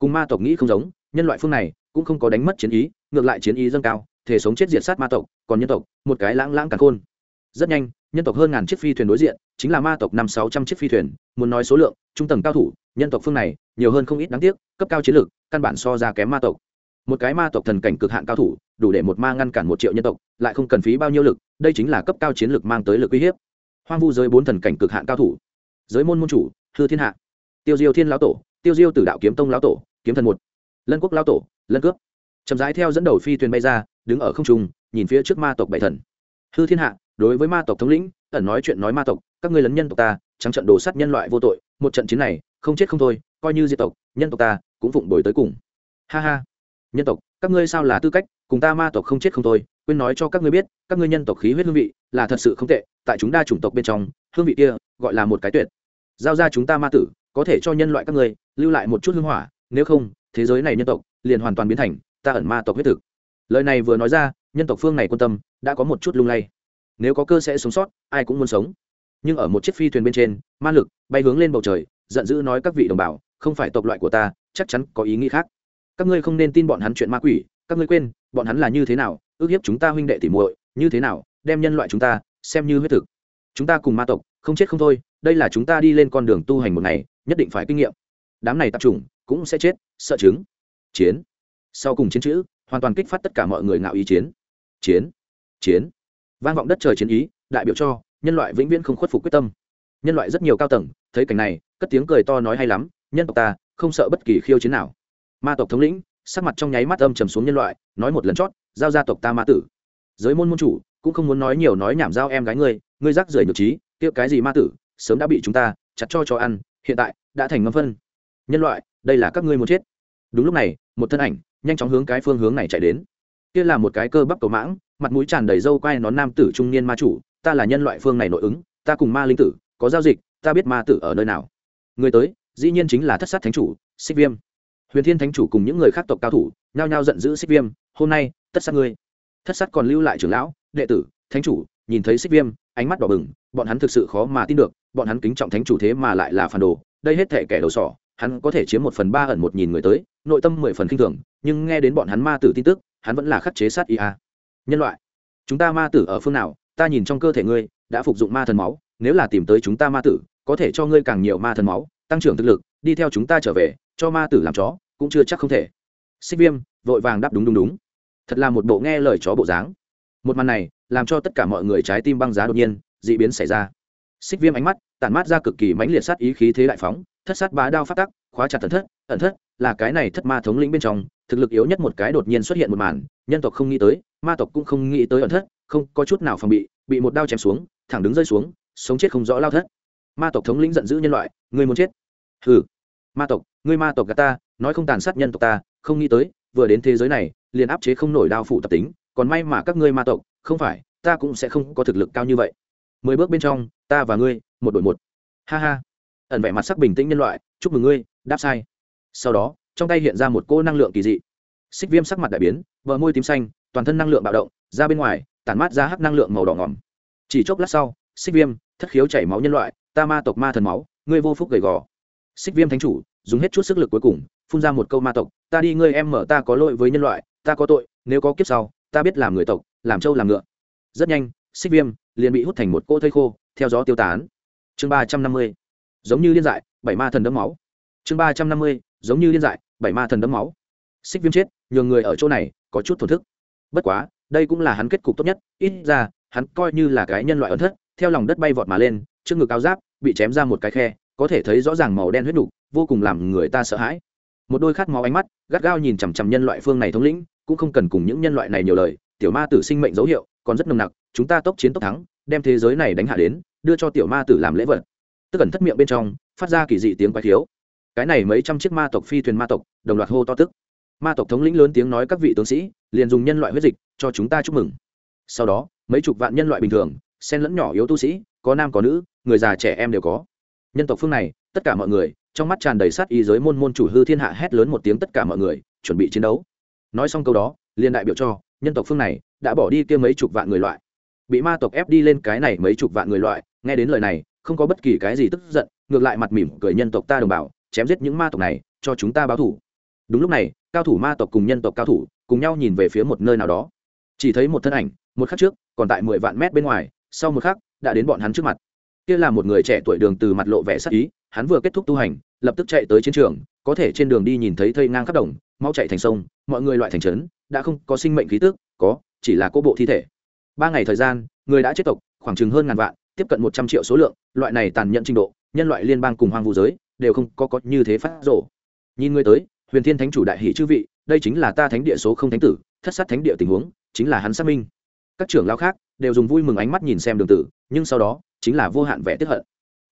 cùng ma tộc nghĩ không giống, nhân loại phương này cũng không có đánh mất chiến ý, ngược lại chiến ý dâng cao, thể sống chết diệt sát ma tộc, còn nhân tộc, một cái lãng lãng cả khôn. Rất nhanh nhân tộc hơn ngàn chiếc phi thuyền đối diện, chính là ma tộc năm sáu trăm chiếc phi thuyền, muốn nói số lượng, trung tầng cao thủ, nhân tộc phương này, nhiều hơn không ít đáng tiếc, cấp cao chiến lược, căn bản so ra kém ma tộc. Một cái ma tộc thần cảnh cực hạn cao thủ, đủ để một ma ngăn cản một triệu nhân tộc, lại không cần phí bao nhiêu lực, đây chính là cấp cao chiến lược mang tới lực uy hiếp. Hoang vu giới bốn thần cảnh cực hạn cao thủ. Giới môn môn chủ, hư thiên hạ. Tiêu diêu thiên lão tổ, tiêu diêu tử đạo kiếm tông lão tổ, kiếm thần một. Lân quốc lão tổ, lân cướp. Chậm rãi theo dẫn đầu phi thuyền bay ra, đứng ở không trung, nhìn phía trước ma tộc bảy thần. Hư thiên hạ đối với ma tộc thống lĩnh, ẩn nói chuyện nói ma tộc, các ngươi lấn nhân tộc ta, trắng trận đồ sát nhân loại vô tội, một trận chiến này, không chết không thôi, coi như diệt tộc, nhân tộc ta cũng phụng đổi tới cùng. Ha ha. Nhân tộc, các ngươi sao là tư cách, cùng ta ma tộc không chết không thôi, quên nói cho các ngươi biết, các ngươi nhân tộc khí huyết hương vị là thật sự không tệ, tại chúng đa chủng tộc bên trong, hương vị kia gọi là một cái tuyệt. Giao ra chúng ta ma tử, có thể cho nhân loại các ngươi lưu lại một chút hương hỏa, nếu không, thế giới này nhân tộc liền hoàn toàn biến thành ta ẩn ma tộc huyết thực. Lời này vừa nói ra, nhân tộc phương này quan tâm đã có một chút lung lay nếu có cơ sẽ sống sót, ai cũng muốn sống. Nhưng ở một chiếc phi thuyền bên trên, ma lực bay hướng lên bầu trời, giận dữ nói các vị đồng bào, không phải tộc loại của ta, chắc chắn có ý nghĩ khác. Các ngươi không nên tin bọn hắn chuyện ma quỷ, các ngươi quên, bọn hắn là như thế nào, ước hiếp chúng ta huynh đệ tỉ muội, như thế nào, đem nhân loại chúng ta xem như huyết thực. Chúng ta cùng ma tộc, không chết không thôi, đây là chúng ta đi lên con đường tu hành một ngày, nhất định phải kinh nghiệm. Đám này tập trung cũng sẽ chết, sợ chứng. Chiến. Sau cùng chiến chữ, hoàn toàn kích phát tất cả mọi người ngạo ý chiến. Chiến. Chiến vang vọng đất trời chiến ý, đại biểu cho, nhân loại vĩnh viễn không khuất phục quyết tâm. Nhân loại rất nhiều cao tầng, thấy cảnh này, cất tiếng cười to nói hay lắm, nhân tộc ta, không sợ bất kỳ khiêu chiến nào. Ma tộc thống lĩnh, sắc mặt trong nháy mắt âm trầm xuống nhân loại, nói một lần chót, giao gia tộc ta ma tử. Giới môn môn chủ, cũng không muốn nói nhiều nói nhảm giao em gái ngươi ngươi rắc rưởi nhược trí, kia cái gì ma tử, sớm đã bị chúng ta chặt cho cho ăn, hiện tại, đã thành ngâm phân. Nhân loại, đây là các ngươi muốn chết. Đúng lúc này, một thân ảnh, nhanh chóng hướng cái phương hướng này chạy đến. Kia là một cái cơ bắp cầu mãng mặt mũi tràn đầy râu quai nón nam tử trung niên ma chủ, ta là nhân loại phương này nội ứng, ta cùng ma linh tử, có giao dịch, ta biết ma tử ở nơi nào. Người tới, dĩ nhiên chính là thất sát thánh chủ, xích viêm. Huyền thiên thánh chủ cùng những người khác tộc cao thủ, nhao nhao giận dữ xích viêm, hôm nay, tất sát ngươi. Thất sát còn lưu lại trưởng lão, đệ tử, thánh chủ, nhìn thấy xích viêm, ánh mắt đỏ bừng, bọn hắn thực sự khó mà tin được, bọn hắn kính trọng thánh chủ thế mà lại là phản đồ, đây hết thể kẻ đầu sỏ, hắn có thể chiếm một phần ba ẩn một nghìn người tới, nội tâm mười phần k i n h thường, nhưng nghe đến bọn hắn ma tử tin tức, hắn vẫn là khắc chế sát ia nhân loại, chúng ta ma tử ở phương nào, ta nhìn trong cơ thể ngươi, đã phục dụng ma thần máu, nếu là tìm tới chúng ta ma tử, có thể cho ngươi càng nhiều ma thần máu, tăng trưởng thực lực, đi theo chúng ta trở về, cho ma tử làm chó, cũng chưa chắc không thể. Xích viêm, vội vàng đáp đúng đúng đúng. Thật là một bộ nghe lời chó bộ dáng. Một màn này, làm cho tất cả mọi người trái tim băng giá đột nhiên d ị biến xảy ra. Xích viêm ánh mắt, tản mát ra cực kỳ mãnh liệt sát ý khí thế đại phóng, thất sát bá đao phát tắc, khóa chặt thần thất, ẩn thất, là cái này thất ma thống lĩnh bên trong, thực lực yếu nhất một cái đột nhiên xuất hiện một màn, nhân tộc không nghĩ tới ma tộc cũng không nghĩ tới ẩn thất, không có chút nào phòng bị bị một đao chém xuống, thẳng đứng rơi xuống, sống chết không rõ lao thất. Ma tộc thống lĩnh giận dữ nhân loại người muốn chết? Hừ. Ma tộc, ngươi ma tộc gà ta, nói không tàn sát nhân tộc ta, không nghĩ tới, vừa đến thế giới này, liền áp chế không nổi đao phụ tập tính, còn may mà các ngươi ma tộc, không phải, ta cũng sẽ không có thực lực cao như vậy. Mười bước bên trong, ta và ngươi, một đội một. Ha ha. Ẩn vẻ mặt sắc bình tĩnh nhân loại, chúc mừng ngươi, đáp sai. Sau đó, trong tay hiện ra một cô năng lượng kỳ dị. Xích viêm sắc mặt đại biến, bờ môi tím xanh toàn thân năng lượng bạo động, ra bên ngoài, tản mát ra hắc năng lượng màu đỏ ngỏm chỉ chốc lát sau, xích viêm, thất khiếu chảy máu nhân loại, ta ma tộc ma thần máu, ngươi vô phúc gầy gò. Xích viêm thánh chủ, dùng hết chút sức lực cuối cùng, phun ra một câu ma tộc, ta đi ngươi em mở ta có lỗi với nhân loại, ta có tội, nếu có kiếp sau, ta biết làm người tộc, làm trâu làm ngựa. Rất nhanh, xích viêm liền bị hút thành một cỗ thây khô, theo gió tiêu tán. Chương ba trăm năm mươi, giống như liên dại, bảy ma thần đấm máu. Chương ba trăm năm mươi, giống như liên dại, bảy ma thần đấm máu. Xích viêm chết, nhường người ở chỗ này có chút thổn thức bất quá đây cũng là hắn kết cục tốt nhất ít ra hắn coi như là cái nhân loại ẩn thất theo lòng đất bay vọt mà lên trước ngực áo giáp bị chém ra một cái khe có thể thấy rõ ràng màu đen huyết đủ, vô cùng làm người ta sợ hãi. Một đôi khát máu ánh mắt gắt gao nhìn chằm chằm nhân loại phương này thống lĩnh cũng không cần cùng những nhân loại này nhiều lời tiểu ma tử sinh mệnh dấu hiệu còn rất nồng nặc chúng ta tốc chiến tốc thắng đem thế giới này đánh hạ đến đưa cho tiểu ma tử làm lễ vật. Tức ẩn thất miệng bên trong phát ra kỳ dị tiếng quái thiếu cái này mấy trăm chiếc ma tộc phi thuyền ma tộc đồng loạt hô to tức ma tộc thống lĩnh lớn tiếng nói các vị tướng sĩ, liền dùng nhân loại huyết dịch cho chúng ta chúc mừng. Sau đó, mấy chục vạn nhân loại bình thường xen lẫn nhỏ yếu tu sĩ, có nam có nữ, người già trẻ em đều có. Nhân tộc phương này, tất cả mọi người, trong mắt tràn đầy sát ý giới môn môn chủ hư thiên hạ hét lớn một tiếng tất cả mọi người, chuẩn bị chiến đấu. Nói xong câu đó liên đại biểu cho, nhân tộc phương này, đã bỏ đi kia mấy chục vạn người loại. Bị ma tộc ép đi lên cái này mấy chục vạn người loại, nghe đến lời này, không có bất kỳ cái gì tức giận, ngược lại mặt mỉm cười nhân tộc ta đồng bào, chém giết những ma tộc này, cho chúng ta báo thủ đúng lúc này, cao thủ ma tộc cùng nhân tộc cao thủ cùng nhau nhìn về phía một nơi nào đó. Chỉ thấy một thân ảnh, một khắc trước, còn tại mười vạn mét bên ngoài, sau một khắc, đã đến bọn hắn trước mặt. Kia là một người trẻ tuổi đường từ mặt lộ vẻ sắc ý, hắn vừa kết thúc tu hành, lập tức chạy tới chiến trường, có thể trên đường đi nhìn thấy thây ngang khắp đồng, mau chạy thành sông, mọi người loại thành trấn, đã không có sinh mệnh khí tức, có, chỉ là cô bộ thi thể. Ba ngày thời gian, người đã chết tộc, khoảng chừng hơn ngàn vạn, tiếp cận một trăm triệu số lượng, loại này tàn nhẫn trình độ, nhân loại liên bang cùng hoang vu giới, đều không có có như thế phát rổ nhìn người tới huyền thiên thánh chủ đại hỷ chư vị, đây chính là ta thánh địa số không thánh tử, thất sát thánh địa tình huống, chính là hắn xác minh. Các trưởng lao khác đều dùng vui mừng ánh mắt nhìn xem đường tử, nhưng sau đó chính là vô hạn vẻ tiếp hận.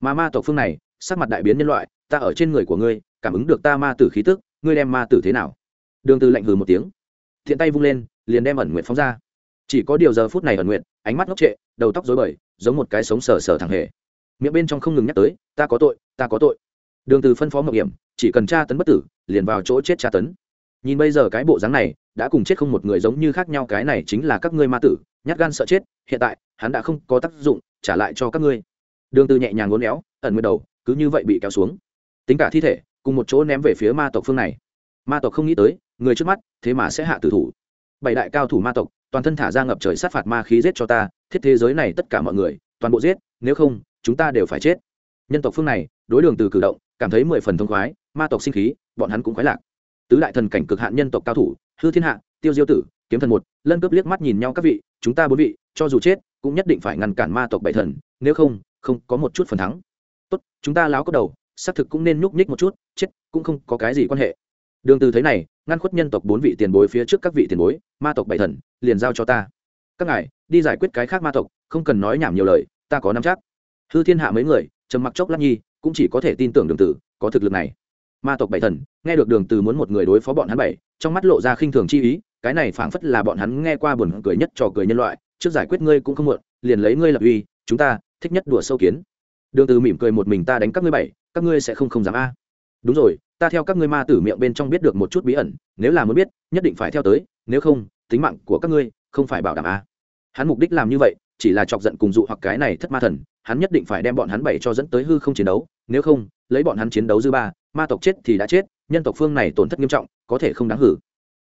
Mà ma tộc phương này, sắc mặt đại biến nhân loại, ta ở trên người của ngươi, cảm ứng được ta ma tử khí tức, ngươi đem ma tử thế nào? Đường từ lạnh hừ một tiếng. Thiện tay vung lên, liền đem ẩn nguyện phóng ra. Chỉ có điều giờ phút này ẩn nguyện ánh mắt ngốc trệ, đầu tóc rối bời, giống một cái sống sờ sờ thằng hề. Miệng bên trong không ngừng nhắc tới, ta có tội, ta có tội đường từ phân phó mộng hiểm, chỉ cần tra tấn bất tử, liền vào chỗ chết tra tấn. Nhìn bây giờ cái bộ dáng này, đã cùng chết không một người giống như khác nhau, cái này chính là các ngươi ma tử, nhát gan sợ chết, hiện tại, hắn đã không có tác dụng, trả lại cho các ngươi. Đường từ nhẹ nhàng uốn éo, ẩn nguyên đầu, cứ như vậy bị kéo xuống. Tính cả thi thể, cùng một chỗ ném về phía ma tộc phương này. Ma tộc không nghĩ tới, người trước mắt, thế mà sẽ hạ tử thủ. Bảy đại cao thủ ma tộc, toàn thân thả ra ngập trời sát phạt ma khí giết cho ta, thiết thế giới này tất cả mọi người, toàn bộ giết, nếu không, chúng ta đều phải chết. Nhân tộc phương này, đối đường từ cử động cảm thấy mười phần thông khoái, ma tộc sinh khí, bọn hắn cũng khoái lạc. Tứ đại thần cảnh cực hạn nhân tộc cao thủ, hư thiên hạ, tiêu diêu tử, kiếm thần một, lân cướp liếc mắt nhìn nhau các vị, chúng ta bốn vị, cho dù chết, cũng nhất định phải ngăn cản ma tộc bảy thần, nếu không không có một chút phần thắng. Tốt, chúng ta láo có đầu, xác thực cũng nên nhúc nhích một chút, chết, cũng không có cái gì quan hệ. Đường từ thấy này, ngăn khuất nhân tộc bốn vị tiền bối phía trước các vị tiền bối, ma tộc bảy thần, liền giao cho ta. Các ngài, đi giải quyết cái khác ma tộc, không cần nói nhảm nhiều lời, ta có nắm chắc. Hư thiên hạ mấy người, trầm mặc chốc lát nhi cũng chỉ có thể tin tưởng đường tử, có thực lực này. Ma tộc bảy thần, nghe được đường từ muốn một người đối phó bọn hắn bảy, trong mắt lộ ra khinh thường chi ý, cái này phảng phất là bọn hắn nghe qua buồn cười nhất trò cười nhân loại, trước giải quyết ngươi cũng không muộn, liền lấy ngươi lập uy, chúng ta thích nhất đùa sâu kiến. Đường từ mỉm cười một mình ta đánh các ngươi bảy, các ngươi sẽ không không dám a. Đúng rồi, ta theo các ngươi ma tử miệng bên trong biết được một chút bí ẩn, nếu là muốn biết, nhất định phải theo tới, nếu không, tính mạng của các ngươi không phải bảo đảm a. Hắn mục đích làm như vậy chỉ là chọc giận cùng dụ hoặc cái này thất ma thần, hắn nhất định phải đem bọn hắn bảy cho dẫn tới hư không chiến đấu, nếu không, lấy bọn hắn chiến đấu dư ba, ma tộc chết thì đã chết, nhân tộc phương này tổn thất nghiêm trọng, có thể không đáng hử.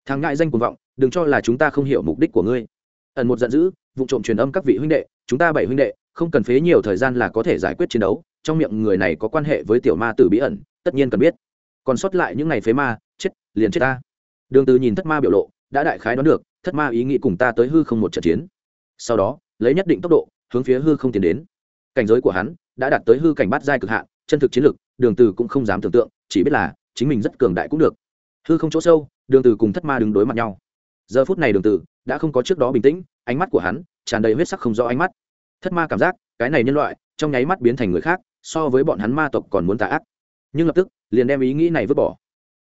Thằng ngại danh cuồng vọng, đừng cho là chúng ta không hiểu mục đích của ngươi. Ẩn một giận dữ, vụ trộm truyền âm các vị huynh đệ, chúng ta bảy huynh đệ, không cần phế nhiều thời gian là có thể giải quyết chiến đấu, trong miệng người này có quan hệ với tiểu ma tử bí ẩn, tất nhiên cần biết. Còn sót lại những ngày phế ma, chết, liền chết ta. Đường từ nhìn thất ma biểu lộ, đã đại khái đoán được, thất ma ý nghĩ cùng ta tới hư không một trận chiến. Sau đó lấy nhất định tốc độ, hướng phía hư không tiến đến. Cảnh giới của hắn đã đạt tới hư cảnh bát giai cực hạn, chân thực chiến lực đường từ cũng không dám tưởng tượng, chỉ biết là chính mình rất cường đại cũng được. Hư không chỗ sâu, đường từ cùng thất ma đứng đối mặt nhau. Giờ phút này đường từ đã không có trước đó bình tĩnh, ánh mắt của hắn tràn đầy huyết sắc không rõ ánh mắt. Thất ma cảm giác, cái này nhân loại trong nháy mắt biến thành người khác, so với bọn hắn ma tộc còn muốn tà ác. Nhưng lập tức, liền đem ý nghĩ này vứt bỏ.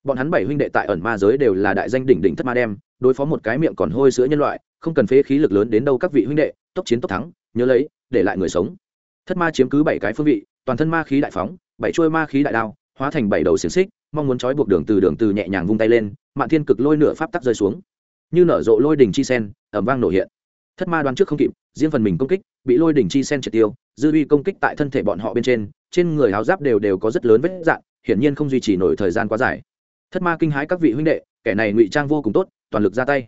Bọn hắn bảy huynh đệ tại ẩn ma giới đều là đại danh đỉnh đỉnh thất ma đem, đối phó một cái miệng còn hôi sữa nhân loại không cần phế khí lực lớn đến đâu các vị huynh đệ, tốc chiến tốc thắng, nhớ lấy, để lại người sống. Thất ma chiếm cứ bảy cái phương vị, toàn thân ma khí đại phóng, bảy chuôi ma khí đại đao, hóa thành bảy đầu xiềng xích, mong muốn trói buộc đường từ đường từ nhẹ nhàng vung tay lên, mạn thiên cực lôi nửa pháp tắc rơi xuống. Như nở rộ lôi đỉnh chi sen ẩm vang nổ hiện. Thất ma đoán trước không kịp, riêng phần mình công kích, bị lôi đỉnh chi sen triệt tiêu, dư uy công kích tại thân thể bọn họ bên trên trên người áo giáp đều đều có rất lớn vết dạn, hiển nhiên không duy trì nổi thời gian quá dài. Thất ma kinh hãi các vị huynh đệ, kẻ này ngụy trang vô cùng tốt, toàn lực ra tay.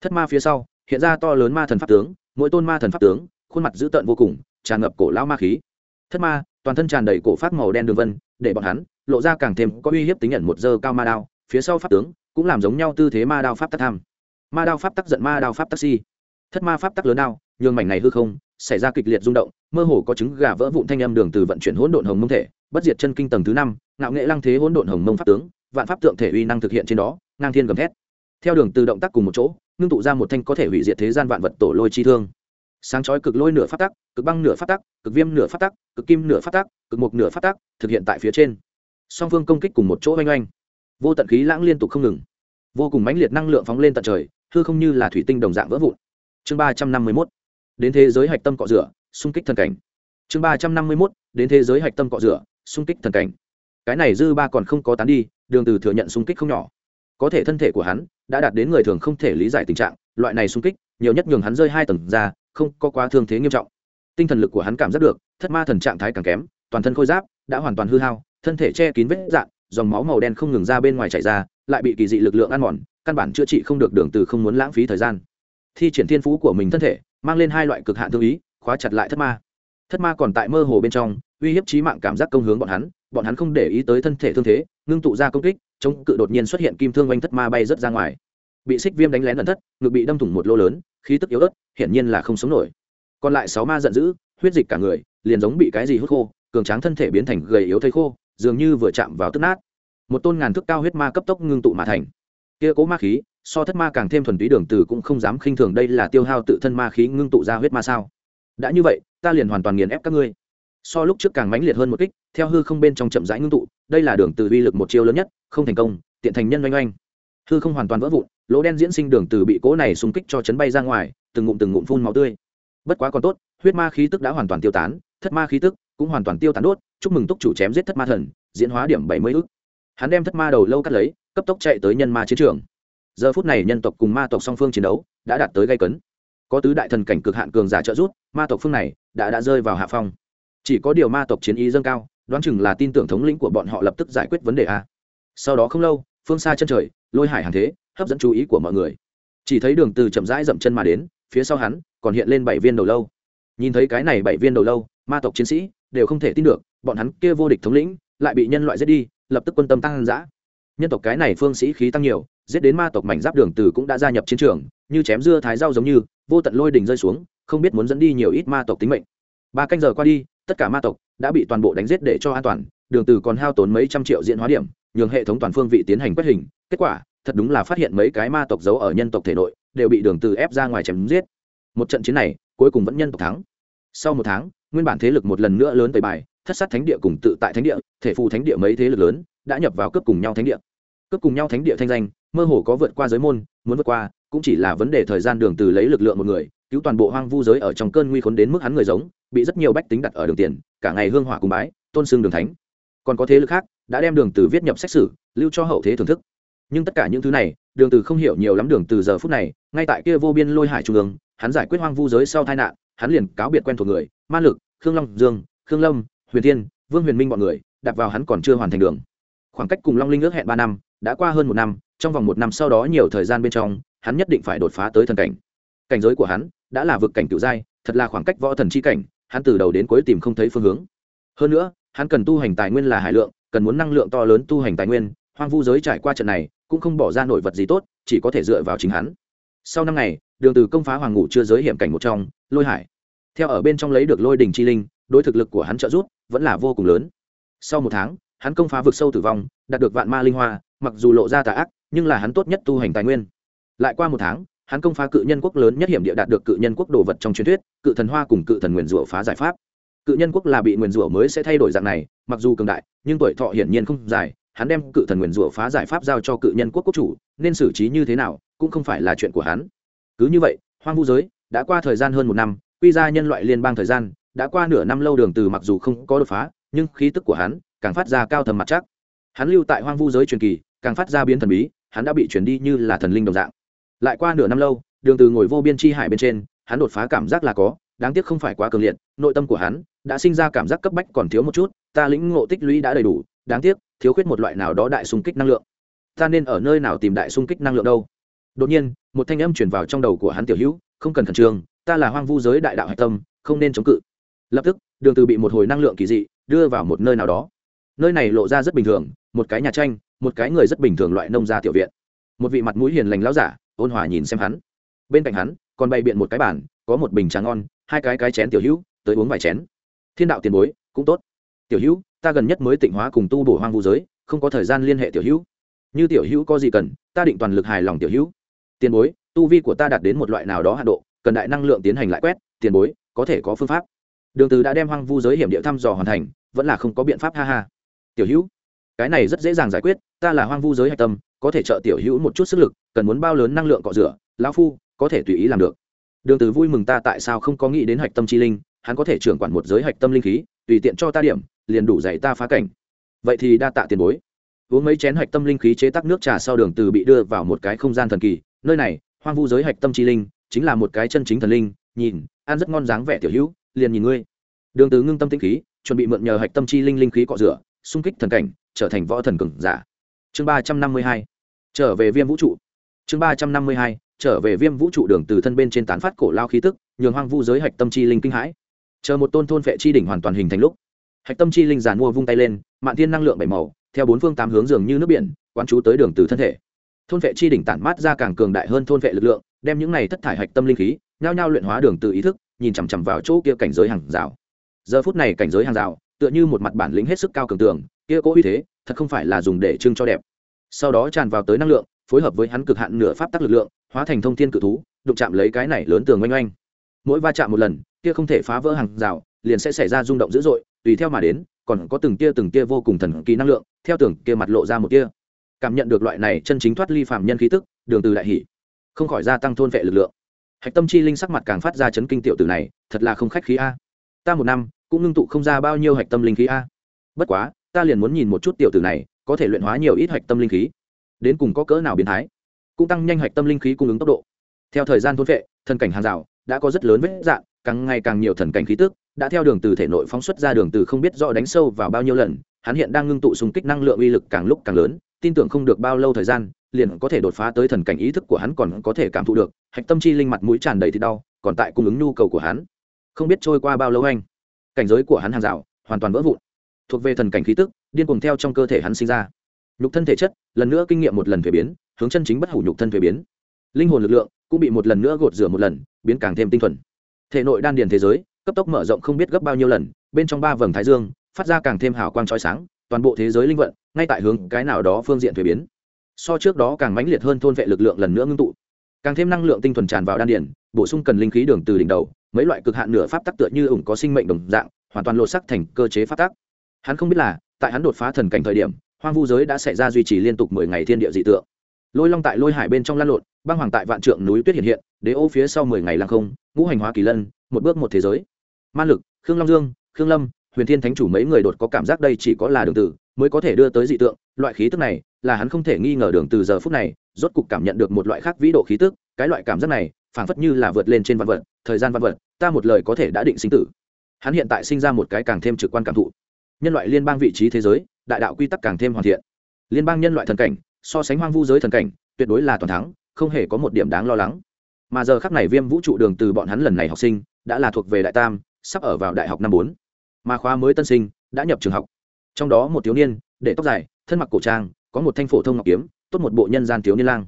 Thất ma phía sau hiện ra to lớn ma thần pháp tướng, mỗi tôn ma thần pháp tướng, khuôn mặt dữ tợn vô cùng, tràn ngập cổ lão ma khí. Thất ma, toàn thân tràn đầy cổ phát màu đen đường vân, để bọn hắn lộ ra càng thêm có uy hiếp tính nhận một dơ cao ma đao, phía sau pháp tướng cũng làm giống nhau tư thế ma đao pháp tắc tham. Ma đao pháp tắc giận ma đao pháp tắc si. Thất ma pháp tắc lớn đao nhường mảnh này hư không xảy ra kịch liệt rung động, mơ hồ có trứng gà vỡ vụn thanh âm đường từ vận chuyển hỗn độn hồng mông thể, bất diệt chân kinh tầng thứ năm, ngạo nghệ lăng thế hỗn độn hồng mông pháp tướng, vạn pháp tượng thể uy năng thực hiện trên đó, ngang thiên gầm thét theo đường từ động tác cùng một chỗ, ngưng tụ ra một thanh có thể hủy diệt thế gian vạn vật tổ lôi chi thương. Sáng chói cực lôi nửa phát tắc, cực băng nửa phát tắc, cực viêm nửa phát tắc, cực kim nửa phát tắc, cực mục nửa phát tắc, thực hiện tại phía trên. Song phương công kích cùng một chỗ oanh oanh. Vô tận khí lãng liên tục không ngừng. Vô cùng mãnh liệt năng lượng phóng lên tận trời, hư không như là thủy tinh đồng dạng vỡ vụn. Chương ba trăm năm mươi mốt. Đến thế giới hạch tâm cọ rửa, xung kích thần cảnh. Chương ba trăm năm mươi mốt. Đến thế giới hạch tâm cọ rửa, xung kích thần cảnh. Cái này dư ba còn không có tán đi, đường từ thừa nhận xung kích không nhỏ. Có thể thân thể của hắn đã đạt đến người thường không thể lý giải tình trạng, loại này xung kích, nhiều nhất nhường hắn rơi hai tầng ra, không có quá thương thế nghiêm trọng. Tinh thần lực của hắn cảm giác được, thất ma thần trạng thái càng kém, toàn thân khôi giáp, đã hoàn toàn hư hao, thân thể che kín vết dạn, dòng máu màu đen không ngừng ra bên ngoài chảy ra, lại bị kỳ dị lực lượng ăn mòn, căn bản chữa trị không được đường từ không muốn lãng phí thời gian. Thi triển thiên phú của mình thân thể, mang lên hai loại cực hạn thương ý, khóa chặt lại thất ma. Thất ma còn tại mơ hồ bên trong, uy hiếp chí mạng cảm giác công hướng bọn hắn bọn hắn không để ý tới thân thể thương thế, ngưng tụ ra công kích chống cự đột nhiên xuất hiện kim thương oanh thất ma bay rất ra ngoài. Bị xích viêm đánh lén ẩn thất, ngực bị đâm thủng một lô lớn, khí tức yếu ớt, hiển nhiên là không sống nổi. Còn lại sáu ma giận dữ, huyết dịch cả người, liền giống bị cái gì hút khô, cường tráng thân thể biến thành gầy yếu thây khô, dường như vừa chạm vào tức nát. Một tôn ngàn thước cao huyết ma cấp tốc ngưng tụ mà thành. Kia cố ma khí, so thất ma càng thêm thuần túy đường từ cũng không dám khinh thường đây là tiêu hao tự thân ma khí ngưng tụ ra huyết ma sao. Đã như vậy, ta liền hoàn toàn nghiền ép các ngươi. So lúc trước càng mãnh liệt hơn một kích, theo hư không bên trong chậm rãi ngưng tụ, đây là đường từ uy lực một chiêu lớn nhất không thành công, tiện thành nhân oanh oanh. Hư không hoàn toàn vỡ vụn, lỗ đen diễn sinh đường từ bị cố này xung kích cho chấn bay ra ngoài, từng ngụm từng ngụm phun máu tươi. Bất quá còn tốt, huyết ma khí tức đã hoàn toàn tiêu tán, thất ma khí tức cũng hoàn toàn tiêu tán đốt, chúc mừng túc chủ chém giết thất ma thần, diễn hóa điểm bảy mươi ức. Hắn đem thất ma đầu lâu cắt lấy, cấp tốc chạy tới nhân ma chiến trường. Giờ phút này nhân tộc cùng ma tộc song phương chiến đấu đã đạt tới gây cấn. Có tứ đại thần cảnh cực hạn cường giả trợ rút ma tộc phương này đã đã rơi vào hạ phong. Chỉ có điều ma tộc chiến ý dâng cao, đoán chừng là tin tưởng thống lĩnh của bọn họ lập tức giải quyết vấn đề a sau đó không lâu, phương xa chân trời, lôi hải hàng thế, hấp dẫn chú ý của mọi người. Chỉ thấy đường từ chậm rãi dậm chân mà đến, phía sau hắn còn hiện lên bảy viên đầu lâu. Nhìn thấy cái này bảy viên đầu lâu, ma tộc chiến sĩ đều không thể tin được, bọn hắn kia vô địch thống lĩnh lại bị nhân loại giết đi, lập tức quân tâm tăng dã. Nhân tộc cái này phương sĩ khí tăng nhiều, giết đến ma tộc mảnh giáp đường từ cũng đã gia nhập chiến trường, như chém dưa thái rau giống như, vô tận lôi đỉnh rơi xuống, không biết muốn dẫn đi nhiều ít ma tộc tính mệnh. Ba canh giờ qua đi, tất cả ma tộc đã bị toàn bộ đánh giết để cho an toàn đường từ còn hao tốn mấy trăm triệu diễn hóa điểm, nhường hệ thống toàn phương vị tiến hành quét hình. Kết quả, thật đúng là phát hiện mấy cái ma tộc giấu ở nhân tộc thể nội, đều bị đường từ ép ra ngoài chém giết. Một trận chiến này, cuối cùng vẫn nhân tộc thắng. Sau một tháng, nguyên bản thế lực một lần nữa lớn tẩy bài, thất sát thánh địa cùng tự tại thánh địa, thể phù thánh địa mấy thế lực lớn, đã nhập vào cướp cùng nhau thánh địa. Cướp cùng nhau thánh địa thanh danh, mơ hồ có vượt qua giới môn, muốn vượt qua, cũng chỉ là vấn đề thời gian đường từ lấy lực lượng một người, cứu toàn bộ hoang vu giới ở trong cơn nguy khốn đến mức hắn người giống, bị rất nhiều bách tính đặt ở đường tiền, cả ngày hương hỏa cùng bái, tôn sưng đường thánh còn có thế lực khác, đã đem đường từ viết nhập sách sử, lưu cho hậu thế thưởng thức. Nhưng tất cả những thứ này, đường từ không hiểu nhiều lắm đường từ giờ phút này, ngay tại kia vô biên lôi hải trung ương, hắn giải quyết hoang vu giới sau tai nạn, hắn liền cáo biệt quen thuộc người, ma lực, khương long dương, khương lâm, huyền thiên, vương huyền minh bọn người đặt vào hắn còn chưa hoàn thành đường. Khoảng cách cùng long linh ước hẹn ba năm, đã qua hơn một năm, trong vòng một năm sau đó nhiều thời gian bên trong, hắn nhất định phải đột phá tới thần cảnh. Cảnh giới của hắn đã là vực cảnh cựu giai, thật là khoảng cách võ thần chi cảnh, hắn từ đầu đến cuối tìm không thấy phương hướng. Hơn nữa hắn cần tu hành tài nguyên là hải lượng, cần muốn năng lượng to lớn tu hành tài nguyên, hoang vu giới trải qua trận này, cũng không bỏ ra nổi vật gì tốt, chỉ có thể dựa vào chính hắn. Sau năm ngày, đường từ công phá hoàng ngủ chưa giới hiểm cảnh một trong, lôi hải. Theo ở bên trong lấy được lôi đỉnh chi linh, đối thực lực của hắn trợ giúp vẫn là vô cùng lớn. Sau một tháng, hắn công phá vực sâu tử vong, đạt được vạn ma linh hoa, mặc dù lộ ra tà ác, nhưng là hắn tốt nhất tu hành tài nguyên. Lại qua một tháng, hắn công phá cự nhân quốc lớn nhất hiểm địa đạt được cự nhân quốc đồ vật trong truyền thuyết, cự thần hoa cùng cự thần nguyền rủa phá giải pháp cự nhân quốc là bị nguyền rủa mới sẽ thay đổi dạng này, mặc dù cường đại, nhưng tuổi thọ hiển nhiên không dài, hắn đem cự thần nguyền rủa phá giải pháp giao cho cự nhân quốc quốc chủ, nên xử trí như thế nào cũng không phải là chuyện của hắn. Cứ như vậy, hoang vu giới đã qua thời gian hơn một năm, quy ra nhân loại liên bang thời gian đã qua nửa năm lâu đường từ mặc dù không có đột phá, nhưng khí tức của hắn càng phát ra cao thầm mặt chắc. Hắn lưu tại hoang vu giới truyền kỳ, càng phát ra biến thần bí, hắn đã bị chuyển đi như là thần linh đồng dạng. Lại qua nửa năm lâu, đường từ ngồi vô biên chi hải bên trên, hắn đột phá cảm giác là có, đáng tiếc không phải quá cường liệt, nội tâm của hắn đã sinh ra cảm giác cấp bách còn thiếu một chút, ta lĩnh ngộ tích lũy đã đầy đủ, đáng tiếc, thiếu khuyết một loại nào đó đại xung kích năng lượng. Ta nên ở nơi nào tìm đại xung kích năng lượng đâu? Đột nhiên, một thanh âm truyền vào trong đầu của hắn tiểu hữu, không cần khẩn trương, ta là hoang vu giới đại đạo hạch tâm, không nên chống cự. Lập tức, đường từ bị một hồi năng lượng kỳ dị đưa vào một nơi nào đó. Nơi này lộ ra rất bình thường, một cái nhà tranh, một cái người rất bình thường loại nông gia tiểu viện. Một vị mặt mũi hiền lành lão giả, ôn hòa nhìn xem hắn. Bên cạnh hắn, còn bày biện một cái bàn, có một bình trà ngon, hai cái cái chén tiểu hữu, tới uống vài chén thiên đạo tiền bối, cũng tốt. Tiểu hữu, ta gần nhất mới tịnh hóa cùng tu bổ hoang vu giới, không có thời gian liên hệ tiểu hữu. Như tiểu hữu có gì cần, ta định toàn lực hài lòng tiểu hữu. Tiền bối, tu vi của ta đạt đến một loại nào đó hạ độ, cần đại năng lượng tiến hành lại quét, tiền bối, có thể có phương pháp. Đường từ đã đem hoang vu giới hiểm địa thăm dò hoàn thành, vẫn là không có biện pháp, ha ha. Tiểu hữu, cái này rất dễ dàng giải quyết, ta là hoang vu giới hạch tâm, có thể trợ tiểu hữu một chút sức lực, cần muốn bao lớn năng lượng cọ rửa, lão phu, có thể tùy ý làm được. Đường từ vui mừng ta tại sao không có nghĩ đến hạch tâm chi linh hắn có thể trưởng quản một giới hạch tâm linh khí, tùy tiện cho ta điểm, liền đủ dạy ta phá cảnh. Vậy thì đa tạ tiền bối. Uống mấy chén hạch tâm linh khí chế tác nước trà sau đường từ bị đưa vào một cái không gian thần kỳ. Nơi này, hoang vu giới hạch tâm chi linh, chính là một cái chân chính thần linh, nhìn, ăn rất ngon dáng vẻ tiểu hữu, liền nhìn ngươi. Đường từ ngưng tâm tĩnh khí, chuẩn bị mượn nhờ hạch tâm chi linh linh khí cọ rửa, xung kích thần cảnh, trở thành võ thần cường giả. Chương ba trăm năm mươi hai, trở về viêm vũ trụ. Chương ba trăm năm mươi hai, trở về viêm vũ trụ đường từ thân bên trên tán phát cổ lao khí tức, nhường hoang vu giới hạch tâm chi linh kinh hãi chờ một tôn thôn vệ chi đỉnh hoàn toàn hình thành lúc, hạch tâm chi linh giàn mua vung tay lên, mạn thiên năng lượng bảy màu, theo bốn phương tám hướng dường như nước biển, quán chú tới đường từ thân thể. Thôn vệ chi đỉnh tản mát ra càng cường đại hơn thôn vệ lực lượng, đem những này thất thải hạch tâm linh khí, nhao nhao luyện hóa đường từ ý thức, nhìn chằm chằm vào chỗ kia cảnh giới hàng rào. Giờ phút này cảnh giới hàng rào, tựa như một mặt bản lĩnh hết sức cao cường tường, kia cố uy thế, thật không phải là dùng để trưng cho đẹp. Sau đó tràn vào tới năng lượng, phối hợp với hắn cực hạn nửa pháp tắc lực lượng, hóa thành thông thiên cự thú, đụng chạm lấy cái này lớn tường oanh oanh. Mỗi va chạm một lần kia không thể phá vỡ hàng rào, liền sẽ xảy ra rung động dữ dội, tùy theo mà đến, còn có từng tia từng tia vô cùng thần kỳ năng lượng, theo tưởng kia mặt lộ ra một tia. Cảm nhận được loại này chân chính thoát ly phạm nhân khí tức, đường từ đại hỉ. Không khỏi gia tăng thôn vệ lực lượng. Hạch tâm chi linh sắc mặt càng phát ra chấn kinh tiểu tử này, thật là không khách khí a. Ta một năm, cũng ngưng tụ không ra bao nhiêu hạch tâm linh khí a. Bất quá, ta liền muốn nhìn một chút tiểu tử này, có thể luyện hóa nhiều ít hạch tâm linh khí. Đến cùng có cỡ nào biến thái. Cũng tăng nhanh hạch tâm linh khí cung ứng tốc độ. Theo thời gian thôn vệ, thần cảnh hàng rào đã có rất lớn vết dạng càng ngày càng nhiều thần cảnh khí tức, đã theo đường từ thể nội phóng xuất ra đường từ không biết rõ đánh sâu vào bao nhiêu lần, hắn hiện đang ngưng tụ xung kích năng lượng uy lực càng lúc càng lớn, tin tưởng không được bao lâu thời gian, liền có thể đột phá tới thần cảnh ý thức của hắn còn có thể cảm thụ được, hạch tâm chi linh mặt mũi tràn đầy thì đau, còn tại cung ứng nhu cầu của hắn. Không biết trôi qua bao lâu anh, cảnh giới của hắn hàng rào hoàn toàn vỡ vụn, thuộc về thần cảnh khí tức, điên cuồng theo trong cơ thể hắn sinh ra. Nhục thân thể chất, lần nữa kinh nghiệm một lần thuế biến, hướng chân chính bất hủ nhục thân thuế biến. Linh hồn lực lượng cũng bị một lần nữa gột rửa một lần, biến càng thêm tinh thuần thể nội đan điền thế giới, cấp tốc mở rộng không biết gấp bao nhiêu lần, bên trong ba vầng thái dương, phát ra càng thêm hào quang trói sáng, toàn bộ thế giới linh vận, ngay tại hướng cái nào đó phương diện thuế biến. So trước đó càng mãnh liệt hơn thôn vệ lực lượng lần nữa ngưng tụ. Càng thêm năng lượng tinh thuần tràn vào đan điền, bổ sung cần linh khí đường từ đỉnh đầu, mấy loại cực hạn nửa pháp tắc tựa như ủng có sinh mệnh đồng dạng, hoàn toàn lột sắc thành cơ chế pháp tắc. Hắn không biết là, tại hắn đột phá thần cảnh thời điểm, hoang vu giới đã xảy ra duy trì liên tục mười ngày thiên địa dị tượng. Lôi long tại lôi hải bên trong lan lộn, băng hoàng tại vạn trượng núi tuyết hiện hiện đế ô phía sau mười ngày lăng không, ngũ hành hóa kỳ lân, một bước một thế giới. Ma lực, khương long dương, khương lâm, huyền thiên thánh chủ mấy người đột có cảm giác đây chỉ có là đường tử, mới có thể đưa tới dị tượng. Loại khí tức này, là hắn không thể nghi ngờ đường từ giờ phút này, rốt cục cảm nhận được một loại khác vĩ độ khí tức. Cái loại cảm giác này, phảng phất như là vượt lên trên văn vật, thời gian văn vật, ta một lời có thể đã định sinh tử. Hắn hiện tại sinh ra một cái càng thêm trực quan cảm thụ. Nhân loại liên bang vị trí thế giới, đại đạo quy tắc càng thêm hoàn thiện. Liên bang nhân loại thần cảnh, so sánh hoang vu giới thần cảnh, tuyệt đối là toàn thắng, không hề có một điểm đáng lo lắng mà giờ khắc này viêm vũ trụ đường từ bọn hắn lần này học sinh đã là thuộc về đại tam, sắp ở vào đại học năm bốn. Mà khóa mới tân sinh đã nhập trường học. Trong đó một thiếu niên, để tóc dài, thân mặc cổ trang, có một thanh phổ thông ngọc kiếm, tốt một bộ nhân gian thiếu niên lang.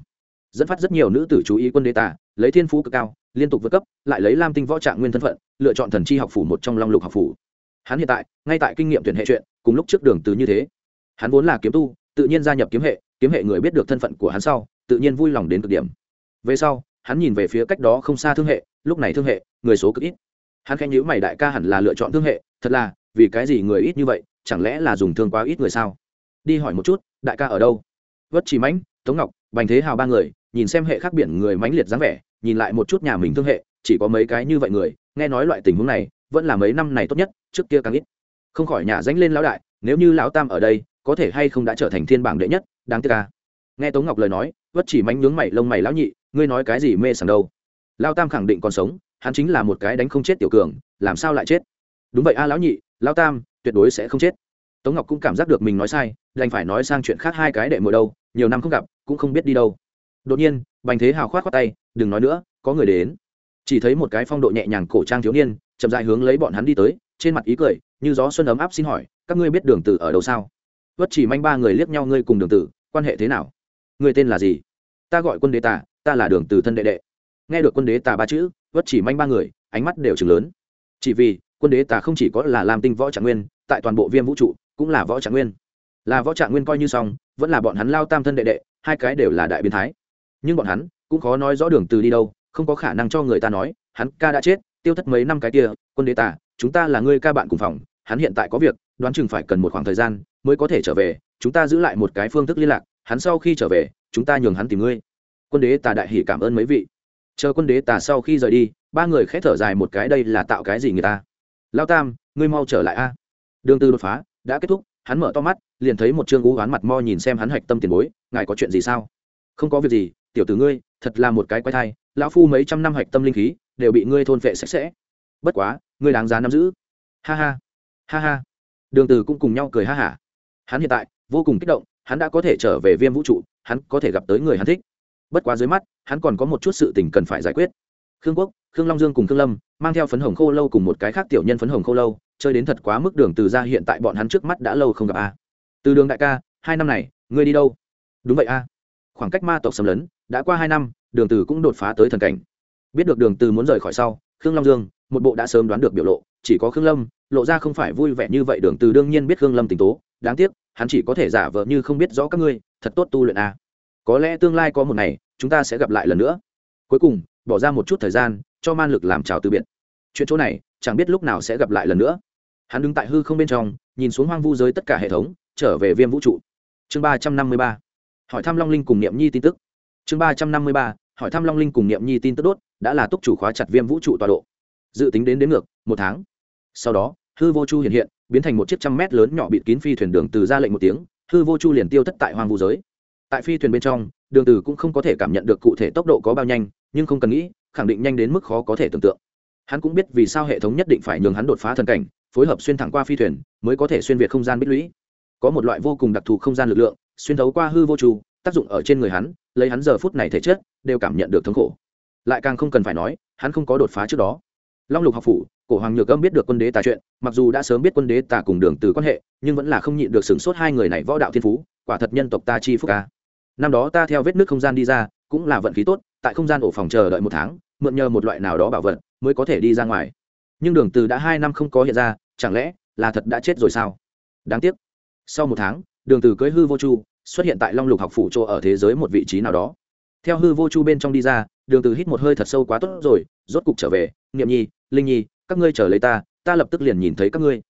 Dẫn phát rất nhiều nữ tử chú ý quân đế tả lấy thiên phú cực cao, liên tục vượt cấp, lại lấy lam tinh võ trạng nguyên thân phận, lựa chọn thần chi học phủ một trong long lục học phủ. Hắn hiện tại, ngay tại kinh nghiệm tuyển hệ chuyện, cùng lúc trước đường từ như thế. Hắn vốn là kiếm tu, tự nhiên gia nhập kiếm hệ kiếm hệ người biết được thân phận của hắn sau, tự nhiên vui lòng đến cực điểm. Về sau hắn nhìn về phía cách đó không xa thương hệ, lúc này thương hệ, người số cực ít. Hắn khẽ nhữ mày, đại ca hẳn là lựa chọn thương hệ, thật là, vì cái gì người ít như vậy, chẳng lẽ là dùng thương quá ít người sao? Đi hỏi một chút, đại ca ở đâu? Vất chỉ mãnh, tống ngọc, bành thế hào ba người, nhìn xem hệ khác biển người mãnh liệt dáng vẻ, nhìn lại một chút nhà mình thương hệ, chỉ có mấy cái như vậy người, nghe nói loại tình huống này, vẫn là mấy năm này tốt nhất, trước kia càng ít. Không khỏi nhà danh lên lão đại, nếu như lão tam ở đây, có thể hay không đã trở thành thiên bảng đệ nhất, đáng tiếc ca nghe tống ngọc lời nói, vất chỉ mánh nhướng mày, lông mày lão nhị, ngươi nói cái gì mê sảng đâu? Lao tam khẳng định còn sống, hắn chính là một cái đánh không chết tiểu cường, làm sao lại chết? Đúng vậy a, lão nhị, lao tam, tuyệt đối sẽ không chết. Tống ngọc cũng cảm giác được mình nói sai, đành phải nói sang chuyện khác hai cái đệ mùa đâu, nhiều năm không gặp, cũng không biết đi đâu. Đột nhiên, bành thế hào khoát khoát tay, đừng nói nữa, có người đến. Chỉ thấy một cái phong độ nhẹ nhàng cổ trang thiếu niên, chậm dại hướng lấy bọn hắn đi tới, trên mặt ý cười, như gió xuân ấm áp xin hỏi, các ngươi biết đường tử ở đâu sao? Vất chỉ manh ba người liếc nhau, ngươi cùng đường tử, quan hệ thế nào? Người tên là gì? Ta gọi quân đế tà, ta là đường từ thân đệ đệ. Nghe được quân đế tà ba chữ, vất chỉ manh ba người, ánh mắt đều chừng lớn. Chỉ vì, quân đế tà không chỉ có là làm tinh võ trạng nguyên, tại toàn bộ viêm vũ trụ, cũng là võ trạng nguyên. Là võ trạng nguyên coi như xong, vẫn là bọn hắn lao tam thân đệ đệ, hai cái đều là đại biến thái. Nhưng bọn hắn, cũng khó nói rõ đường từ đi đâu, không có khả năng cho người ta nói, hắn ca đã chết, tiêu thất mấy năm cái kia, quân đế tà, chúng ta là người ca bạn cùng phòng, hắn hiện tại có việc, đoán chừng phải cần một khoảng thời gian, mới có thể trở về, chúng ta giữ lại một cái phương thức liên lạc hắn sau khi trở về, chúng ta nhường hắn tìm ngươi. Quân đế tà đại hỉ cảm ơn mấy vị. Chờ quân đế tà sau khi rời đi, ba người khẽ thở dài một cái đây là tạo cái gì người ta? Lao tam, ngươi mau trở lại a. Đường tư đột phá, đã kết thúc, hắn mở to mắt, liền thấy một chương ú oán mặt mo nhìn xem hắn hạch tâm tiền bối, ngài có chuyện gì sao? Không có việc gì, tiểu tử ngươi, thật là một cái quái thai, lão phu mấy trăm năm hạch tâm linh khí, đều bị ngươi thôn vệ sạch sẽ. Bất quá, ngươi đáng giá nắm giữ. Ha ha ha ha. Đường từ cũng cùng nhau cười ha hả. Hắn hiện tại vô cùng kích động hắn đã có thể trở về viêm vũ trụ, hắn có thể gặp tới người hắn thích. Bất quá dưới mắt, hắn còn có một chút sự tình cần phải giải quyết. Khương quốc, khương long dương cùng khương lâm, mang theo phấn hồng khô lâu cùng một cái khác tiểu nhân phấn hồng khô lâu, chơi đến thật quá mức đường từ ra hiện tại bọn hắn trước mắt đã lâu không gặp a. Từ đường đại ca, hai năm này, ngươi đi đâu? Đúng vậy a. Khoảng cách ma tộc xâm lấn, đã qua hai năm, đường từ cũng đột phá tới thần cảnh. Biết được đường từ muốn rời khỏi sau, khương long dương, một bộ đã sớm đoán được biểu lộ, chỉ có khương lâm, lộ ra không phải vui vẻ như vậy, đường từ đương nhiên biết khương lâm tình tố, đáng tiếc hắn chỉ có thể giả vờ như không biết rõ các ngươi, thật tốt tu luyện a có lẽ tương lai có một ngày, chúng ta sẽ gặp lại lần nữa. Cuối cùng, bỏ ra một chút thời gian, cho man lực làm chào từ biệt. Chuyện chỗ này, chẳng biết lúc nào sẽ gặp lại lần nữa. Hắn đứng tại hư không bên trong, nhìn xuống hoang vu giới tất cả hệ thống, trở về viêm vũ trụ. Chương ba trăm năm mươi ba. Hỏi thăm long linh cùng niệm nhi tin tức. Chương ba trăm năm mươi ba. Hỏi thăm long linh cùng niệm nhi tin tức đốt, đã là túc chủ khóa chặt viêm vũ trụ tọa độ. Dự tính đến đến ngược, một tháng. Sau đó, hư vô chu hiện hiện biến thành một chiếc trăm mét lớn nhỏ bịt kín phi thuyền đường từ ra lệnh một tiếng, hư vô chu liền tiêu thất tại hoang vu giới. Tại phi thuyền bên trong, đường từ cũng không có thể cảm nhận được cụ thể tốc độ có bao nhanh, nhưng không cần nghĩ, khẳng định nhanh đến mức khó có thể tưởng tượng. Hắn cũng biết vì sao hệ thống nhất định phải nhường hắn đột phá thần cảnh, phối hợp xuyên thẳng qua phi thuyền, mới có thể xuyên việt không gian bích lũy. Có một loại vô cùng đặc thù không gian lực lượng, xuyên thấu qua hư vô chu, tác dụng ở trên người hắn, lấy hắn giờ phút này thể chất, đều cảm nhận được thống khổ. Lại càng không cần phải nói, hắn không có đột phá trước đó. Long lục học phủ cổ hoàng nhược âm biết được quân đế tà chuyện, mặc dù đã sớm biết quân đế tà cùng đường từ quan hệ, nhưng vẫn là không nhịn được sửng sốt hai người này võ đạo thiên phú, quả thật nhân tộc ta chi phúc ca năm đó ta theo vết nước không gian đi ra, cũng là vận khí tốt, tại không gian ổ phòng chờ đợi một tháng, mượn nhờ một loại nào đó bảo vật, mới có thể đi ra ngoài. Nhưng đường từ đã hai năm không có hiện ra, chẳng lẽ là thật đã chết rồi sao? Đáng tiếc. Sau một tháng, đường từ cưới hư vô chu, xuất hiện tại long lục học phủ chỗ ở thế giới một vị trí nào đó. Theo hư vô chu bên trong đi ra, đường từ hít một hơi thật sâu quá tốt rồi, rốt cục trở về niệm nhi, linh nhi các ngươi chờ lấy ta ta lập tức liền nhìn thấy các ngươi.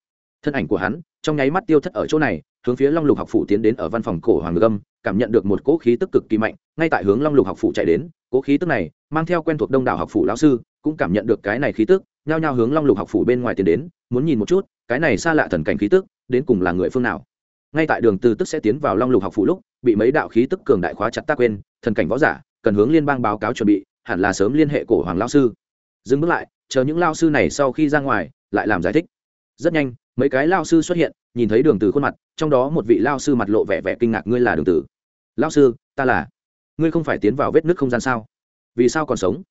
Thân ảnh của hắn, trong nháy mắt tiêu thất ở chỗ này, hướng phía long lục học phủ tiến đến ở văn phòng cổ hoàng ngâm cảm nhận được một cỗ khí tức cực kỳ mạnh, ngay tại hướng long lục học phủ chạy đến, cỗ khí tức này mang theo quen thuộc đông đảo học phủ lão sư, cũng cảm nhận được cái này khí tức, nhao nhao hướng long lục học phủ bên ngoài tiến đến, muốn nhìn một chút, cái này xa lạ thần cảnh khí tức, đến cùng là người phương nào. Ngay tại đường từ tức sẽ tiến vào long lục học phủ lúc, bị mấy đạo khí tức cường đại khóa chặt ta quên, thần cảnh võ giả cần hướng liên bang báo cáo chuẩn bị, hẳn là sớm liên hệ cổ hoàng lão sư. Dừng bước lại chờ những lao sư này sau khi ra ngoài, lại làm giải thích. Rất nhanh, mấy cái lao sư xuất hiện, nhìn thấy đường từ khuôn mặt, trong đó một vị lao sư mặt lộ vẻ vẻ kinh ngạc, ngươi là đường từ lao sư, ta là. Ngươi không phải tiến vào vết nứt không gian sao? Vì sao còn sống?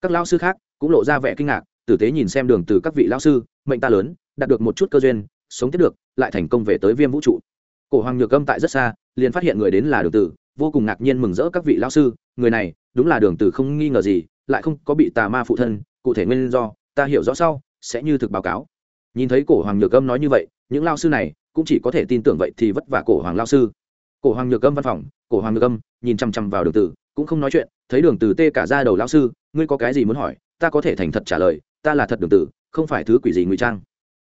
Các lao sư khác cũng lộ ra vẻ kinh ngạc, tử tế nhìn xem đường từ các vị lao sư, mệnh ta lớn, đạt được một chút cơ duyên, sống tiếp được, lại thành công về tới viêm vũ trụ. Cổ hoàng nhược âm tại rất xa, liền phát hiện người đến là đường từ vô cùng ngạc nhiên mừng rỡ các vị lao sư, người này, đúng là đường từ không nghi ngờ gì, lại không có bị tà ma phụ thân cụ thể nguyên do, ta hiểu rõ sau, sẽ như thực báo cáo. Nhìn thấy cổ hoàng nhược âm nói như vậy, những lao sư này cũng chỉ có thể tin tưởng vậy thì vất vả cổ hoàng lao sư. Cổ hoàng nhược âm văn phòng, cổ hoàng nhược âm nhìn chăm chăm vào đường từ cũng không nói chuyện, thấy đường từ tê cả ra đầu lao sư, ngươi có cái gì muốn hỏi, ta có thể thành thật trả lời, ta là thật đường từ không phải thứ quỷ gì ngụy trang.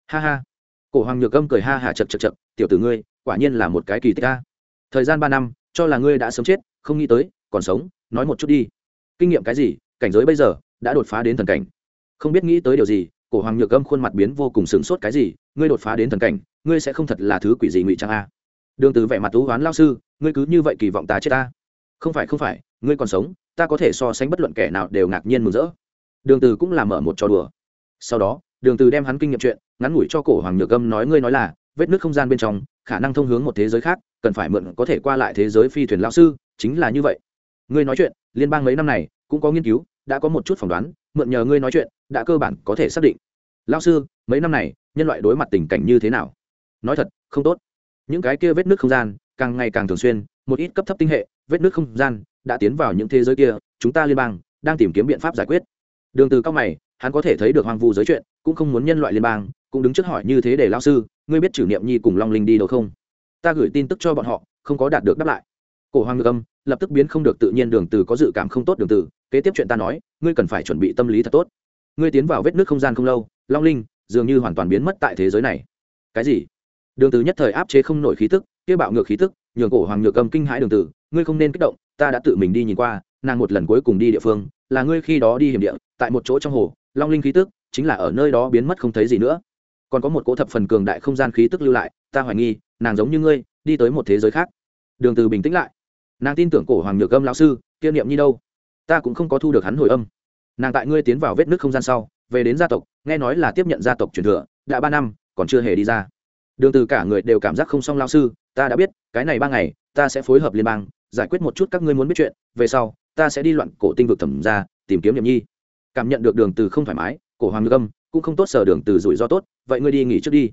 Ha ha. Cổ hoàng nhược âm cười ha hà chật chật chật tiểu tử ngươi, quả nhiên là một cái kỳ tích ta thời gian ba năm, cho là ngươi đã sớm chết, không nghĩ tới, còn sống, nói một chút đi. Kinh nghiệm cái gì, cảnh giới bây giờ đã đột phá đến thần cảnh. Không biết nghĩ tới điều gì, cổ hoàng nhược âm khuôn mặt biến vô cùng sửng sốt cái gì, ngươi đột phá đến thần cảnh, ngươi sẽ không thật là thứ quỷ gì ngụy trang a. Đường từ vẻ mặt thú hoán lao sư, ngươi cứ như vậy kỳ vọng ta chết ta? Không phải không phải, ngươi còn sống, ta có thể so sánh bất luận kẻ nào đều ngạc nhiên mừng rỡ. Đường từ cũng làm mở một trò đùa. Sau đó, đường từ đem hắn kinh nghiệm chuyện, ngắn ngủi cho cổ hoàng nhược âm nói, ngươi nói là, vết nước không gian bên trong, khả năng thông hướng một thế giới khác, cần phải mượn có thể qua lại thế giới phi thuyền lão sư, chính là như vậy. Ngươi nói chuyện, liên bang mấy năm này, cũng có nghiên cứu đã có một chút phỏng đoán, mượn nhờ ngươi nói chuyện, đã cơ bản có thể xác định. Lao sư, mấy năm này, nhân loại đối mặt tình cảnh như thế nào? Nói thật, không tốt. Những cái kia vết nước không gian, càng ngày càng thường xuyên, một ít cấp thấp tinh hệ, vết nước không gian, đã tiến vào những thế giới kia, chúng ta liên bang đang tìm kiếm biện pháp giải quyết. Đường từ cao mày, hắn có thể thấy được hoang vu giới chuyện, cũng không muốn nhân loại liên bang, cũng đứng trước hỏi như thế để lao sư, ngươi biết chủ niệm nhi cùng long linh đi đâu không? Ta gửi tin tức cho bọn họ, không có đạt được đáp lại. Cổ hoàng ngược âm lập tức biến không được tự nhiên, đường từ có dự cảm không tốt, đường từ kế tiếp chuyện ta nói, ngươi cần phải chuẩn bị tâm lý thật tốt. Ngươi tiến vào vết nước không gian không lâu, long linh, dường như hoàn toàn biến mất tại thế giới này. Cái gì? Đường từ nhất thời áp chế không nổi khí tức, kia bạo ngược khí tức, nhường cổ hoàng nhược cầm kinh hãi đường từ ngươi không nên kích động, ta đã tự mình đi nhìn qua, nàng một lần cuối cùng đi địa phương, là ngươi khi đó đi hiểm địa, tại một chỗ trong hồ, long linh khí tức, chính là ở nơi đó biến mất không thấy gì nữa. Còn có một cỗ thập phần cường đại không gian khí tức lưu lại, ta hoài nghi, nàng giống như ngươi, đi tới một thế giới khác. Đường từ bình tĩnh lại. Nàng tin tưởng cổ hoàng nhược âm lão sư kiêm niệm như đâu? Ta cũng không có thu được hắn hồi âm. Nàng tại ngươi tiến vào vết nước không gian sau, về đến gia tộc, nghe nói là tiếp nhận gia tộc truyền thừa, đã ba năm, còn chưa hề đi ra. Đường từ cả người đều cảm giác không xong lao sư, ta đã biết, cái này ba ngày, ta sẽ phối hợp liên bang, giải quyết một chút các ngươi muốn biết chuyện, về sau, ta sẽ đi loạn cổ tinh vực thẩm ra tìm kiếm niệm nhi. Cảm nhận được đường từ không thoải mái, cổ hoàng ngâm cũng không tốt sở đường từ rủi ro tốt, vậy ngươi đi nghỉ trước đi.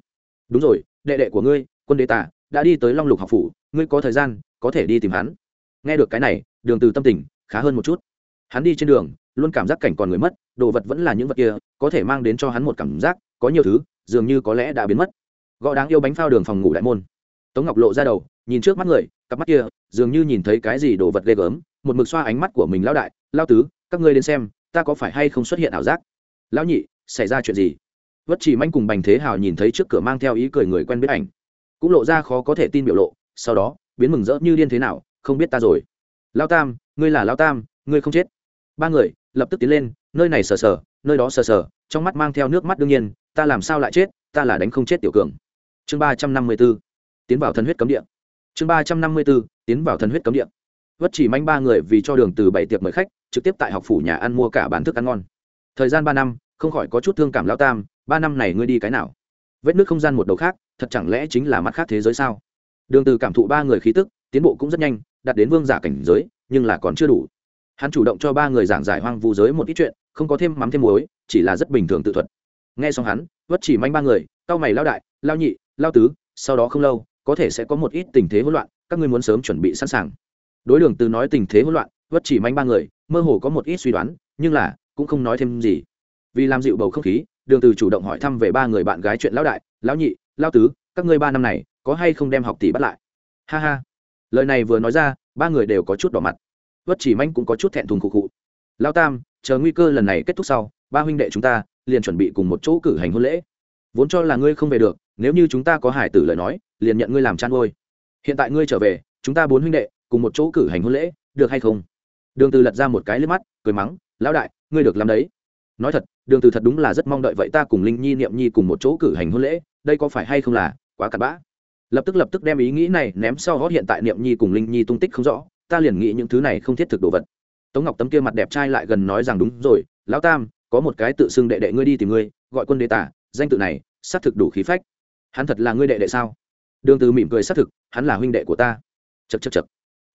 Đúng rồi, đệ đệ của ngươi, quân đế tả, đã đi tới long lục học phủ, ngươi có thời gian, có thể đi tìm hắn. Nghe được cái này, đường từ tâm tình, khá hơn một chút hắn đi trên đường, luôn cảm giác cảnh còn người mất, đồ vật vẫn là những vật kia, có thể mang đến cho hắn một cảm giác, có nhiều thứ, dường như có lẽ đã biến mất. Gõ đáng yêu bánh phao đường phòng ngủ đại môn. Tống ngọc lộ ra đầu, nhìn trước mắt người, cặp mắt kia, dường như nhìn thấy cái gì đồ vật ghê gớm, một mực xoa ánh mắt của mình lão đại lao tứ, các ngươi đến xem, ta có phải hay không xuất hiện ảo giác? Lão nhị, xảy ra chuyện gì? Vất chỉ manh cùng bành thế hào nhìn thấy trước cửa mang theo ý cười người quen biết ảnh, cũng lộ ra khó có thể tin biểu lộ, sau đó, biến mừng rỡ như điên thế nào, không biết ta rồi. Lao tam, ngươi là lao tam, ngươi không chết ba người, lập tức tiến lên, nơi này sờ sờ, nơi đó sờ sờ, trong mắt mang theo nước mắt đương nhiên, ta làm sao lại chết, ta là đánh không chết tiểu cường. Chương ba trăm năm mươi b ố tiến vào thần huyết cấm địa. Chương ba trăm năm mươi b ố tiến vào thần huyết cấm địa. Vất chỉ manh ba người vì cho đường từ bảy tiệc mời khách, trực tiếp tại học phủ nhà ăn mua cả bản thức ăn ngon. Thời gian ba năm, không khỏi có chút thương cảm lao tam, ba năm này ngươi đi cái nào? Vết nước không gian một đầu khác, thật chẳng lẽ chính là mắt khác thế giới sao? Đường từ cảm thụ ba người khí tức, tiến bộ cũng rất nhanh, đạt đến vương giả cảnh giới, nhưng là còn chưa đủ hắn chủ động cho ba người giảng giải hoang vu giới một ít chuyện, không có thêm mắm thêm muối, chỉ là rất bình thường tự thuật. Nghe xong hắn, vất chỉ manh ba người cao mày lao đại, lao nhị, lao tứ, sau đó không lâu, có thể sẽ có một ít tình thế hỗn loạn, các ngươi muốn sớm chuẩn bị sẵn sàng. Đối đường từ nói tình thế hỗn loạn, vất chỉ manh ba người, mơ hồ có một ít suy đoán, nhưng là, cũng không nói thêm gì. Vì làm dịu bầu không khí, đường từ chủ động hỏi thăm về ba người bạn gái chuyện lão đại, lão nhị lão tứ, các ngươi ba năm này, có hay không đem học tỷ bắt lại? Ha ha. Lời này vừa nói ra, ba người đều có chút đỏ mặt vất chỉ manh cũng có chút thẹn thùng cụ cụ, lão tam chờ nguy cơ lần này kết thúc sau ba huynh đệ chúng ta liền chuẩn bị cùng một chỗ cử hành hôn lễ. Vốn cho là ngươi không về được nếu như chúng ta có hải tử lời nói liền nhận ngươi làm chăn ngôi hiện tại ngươi trở về chúng ta bốn huynh đệ cùng một chỗ cử hành hôn lễ được hay không? Đường từ lật ra một cái liếc mắt cười mắng lão đại ngươi được làm đấy. Nói thật đường từ thật đúng là rất mong đợi vậy ta cùng linh nhi niệm nhi cùng một chỗ cử hành hôn lễ đây có phải hay không là quá cặn bã? Lập tức lập tức đem ý nghĩ này ném sau hót hiện tại niệm nhi cùng linh nhi tung tích không rõ ta liền nghĩ những thứ này không thiết thực đồ vật. Tống ngọc tấm kia mặt đẹp trai lại gần nói rằng đúng rồi, lão tam, có một cái tự xưng đệ đệ ngươi đi tìm ngươi, gọi quân đế tả, danh tự này, xác thực đủ khí phách. Hắn thật là ngươi đệ đệ sao? Đường từ mỉm cười xác thực, hắn là huynh đệ của ta. Chật chật chật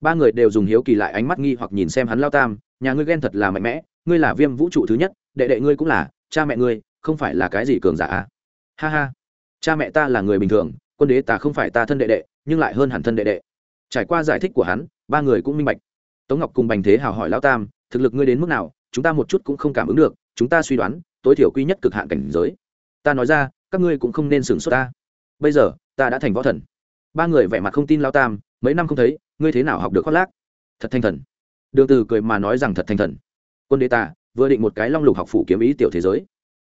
ba người đều dùng hiếu kỳ lại ánh mắt nghi hoặc nhìn xem hắn lao tam, nhà ngươi ghen thật là mạnh mẽ, ngươi là viêm vũ trụ thứ nhất, đệ đệ ngươi cũng là, cha mẹ ngươi, không phải là cái gì cường giả à? ha ha. Cha mẹ ta là người bình thường, quân đế ta không phải ta thân đệ đệ, nhưng lại hơn hẳn thân đệ đệ trải qua giải thích của hắn, ba người cũng minh bạch. Tống ngọc cùng bành thế hào hỏi lao tam, thực lực ngươi đến mức nào? Chúng ta một chút cũng không cảm ứng được, chúng ta suy đoán, tối thiểu quy nhất cực hạn cảnh giới. Ta nói ra, các ngươi cũng không nên sửng sốt ta. Bây giờ, ta đã thành võ thần. Ba người vẻ mặt không tin lao tam, mấy năm không thấy, ngươi thế nào học được khoác lác? Thật thanh thần. Đường từ cười mà nói rằng thật thanh thần. Quân đế ta, vừa định một cái long lục học phủ kiếm ý tiểu thế giới.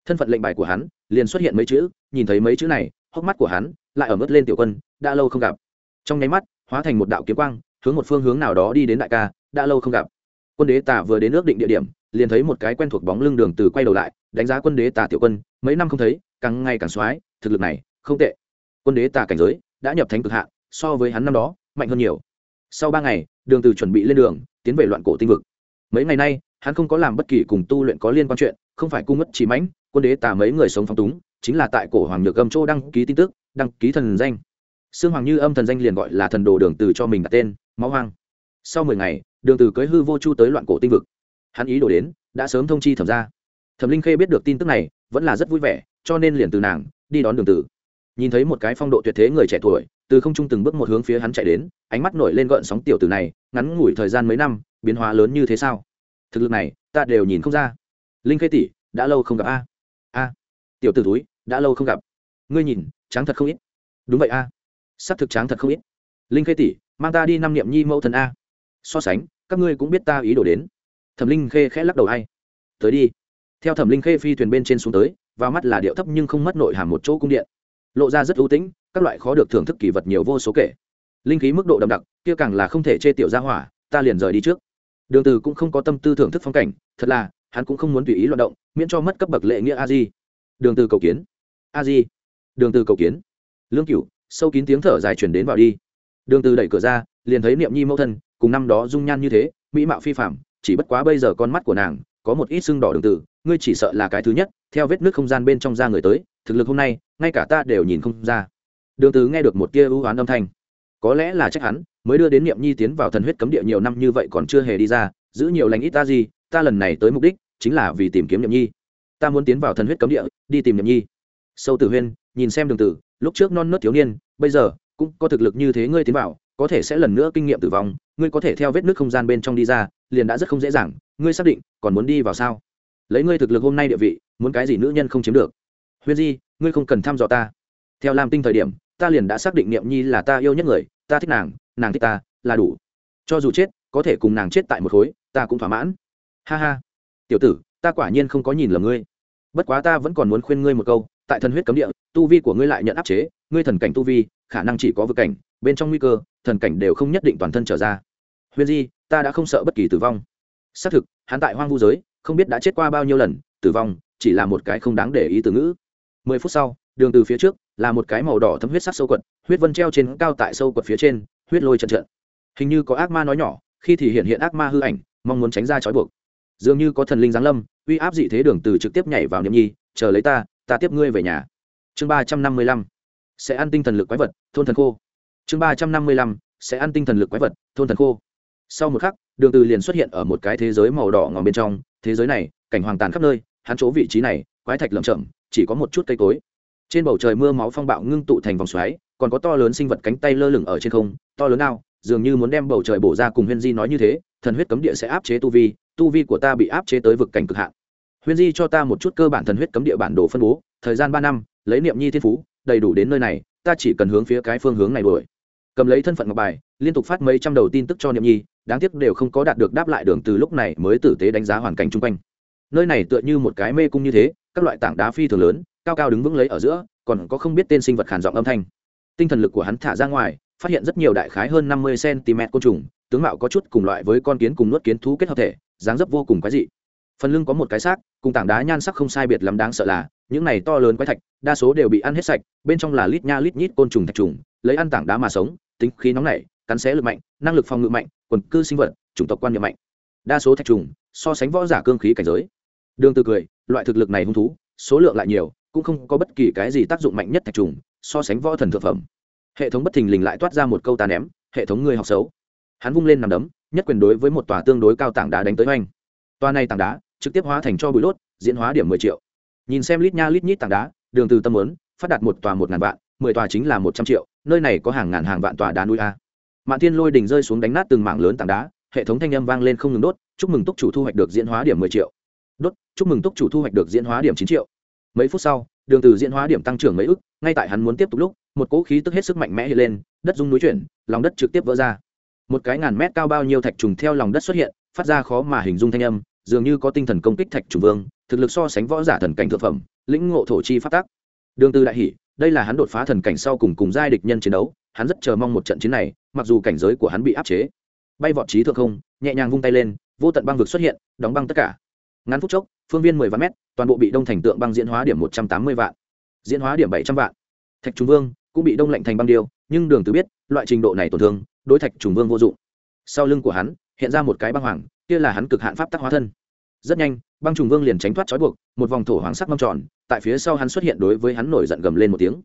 Thân phận lệnh bài của hắn, liền xuất hiện mấy chữ, nhìn thấy mấy chữ này, hốc mắt của hắn lại ở mức lên tiểu quân, đã lâu không gặp. Trong nháy mắt hóa thành một đạo kiếm quang, hướng một phương hướng nào đó đi đến đại ca, đã lâu không gặp. Quân đế tả vừa đến ước định địa điểm, liền thấy một cái quen thuộc bóng lưng đường từ quay đầu lại, đánh giá quân đế tả tiểu quân, mấy năm không thấy, càng ngày càng xoái thực lực này, không tệ. Quân đế tả cảnh giới, đã nhập thánh cực hạ so với hắn năm đó, mạnh hơn nhiều. Sau ba ngày, đường từ chuẩn bị lên đường, tiến về loạn cổ tinh vực. Mấy ngày nay, hắn không có làm bất kỳ cùng tu luyện có liên quan chuyện, không phải cung mất chỉ mãnh, quân đế tả mấy người sống phong túng, chính là tại cổ hoàng nhược âm châu đăng ký tin tức, đăng ký thần danh xương hoàng như âm thần danh liền gọi là thần đồ đường từ cho mình đặt tên, máu hoang. Sau mười ngày, đường từ cưới hư vô chu tới loạn cổ tinh vực. Hắn ý đồ đến, đã sớm thông chi thẩm ra thẩm linh khê biết được tin tức này, vẫn là rất vui vẻ, cho nên liền từ nàng, đi đón đường từ. Nhìn thấy một cái phong độ tuyệt thế người trẻ tuổi, từ không trung từng bước một hướng phía hắn chạy đến, ánh mắt nổi lên gợn sóng tiểu tử này, ngắn ngủi thời gian mấy năm, biến hóa lớn như thế sao? Thực lực này, ta đều nhìn không ra. Linh khê tỷ, đã lâu không gặp a. A. Tiểu tử túi đã lâu không gặp. Ngươi nhìn, trắng thật không ít. Đúng vậy a. à s thực tráng thật không ít. Linh khê tỷ, mang ta đi năm niệm nhi mẫu thần a. So sánh, các ngươi cũng biết ta ý đồ đến. Thẩm linh khê khẽ lắc đầu hay tới đi. Theo thẩm linh khê phi thuyền bên trên xuống tới, vào mắt là điệu thấp nhưng không mất nội hàm một chỗ cung điện. Lộ ra rất ưu tĩnh, các loại khó được thưởng thức kỳ vật nhiều vô số kể. Linh khí mức độ đậm đặc, kia càng là không thể chê tiểu ra hỏa, ta liền rời đi trước. Đường từ cũng không có tâm tư thưởng thức phong cảnh, thật là, hắn cũng không muốn tùy ý loạn động, miễn cho mất cấp bậc lệ nghĩa a di. Đường từ cầu kiến. A di. Đường từ cầu kiến. Lương cửu sâu kín tiếng thở dài truyền đến vào đi. Đường từ đẩy cửa ra, liền thấy niệm nhi mẫu thân, cùng năm đó dung nhan như thế, mỹ mạo phi phạm chỉ bất quá bây giờ con mắt của nàng có một ít sưng đỏ đường tử ngươi chỉ sợ là cái thứ nhất, theo vết nước không gian bên trong ra người tới, thực lực hôm nay, ngay cả ta đều nhìn không ra. Đường tử nghe được một tia ưu ám âm thanh. Có lẽ là trách hắn, mới đưa đến niệm nhi tiến vào thần huyết cấm địa nhiều năm như vậy còn chưa hề đi ra, giữ nhiều lành ít ta gì, ta lần này tới mục đích, chính là vì tìm kiếm niệm nhi. Ta muốn tiến vào thần huyết cấm địa, đi tìm niệm nhi. Sâu tử huyên, nhìn xem đường tử lúc trước non nớt thiếu niên, bây giờ, cũng có thực lực như thế ngươi tiến vào, có thể sẽ lần nữa kinh nghiệm tử vong, ngươi có thể theo vết nước không gian bên trong đi ra, liền đã rất không dễ dàng, ngươi xác định, còn muốn đi vào sao? Lấy ngươi thực lực hôm nay địa vị, muốn cái gì nữ nhân không chiếm được? Huyên di, ngươi không cần thăm dò ta. Theo lam tinh thời điểm, ta liền đã xác định niệm nhi là ta yêu nhất người, ta thích nàng nàng thích ta, là đủ. Cho dù chết, có thể cùng nàng chết tại một khối, ta cũng thỏa mãn. Ha ha. Tiểu tử, ta quả nhiên không có nhìn lầm ngươi. Bất quá ta vẫn còn muốn khuyên ngươi một câu, tại thần huyết cấm địa tu vi của ngươi lại nhận áp chế, ngươi thần cảnh tu vi, khả năng chỉ có vực cảnh, bên trong nguy cơ, thần cảnh đều không nhất định toàn thân trở ra. Huyền di, ta đã không sợ bất kỳ tử vong. Xác thực, hắn tại hoang vu giới, không biết đã chết qua bao nhiêu lần, tử vong chỉ là một cái không đáng để ý từ ngữ. Mười phút sau, đường từ phía trước là một cái màu đỏ thấm huyết sắc sâu quật, huyết vân treo trên cao tại sâu quật phía trên, huyết lôi trận trận. Hình như có ác ma nói nhỏ, khi thì hiện hiện ác ma hư ảnh, mong muốn tránh ra trói buộc. Dường như có thần linh giáng lâm, uy áp dị thế đường từ trực tiếp nhảy vào niệm nhi, chờ lấy ta ta tiếp ngươi về nhà chương ba trăm năm mươi lăm, sẽ ăn tinh thần lực quái vật, thôn thần khô. Chương ba trăm năm mươi lăm, sẽ ăn tinh thần lực quái vật, thôn thần khô. Sau một khắc, đường từ liền xuất hiện ở một cái thế giới màu đỏ ngòm bên trong. Thế giới này, cảnh hoàng tàn khắp nơi, hắn chỗ vị trí này, quái thạch lởm chởm, chỉ có một chút cây cối. Trên bầu trời mưa máu phong bạo ngưng tụ thành vòng xoáy, còn có to lớn sinh vật cánh tay lơ lửng ở trên không, to lớn nào dường như muốn đem bầu trời bổ ra cùng huyên di nói như thế, thần huyết cấm địa sẽ áp chế tu vi tu vi của ta bị áp chế tới vực cảnh cực hạn. Huyên di cho ta một chút cơ bản thần huyết cấm địa bản đồ phân bố, thời gian ba năm lấy niệm nhi thiên phú, đầy đủ đến nơi này, ta chỉ cần hướng phía cái phương hướng này đuổi. Cầm lấy thân phận ngọc bài, liên tục phát mấy trăm đầu tin tức cho niệm nhi, đáng tiếc đều không có đạt được đáp lại đường từ lúc này mới tử tế đánh giá hoàn cảnh chung quanh. Nơi này tựa như một cái mê cung như thế, các loại tảng đá phi thường lớn, cao cao đứng vững lấy ở giữa, còn có không biết tên sinh vật khàn giọng âm thanh. Tinh thần lực của hắn thả ra ngoài, phát hiện rất nhiều đại khái hơn năm mươi cm côn trùng, tướng mạo có chút cùng loại với con kiến cùng nuốt kiến thú kết hợp thể, dáng dấp vô cùng quái dị. Phần lưng có một cái xác, cùng tảng đá nhan sắc không sai biệt lắm đáng sợ là những này to lớn quái thạch, đa số đều bị ăn hết sạch, bên trong là lít nha lít nhít côn trùng thạch trùng, lấy ăn tảng đá mà sống, tính khí nóng nảy, cắn xé lực mạnh, năng lực phòng ngự mạnh, quần cư sinh vật, chủng tộc quan niệm mạnh. Đa số thạch trùng, so sánh võ giả cương khí cảnh giới. Đường từ cười, loại thực lực này hung thú, số lượng lại nhiều, cũng không có bất kỳ cái gì tác dụng mạnh nhất thạch trùng, so sánh võ thần thượng phẩm. Hệ thống bất thình lình lại toát ra một câu tà ném, hệ thống ngươi học xấu. Hắn vung lên nằm đấm, nhất quyền đối với một tòa tương đối cao tảng đá đánh tới oanh. Tòa này tảng đá, trực tiếp hóa thành cho bụi lốt diễn hóa điểm mười triệu nhìn xem lít nha lít nhít tảng đá, đường từ tâm muốn, phát đạt một tòa một ngàn vạn, mười tòa chính là một trăm triệu, nơi này có hàng ngàn hàng vạn tòa đá núi a. Mạn thiên lôi đỉnh rơi xuống đánh nát từng mảng lớn tảng đá, hệ thống thanh âm vang lên không ngừng đốt, chúc mừng túc chủ thu hoạch được diễn hóa điểm mười triệu. Đốt, chúc mừng túc chủ thu hoạch được diễn hóa điểm chín triệu. Mấy phút sau, đường từ diễn hóa điểm tăng trưởng mấy ức, ngay tại hắn muốn tiếp tục lúc, một cỗ khí tức hết sức mạnh mẽ hiện lên, đất rung núi chuyển, lòng đất trực tiếp vỡ ra. Một cái ngàn mét cao bao nhiêu thạch trùng theo lòng đất xuất hiện, phát ra khó mà hình dung thanh âm, dường như có tinh thần công kích thạch trùng vương thực lực so sánh võ giả thần cảnh thượng phẩm, lĩnh ngộ thổ chi phát tác đường từ đại hỉ, đây là hắn đột phá thần cảnh sau cùng cùng giai địch nhân chiến đấu, hắn rất chờ mong một trận chiến này, mặc dù cảnh giới của hắn bị áp chế. Bay vọt trí thượng không, nhẹ nhàng vung tay lên, vô tận băng vực xuất hiện, đóng băng tất cả. Ngắn phút chốc, phương viên mười vạn mét, toàn bộ bị đông thành tượng băng diễn hóa điểm một trăm tám mươi vạn, diễn hóa điểm bảy trăm vạn. Thạch trùng vương cũng bị đông lạnh thành băng điêu, nhưng đường từ biết, loại trình độ này tổn thương, đối thạch trùng vương vô dụng. Sau lưng của hắn, hiện ra một cái băng hoàng, kia là hắn cực hạn pháp tắc hóa thân rất nhanh, băng trùng vương liền tránh thoát trói buộc, một vòng thổ hoàng sắc băng tròn, tại phía sau hắn xuất hiện đối với hắn nổi giận gầm lên một tiếng.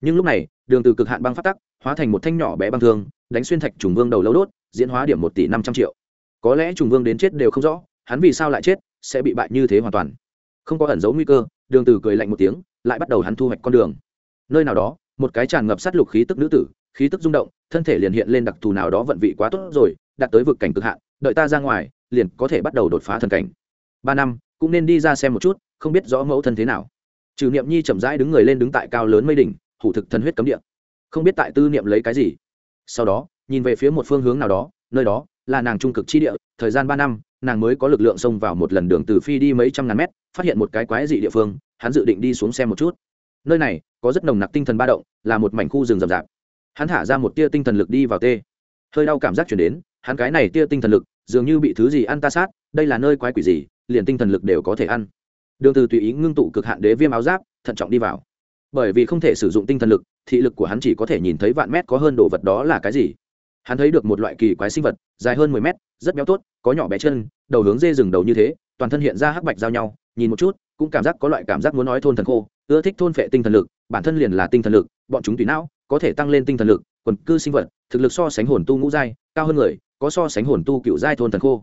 Nhưng lúc này, đường từ cực hạn băng phát tắc, hóa thành một thanh nhỏ bé băng thương, đánh xuyên thạch trùng vương đầu lâu đốt, diễn hóa điểm một tỷ năm trăm triệu. Có lẽ trùng vương đến chết đều không rõ, hắn vì sao lại chết, sẽ bị bại như thế hoàn toàn. Không có ẩn dấu nguy cơ, đường từ cười lạnh một tiếng, lại bắt đầu hắn thu hoạch con đường. Nơi nào đó, một cái tràn ngập sát lục khí tức nữ tử, khí tức rung động, thân thể liền hiện lên đặc thù nào đó vận vị quá tốt rồi, đạt tới vực cảnh cực hạn, đợi ta ra ngoài, liền có thể bắt đầu đột phá thần cảnh ba năm, cũng nên đi ra xem một chút, không biết rõ mẫu thân thế nào. Trừ niệm nhi chậm rãi đứng người lên đứng tại cao lớn mây đỉnh, hủ thực thần huyết cấm địa. Không biết tại tư niệm lấy cái gì. Sau đó, nhìn về phía một phương hướng nào đó, nơi đó là nàng trung cực chi địa, thời gian ba năm, nàng mới có lực lượng xông vào một lần đường từ phi đi mấy trăm ngàn mét, phát hiện một cái quái dị địa phương, hắn dự định đi xuống xem một chút. Nơi này có rất nồng nặc tinh thần ba động, là một mảnh khu rừng rậm rạp. Hắn thả ra một tia tinh thần lực đi vào tê. Hơi đau cảm giác chuyển đến, hắn cái này tia tinh thần lực dường như bị thứ gì ăn ta sát, đây là nơi quái quỷ gì? Liền tinh thần lực đều có thể ăn. Đường từ tùy ý ngưng tụ cực hạn đế viêm áo giáp, thận trọng đi vào. Bởi vì không thể sử dụng tinh thần lực, thị lực của hắn chỉ có thể nhìn thấy vạn mét có hơn đồ vật đó là cái gì. Hắn thấy được một loại kỳ quái sinh vật, dài hơn mười mét, rất béo tốt, có nhỏ bé chân, đầu hướng dê rừng đầu như thế, toàn thân hiện ra hắc bạch giao nhau, nhìn một chút, cũng cảm giác có loại cảm giác muốn nói thôn thần khô, ưa thích thôn phệ tinh thần lực, bản thân liền là tinh thần lực, bọn chúng tùy não, có thể tăng lên tinh thần lực, quần cư sinh vật, thực lực so sánh hồn tu ngũ giai, cao hơn người, có so sánh hồn tu cựu giai thôn thần khô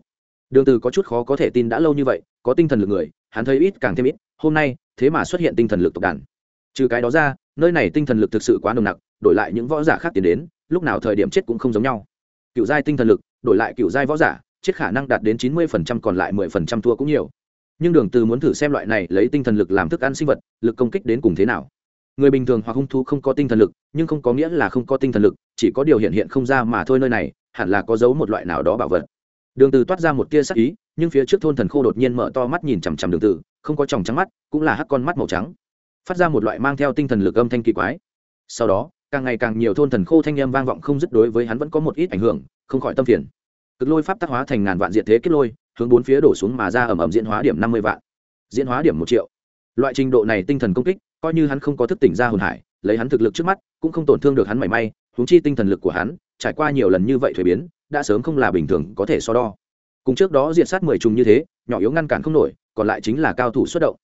đường từ có chút khó có thể tin đã lâu như vậy, có tinh thần lực người, hắn thấy ít càng thêm ít, hôm nay, thế mà xuất hiện tinh thần lực tộc đàn. Trừ cái đó ra, nơi này tinh thần lực thực sự quá nồng nặc, đổi lại những võ giả khác tiến đến, lúc nào thời điểm chết cũng không giống nhau. Cựu giai tinh thần lực, đổi lại cựu giai võ giả, chết khả năng đạt đến chín mươi phần trăm còn lại mười phần trăm thua cũng nhiều. Nhưng đường từ muốn thử xem loại này lấy tinh thần lực làm thức ăn sinh vật, lực công kích đến cùng thế nào. Người bình thường hoặc hung thú không có tinh thần lực, nhưng không có nghĩa là không có tinh thần lực, chỉ có điều hiện hiện không ra mà thôi nơi này, hẳn là có giấu một loại nào đó bảo vật đường từ toát ra một tia sắc ý, nhưng phía trước thôn thần khô đột nhiên mở to mắt nhìn chằm chằm đường từ, không có tròng trắng mắt, cũng là hắc con mắt màu trắng. Phát ra một loại mang theo tinh thần lực âm thanh kỳ quái. Sau đó, càng ngày càng nhiều thôn thần khô thanh âm vang vọng không dứt đối với hắn vẫn có một ít ảnh hưởng, không khỏi tâm phiền. Cực lôi pháp tác hóa thành ngàn vạn diện thế kết lôi, hướng bốn phía đổ xuống mà ra ẩm ẩm diễn hóa điểm năm mươi vạn. Diễn hóa điểm một triệu. Loại trình độ này tinh thần công kích, coi như hắn không có thức tỉnh ra hồn hải, lấy hắn thực lực trước mắt, cũng không tổn thương được hắn mảy may, huống chi tinh thần lực của hắn, trải qua nhiều lần như vậy thuế biến đã sớm không là bình thường có thể so đo. Cùng trước đó diện sát mười trùng như thế, nhỏ yếu ngăn cản không nổi, còn lại chính là cao thủ xuất động.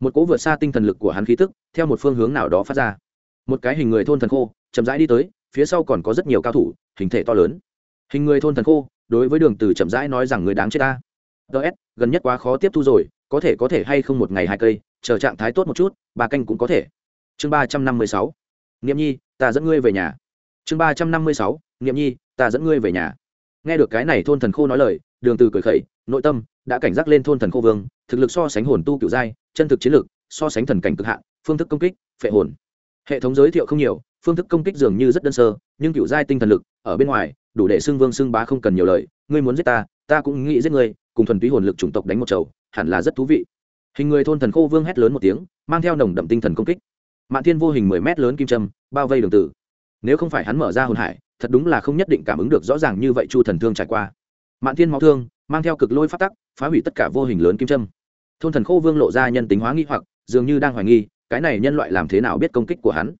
Một cỗ vượt xa tinh thần lực của hắn khí tức, theo một phương hướng nào đó phát ra. Một cái hình người thôn thần khô, chậm rãi đi tới, phía sau còn có rất nhiều cao thủ, hình thể to lớn. Hình người thôn thần khô, đối với đường từ chậm rãi nói rằng người đáng chết ta. Ts gần nhất quá khó tiếp thu rồi, có thể có thể hay không một ngày hai cây, chờ trạng thái tốt một chút bà canh cũng có thể. Chương ba trăm năm mươi sáu. Niệm nhi, ta dẫn ngươi về nhà. Chương ba trăm năm mươi sáu. Niệm nhi, ta dẫn ngươi về nhà nghe được cái này thôn thần khô nói lời, đường từ cười khẩy, nội tâm đã cảnh giác lên thôn thần khô vương, thực lực so sánh hồn tu cựu giai, chân thực chiến lực, so sánh thần cảnh cực hạn, phương thức công kích, phệ hồn. Hệ thống giới thiệu không nhiều, phương thức công kích dường như rất đơn sơ, nhưng cựu giai tinh thần lực, ở bên ngoài, đủ để xưng vương xưng bá không cần nhiều lời. Ngươi muốn giết ta ta cũng nghĩ giết ngươi, cùng thuần túy hồn lực chủng tộc đánh một chầu, hẳn là rất thú vị. Hình người thôn thần khô vương hét lớn một tiếng, mang theo nồng đậm tinh thần công kích. Mạn thiên vô hình mười mét lớn kim trâm bao vây đường tử nếu không phải hắn mở ra hồn hải thật đúng là không nhất định cảm ứng được rõ ràng như vậy chu thần thương trải qua. Mạn thiên máu thương, mang theo cực lôi phát tắc, phá hủy tất cả vô hình lớn kim trâm thôn thần khô vương lộ ra nhân tính hóa nghi hoặc, dường như đang hoài nghi, cái này nhân loại làm thế nào biết công kích của hắn?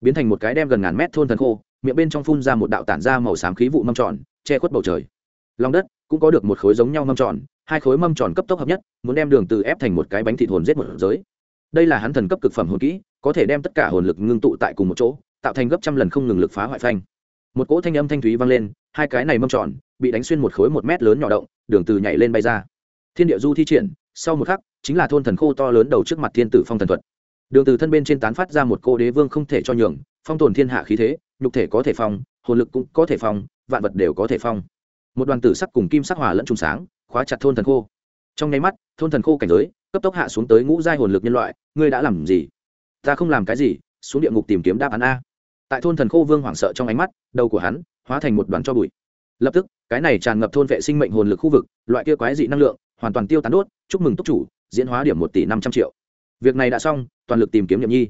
Biến thành một cái đem gần ngàn mét thôn thần khô, miệng bên trong phun ra một đạo tản ra màu xám khí vụ mâm tròn, che khuất bầu trời. Lòng đất cũng có được một khối giống nhau mâm tròn, hai khối mâm tròn cấp tốc hợp nhất, muốn đem đường từ ép thành một cái bánh thịt hồn giết một giới. Đây là hắn thần cấp cực phẩm hồn kỹ, có thể đem tất cả hồn lực ngưng tụ tại cùng một chỗ, tạo thành gấp trăm lần không ngừng lực phá hoại phanh một cỗ thanh âm thanh thúy vang lên, hai cái này mâm tròn bị đánh xuyên một khối một mét lớn nhỏ động, đường từ nhảy lên bay ra. Thiên địa du thi triển, sau một khắc, chính là thôn thần khô to lớn đầu trước mặt thiên tử phong thần thuật. Đường từ thân bên trên tán phát ra một cô đế vương không thể cho nhường, phong tồn thiên hạ khí thế, nhục thể có thể phong, hồn lực cũng có thể phong, vạn vật đều có thể phong. Một đoàn tử sắc cùng kim sắc hòa lẫn trùng sáng, khóa chặt thôn thần khô. Trong nháy mắt, thôn thần khô cảnh giới, cấp tốc hạ xuống tới ngũ giai hồn lực nhân loại, ngươi đã làm gì? Ta không làm cái gì, xuống địa ngục tìm kiếm đáp án a tại thôn thần khô vương hoảng sợ trong ánh mắt, đầu của hắn hóa thành một đoàn cho bụi. Lập tức, cái này tràn ngập thôn vệ sinh mệnh hồn lực khu vực, loại kia quái dị năng lượng, hoàn toàn tiêu tán đốt, chúc mừng túc chủ, diễn hóa điểm một tỷ năm trăm triệu. Việc này đã xong, toàn lực tìm kiếm nhậm nhi.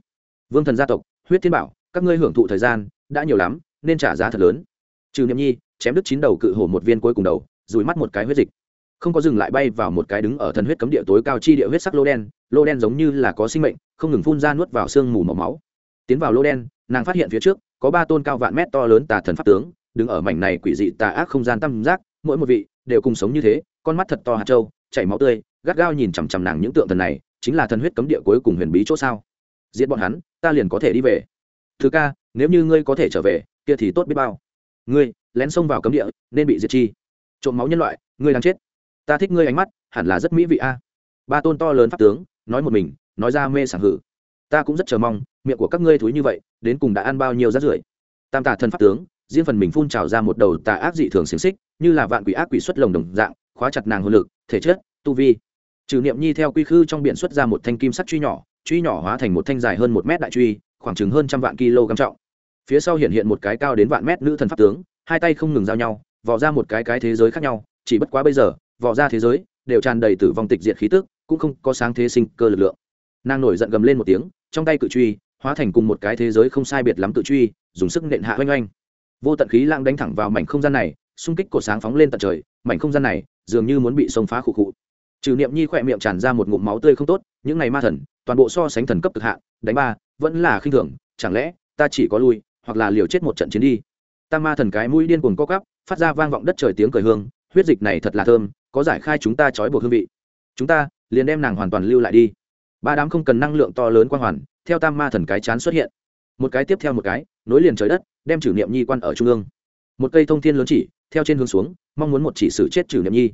Vương thần gia tộc, huyết thiên bảo, các ngươi hưởng thụ thời gian, đã nhiều lắm, nên trả giá thật lớn. Trừ nhậm nhi, chém đứt chín đầu cự hổ một viên cuối cùng đầu rùi mắt một cái huyết dịch. Không có dừng lại bay vào một cái đứng ở thần huyết cấm địa tối cao chi địa huyết sắc lô đen lô đen giống như là có sinh mệnh, không ngừng phun ra nuốt vào sương mù màu máu. Tiến vào lô đen nàng phát hiện phía trước, có ba tôn cao vạn mét to lớn tà thần pháp tướng, đứng ở mảnh này quỷ dị tà ác không gian tam giác, mỗi một vị đều cùng sống như thế, con mắt thật to hạt trâu chảy máu tươi, gắt gao nhìn chằm chằm nàng những tượng thần này, chính là thần huyết cấm địa cuối cùng huyền bí chỗ sao. Giết bọn hắn, ta liền có thể đi về. Thứ ca, nếu như ngươi có thể trở về, kia thì tốt biết bao. Ngươi, lén xông vào cấm địa, nên bị diệt chi. Trộm máu nhân loại, ngươi đang chết. Ta thích ngươi ánh mắt, hẳn là rất mỹ vị a. Ba tôn to lớn pháp tướng, nói một mình, nói ra mê sảng hử. Ta cũng rất chờ mong miệng của các ngươi thúi như vậy, đến cùng đã ăn bao nhiêu rát rưởi? Tam tà thần pháp tướng, riêng phần mình phun trào ra một đầu tà ác dị thường xiềng xích, như là vạn quỷ ác quỷ xuất lồng đồng dạng, khóa chặt nàng hồn lực, thể chất, tu vi. Trừ niệm nhi theo quy khư trong biển xuất ra một thanh kim sắt truy nhỏ truy nhỏ hóa thành một thanh dài hơn một mét đại truy, khoảng chừng hơn trăm vạn kg trọng. Phía sau hiện hiện một cái cao đến vạn mét nữ thần pháp tướng, hai tay không ngừng giao nhau, vò ra một cái cái thế giới khác nhau, chỉ bất quá bây giờ, vò ra thế giới, đều tràn đầy tử vong tịch diệt khí tức, cũng không có sáng thế sinh cơ lực lượng. Nàng nổi giận gầm lên một tiếng, trong tay cự truy hóa thành cùng một cái thế giới không sai biệt lắm tự truy, dùng sức nện hạ oanh oanh. Vô tận khí lang đánh thẳng vào mảnh không gian này, xung kích cột sáng phóng lên tận trời, mảnh không gian này dường như muốn bị sông phá khụ khụ. Trừ niệm nhi khỏe miệng tràn ra một ngụm máu tươi không tốt, những ngày ma thần, toàn bộ so sánh thần cấp cực hạn, đánh ba, vẫn là khinh thường, chẳng lẽ ta chỉ có lui, hoặc là liều chết một trận chiến đi? Ta ma thần cái mũi điên cuồng co cắp phát ra vang vọng đất trời tiếng cười hương, huyết dịch này thật là thơm, có giải khai chúng ta trói buộc hương vị. Chúng ta liền đem nàng hoàn toàn lưu lại đi. Ba đám không cần năng lượng to lớn quan hoàn theo tam ma thần cái chán xuất hiện. Một cái tiếp theo một cái, nối liền trời đất, đem trừ niệm nhi quan ở trung ương. Một cây thông thiên lớn chỉ, theo trên hướng xuống, mong muốn một chỉ xử chết trừ niệm nhi.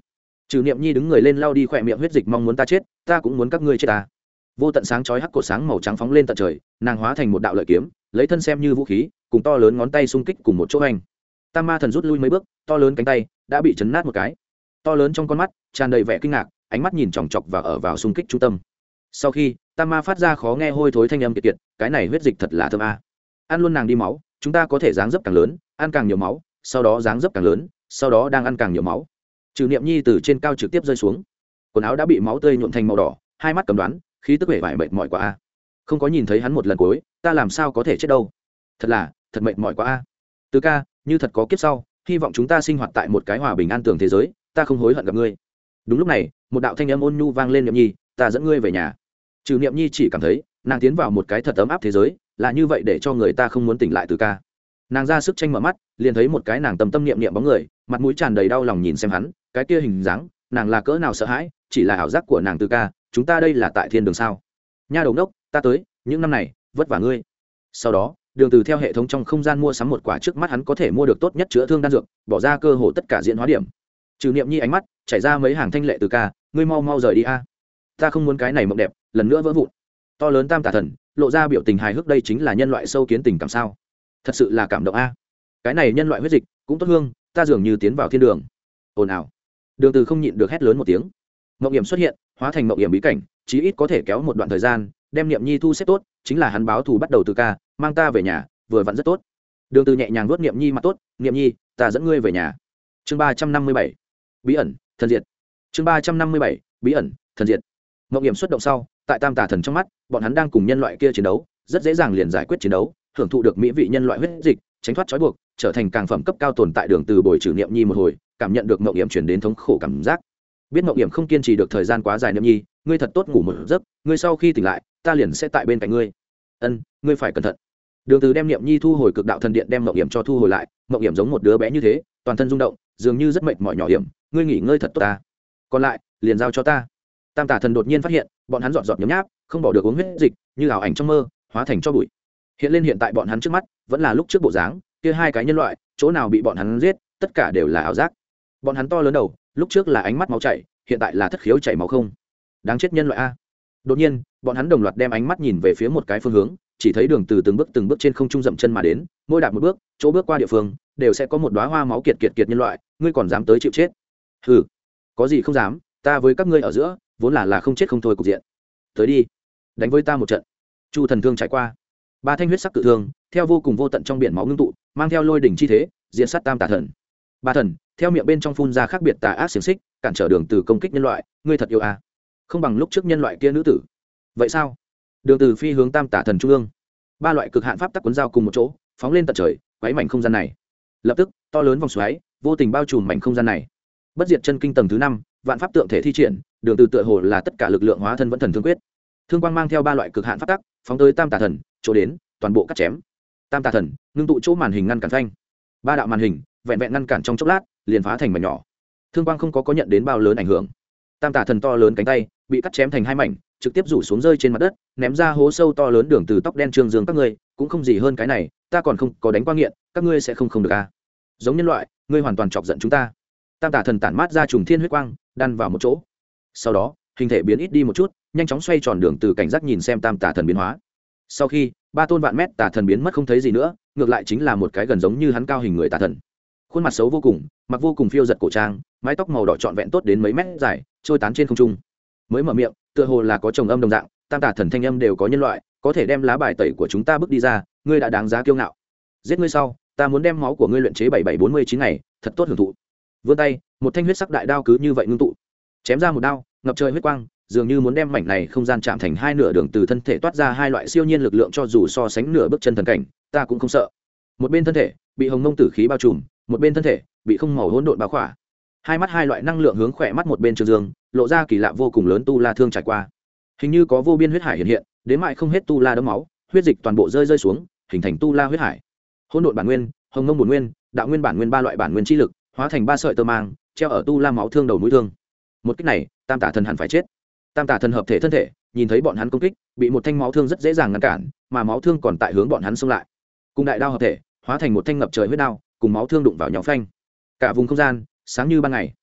Trừ niệm nhi đứng người lên lao đi khỏe miệng huyết dịch, mong muốn ta chết, ta cũng muốn các ngươi chết ta. Vô tận sáng chói hắc cổ sáng màu trắng phóng lên tận trời, nàng hóa thành một đạo lợi kiếm, lấy thân xem như vũ khí, cùng to lớn ngón tay xung kích cùng một chỗ hành. tam ma thần rút lui mấy bước, to lớn cánh tay đã bị chấn nát một cái. To lớn trong con mắt, tràn đầy vẻ kinh ngạc, ánh mắt nhìn chòng chọc và ở vào xung kích trung tâm. Sau khi tam ma phát ra khó nghe hôi thối thanh âm kiệt kiệt, cái này huyết dịch thật là thơm a. Ăn luôn nàng đi máu, chúng ta có thể dáng dấp càng lớn, ăn càng nhiều máu, sau đó dáng dấp càng lớn, sau đó đang ăn càng nhiều máu. Trừ niệm nhi từ trên cao trực tiếp rơi xuống. Quần áo đã bị máu tươi nhuộm thành màu đỏ, hai mắt cầm đoán, khí tức vẻ vải mệt mỏi quá a. Không có nhìn thấy hắn một lần cuối, ta làm sao có thể chết đâu? Thật là, thật mệt mỏi quá a. Từ ca, như thật có kiếp sau, hy vọng chúng ta sinh hoạt tại một cái hòa bình an tường thế giới, ta không hối hận gặp ngươi. Đúng lúc này, một đạo thanh âm ôn nhu vang lên niệm nhi, ta dẫn ngươi về nhà trừ niệm nhi chỉ cảm thấy, nàng tiến vào một cái thật ấm áp thế giới, là như vậy để cho người ta không muốn tỉnh lại từ ca. Nàng ra sức tranh mở mắt, liền thấy một cái nàng tầm tâm niệm niệm bóng người, mặt mũi tràn đầy đau lòng nhìn xem hắn, cái kia hình dáng, nàng là cỡ nào sợ hãi, chỉ là ảo giác của nàng từ ca, chúng ta đây là tại thiên đường sao? Nha đầu đốc, ta tới, những năm này, vất vả ngươi. Sau đó, đường từ theo hệ thống trong không gian mua sắm một quả trước mắt hắn có thể mua được tốt nhất chữa thương đan dược, bỏ ra cơ hồ tất cả diễn hóa điểm. Trừ niệm nhi ánh mắt, chảy ra mấy hàng thanh lệ từ ca, ngươi mau mau rời đi a ta không muốn cái này mộng đẹp, lần nữa vỡ vụn. To lớn tam tả thần, lộ ra biểu tình hài hước đây chính là nhân loại sâu kiến tình cảm sao? Thật sự là cảm động a. Cái này nhân loại huyết dịch, cũng tốt hương, ta dường như tiến vào thiên đường. Ồn ào. Đường từ không nhịn được hét lớn một tiếng. Mộng hiểm xuất hiện, hóa thành mộng hiểm bí cảnh, chí ít có thể kéo một đoạn thời gian, đem niệm nhi thu xếp tốt, chính là hắn báo thù bắt đầu từ ca, mang ta về nhà, vừa vặn rất tốt. Đường từ nhẹ nhàng nuốt niệm nhi mặt tốt, niệm nhi, ta dẫn ngươi về nhà. Chương ba trăm năm mươi bảy. Bí ẩn, thần diệt. Chương ba trăm năm mươi bảy. Bí ẩn, thần diệt mộng hiểm xuất động sau, tại tam tà thần trong mắt, bọn hắn đang cùng nhân loại kia chiến đấu, rất dễ dàng liền giải quyết chiến đấu, hưởng thụ được mỹ vị nhân loại huyết dịch, tránh thoát trói buộc, trở thành càng phẩm cấp cao tồn tại đường từ bồi trừ niệm nhi một hồi, cảm nhận được mộng hiểm chuyển đến thống khổ cảm giác. Biết mộng hiểm không kiên trì được thời gian quá dài niệm nhi, ngươi thật tốt ngủ một giấc, ngươi sau khi tỉnh lại, ta liền sẽ tại bên cạnh ngươi. Ân, ngươi phải cẩn thận. Đường từ đem niệm nhi thu hồi cực đạo thần điện đem mộng hiểm cho thu hồi lại mộng hiểm giống một đứa bé như thế, toàn thân rung động, dường như rất mệt mỏi nhỏ hiểm, ngươi nghỉ ngơi thật tốt ta. Còn lại, liền giao cho ta tam tả thần đột nhiên phát hiện, bọn hắn dọn dọn nhấm nháp, không bỏ được uống huyết dịch, như ảo ảnh trong mơ, hóa thành cho bụi. Hiện lên hiện tại bọn hắn trước mắt, vẫn là lúc trước bộ dáng, kia hai cái nhân loại, chỗ nào bị bọn hắn giết, tất cả đều là ảo giác. Bọn hắn to lớn đầu, lúc trước là ánh mắt máu chảy, hiện tại là thất khiếu chảy máu không. Đáng chết nhân loại a. Đột nhiên, bọn hắn đồng loạt đem ánh mắt nhìn về phía một cái phương hướng, chỉ thấy đường từ từng bước từng bước trên không trung dậm chân mà đến, mỗi đạp một bước, chỗ bước qua địa phương, đều sẽ có một đóa hoa máu kiệt kiệt kiệt nhân loại, ngươi còn dám tới chịu chết. Hừ, có gì không dám, ta với các ngươi ở giữa vốn là là không chết không thôi cục diện. Tới đi, đánh với ta một trận. Chu thần thương trải qua. Ba thanh huyết sắc cự thương, theo vô cùng vô tận trong biển máu ngưng tụ, mang theo lôi đỉnh chi thế, diện sát tam tà thần. Ba thần, theo miệng bên trong phun ra khác biệt tà ác xiềng xích, cản trở đường từ công kích nhân loại, ngươi thật yêu à không bằng lúc trước nhân loại kia nữ tử. Vậy sao? Đường từ phi hướng tam tà thần trung ương. Ba loại cực hạn pháp tắc cuốn dao cùng một chỗ, phóng lên tận trời, quấy mảnh không gian này. Lập tức, to lớn vòng xoáy, vô tình bao trùm mảnh không gian này. Bất diệt chân kinh tầng thứ năm vạn pháp tượng thể thi triển, đường từ tựa hồ là tất cả lực lượng hóa thân vẫn thần thương quyết. Thương quang mang theo ba loại cực hạn pháp tắc, phóng tới tam tà thần, chỗ đến, toàn bộ cắt chém. Tam tà thần, ngưng tụ chỗ màn hình ngăn cản phanh. Ba đạo màn hình, vẹn vẹn ngăn cản trong chốc lát, liền phá thành mảnh nhỏ. Thương quang không có có nhận đến bao lớn ảnh hưởng. Tam tà thần to lớn cánh tay, bị cắt chém thành hai mảnh, trực tiếp rủ xuống rơi trên mặt đất, ném ra hố sâu to lớn đường từ tóc đen trương dương các ngươi, cũng không gì hơn cái này, ta còn không có đánh qua nghiện, các ngươi sẽ không không được a à. giống nhân loại, ngươi hoàn toàn chọc giận chúng ta. Tam tà thần tản mát ra trùng thiên huyết quang đan vào một chỗ. Sau đó, hình thể biến ít đi một chút, nhanh chóng xoay tròn đường từ cảnh giác nhìn xem tam tà thần biến hóa. Sau khi, ba tôn vạn mét tà thần biến mất không thấy gì nữa, ngược lại chính là một cái gần giống như hắn cao hình người tà thần. Khuôn mặt xấu vô cùng, mặc vô cùng phiêu giật cổ trang, mái tóc màu đỏ trọn vẹn tốt đến mấy mét dài, trôi tán trên không trung. Mới mở miệng, tựa hồ là có chồng âm đồng dạng, tam tà thần thanh âm đều có nhân loại, có thể đem lá bài tẩy của chúng ta bước đi ra, ngươi đã đáng giá kiêu ngạo. Giết ngươi sau, ta muốn đem máu của ngươi luyện chế bảy bảy bốn mươi chín ngày, thật tốt hưởng thụ. Vươn tay một thanh huyết sắc đại đao cứ như vậy ngưng tụ, chém ra một đao, ngập trời huyết quang, dường như muốn đem mảnh này không gian chạm thành hai nửa đường từ thân thể toát ra hai loại siêu nhiên lực lượng cho dù so sánh nửa bước chân thần cảnh, ta cũng không sợ. Một bên thân thể bị hồng mông tử khí bao trùm, một bên thân thể bị không màu hỗn độn bao khỏa. Hai mắt hai loại năng lượng hướng khỏe mắt một bên trường dương, lộ ra kỳ lạ vô cùng lớn tu la thương trải qua. Hình như có vô biên huyết hải hiện hiện, đến mại không hết tu la đấm máu, huyết dịch toàn bộ rơi rơi xuống, hình thành tu la huyết hải. Hỗn độn bản nguyên, hồng mông bổn nguyên, đạo nguyên bản nguyên ba loại bản nguyên chi lực, hóa thành ba sợi tơ mang treo ở tu la máu thương đầu mũi thương. Một cách này, tam tả thần hẳn phải chết. Tam tả thần hợp thể thân thể, nhìn thấy bọn hắn công kích, bị một thanh máu thương rất dễ dàng ngăn cản, mà máu thương còn tại hướng bọn hắn xông lại. Cùng đại đao hợp thể, hóa thành một thanh ngập trời huyết đao, cùng máu thương đụng vào nhau phanh. Cả vùng không gian, sáng như ban ngày.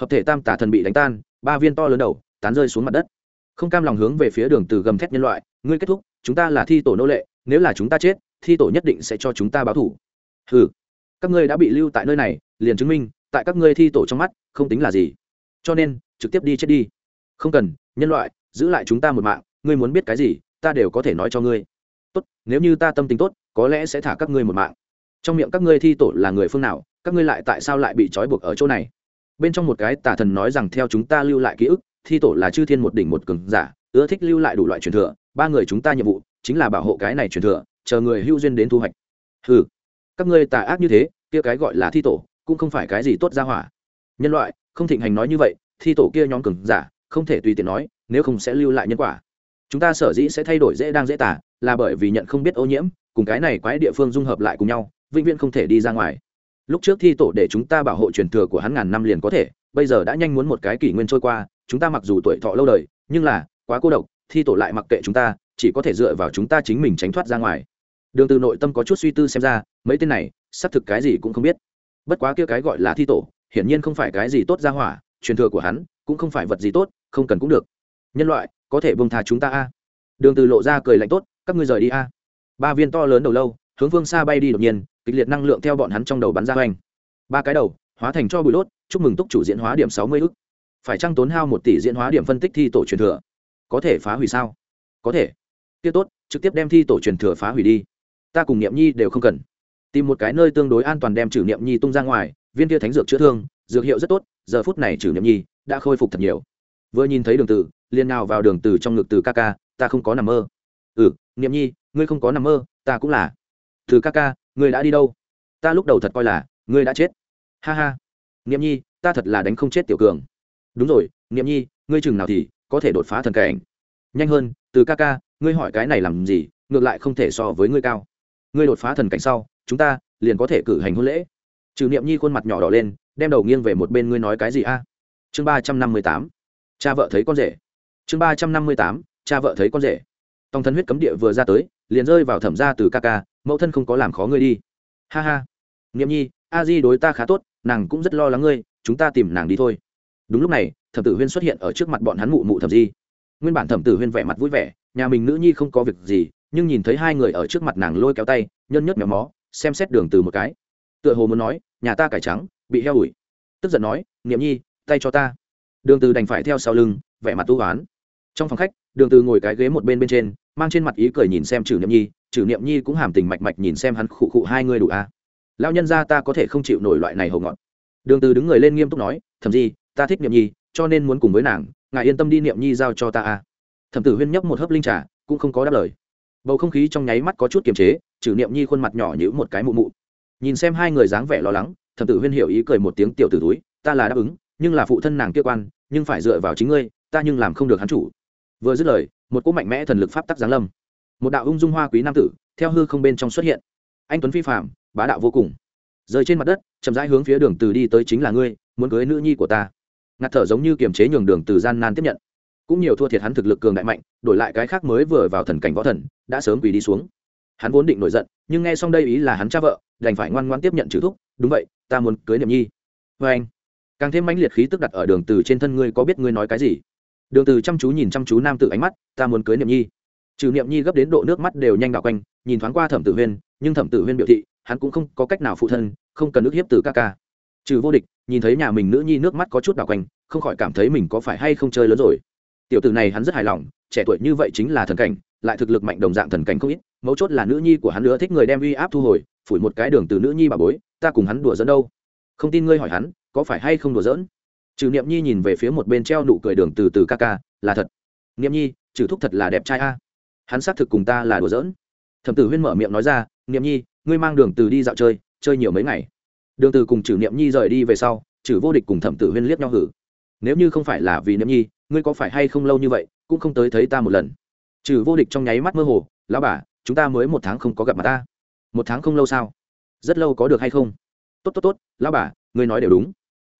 Hợp thể tam tả thần bị đánh tan, ba viên to lớn đầu, tán rơi xuống mặt đất. Không cam lòng hướng về phía đường từ gầm thét nhân loại, ngươi kết thúc, chúng ta là thi tổ nô lệ, nếu là chúng ta chết, thi tổ nhất định sẽ cho chúng ta báo thủ. Hừ, các ngươi đã bị lưu tại nơi này, liền chứng minh tại các ngươi thi tổ trong mắt, không tính là gì. Cho nên, trực tiếp đi chết đi. Không cần, nhân loại, giữ lại chúng ta một mạng, ngươi muốn biết cái gì, ta đều có thể nói cho ngươi. Tốt, nếu như ta tâm tính tốt, có lẽ sẽ thả các ngươi một mạng. Trong miệng các ngươi thi tổ là người phương nào, các ngươi lại tại sao lại bị trói buộc ở chỗ này? Bên trong một cái tà thần nói rằng theo chúng ta lưu lại ký ức, thi tổ là chư thiên một đỉnh một cường giả, ưa thích lưu lại đủ loại truyền thừa, ba người chúng ta nhiệm vụ chính là bảo hộ cái này truyền thừa, chờ người hưu duyên đến thu hoạch. Ừ các ngươi tà ác như thế, kia cái gọi là thi tổ cũng không phải cái gì tốt ra hỏa. Nhân loại, không thịnh hành nói như vậy, thi tổ kia nhóm cường giả, không thể tùy tiện nói, nếu không sẽ lưu lại nhân quả. Chúng ta sở dĩ sẽ thay đổi dễ đang dễ tả, là bởi vì nhận không biết ô nhiễm, cùng cái này quái địa phương dung hợp lại cùng nhau, vĩnh viễn không thể đi ra ngoài. Lúc trước thi tổ để chúng ta bảo hộ truyền thừa của hắn ngàn năm liền có thể, bây giờ đã nhanh muốn một cái kỷ nguyên trôi qua, chúng ta mặc dù tuổi thọ lâu đời, nhưng là, quá cô độc, thi tổ lại mặc kệ chúng ta, chỉ có thể dựa vào chúng ta chính mình tránh thoát ra ngoài. Đường từ nội tâm có chút suy tư xem ra, mấy tên này, xác thực cái gì cũng không biết bất quá kia cái gọi là thi tổ, hiển nhiên không phải cái gì tốt ra hỏa, truyền thừa của hắn cũng không phải vật gì tốt, không cần cũng được. Nhân loại, có thể bông thà chúng ta a. Đường từ lộ ra cười lạnh tốt, các ngươi rời đi a. Ba viên to lớn đầu lâu, hướng phương xa bay đi đột nhiên, kịch liệt năng lượng theo bọn hắn trong đầu bắn ra hoành. Ba cái đầu, hóa thành cho bụi đốt, chúc mừng túc chủ diễn hóa điểm sáu mươi ức. Phải chăng tốn hao một tỷ diễn hóa điểm phân tích thi tổ truyền thừa? Có thể phá hủy sao? Có thể. Kia tốt, trực tiếp đem thi tổ truyền thừa phá hủy đi. Ta cùng niệm nhi đều không cần tìm một cái nơi tương đối an toàn đem trừ niệm nhi tung ra ngoài, viên kia thánh dược chữa thương, dược hiệu rất tốt, giờ phút này trừ niệm nhi đã khôi phục thật nhiều. Vừa nhìn thấy đường từ liền nào vào đường từ trong ngực từ ca ca, ta không có nằm mơ. Ừ niệm nhi, ngươi không có nằm mơ, ta cũng là. Từ ca ca, ngươi đã đi đâu? Ta lúc đầu thật coi là, ngươi đã chết. Ha ha. Niệm nhi, ta thật là đánh không chết tiểu cường. Đúng rồi, niệm nhi, ngươi chừng nào thì có thể đột phá thần cảnh. Nhanh hơn, từ ca ca, ngươi hỏi cái này làm gì, ngược lại không thể so với ngươi cao. Ngươi đột phá thần cảnh sau chúng ta liền có thể cử hành hôn lễ. Trừ niệm nhi khuôn mặt nhỏ đỏ lên, đem đầu nghiêng về một bên ngươi nói cái gì a? Chương ba trăm năm mươi tám, cha vợ thấy con rể. Chương ba trăm năm mươi tám, cha vợ thấy con rể. Tòng thân huyết cấm địa vừa ra tới, liền rơi vào thẩm ra từ ca ca, mẫu thân không có làm khó ngươi đi. Ha ha. Niệm nhi, a di đối ta khá tốt, nàng cũng rất lo lắng ngươi, chúng ta tìm nàng đi thôi. Đúng lúc này, thẩm tử huyên xuất hiện ở trước mặt bọn hắn mụ mụ thẩm di. Nguyên bản thẩm tử huyên vẻ mặt vui vẻ, nhà mình nữ nhi không có việc gì, nhưng nhìn thấy hai người ở trước mặt nàng lôi kéo tay nhân nhất mèo mó xem xét đường từ một cái. Tựa hồ muốn nói, nhà ta cải trắng, bị heo ủi. Tức giận nói, niệm nhi, tay cho ta. Đường từ đành phải theo sau lưng, vẻ mặt tu hoán trong phòng khách, đường từ ngồi cái ghế một bên bên trên, mang trên mặt ý cười nhìn xem trừ niệm nhi, trừ niệm nhi cũng hàm tình mạch mạch nhìn xem hắn khụ khụ hai người đủ a. À. lão nhân gia ta có thể không chịu nổi loại này hầu ngọt đường từ đứng người lên nghiêm túc nói thầm gì ta thích niệm nhi, cho nên muốn cùng với nàng, ngài yên tâm đi niệm nhi giao cho ta a. Thẩm tử huyên nhấp một hớp linh trà, cũng không có đáp lời. Bầu không khí trong nháy mắt có chút kiềm chế trừ niệm nhi khuôn mặt nhỏ như một cái mụ mụ. Nhìn xem hai người dáng vẻ lo lắng, thẩm tử huyên hiểu ý cười một tiếng, tiểu tử túi, ta là đáp ứng, nhưng là phụ thân nàng kia quan, nhưng phải dựa vào chính ngươi, ta nhưng làm không được hắn chủ. Vừa dứt lời, một cỗ mạnh mẽ thần lực pháp tắc giáng lâm. Một đạo ung dung hoa quý nam tử, theo hư không bên trong xuất hiện. Anh tuấn phi phạm bá đạo vô cùng. Rơi trên mặt đất, chậm rãi hướng phía đường từ đi tới chính là ngươi, muốn cưới nữ nhi của ta. Ngạt thở giống như kiềm chế nhường đường từ gian nan tiếp nhận. Cũng nhiều thua thiệt hắn thực lực cường đại mạnh, đổi lại cái khác mới vừa vào thần cảnh võ thần, đã sớm quỳ đi xuống hắn vốn định nổi giận, nhưng nghe xong đây ý là hắn cha vợ, đành phải ngoan ngoan tiếp nhận chữ thúc, đúng vậy, ta muốn cưới niệm nhi. Vê anh, càng thêm mãnh liệt khí tức đặt ở đường từ trên thân ngươi có biết ngươi nói cái gì? Đường từ chăm chú nhìn chăm chú nam tử ánh mắt, ta muốn cưới niệm nhi. Trừ niệm nhi gấp đến độ nước mắt đều nhanh đảo quanh, nhìn thoáng qua thẩm tử huyên, nhưng thẩm tử huyên biểu thị, hắn cũng không có cách nào phụ thân, không cần ức hiếp từ ca ca. Trừ vô địch, nhìn thấy nhà mình nữ nhi nước mắt có chút đảo quanh, không khỏi cảm thấy mình có phải hay không chơi lớn rồi. Tiểu tử này hắn rất hài lòng, trẻ tuổi như vậy chính là thần cảnh, lại thực lực mạnh đồng dạng thần cảnh không ít mấu chốt là nữ nhi của hắn nữa thích người đem uy áp thu hồi, phủi một cái đường từ nữ nhi bà bối, ta cùng hắn đùa dẫn đâu? Không tin ngươi hỏi hắn, có phải hay không đùa giỡn? Trừ niệm nhi nhìn về phía một bên treo nụ cười đường từ từ ca ca, là thật. Niệm nhi, trừ thúc thật là đẹp trai a. Hắn xác thực cùng ta là đùa giỡn. Thẩm tử huyên mở miệng nói ra, niệm nhi, ngươi mang đường từ đi dạo chơi chơi nhiều mấy ngày. Đường từ cùng trừ niệm nhi rời đi về sau, trừ vô địch cùng thẩm tử huyên liếc nhau hử. Nếu như không phải là vì niệm nhi, ngươi có phải hay không lâu như vậy, cũng không tới thấy ta một lần. Trừ vô địch trong nháy mắt mơ hồ, lão bà chúng ta mới một tháng không có gặp mặt ta. Một tháng không lâu sao? Rất lâu có được hay không? Tốt tốt tốt, lão bà, ngươi nói đều đúng.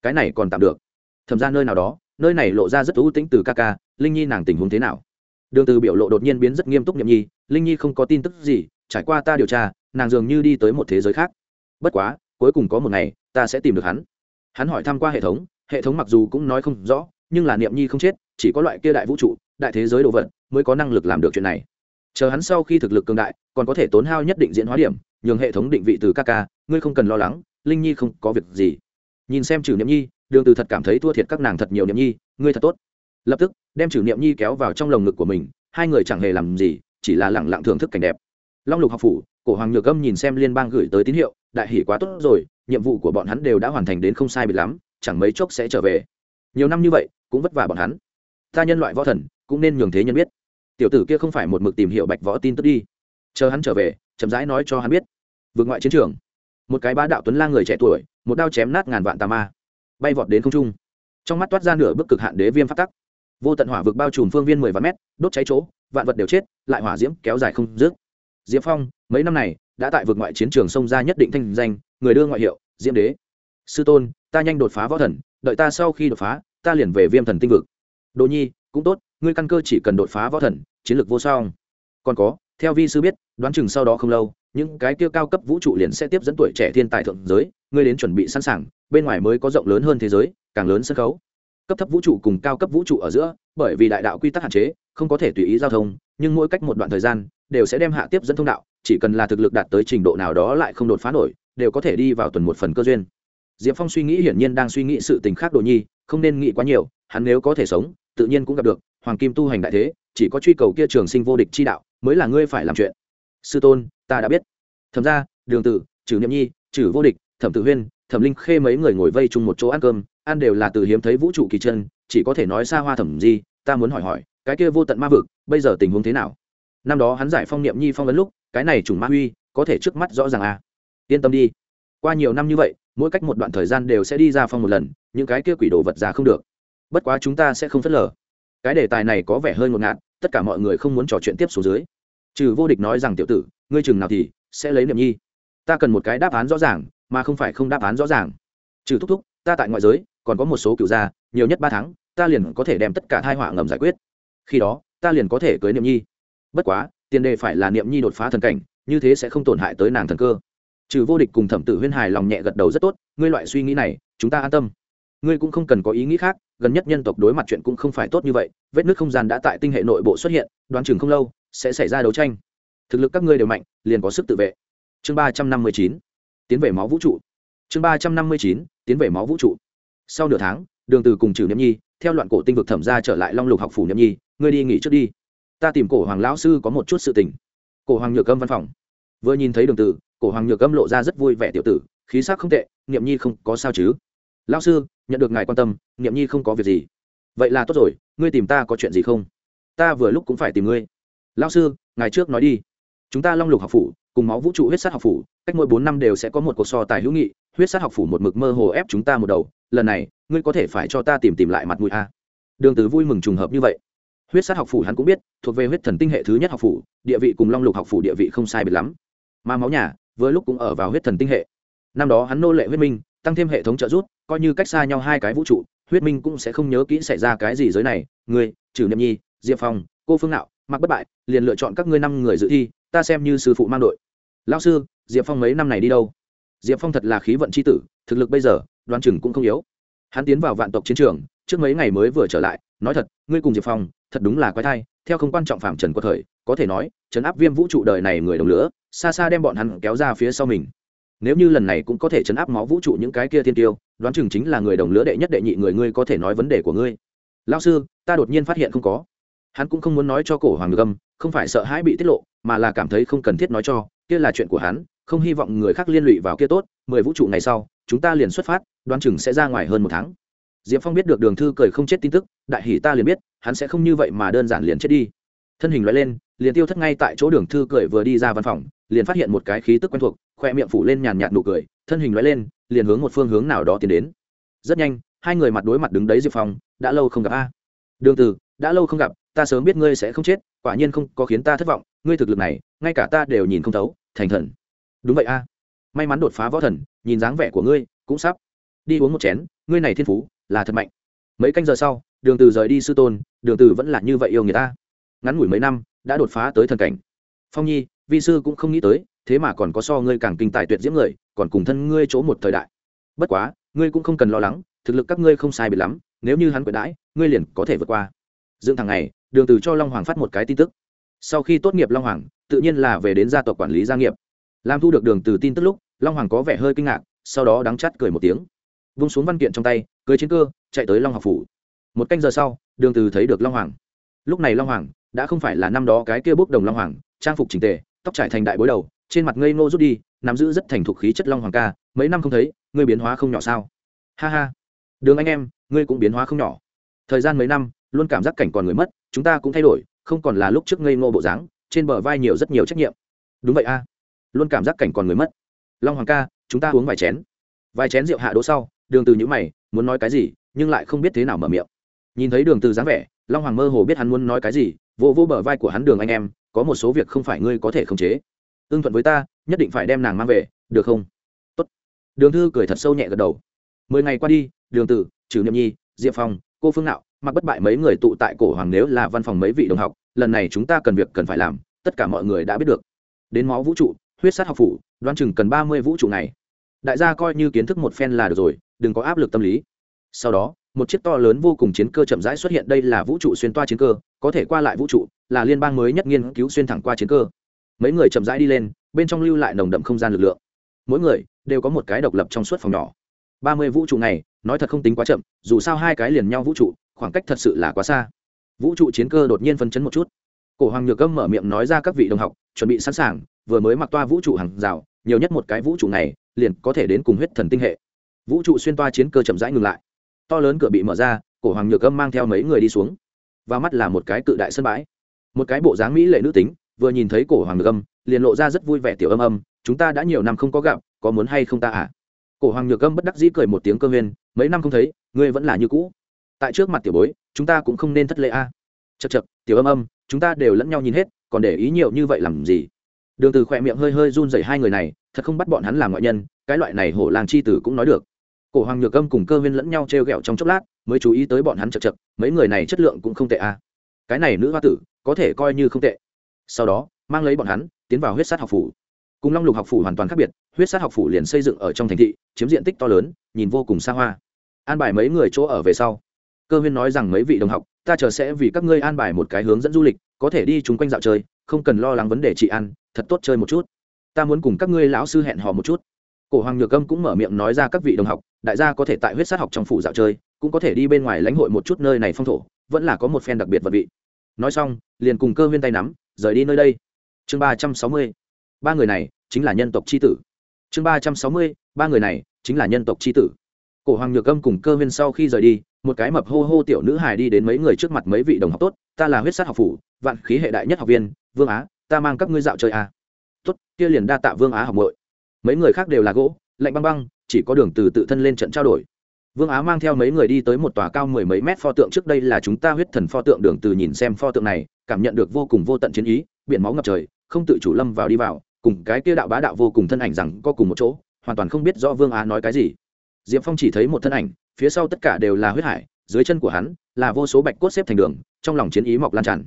Cái này còn tạm được. Thầm ra nơi nào đó, nơi này lộ ra rất ưu tĩnh từ ca ca, linh nhi nàng tình huống thế nào? Đường từ biểu lộ đột nhiên biến rất nghiêm túc nhậm nhi, linh nhi không có tin tức gì, trải qua ta điều tra, nàng dường như đi tới một thế giới khác. Bất quá, cuối cùng có một ngày, ta sẽ tìm được hắn. Hắn hỏi thăm qua hệ thống hệ thống mặc dù cũng nói không rõ, nhưng là niệm nhi không chết, chỉ có loại kia đại vũ trụ, đại thế giới đồ vật, mới có năng lực làm được chuyện này chờ hắn sau khi thực lực cường đại, còn có thể tốn hao nhất định diễn hóa điểm, nhường hệ thống định vị từ ca ca, ngươi không cần lo lắng, linh nhi không có việc gì. Nhìn xem trừ niệm nhi, đường từ thật cảm thấy thua thiệt các nàng thật nhiều niệm nhi, ngươi thật tốt. Lập tức, đem trừ niệm nhi kéo vào trong lồng ngực của mình, hai người chẳng hề làm gì, chỉ là lẳng lặng thưởng thức cảnh đẹp. Long lục học phủ, cổ hoàng nhược âm nhìn xem liên bang gửi tới tín hiệu, đại hỉ quá tốt rồi, nhiệm vụ của bọn hắn đều đã hoàn thành đến không sai biệt lắm, chẳng mấy chốc sẽ trở về. Nhiều năm như vậy, cũng vất vả bọn hắn. Ta nhân loại võ thần, cũng nên nhường thế nhân biết tiểu tử kia không phải một mực tìm hiểu bạch võ tin tức đi. Chờ hắn trở về, chậm rãi nói cho hắn biết. Vượt ngoại chiến trường. Một cái bá đạo tuấn la người trẻ tuổi, một đao chém nát ngàn vạn tà ma. Bay vọt đến không trung. Trong mắt toát ra nửa bức cực hạn đế viêm phát tắc. Vô tận hỏa vực bao trùm phương viên mười vạn mét, đốt cháy chỗ, vạn vật đều chết, lại hỏa diễm kéo dài không dứt. Diệp phong, mấy năm này, đã tại vực ngoại chiến trường sông ra nhất định thanh danh, người đưa ngoại hiệu, diễm đế. Sư tôn, ta nhanh đột phá võ thần, đợi ta sau khi đột phá, ta liền về viêm thần tinh vực. Đồ nhi, cũng tốt ngươi căn cơ chỉ cần đột phá võ thần, chiến lược vô song. Còn có, theo vi sư biết, đoán chừng sau đó không lâu, những cái kia cao cấp vũ trụ liền sẽ tiếp dẫn tuổi trẻ thiên tài thượng giới, ngươi đến chuẩn bị sẵn sàng, bên ngoài mới có rộng lớn hơn thế giới, càng lớn sân khấu. Cấp thấp vũ trụ cùng cao cấp vũ trụ ở giữa, bởi vì đại đạo quy tắc hạn chế, không có thể tùy ý giao thông, nhưng mỗi cách một đoạn thời gian, đều sẽ đem hạ tiếp dẫn thông đạo, chỉ cần là thực lực đạt tới trình độ nào đó lại không đột phá nổi, đều có thể đi vào tuần một phần cơ duyên. Diệp phong suy nghĩ hiển nhiên đang suy nghĩ sự tình khác đồ nhi, không nên nghĩ quá nhiều, hắn nếu có thể sống, tự nhiên cũng gặp được hoàng kim tu hành đại thế, chỉ có truy cầu kia trường sinh vô địch chi đạo, mới là ngươi phải làm chuyện. Sư tôn, ta đã biết. Thẩm ra đường tử trừ niệm nhi trừ vô địch, thẩm tử huyên, thẩm linh khê mấy người ngồi vây chung một chỗ ăn cơm, ăn đều là từ hiếm thấy vũ trụ kỳ chân, chỉ có thể nói xa hoa thẩm gì ta muốn hỏi hỏi, cái kia vô tận ma vực, bây giờ tình huống thế nào? Năm đó hắn giải phong niệm nhi phong ấn lúc, cái này trùng ma huy, có thể trước mắt rõ ràng à? Yên tâm đi. Qua nhiều năm như vậy, mỗi cách một đoạn thời gian đều sẽ đi ra phong một lần, những cái kia quỷ đồ vật ra không được. Bất quá chúng ta sẽ không phớt lờ cái đề tài này có vẻ hơi ngột ngạt, tất cả mọi người không muốn trò chuyện tiếp xuống dưới. Trừ vô địch nói rằng tiểu tử, ngươi chừng nào thì sẽ lấy niệm nhi. Ta cần một cái đáp án rõ ràng, mà không phải không đáp án rõ ràng. Trừ thúc thúc, ta tại ngoại giới, còn có một số cựu gia, nhiều nhất ba tháng, ta liền có thể đem tất cả thai họa ngầm giải quyết. Khi đó, ta liền có thể cưới niệm nhi. Bất quá, tiền đề phải là niệm nhi đột phá thần cảnh, như thế sẽ không tổn hại tới nàng thần cơ. Trừ vô địch cùng thẩm tử huyên hài lòng nhẹ gật đầu rất tốt, ngươi loại suy nghĩ này, chúng ta an tâm. Ngươi cũng không cần có ý nghĩ khác gần nhất nhân tộc đối mặt chuyện cũng không phải tốt như vậy, vết nước không gian đã tại tinh hệ nội bộ xuất hiện, đoán chừng không lâu sẽ xảy ra đấu tranh. Thực lực các ngươi đều mạnh, liền có sức tự vệ. Chương ba trăm năm mươi chín, tiến về máu vũ trụ. Chương ba trăm năm mươi chín, tiến về máu vũ trụ. Sau nửa tháng, đường từ cùng trừ nhậm nhi, theo loạn cổ tinh vực thẩm ra trở lại long lục học phủ nhậm nhi, ngươi đi nghỉ trước đi. Ta tìm cổ hoàng lão sư có một chút sự tình. Cổ hoàng nhược âm văn phòng. Vừa nhìn thấy đường từ, cổ hoàng nhược âm lộ ra rất vui vẻ tiểu tử, khí sắc không tệ, niệm nhi không có sao chứ lão sư, nhận được ngài quan tâm, niệm nhi không có việc gì. Vậy là tốt rồi, ngươi tìm ta có chuyện gì không? Ta vừa lúc cũng phải tìm ngươi. Lão sư, ngài trước nói đi. Chúng ta long lục học phủ, cùng máu vũ trụ huyết sát học phủ, cách mỗi bốn năm đều sẽ có một cuộc so tài hữu nghị, huyết sát học phủ một mực mơ hồ ép chúng ta một đầu. Lần này, ngươi có thể phải cho ta tìm tìm lại mặt mũi a. Đường tứ vui mừng trùng hợp như vậy. Huyết sát học phủ hắn cũng biết, thuộc về huyết thần tinh hệ thứ nhất học phủ, địa vị cùng long lục học phủ địa vị không sai biệt lắm. Mà máu nhà với lúc cũng ở vào huyết thần tinh hệ. Năm đó hắn nô lệ huyết minh tăng thêm hệ thống trợ giúp, coi như cách xa nhau hai cái vũ trụ, huyết minh cũng sẽ không nhớ kỹ xảy ra cái gì giới này. Ngươi trừ niệm nhi, diệp phong, cô phương nạo mặc bất bại, liền lựa chọn các ngươi năm người dự thi, ta xem như sư phụ mang đội. Lao sư, diệp phong mấy năm này đi đâu? Diệp phong thật là khí vận c h i tử, thực lực bây giờ, đoán chừng cũng không yếu. Hắn tiến vào vạn tộc chiến trường, trước mấy ngày mới vừa trở lại, nói thật, ngươi cùng diệp phong, thật đúng là quái thai, theo không quan trọng phạm trần của thời có thể nói, trấn áp viêm vũ trụ đời này người đồng lửa, xa xa đem bọn hắn kéo ra phía sau mình nếu như lần này cũng có thể chấn áp máu vũ trụ những cái kia thiên tiêu, đoán chừng chính là người đồng lứa đệ nhất đệ nhị người ngươi có thể nói vấn đề của ngươi. Lao sư, ta đột nhiên phát hiện không có. Hắn cũng không muốn nói cho cổ hoàng ngược âm, không phải sợ hãi bị tiết lộ, mà là cảm thấy không cần thiết nói cho, kia là chuyện của hắn, không hy vọng người khác liên lụy vào kia tốt, mười vũ trụ ngày sau, chúng ta liền xuất phát, đoán chừng sẽ ra ngoài hơn một tháng. Diệp phong biết được đường thư cười không chết tin tức, đại hỷ ta liền biết, hắn sẽ không như vậy mà đơn giản liền chết đi. Thân hình loại lên, liền tiêu thất ngay tại chỗ đường thư cười vừa đi ra văn phòng, liền phát hiện một cái khí tức quen thuộc khoe miệng phủ lên nhàn nhạt nụ cười, thân hình loại lên, liền hướng một phương hướng nào đó tiến đến. Rất nhanh, hai người mặt đối mặt đứng đấy diệp phong, đã lâu không gặp a. Đường từ đã lâu không gặp, ta sớm biết ngươi sẽ không chết, quả nhiên không có khiến ta thất vọng, ngươi thực lực này, ngay cả ta đều nhìn không thấu, thành thần. Đúng vậy a. May mắn đột phá võ thần, nhìn dáng vẻ của ngươi, cũng sắp đi uống một chén, ngươi này thiên phú, là thật mạnh. Mấy canh giờ sau, đường từ rời đi sư tôn, đường từ vẫn là như vậy yêu người ta. Ngắn ngủi mấy năm, đã đột phá tới thần cảnh. Phong nhi, vi sư cũng không nghĩ tới thế mà còn có so ngươi càng kinh tài tuyệt diễm người, còn cùng thân ngươi chỗ một thời đại. Bất quá, ngươi cũng không cần lo lắng, thực lực các ngươi không sai biệt lắm, nếu như hắn quyệt đãi, ngươi liền có thể vượt qua. Dựng thằng này đường từ cho long hoàng phát một cái tin tức. Sau khi tốt nghiệp long hoàng, tự nhiên là về đến gia tộc quản lý gia nghiệp. Làm thu được đường từ tin tức lúc, long hoàng có vẻ hơi kinh ngạc, sau đó đắng chát cười một tiếng. Vung xuống văn kiện trong tay, cưới chiến cơ, chạy tới long học phủ. Một canh giờ sau, đường từ thấy được long hoàng. Lúc này long hoàng, đã không phải là năm đó cái kia bốc đồng long hoàng, trang phục chỉnh tề, tóc trải thành đại bối đầu trên mặt ngây ngô rút đi, nắm giữ rất thành thục khí chất long hoàng ca, mấy năm không thấy, ngươi biến hóa không nhỏ sao? Ha ha. Đường anh em, ngươi cũng biến hóa không nhỏ. Thời gian mấy năm, luôn cảm giác cảnh còn người mất, chúng ta cũng thay đổi, không còn là lúc trước ngây ngô bộ dáng, trên bờ vai nhiều rất nhiều trách nhiệm. Đúng vậy a. Luôn cảm giác cảnh còn người mất. Long hoàng ca, chúng ta uống vài chén. Vài chén rượu hạ đỗ sau, đường từ những mày, muốn nói cái gì, nhưng lại không biết thế nào mở miệng. Nhìn thấy đường từ dáng vẻ, long hoàng mơ hồ biết hắn muốn nói cái gì, vô vô bờ vai của hắn đường anh em, có một số việc không phải ngươi có thể khống chế ưng thuận với ta, nhất định phải đem nàng mang về, được không? Tốt. đường thư cười thật sâu nhẹ gật đầu. Mười ngày qua đi, đường tử trừ niệm nhi, diệp phong, cô phương nạo, mặc bất bại mấy người tụ tại cổ hoàng nếu là văn phòng mấy vị đồng học, lần này chúng ta cần việc cần phải làm, tất cả mọi người đã biết được. Đến máu vũ trụ, huyết sát học phủ đoan chừng cần ba mươi vũ trụ này đại gia coi như kiến thức một phen là được rồi, đừng có áp lực tâm lý. Sau đó, một chiếc to lớn vô cùng chiến cơ chậm rãi xuất hiện, đây là vũ trụ xuyên toa chiến cơ, có thể qua lại vũ trụ, là liên bang mới nhất nghiên cứu xuyên thẳng qua chiến cơ mấy người chậm rãi đi lên, bên trong lưu lại nồng đậm không gian lực lượng. Mỗi người đều có một cái độc lập trong suốt phòng nhỏ. Ba mươi vũ trụ này, nói thật không tính quá chậm, dù sao hai cái liền nhau vũ trụ, khoảng cách thật sự là quá xa. Vũ trụ chiến cơ đột nhiên phân chấn một chút. Cổ hoàng nhược âm mở miệng nói ra các vị đồng học, chuẩn bị sẵn sàng, vừa mới mặc toa vũ trụ hàng rào, nhiều nhất một cái vũ trụ này, liền có thể đến cùng huyết thần tinh hệ. Vũ trụ xuyên toa chiến cơ chậm rãi ngừng lại. To lớn cửa bị mở ra, cổ hoàng nhược âm mang theo mấy người đi xuống. Và mắt là một cái cự đại sân bãi. Một cái bộ dáng mỹ lệ nữ tính vừa nhìn thấy cổ hoàng nhược âm, liền lộ ra rất vui vẻ tiểu âm âm, chúng ta đã nhiều năm không có gặp, có muốn hay không ta à cổ hoàng nhược âm bất đắc dĩ cười một tiếng cơ huyên mấy năm không thấy, ngươi vẫn là như cũ. Tại trước mặt tiểu bối, chúng ta cũng không nên thất lễ a. À. chật chật tiểu âm âm, chúng ta đều lẫn nhau nhìn hết, còn để ý nhiều như vậy làm gì? Đường từ khỏe miệng hơi hơi run rẩy hai người này, thật không bắt bọn hắn làm ngoại nhân, cái loại này hổ làng chi tử cũng nói được. Cổ hoàng nhược âm cùng cơ huyên lẫn nhau treo gẹo trong chốc lát, mới chú ý tới bọn hắn chật chật mấy người này chất lượng cũng không tệ a. Cái này nữ hoa tử, có thể coi như không tệ sau đó, mang lấy bọn hắn, tiến vào huyết sát học phủ. Cùng long lục học phủ hoàn toàn khác biệt, huyết sát học phủ liền xây dựng ở trong thành thị, chiếm diện tích to lớn, nhìn vô cùng xa hoa. An bài mấy người chỗ ở về sau. Cơ huyên nói rằng mấy vị đồng học, ta chờ sẽ vì các ngươi an bài một cái hướng dẫn du lịch, có thể đi chung quanh dạo chơi, không cần lo lắng vấn đề chị ăn thật tốt chơi một chút. Ta muốn cùng các ngươi lão sư hẹn hò một chút. Cổ hoàng nhược âm cũng mở miệng nói ra các vị đồng học, đại gia có thể tại huyết sát học trong phủ dạo chơi, cũng có thể đi bên ngoài lãnh hội một chút nơi này phong thổ, vẫn là có một phen đặc biệt vật vị. Nói xong, liền cùng cơ huyên tay nắm rời đi nơi đây. Chương ba trăm sáu mươi, ba người này chính là nhân tộc c h i tử. Chương ba trăm sáu mươi, ba người này chính là nhân tộc c h i tử. Cổ hoàng nhược âm cùng cơ huyên sau khi rời đi, một cái mập hô hô tiểu nữ hài đi đến mấy người trước mặt mấy vị đồng học tốt, ta là huyết sát học phủ, vạn khí hệ đại nhất học viên, vương á, ta mang các ngươi dạo chơi à. tốt, kia liền đa tạ vương á học bội mấy người khác đều là gỗ, lạnh băng băng, chỉ có đường từ tự thân lên trận trao đổi. Vương á mang theo mấy người đi tới một tòa cao mười mấy mét pho tượng, trước đây là chúng ta huyết thần pho tượng, đường từ nhìn xem pho tượng này cảm nhận được vô cùng vô tận chiến ý, biển máu ngập trời, không tự chủ lâm vào đi vào, cùng cái kia đạo bá đạo vô cùng thân ảnh rằng có cùng một chỗ, hoàn toàn không biết rõ vương á nói cái gì. Diệp phong chỉ thấy một thân ảnh, phía sau tất cả đều là huyết hải, dưới chân của hắn là vô số bạch cốt xếp thành đường, trong lòng chiến ý mọc lan tràn.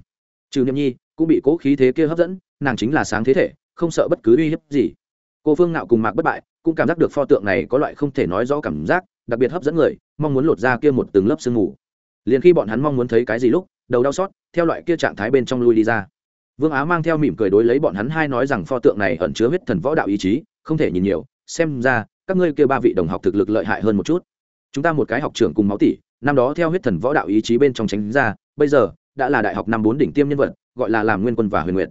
Trừ niệm nhi, cũng bị cố khí thế kia hấp dẫn, nàng chính là sáng thế thể, không sợ bất cứ uy hiếp gì. Cô phương nạo cùng mạc bất bại cũng cảm giác được pho tượng này có loại không thể nói rõ cảm giác, đặc biệt hấp dẫn người, mong muốn lột ra kia một từng lớp sương mù. Liền khi bọn hắn mong muốn thấy cái gì lúc, đầu đau xót theo loại kia trạng thái bên trong lui đi ra. Vương á mang theo mỉm cười đối lấy bọn hắn hai nói rằng pho tượng này ẩn chứa huyết thần võ đạo ý chí, không thể nhìn nhiều, xem ra, các ngươi kia ba vị đồng học thực lực lợi hại hơn một chút. Chúng ta một cái học trưởng cùng máu tỷ năm đó theo huyết thần võ đạo ý chí bên trong tránh ra, bây giờ, đã là đại học năm bốn đỉnh tiêm nhân vật, gọi là làm nguyên quân và huyền nguyện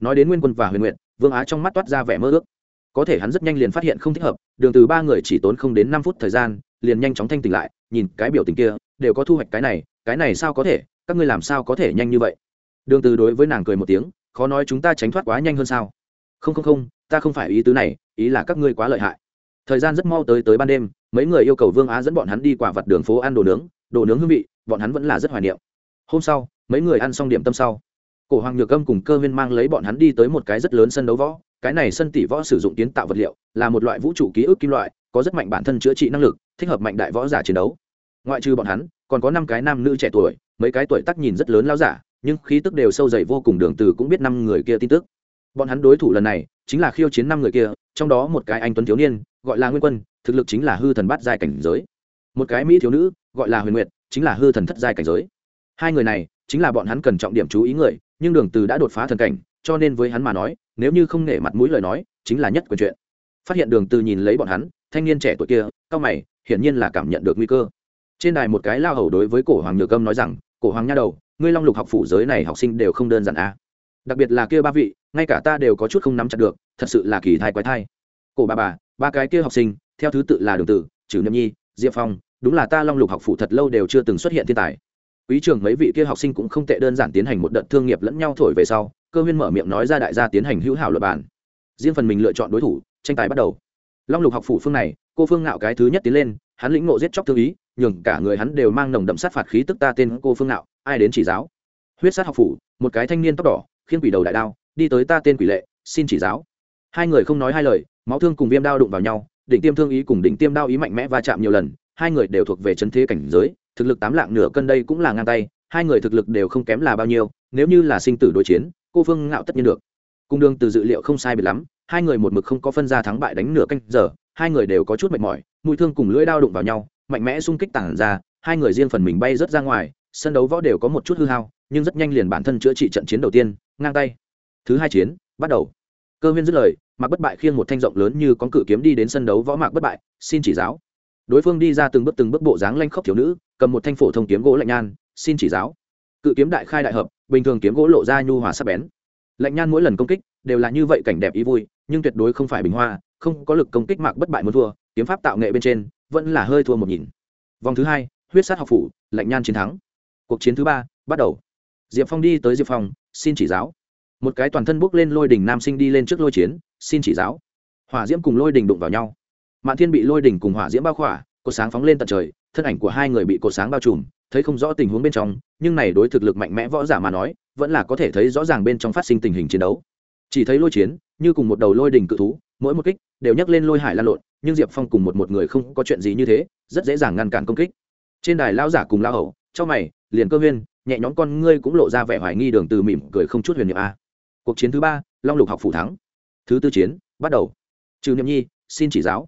nói đến nguyên quân và huyền nguyện vương á trong mắt toát ra vẻ mơ ước. Có thể hắn rất nhanh liền phát hiện không thích hợp, đường từ ba người chỉ tốn không đến năm phút thời gian, liền nhanh chóng thanh tỉnh lại, nhìn cái biểu tình kia, đều có thu hoạch cái này cái này sao có thể các ngươi làm sao có thể nhanh như vậy? Đường từ đối với nàng cười một tiếng, khó nói chúng ta tránh thoát quá nhanh hơn sao? Không không không, ta không phải ý tứ này, ý là các ngươi quá lợi hại. Thời gian rất mau tới tới ban đêm, mấy người yêu cầu vương á dẫn bọn hắn đi quả vặt đường phố ăn đồ nướng đồ nướng hương vị, bọn hắn vẫn là rất hoài niệm. Hôm sau, mấy người ăn xong điểm tâm sau, cổ hoàng nhược âm cùng cơ viên mang lấy bọn hắn đi tới một cái rất lớn sân đấu võ. Cái này sân tỷ võ sử dụng kiến tạo vật liệu, là một loại vũ trụ ký ức kim loại, có rất mạnh bản thân chữa trị năng lực, thích hợp mạnh đại võ giả chiến đấu. Ngoại trừ bọn hắn còn có năm cái nam nữ trẻ tuổi, mấy cái tuổi tác nhìn rất lớn lao giả, nhưng khí tức đều sâu dày vô cùng đường từ cũng biết năm người kia tin tức. Bọn hắn đối thủ lần này chính là khiêu chiến năm người kia, trong đó một cái anh tuấn thiếu niên, gọi là nguyên quân, thực lực chính là hư thần bát giai cảnh giới. Một cái mỹ thiếu nữ, gọi là huyền nguyệt, chính là hư thần thất giai cảnh giới. Hai người này chính là bọn hắn cần trọng điểm chú ý người, nhưng đường từ đã đột phá thần cảnh, cho nên với hắn mà nói, nếu như không nể mặt mũi lời nói, chính là nhất quyền chuyện. Phát hiện đường từ nhìn lấy bọn hắn, thanh niên trẻ tuổi kia, cao mày, hiển nhiên là cảm nhận được nguy cơ trên đài một cái lao hầu đối với cổ hoàng nhược âm nói rằng, cổ hoàng nha đầu, ngươi long lục học phủ giới này học sinh đều không đơn giản a à. đặc biệt là kia ba vị, ngay cả ta đều có chút không nắm chặt được, thật sự là kỳ thai quái thai. Cổ bà bà, ba cái kia học sinh, theo thứ tự là đường tử trừ nhâm nhi, diệp phong, đúng là ta long lục học phủ thật lâu đều chưa từng xuất hiện thiên tài. Quý trường mấy vị kia học sinh cũng không tệ đơn giản tiến hành một đợt thương nghiệp lẫn nhau thổi về sau, cơ huyên mở miệng nói ra đại gia tiến hành hữu hảo luật bản riêng phần mình lựa chọn đối thủ, tranh tài bắt đầu. Long lục học phủ phương này, cô phương ngạo cái thứ nhất tiến lên, hắn lĩnh ngộ giết chóc thương ý nhường cả người hắn đều mang nồng đậm sát phạt khí tức ta tên cô phương nạo, ai đến chỉ giáo? Huyết sát học phủ, một cái thanh niên tóc đỏ, khiên quỷ đầu đại đao, đi tới ta tên quỷ lệ, xin chỉ giáo. Hai người không nói hai lời, máu thương cùng viêm đao đụng vào nhau, đỉnh tiêm thương ý cùng đỉnh tiêm đao ý mạnh mẽ va chạm nhiều lần, hai người đều thuộc về chân thế cảnh giới, thực lực tám lạng nửa cân đây cũng là ngang tay, hai người thực lực đều không kém là bao nhiêu, nếu như là sinh tử đối chiến, cô phương ngạo tất nhiên được. Cung đương từ dự liệu không sai biệt lắm, hai người một mực không có phân ra thắng bại đánh nửa canh giờ, hai người đều có chút mệt mỏi, mũi thương cùng lưỡi đao đụng vào nhau mạnh mẽ xung kích tản ra, hai người riêng phần mình bay rớt ra ngoài, sân đấu võ đều có một chút hư hao, nhưng rất nhanh liền bản thân chữa trị trận chiến đầu tiên, ngang tay. Thứ hai chiến, bắt đầu. Cơ huyên dứt lời, mạc bất bại khiêng một thanh rộng lớn như con cự kiếm đi đến sân đấu võ mạc bất bại, xin chỉ giáo. Đối phương đi ra từng bước từng bước bộ dáng lanh khốc thiếu nữ, cầm một thanh phổ thông kiếm gỗ lạnh nhan, xin chỉ giáo. Cự kiếm đại khai đại hợp, bình thường kiếm gỗ lộ ra nhu hòa sắc bén. Lạnh nhan mỗi lần công kích đều là như vậy cảnh đẹp ý vui, nhưng tuyệt đối không phải bình hoa, không có lực công kích mạc bất bại muốn thua, kiếm pháp tạo nghệ bên trên vẫn là hơi thua một nhìn. Vòng thứ hai, huyết sát học phủ, lạnh nhan chiến thắng. Cuộc chiến thứ ba, bắt đầu. Diệp phong đi tới diệp phong, xin chỉ giáo. Một cái toàn thân bốc lên lôi đỉnh nam sinh đi lên trước lôi chiến, xin chỉ giáo. Hỏa diễm cùng lôi đỉnh đụng vào nhau. Mạn thiên bị lôi đỉnh cùng hỏa diễm bao khỏa, cột sáng phóng lên tận trời, thân ảnh của hai người bị cột sáng bao trùm, thấy không rõ tình huống bên trong, nhưng này đối thực lực mạnh mẽ võ giả mà nói, vẫn là có thể thấy rõ ràng bên trong phát sinh tình hình chiến đấu. Chỉ thấy lôi chiến, như cùng một đầu lôi đỉnh cự thú mỗi một kích đều nhấc lên lôi hải lan lộn, nhưng diệp phong cùng một một người không có chuyện gì như thế, rất dễ dàng ngăn cản công kích. Trên đài lao giả cùng lao hậu cho mày, liền cơ huyên, nhẹ nhõm con ngươi cũng lộ ra vẻ hoài nghi đường từ mỉm cười không chút huyền nhiệm a. Cuộc chiến thứ ba, long lục học phủ thắng. Thứ tư chiến, bắt đầu. Trừ niệm nhi, xin chỉ giáo.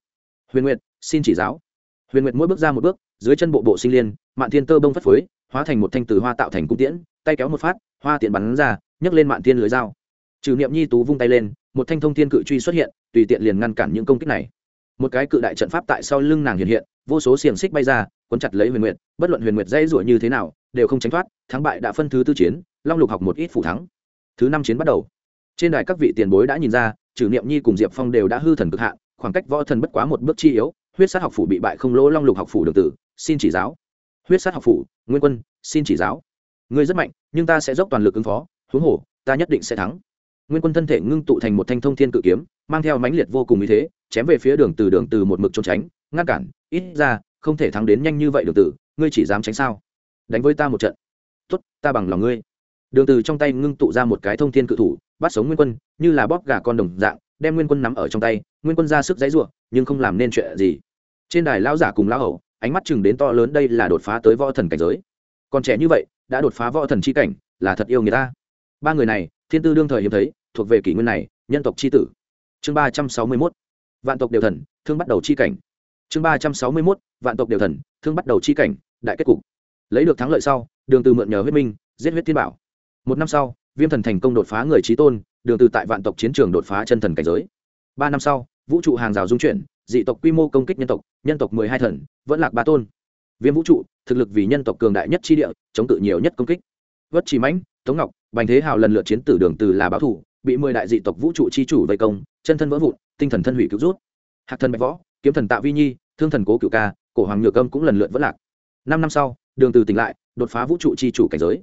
Huyền nguyệt, xin chỉ giáo. Huyền nguyệt mỗi bước ra một bước, dưới chân bộ bộ sinh liên, mạn thiên tơ bông phất phới, hóa thành một thanh từ hoa tạo thành cung tiễn, tay kéo một phát, hoa tiện bắn ra, nhấc lên mạn thiên lưới dao. Trừ niệm nhi tú vung tay lên một thanh thông thiên cự truy xuất hiện, tùy tiện liền ngăn cản những công kích này. Một cái cự đại trận pháp tại sau lưng nàng hiện hiện, vô số xiềng xích bay ra, cuốn chặt lấy huyền nguyệt, bất luận huyền nguyệt dây rủa như thế nào, đều không tránh thoát, thắng bại đã phân thứ tư chiến, long lục học một ít phủ thắng. Thứ năm chiến bắt đầu. Trên đài các vị tiền bối đã nhìn ra trừ niệm nhi cùng diệp phong đều đã hư thần cực hạn, khoảng cách võ thần bất quá một bước chi yếu, huyết sát học phủ bị bại không lỗ long lục học phủ đường tử, xin chỉ giáo. Huyết sát học phủ, nguyên quân, xin chỉ giáo. Ngươi rất mạnh, nhưng ta sẽ dốc toàn lực ứng phó, huống hồ, ta nhất định sẽ thắng nguyên quân thân thể ngưng tụ thành một thanh thông thiên cự kiếm, mang theo mãnh liệt vô cùng ý thế, chém về phía đường từ đường từ một mực trốn tránh, ngăn cản, ít ra, không thể thắng đến nhanh như vậy đường từ, ngươi chỉ dám tránh sao? Đánh với ta một trận. Tốt, ta bằng lòng ngươi. Đường từ trong tay ngưng tụ ra một cái thông thiên cự thủ, bắt sống nguyên quân, như là bóp gà con đồng dạng, đem nguyên quân nắm ở trong tay, nguyên quân ra sức dãy rủa, nhưng không làm nên chuyện gì. Trên đài lão giả cùng lão hậu ánh mắt chừng đến to lớn đây là đột phá tới võ thần cảnh giới. Còn trẻ như vậy, đã đột phá võ thần chi cảnh, là thật yêu người ta. Ba người này, thiên tư đương thời hiếm thấy thuộc về kỷ nguyên này, nhân tộc chi tử. Chương ba trăm sáu mươi mốt, vạn tộc đều thần, thương bắt đầu chi cảnh. Chương ba trăm sáu mươi mốt, vạn tộc đều thần, thương bắt đầu chi cảnh, đại kết cục. Lấy được thắng lợi sau, đường từ mượn nhờ huyết minh, giết huyết thiên bảo. Một năm sau, viêm thần thành công đột phá người trí tôn, đường từ tại vạn tộc chiến trường đột phá chân thần cảnh giới. Ba năm sau, vũ trụ hàng rào dung chuyển, dị tộc quy mô công kích nhân tộc nhân tộc mười hai thần, vẫn lạc ba tôn. Viêm vũ trụ, thực lực vì nhân tộc cường đại nhất chi địa, chống cự nhiều nhất công kích. Vất chỉ mãnh, tống ngọc, bành thế hào lần lượt chiến tử đường từ là báo thủ bị mười đại dị tộc vũ trụ chi chủ vây công, chân thân vỡ vụn, tinh thần thân hủy cứu rút. Hạc thần bạch võ, kiếm thần tạ vi nhi, thương thần cố cựu ca, cổ hoàng nhược âm cũng lần lượt vẫn lạc. Năm năm sau, đường từ tỉnh lại, đột phá vũ trụ chi chủ cảnh giới.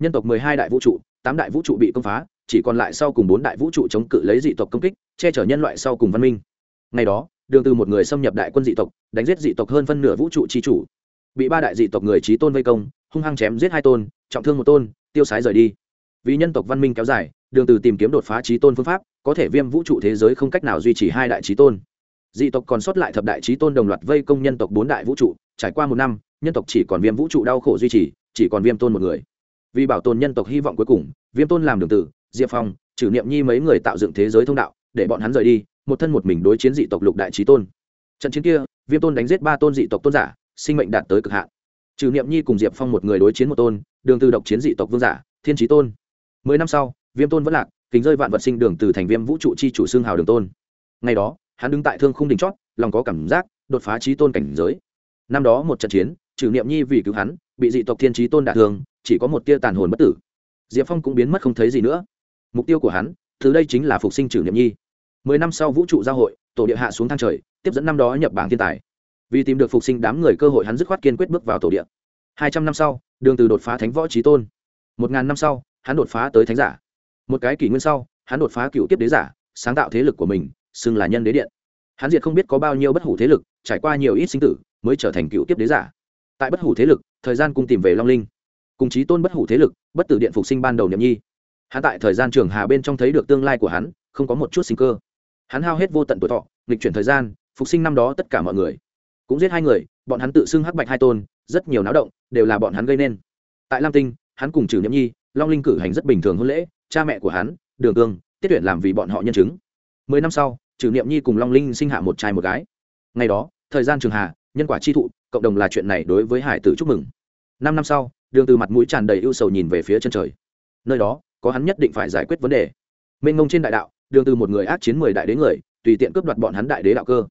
Nhân tộc mười hai đại vũ trụ, tám đại vũ trụ bị công phá, chỉ còn lại sau cùng bốn đại vũ trụ chống cự lấy dị tộc công kích, che chở nhân loại sau cùng văn minh. Ngày đó, đường từ một người xâm nhập đại quân dị tộc, đánh giết dị tộc hơn phân nửa vũ trụ chi chủ. Bị ba đại dị tộc người trí tôn vây công, hung hăng chém giết hai tôn, trọng thương một tôn, tiêu sái rời đi. Vì nhân tộc văn minh kéo dài đường từ tìm kiếm đột phá trí tôn phương pháp, có thể viêm vũ trụ thế giới không cách nào duy trì hai đại trí tôn. Dị tộc còn sót lại thập đại trí tôn đồng loạt vây công nhân tộc bốn đại vũ trụ, trải qua một năm, nhân tộc chỉ còn viêm vũ trụ đau khổ duy trì, chỉ còn viêm tôn một người. Vì bảo tồn nhân tộc hy vọng cuối cùng, viêm tôn làm đường tử, diệp phong, trừ niệm nhi mấy người tạo dựng thế giới thông đạo, để bọn hắn rời đi, một thân một mình đối chiến dị tộc lục đại trí tôn. Trận chiến kia, viêm tôn đánh giết ba tôn dị tộc tôn giả, sinh mệnh đạt tới cực hạn. Trừ niệm nhi cùng diệp phong một người đối chiến một tôn, đường từ độc chiến dị tộc vương giả, thiên trí tôn. Mười năm sau viêm tôn vẫn lạc, kính rơi vạn vật sinh đường từ thành viêm vũ trụ chi chủ xương hào đường tôn. Ngày đó, hắn đứng tại thương khung đỉnh chót, lòng có cảm giác, đột phá trí tôn cảnh giới. Năm đó một trận chiến, trừ niệm nhi vì cứu hắn, bị dị tộc thiên trí tôn đả thương, chỉ có một tia tàn hồn bất tử. Diệp phong cũng biến mất không thấy gì nữa. Mục tiêu của hắn, từ đây chính là phục sinh trừ niệm nhi. Mười năm sau vũ trụ giao hội, tổ địa hạ xuống thang trời, tiếp dẫn năm đó nhập bảng thiên tài. Vì tìm được phục sinh đám người cơ hội hắn dứt khoát kiên quyết bước vào tổ địa. Hai trăm năm sau, đường từ đột phá thánh võ trí tôn. Một ngàn năm sau, hắn đột phá tới thánh giả một cái kỷ nguyên sau, hắn đột phá cựu tiếp đế giả, sáng tạo thế lực của mình, xưng là nhân đế điện. Hắn diệt không biết có bao nhiêu bất hủ thế lực, trải qua nhiều ít sinh tử, mới trở thành cựu tiếp đế giả. Tại bất hủ thế lực, thời gian cùng tìm về long linh. Cùng chí tôn bất hủ thế lực, bất tử điện phục sinh ban đầu nhậm nhi. Hắn tại thời gian trường hà bên trong thấy được tương lai của hắn, không có một chút sinh cơ. Hắn hao hết vô tận tuổi thọ, nghịch chuyển thời gian, phục sinh năm đó tất cả mọi người. Cũng giết hai người, bọn hắn tự xưng hắc bạch hai tôn, rất nhiều náo động, đều là bọn hắn gây nên. Tại lam tinh, hắn cùng trừ nhậm nhi, long linh cử hành rất bình thường hôn lễ cha mẹ của hắn, đường cương, tiết tuyển làm vì bọn họ nhân chứng. Mười năm sau trừ niệm nhi cùng long linh sinh hạ một trai một gái. Ngày đó, thời gian trường hà, nhân quả chi thụ, cộng đồng là chuyện này đối với hải tử chúc mừng. Năm năm sau, đường từ mặt mũi tràn đầy ưu sầu nhìn về phía chân trời. Nơi đó, có hắn nhất định phải giải quyết vấn đề. Mênh ngông trên đại đạo, đường từ một người ác chiến mười đại đế người, tùy tiện cướp đoạt bọn hắn đại đế đạo cơ.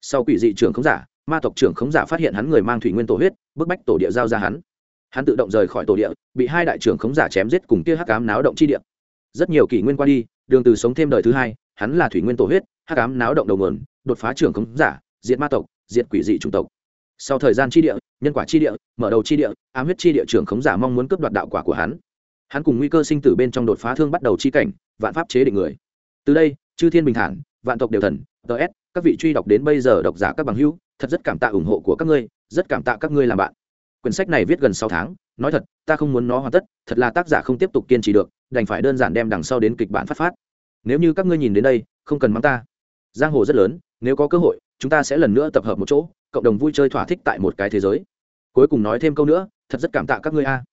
Sau quỷ dị trưởng khống giả, ma tộc trưởng khống giả phát hiện hắn người mang thủy nguyên tổ huyết, bức bách tổ địa giao ra hắn. Hắn tự động rời khỏi tổ địa, bị hai đại trưởng khống giả chém giết cùng kia hắc ám náo động chi địa rất nhiều kỷ nguyên qua đi, đường từ sống thêm đời thứ hai, hắn là thủy nguyên tổ huyết, hắc ám náo động đầu nguồn, đột phá trưởng khống giả, diệt ma tộc, diệt quỷ dị chủng tộc. Sau thời gian chi địa, nhân quả chi địa, mở đầu chi địa, ám huyết chi địa trưởng khống giả mong muốn cướp đoạt đạo quả của hắn. Hắn cùng nguy cơ sinh tử bên trong đột phá thương bắt đầu chi cảnh, vạn pháp chế định người. Từ đây, chư thiên bình thản, vạn tộc đều thần ts các vị truy đọc đến bây giờ độc giả các bằng hữu, thật rất cảm tạ ủng hộ của các ngươi, rất cảm tạ các ngươi làm bạn. Quyển sách này viết gần sáu tháng, nói thật, ta không muốn nó hoàn tất, thật là tác giả không tiếp tục kiên trì được đành phải đơn giản đem đằng sau đến kịch bản phát phát. Nếu như các ngươi nhìn đến đây, không cần mắng ta. Giang hồ rất lớn, nếu có cơ hội, chúng ta sẽ lần nữa tập hợp một chỗ, cộng đồng vui chơi thỏa thích tại một cái thế giới. Cuối cùng nói thêm câu nữa, thật rất cảm tạ các ngươi a.